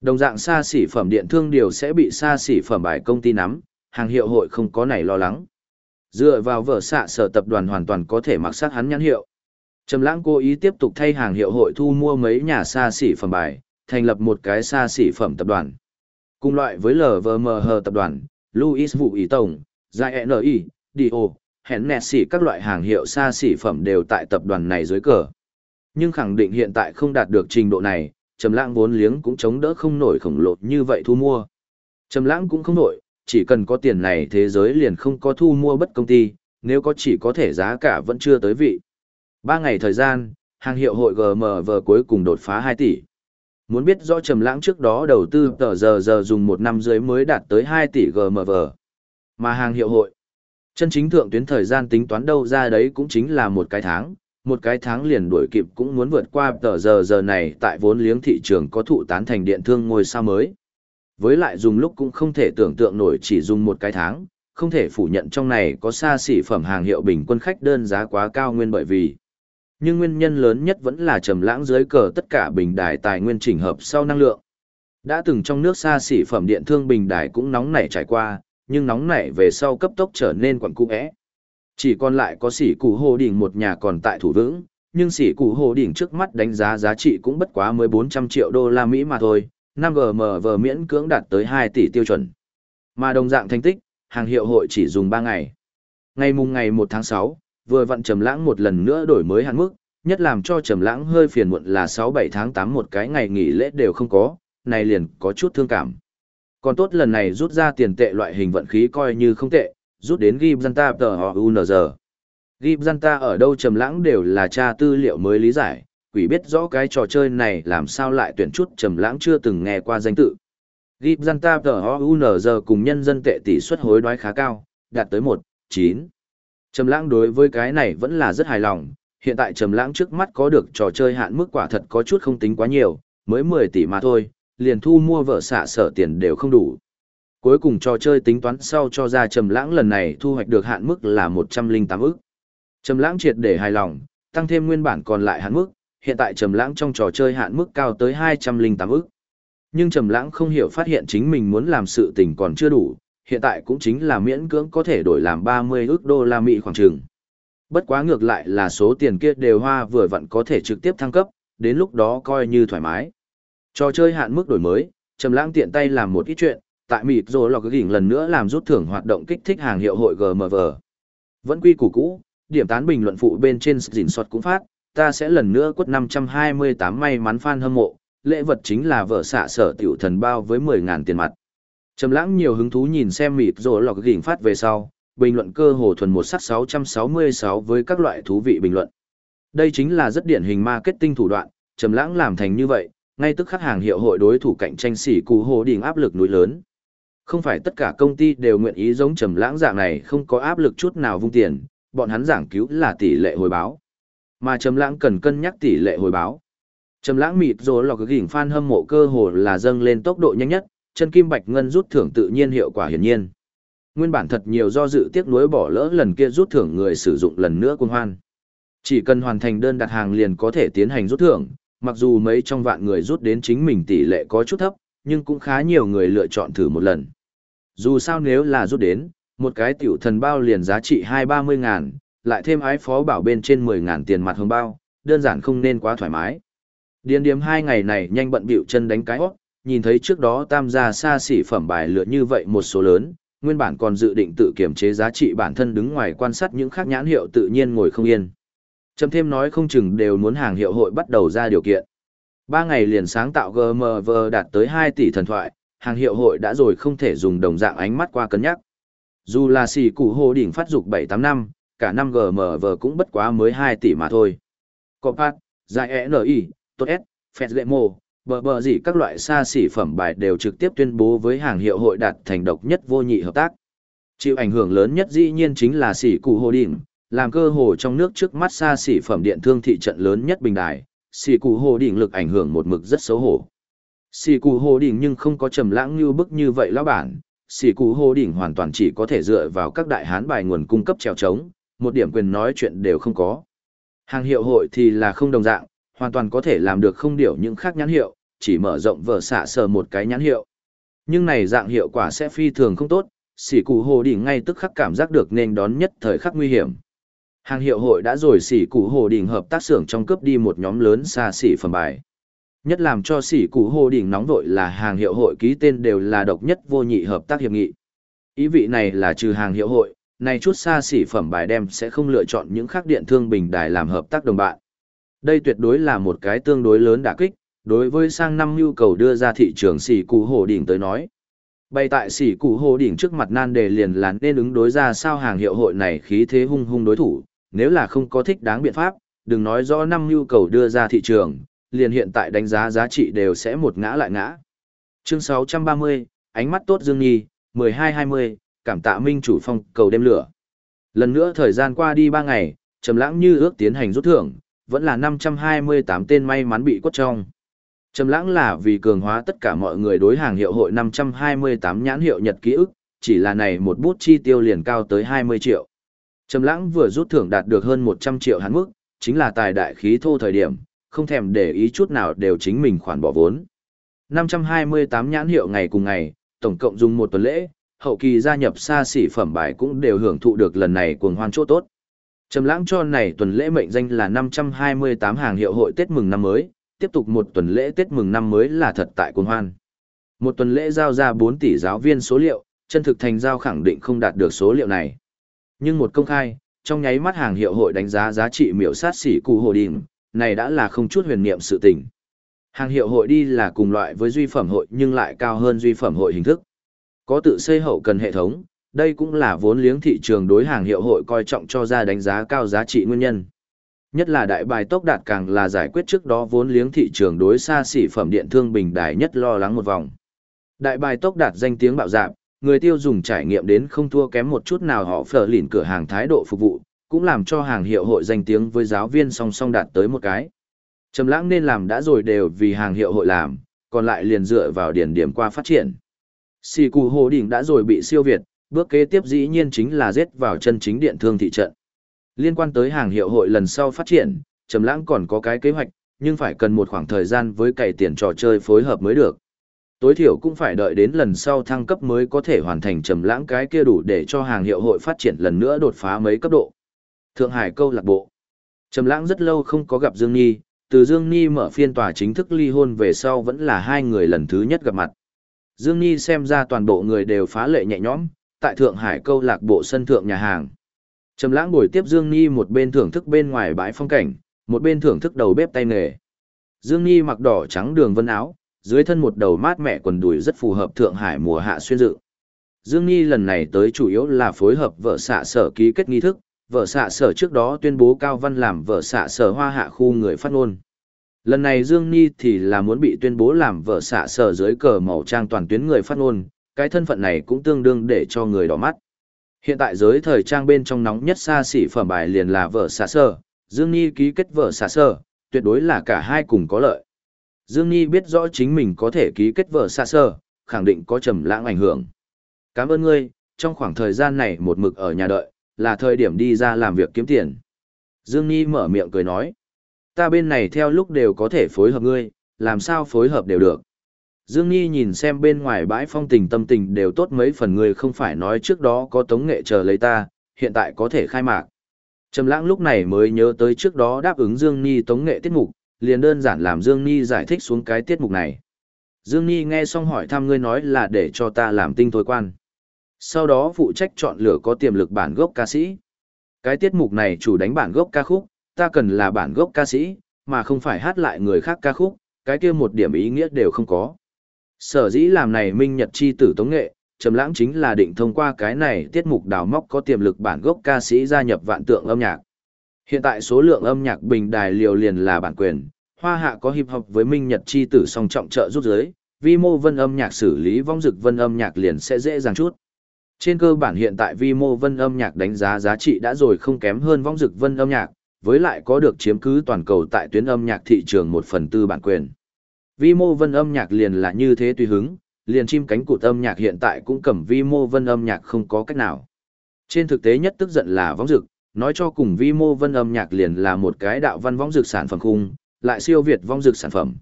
Đồng dạng xa xỉ phẩm điện thương điều sẽ bị xa xỉ phẩm bài công ty nắm, hàng hiệu hội không có này lo lắng. Dựa vào vợ xạ sở tập đoàn hoàn toàn có thể mặc sát hắn nhãn hiệu. Trầm lãng cố ý tiếp tục thay hàng hiệu hội thu mua mấy nhà xa xỉ phẩm bài, thành lập một cái xa xỉ phẩm tập đoàn. Cùng loại với LVMH tập đoàn, Louis Vũ Ý Tổng, Giai Dio, hẹn nẹt xỉ các loại hàng hiệu xa xỉ phẩm đều tại tập đoàn này dưới cờ. Nhưng khẳng định hiện tại không đạt được trình độ này, Trầm Lãng vốn liếng cũng chống đỡ không nổi khổng lồ như vậy thu mua. Trầm Lãng cũng không nổi, chỉ cần có tiền này thế giới liền không có thu mua bất công ty, nếu có chỉ có thể giá cả vẫn chưa tới vị. Ba ngày thời gian, hàng hiệu hội GMV cuối cùng đột phá 2 tỷ. Muốn biết rõ Trầm Lãng trước đó đầu tư tờ giờ giờ dùng một năm dưới mới đạt tới 2 tỷ GMV. Mà hàng hiệu hội, chân chính thượng tuyến thời gian tính toán đâu ra đấy cũng chính là một cái tháng, một cái tháng liền đuổi kịp cũng muốn vượt qua tờ giờ giờ này tại vốn liếng thị trường có thụ tán thành điện thương ngôi sao mới. Với lại dùng lúc cũng không thể tưởng tượng nổi chỉ dùng một cái tháng, không thể phủ nhận trong này có xa xỉ phẩm hàng hiệu bình quân khách đơn giá quá cao nguyên bởi vì. Nhưng nguyên nhân lớn nhất vẫn là trầm lãng dưới cờ tất cả bình đài tài nguyên chỉnh hợp sau năng lượng. Đã từng trong nước xa xỉ phẩm điện thương bình đài cũng nóng nảy trải qua, nhưng nóng nảy về sau cấp tốc trở nên quẩn cung ẽ. Chỉ còn lại có sỉ củ hồ đỉnh một nhà còn tại thủ vững, nhưng sỉ củ hồ đỉnh trước mắt đánh giá giá trị cũng bất quá 1400 triệu đô la Mỹ mà thôi, 5G vờ miễn cưỡng đạt tới 2 tỷ tiêu chuẩn. Mà đồng dạng thành tích, hàng hiệu hội chỉ dùng 3 ngày. Ngày mùng ngày 1 tháng 6, vừa vặn Trầm Lãng một lần nữa đổi mới hạn mức, nhất làm cho Trầm Lãng hơi phiền muộn là 6-7 tháng 8 một cái ngày nghỉ lễ đều không có, này liền có chút thương cảm. Còn tốt lần này rút ra tiền tệ loại hình vận khí coi như không tệ, rút đến Gibzanta tờ họ UNZ. Gibzanta ở đâu Trầm Lãng đều là tra tư liệu mới lý giải, quỷ biết rõ cái trò chơi này làm sao lại tuyển chút trầm lãng chưa từng nghe qua danh tự. Gibzanta tờ họ UNZ cùng nhân dân tệ tỷ suất hối đoái khá cao, đạt tới 1, 9. Trầm lãng đối với cái này vẫn là rất hài lòng, hiện tại trầm lãng trước mắt có được trò chơi hạn mức quả thật có chút không tính quá nhiều, mới 10 tỷ mà thôi, liền thu mua vợ xạ sở tiền đều không đủ. Cuối cùng trò chơi tính toán sau cho ra trầm lãng lần này thu hoạch được hạn mức là 108 ức. Trầm lãng triệt để hài lòng, tăng thêm nguyên bản còn lại hạn mức, hiện tại Trầm Lãng trong trò chơi hạn mức cao tới 208 ức. Nhưng Trầm Lãng không hiểu phát hiện chính mình muốn làm sự tình còn chưa đủ, hiện tại cũng chính là miễn cưỡng có thể đổi làm 30 ước đô la Mỹ khoảng trường. Bất quá ngược lại là số tiền kia đều hoa vừa vặn có thể trực tiếp thăng cấp, đến lúc đó coi như thoải mái. Trò chơi hạn mức đổi mới, Trầm Lãng tiện tay làm một ít chuyện, tại mịt rồi lọc gỉnh lần nữa làm rút thưởng hoạt động kích thích hàng hiệu hội GMV. Vẫn quy củ cũ, điểm tán bình luận phụ bên trên dình sọt cũng phát, ta sẽ lần nữa quất 528 may mắn fan hâm mộ, lễ vật chính là vợ xạ sở tiểu thần bao với 10.000 tiền mặt. Trầm lãng nhiều hứng thú nhìn xem mịt rồi lọc gỉnh phát về sau, bình luận cơ hồ thuần một sắc 666 với các loại thú vị bình luận. Đây chính là rất điển hình marketing thủ đoạn, Trầm lãng làm thành như vậy, ngay tức khách hàng hiệu hội đối thủ cạnh tranh xỉ cụ hồ đỉnh áp lực núi lớn. Không phải tất cả công ty đều nguyện ý giống Trầm lãng dạng này không có áp lực chút nào vung tiền, bọn hắn giảng cứu là tỷ lệ hồi báo. Mà Trầm Lãng cần cân nhắc tỷ lệ hồi báo. Trầm Lãng mịt rồi lọc gỉnh fan hâm mộ cơ hồ là dâng lên tốc độ nhanh nhất, chân kim bạch ngân rút thưởng tự nhiên hiệu quả hiển nhiên. Nguyên bản thật nhiều do dự tiếc nuối bỏ lỡ lần kia rút thưởng người sử dụng lần nữa quân hoan. Chỉ cần hoàn thành đơn đặt hàng liền có thể tiến hành rút thưởng, mặc dù mấy trong vạn người rút đến chính mình tỷ lệ có chút thấp, nhưng cũng khá nhiều người lựa chọn thử một lần. Dù sao nếu là rút đến, một cái tiểu thần bao liền giá trị hai ba mươi ngàn, lại thêm ái phó bảo bên trên 10 ngàn tiền mặt hương bao, đơn giản không nên quá thoải mái. Điền điếm hai ngày này nhanh bận bịu chân đánh cái hót, nhìn thấy trước đó tam gia xa xỉ phẩm bài lựa như vậy một số lớn, nguyên bản còn dự định tự kiểm chế giá trị bản thân đứng ngoài quan sát những khác nhãn hiệu tự nhiên ngồi không yên. Chấm thêm nói không chừng đều muốn hàng hiệu hội bắt đầu ra điều kiện. Ba ngày liền sáng tạo GMV đạt tới 2 tỷ thần thoại, hàng hiệu hội đã rồi không thể dùng đồng dạng ánh mắt qua cân nhắc. Dù là xỉ cụ hồ đỉnh phát dục 7-8 năm, cả năm GMV cũng bất quá mới 2 tỷ mà thôi. Copat, Giải e I, Tốt S, phe lệ mô bờ bờ gì các loại xa xỉ phẩm bài đều trực tiếp tuyên bố với hàng hiệu hội đạt thành độc nhất vô nhị hợp tác. Chịu ảnh hưởng lớn nhất dĩ nhiên chính là xỉ cụ hồ đỉnh, làm cơ hồ trong nước trước mắt xa xỉ phẩm điện thương thị trận lớn nhất bình đài, xỉ cụ hồ đỉnh lực ảnh hưởng một mực rất xấu hổ. Xỉ cụ hồ đỉnh nhưng không có trầm lãng như bức như vậy lão bản, xỉ cụ hồ đỉnh hoàn toàn chỉ có thể dựa vào các đại hán bài nguồn cung cấp trèo trống, một điểm quyền nói chuyện đều không có. Hàng hiệu hội thì là không đồng dạng, hoàn toàn có thể làm được không điều những khác nhãn hiệu, chỉ mở rộng vở xạ sờ một cái nhãn hiệu. Nhưng này dạng hiệu quả sẽ phi thường không tốt, Sỉ cụ hồ đỉnh ngay tức khắc cảm giác được nên đón nhất thời khắc nguy hiểm. Hàng hiệu hội đã rồi sỉ cụ hồ đỉnh hợp tác xưởng trong cướp đi một nhóm lớn xa xỉ phẩm bài. Nhất làm cho sỉ cụ hồ đỉnh nóng vội là hàng hiệu hội ký tên đều là độc nhất vô nhị hợp tác hiệp nghị. Ý vị này là trừ hàng hiệu hội, này chút xa xỉ phẩm bài đem sẽ không lựa chọn những khác điện thương bình đài làm hợp tác đồng bạn. Đây tuyệt đối là một cái tương đối lớn đả kích, đối với sang năm nhu cầu đưa ra thị trường xỉ cụ hồ đỉnh tới nói. Bày tại xỉ cụ hồ đỉnh trước mặt nan đề liền là nên ứng đối ra sao hàng hiệu hội này khí thế hung hung đối thủ, nếu là không có thích đáng biện pháp, đừng nói rõ năm nhu cầu đưa ra thị trường, liền hiện tại đánh giá giá trị đều sẽ một ngã lại ngã. Chương 630, ánh mắt tốt Dương Nhi, 12-20, cảm tạ minh chủ phong cầu đêm lửa. Lần nữa thời gian qua đi ba ngày, trầm lãng như ước tiến hành rút thưởng, vẫn là 528 tên may mắn bị quất trong. Trầm lãng là vì cường hóa tất cả mọi người đối hàng hiệu hội 528 nhãn hiệu nhật ký ức, chỉ là này một bút chi tiêu liền cao tới 20 triệu. Trầm lãng vừa rút thưởng đạt được hơn 100 triệu hắn mức, chính là tài đại khí thô thời điểm, không thèm để ý chút nào đều chính mình khoản bỏ vốn. 528 nhãn hiệu ngày cùng ngày, tổng cộng dùng một tuần lễ, hậu kỳ gia nhập xa xỉ phẩm bài cũng đều hưởng thụ được lần này cuồng hoan chỗ tốt. Trầm lãng cho này tuần lễ mệnh danh là 528 hàng hiệu hội Tết mừng năm mới, tiếp tục một tuần lễ Tết mừng năm mới là thật tại cuồng hoan. Một tuần lễ giao ra 4 tỷ giáo viên số liệu, chân thực thành giao khẳng định không đạt được số liệu này. Nhưng một công khai, trong nháy mắt hàng hiệu hội đánh giá giá trị miểu sát xỉ cụ hồ đình, này đã là không chút huyền niệm sự tình. Hàng hiệu hội đi là cùng loại với duy phẩm hội nhưng lại cao hơn duy phẩm hội hình thức. Có tự xây hậu cần hệ thống, đây cũng là vốn liếng thị trường đối hàng hiệu hội coi trọng cho ra đánh giá cao giá trị nguyên nhân. Nhất là đại bài tốc đạt càng là giải quyết trước đó vốn liếng thị trường đối xa xỉ phẩm điện thương bình đài nhất lo lắng một vòng. Đại bài tốc đạt danh tiếng bạo dạp, người tiêu dùng trải nghiệm đến không thua kém một chút nào họ phở lỉn cửa hàng thái độ phục vụ, cũng làm cho hàng hiệu hội danh tiếng với giáo viên song song đạt tới một cái. Trầm lãng nên làm đã rồi đều vì hàng hiệu hội làm, còn lại liền dựa vào điển điểm qua phát triển. Xì cù hồ đỉnh đã rồi bị siêu việt, bước kế tiếp dĩ nhiên chính là giết vào chân chính điện thương thị trận. Liên quan tới hàng hiệu hội lần sau phát triển, Trầm lãng còn có cái kế hoạch, nhưng phải cần một khoảng thời gian với cày tiền trò chơi phối hợp mới được. Tối thiểu cũng phải đợi đến lần sau thăng cấp mới có thể hoàn thành trầm lãng cái kia đủ để cho hàng hiệu hội phát triển lần nữa đột phá mấy cấp độ. Thượng Hải câu lạc bộ. Trầm lãng rất lâu không có gặp Dương Nhi, từ Dương Nhi mở phiên tòa chính thức ly hôn về sau vẫn là hai người lần thứ nhất gặp mặt. Dương Nhi xem ra toàn bộ người đều phá lệ nhẹ nhõm, tại Thượng Hải câu lạc bộ sân thượng nhà hàng. Trầm lãng ngồi tiếp Dương Nhi một bên thưởng thức bên ngoài bãi phong cảnh, một bên thưởng thức đầu bếp tay nghề. Dương Nhi mặc đỏ trắng đường vân áo, dưới thân một đầu mát mẻ quần đùi rất phù hợp Thượng Hải mùa hạ xuyên dự. Dương Nhi lần này tới chủ yếu là phối hợp vợ xạ sở ký kết nghi thức, vợ xạ sở trước đó tuyên bố Cao Văn làm vợ xạ sở hoa hạ khu người phát ngôn. Lần này Dương Nhi thì là muốn bị tuyên bố làm vợ xạ sở dưới cờ màu trang toàn tuyến người phát ngôn, cái thân phận này cũng tương đương để cho người đỏ mắt. Hiện tại giới thời trang bên trong nóng nhất xa xỉ phẩm bài liền là vợ xạ sở, Dương Nhi ký kết vợ xạ sở, tuyệt đối là cả hai cùng có lợi. Dương Nhi biết rõ chính mình có thể ký kết vợ xạ sở, khẳng định có trầm lãng ảnh hưởng. Cảm ơn ngươi, trong khoảng thời gian này một mực ở nhà đợi, là thời điểm đi ra làm việc kiếm tiền. Dương Nhi mở miệng cười nói. Ta bên này theo lúc đều có thể phối hợp ngươi, làm sao phối hợp đều được. Dương Nhi nhìn xem bên ngoài bãi phong tình tâm tình đều tốt mấy phần người không phải nói trước đó có tống nghệ chờ lấy ta, hiện tại có thể khai mạc. Trầm lãng lúc này mới nhớ tới trước đó đáp ứng Dương Nhi tống nghệ tiết mục, liền đơn giản làm Dương Nhi giải thích xuống cái tiết mục này. Dương Nhi nghe xong hỏi thăm ngươi nói là để cho ta làm tinh thôi quan. Sau đó phụ trách chọn lựa có tiềm lực bản gốc ca sĩ. Cái tiết mục này chủ đánh bản gốc ca khúc, ta cần là bản gốc ca sĩ, mà không phải hát lại người khác ca khúc, cái kia một điểm ý nghĩa đều không có. Sở dĩ làm này minh nhật chi tử tống nghệ, trầm lãng chính là định thông qua cái này tiết mục đào móc có tiềm lực bản gốc ca sĩ gia nhập vạn tượng âm nhạc. Hiện tại số lượng âm nhạc bình đài liều liền là bản quyền, hoa hạ có hiệp hợp với minh nhật chi tử song trọng trợ rút giới, vi mô vân âm nhạc xử lý vong dực vân âm nhạc liền sẽ dễ dàng chút. Trên cơ bản hiện tại vi mô vân âm nhạc đánh giá giá trị đã rồi không kém hơn vong dực vân âm nhạc, với lại có được chiếm cứ toàn cầu tại tuyến âm nhạc thị trường một phần tư bản quyền. Vi mô vân âm nhạc liền là như thế tùy hứng, liền chim cánh cụt âm nhạc hiện tại cũng cầm vi mô vân âm nhạc không có cách nào. Trên thực tế nhất tức giận là võng dực, nói cho cùng vi mô vân âm nhạc liền là một cái đạo văn võng dực sản phẩm khung, lại siêu việt võng dực sản phẩm.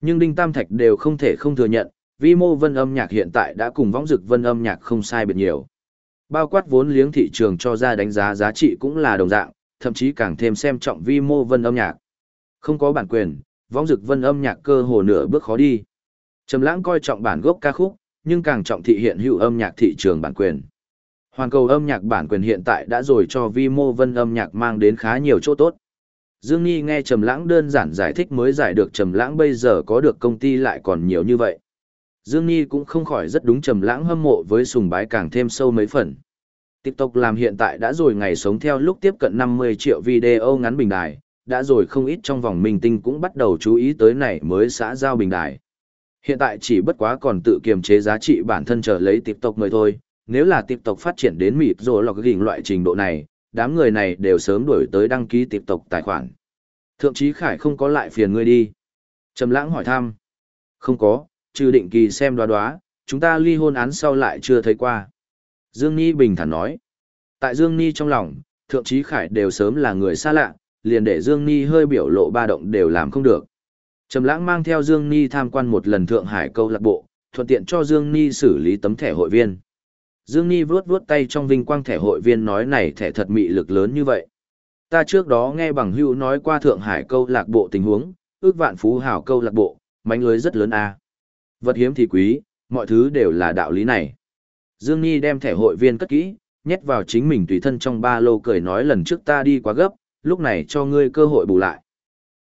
Nhưng Đinh Tam Thạch đều không thể không thừa nhận, vi mô vân âm nhạc hiện tại đã cùng võng dực vân âm nhạc không sai biệt nhiều. Bao quát vốn liếng thị trường cho ra đánh giá giá trị cũng là đồng dạng, thậm chí càng thêm xem trọng vi mô vân âm nhạc. Không có bản quyền, võng dực vân âm nhạc cơ hồ nửa bước khó đi. Trầm lãng coi trọng bản gốc ca khúc, nhưng càng trọng thị hiện hữu âm nhạc thị trường bản quyền. Hoàn cầu âm nhạc bản quyền hiện tại đã rồi cho vi mô vân âm nhạc mang đến khá nhiều chỗ tốt. Dương Nghi nghe Trầm Lãng đơn giản giải thích mới giải được Trầm Lãng bây giờ có được công ty lại còn nhiều như vậy. Dương Nghi cũng không khỏi rất đúng Trầm Lãng hâm mộ với sùng bái càng thêm sâu mấy phần. TikTok làm hiện tại đã rồi ngày sống theo lúc tiếp cận 50 triệu video ngắn bình đài, đã rồi không ít trong vòng minh tinh cũng bắt đầu chú ý tới này mới xã giao bình đài. Hiện tại chỉ bất quá còn tự kiềm chế giá trị bản thân trở lấy tộc mới thôi, nếu là tộc phát triển đến mịp rồi lọc gỉnh loại trình độ này, đám người này đều sớm đuổi tới đăng ký tộc tài khoản. Thượng trí Khải không có lại phiền ngươi đi. Trầm lãng hỏi thăm. Không có, trừ định kỳ xem đoá đoá, chúng ta ly hôn án sau lại chưa thấy qua. Dương Nhi bình thản nói. Tại Dương Nhi trong lòng, Thượng trí Khải đều sớm là người xa lạ, liền để Dương Nhi hơi biểu lộ ba động đều làm không được. Trầm lãng mang theo Dương Nhi tham quan một lần Thượng Hải câu lạc bộ, thuận tiện cho Dương Nhi xử lý tấm thẻ hội viên. Dương Nhi vuốt vuốt tay trong vinh quang thẻ hội viên nói này thẻ thật mị lực lớn như vậy. Ta trước đó nghe bằng hữu nói qua Thượng Hải câu lạc bộ tình huống, ước vạn phú hảo câu lạc bộ, mánh lưới rất lớn a. Vật hiếm thì quý, mọi thứ đều là đạo lý này. Dương Nhi đem thẻ hội viên cất kỹ, nhét vào chính mình tùy thân trong ba lô cười nói lần trước ta đi quá gấp, lúc này cho ngươi cơ hội bù lại.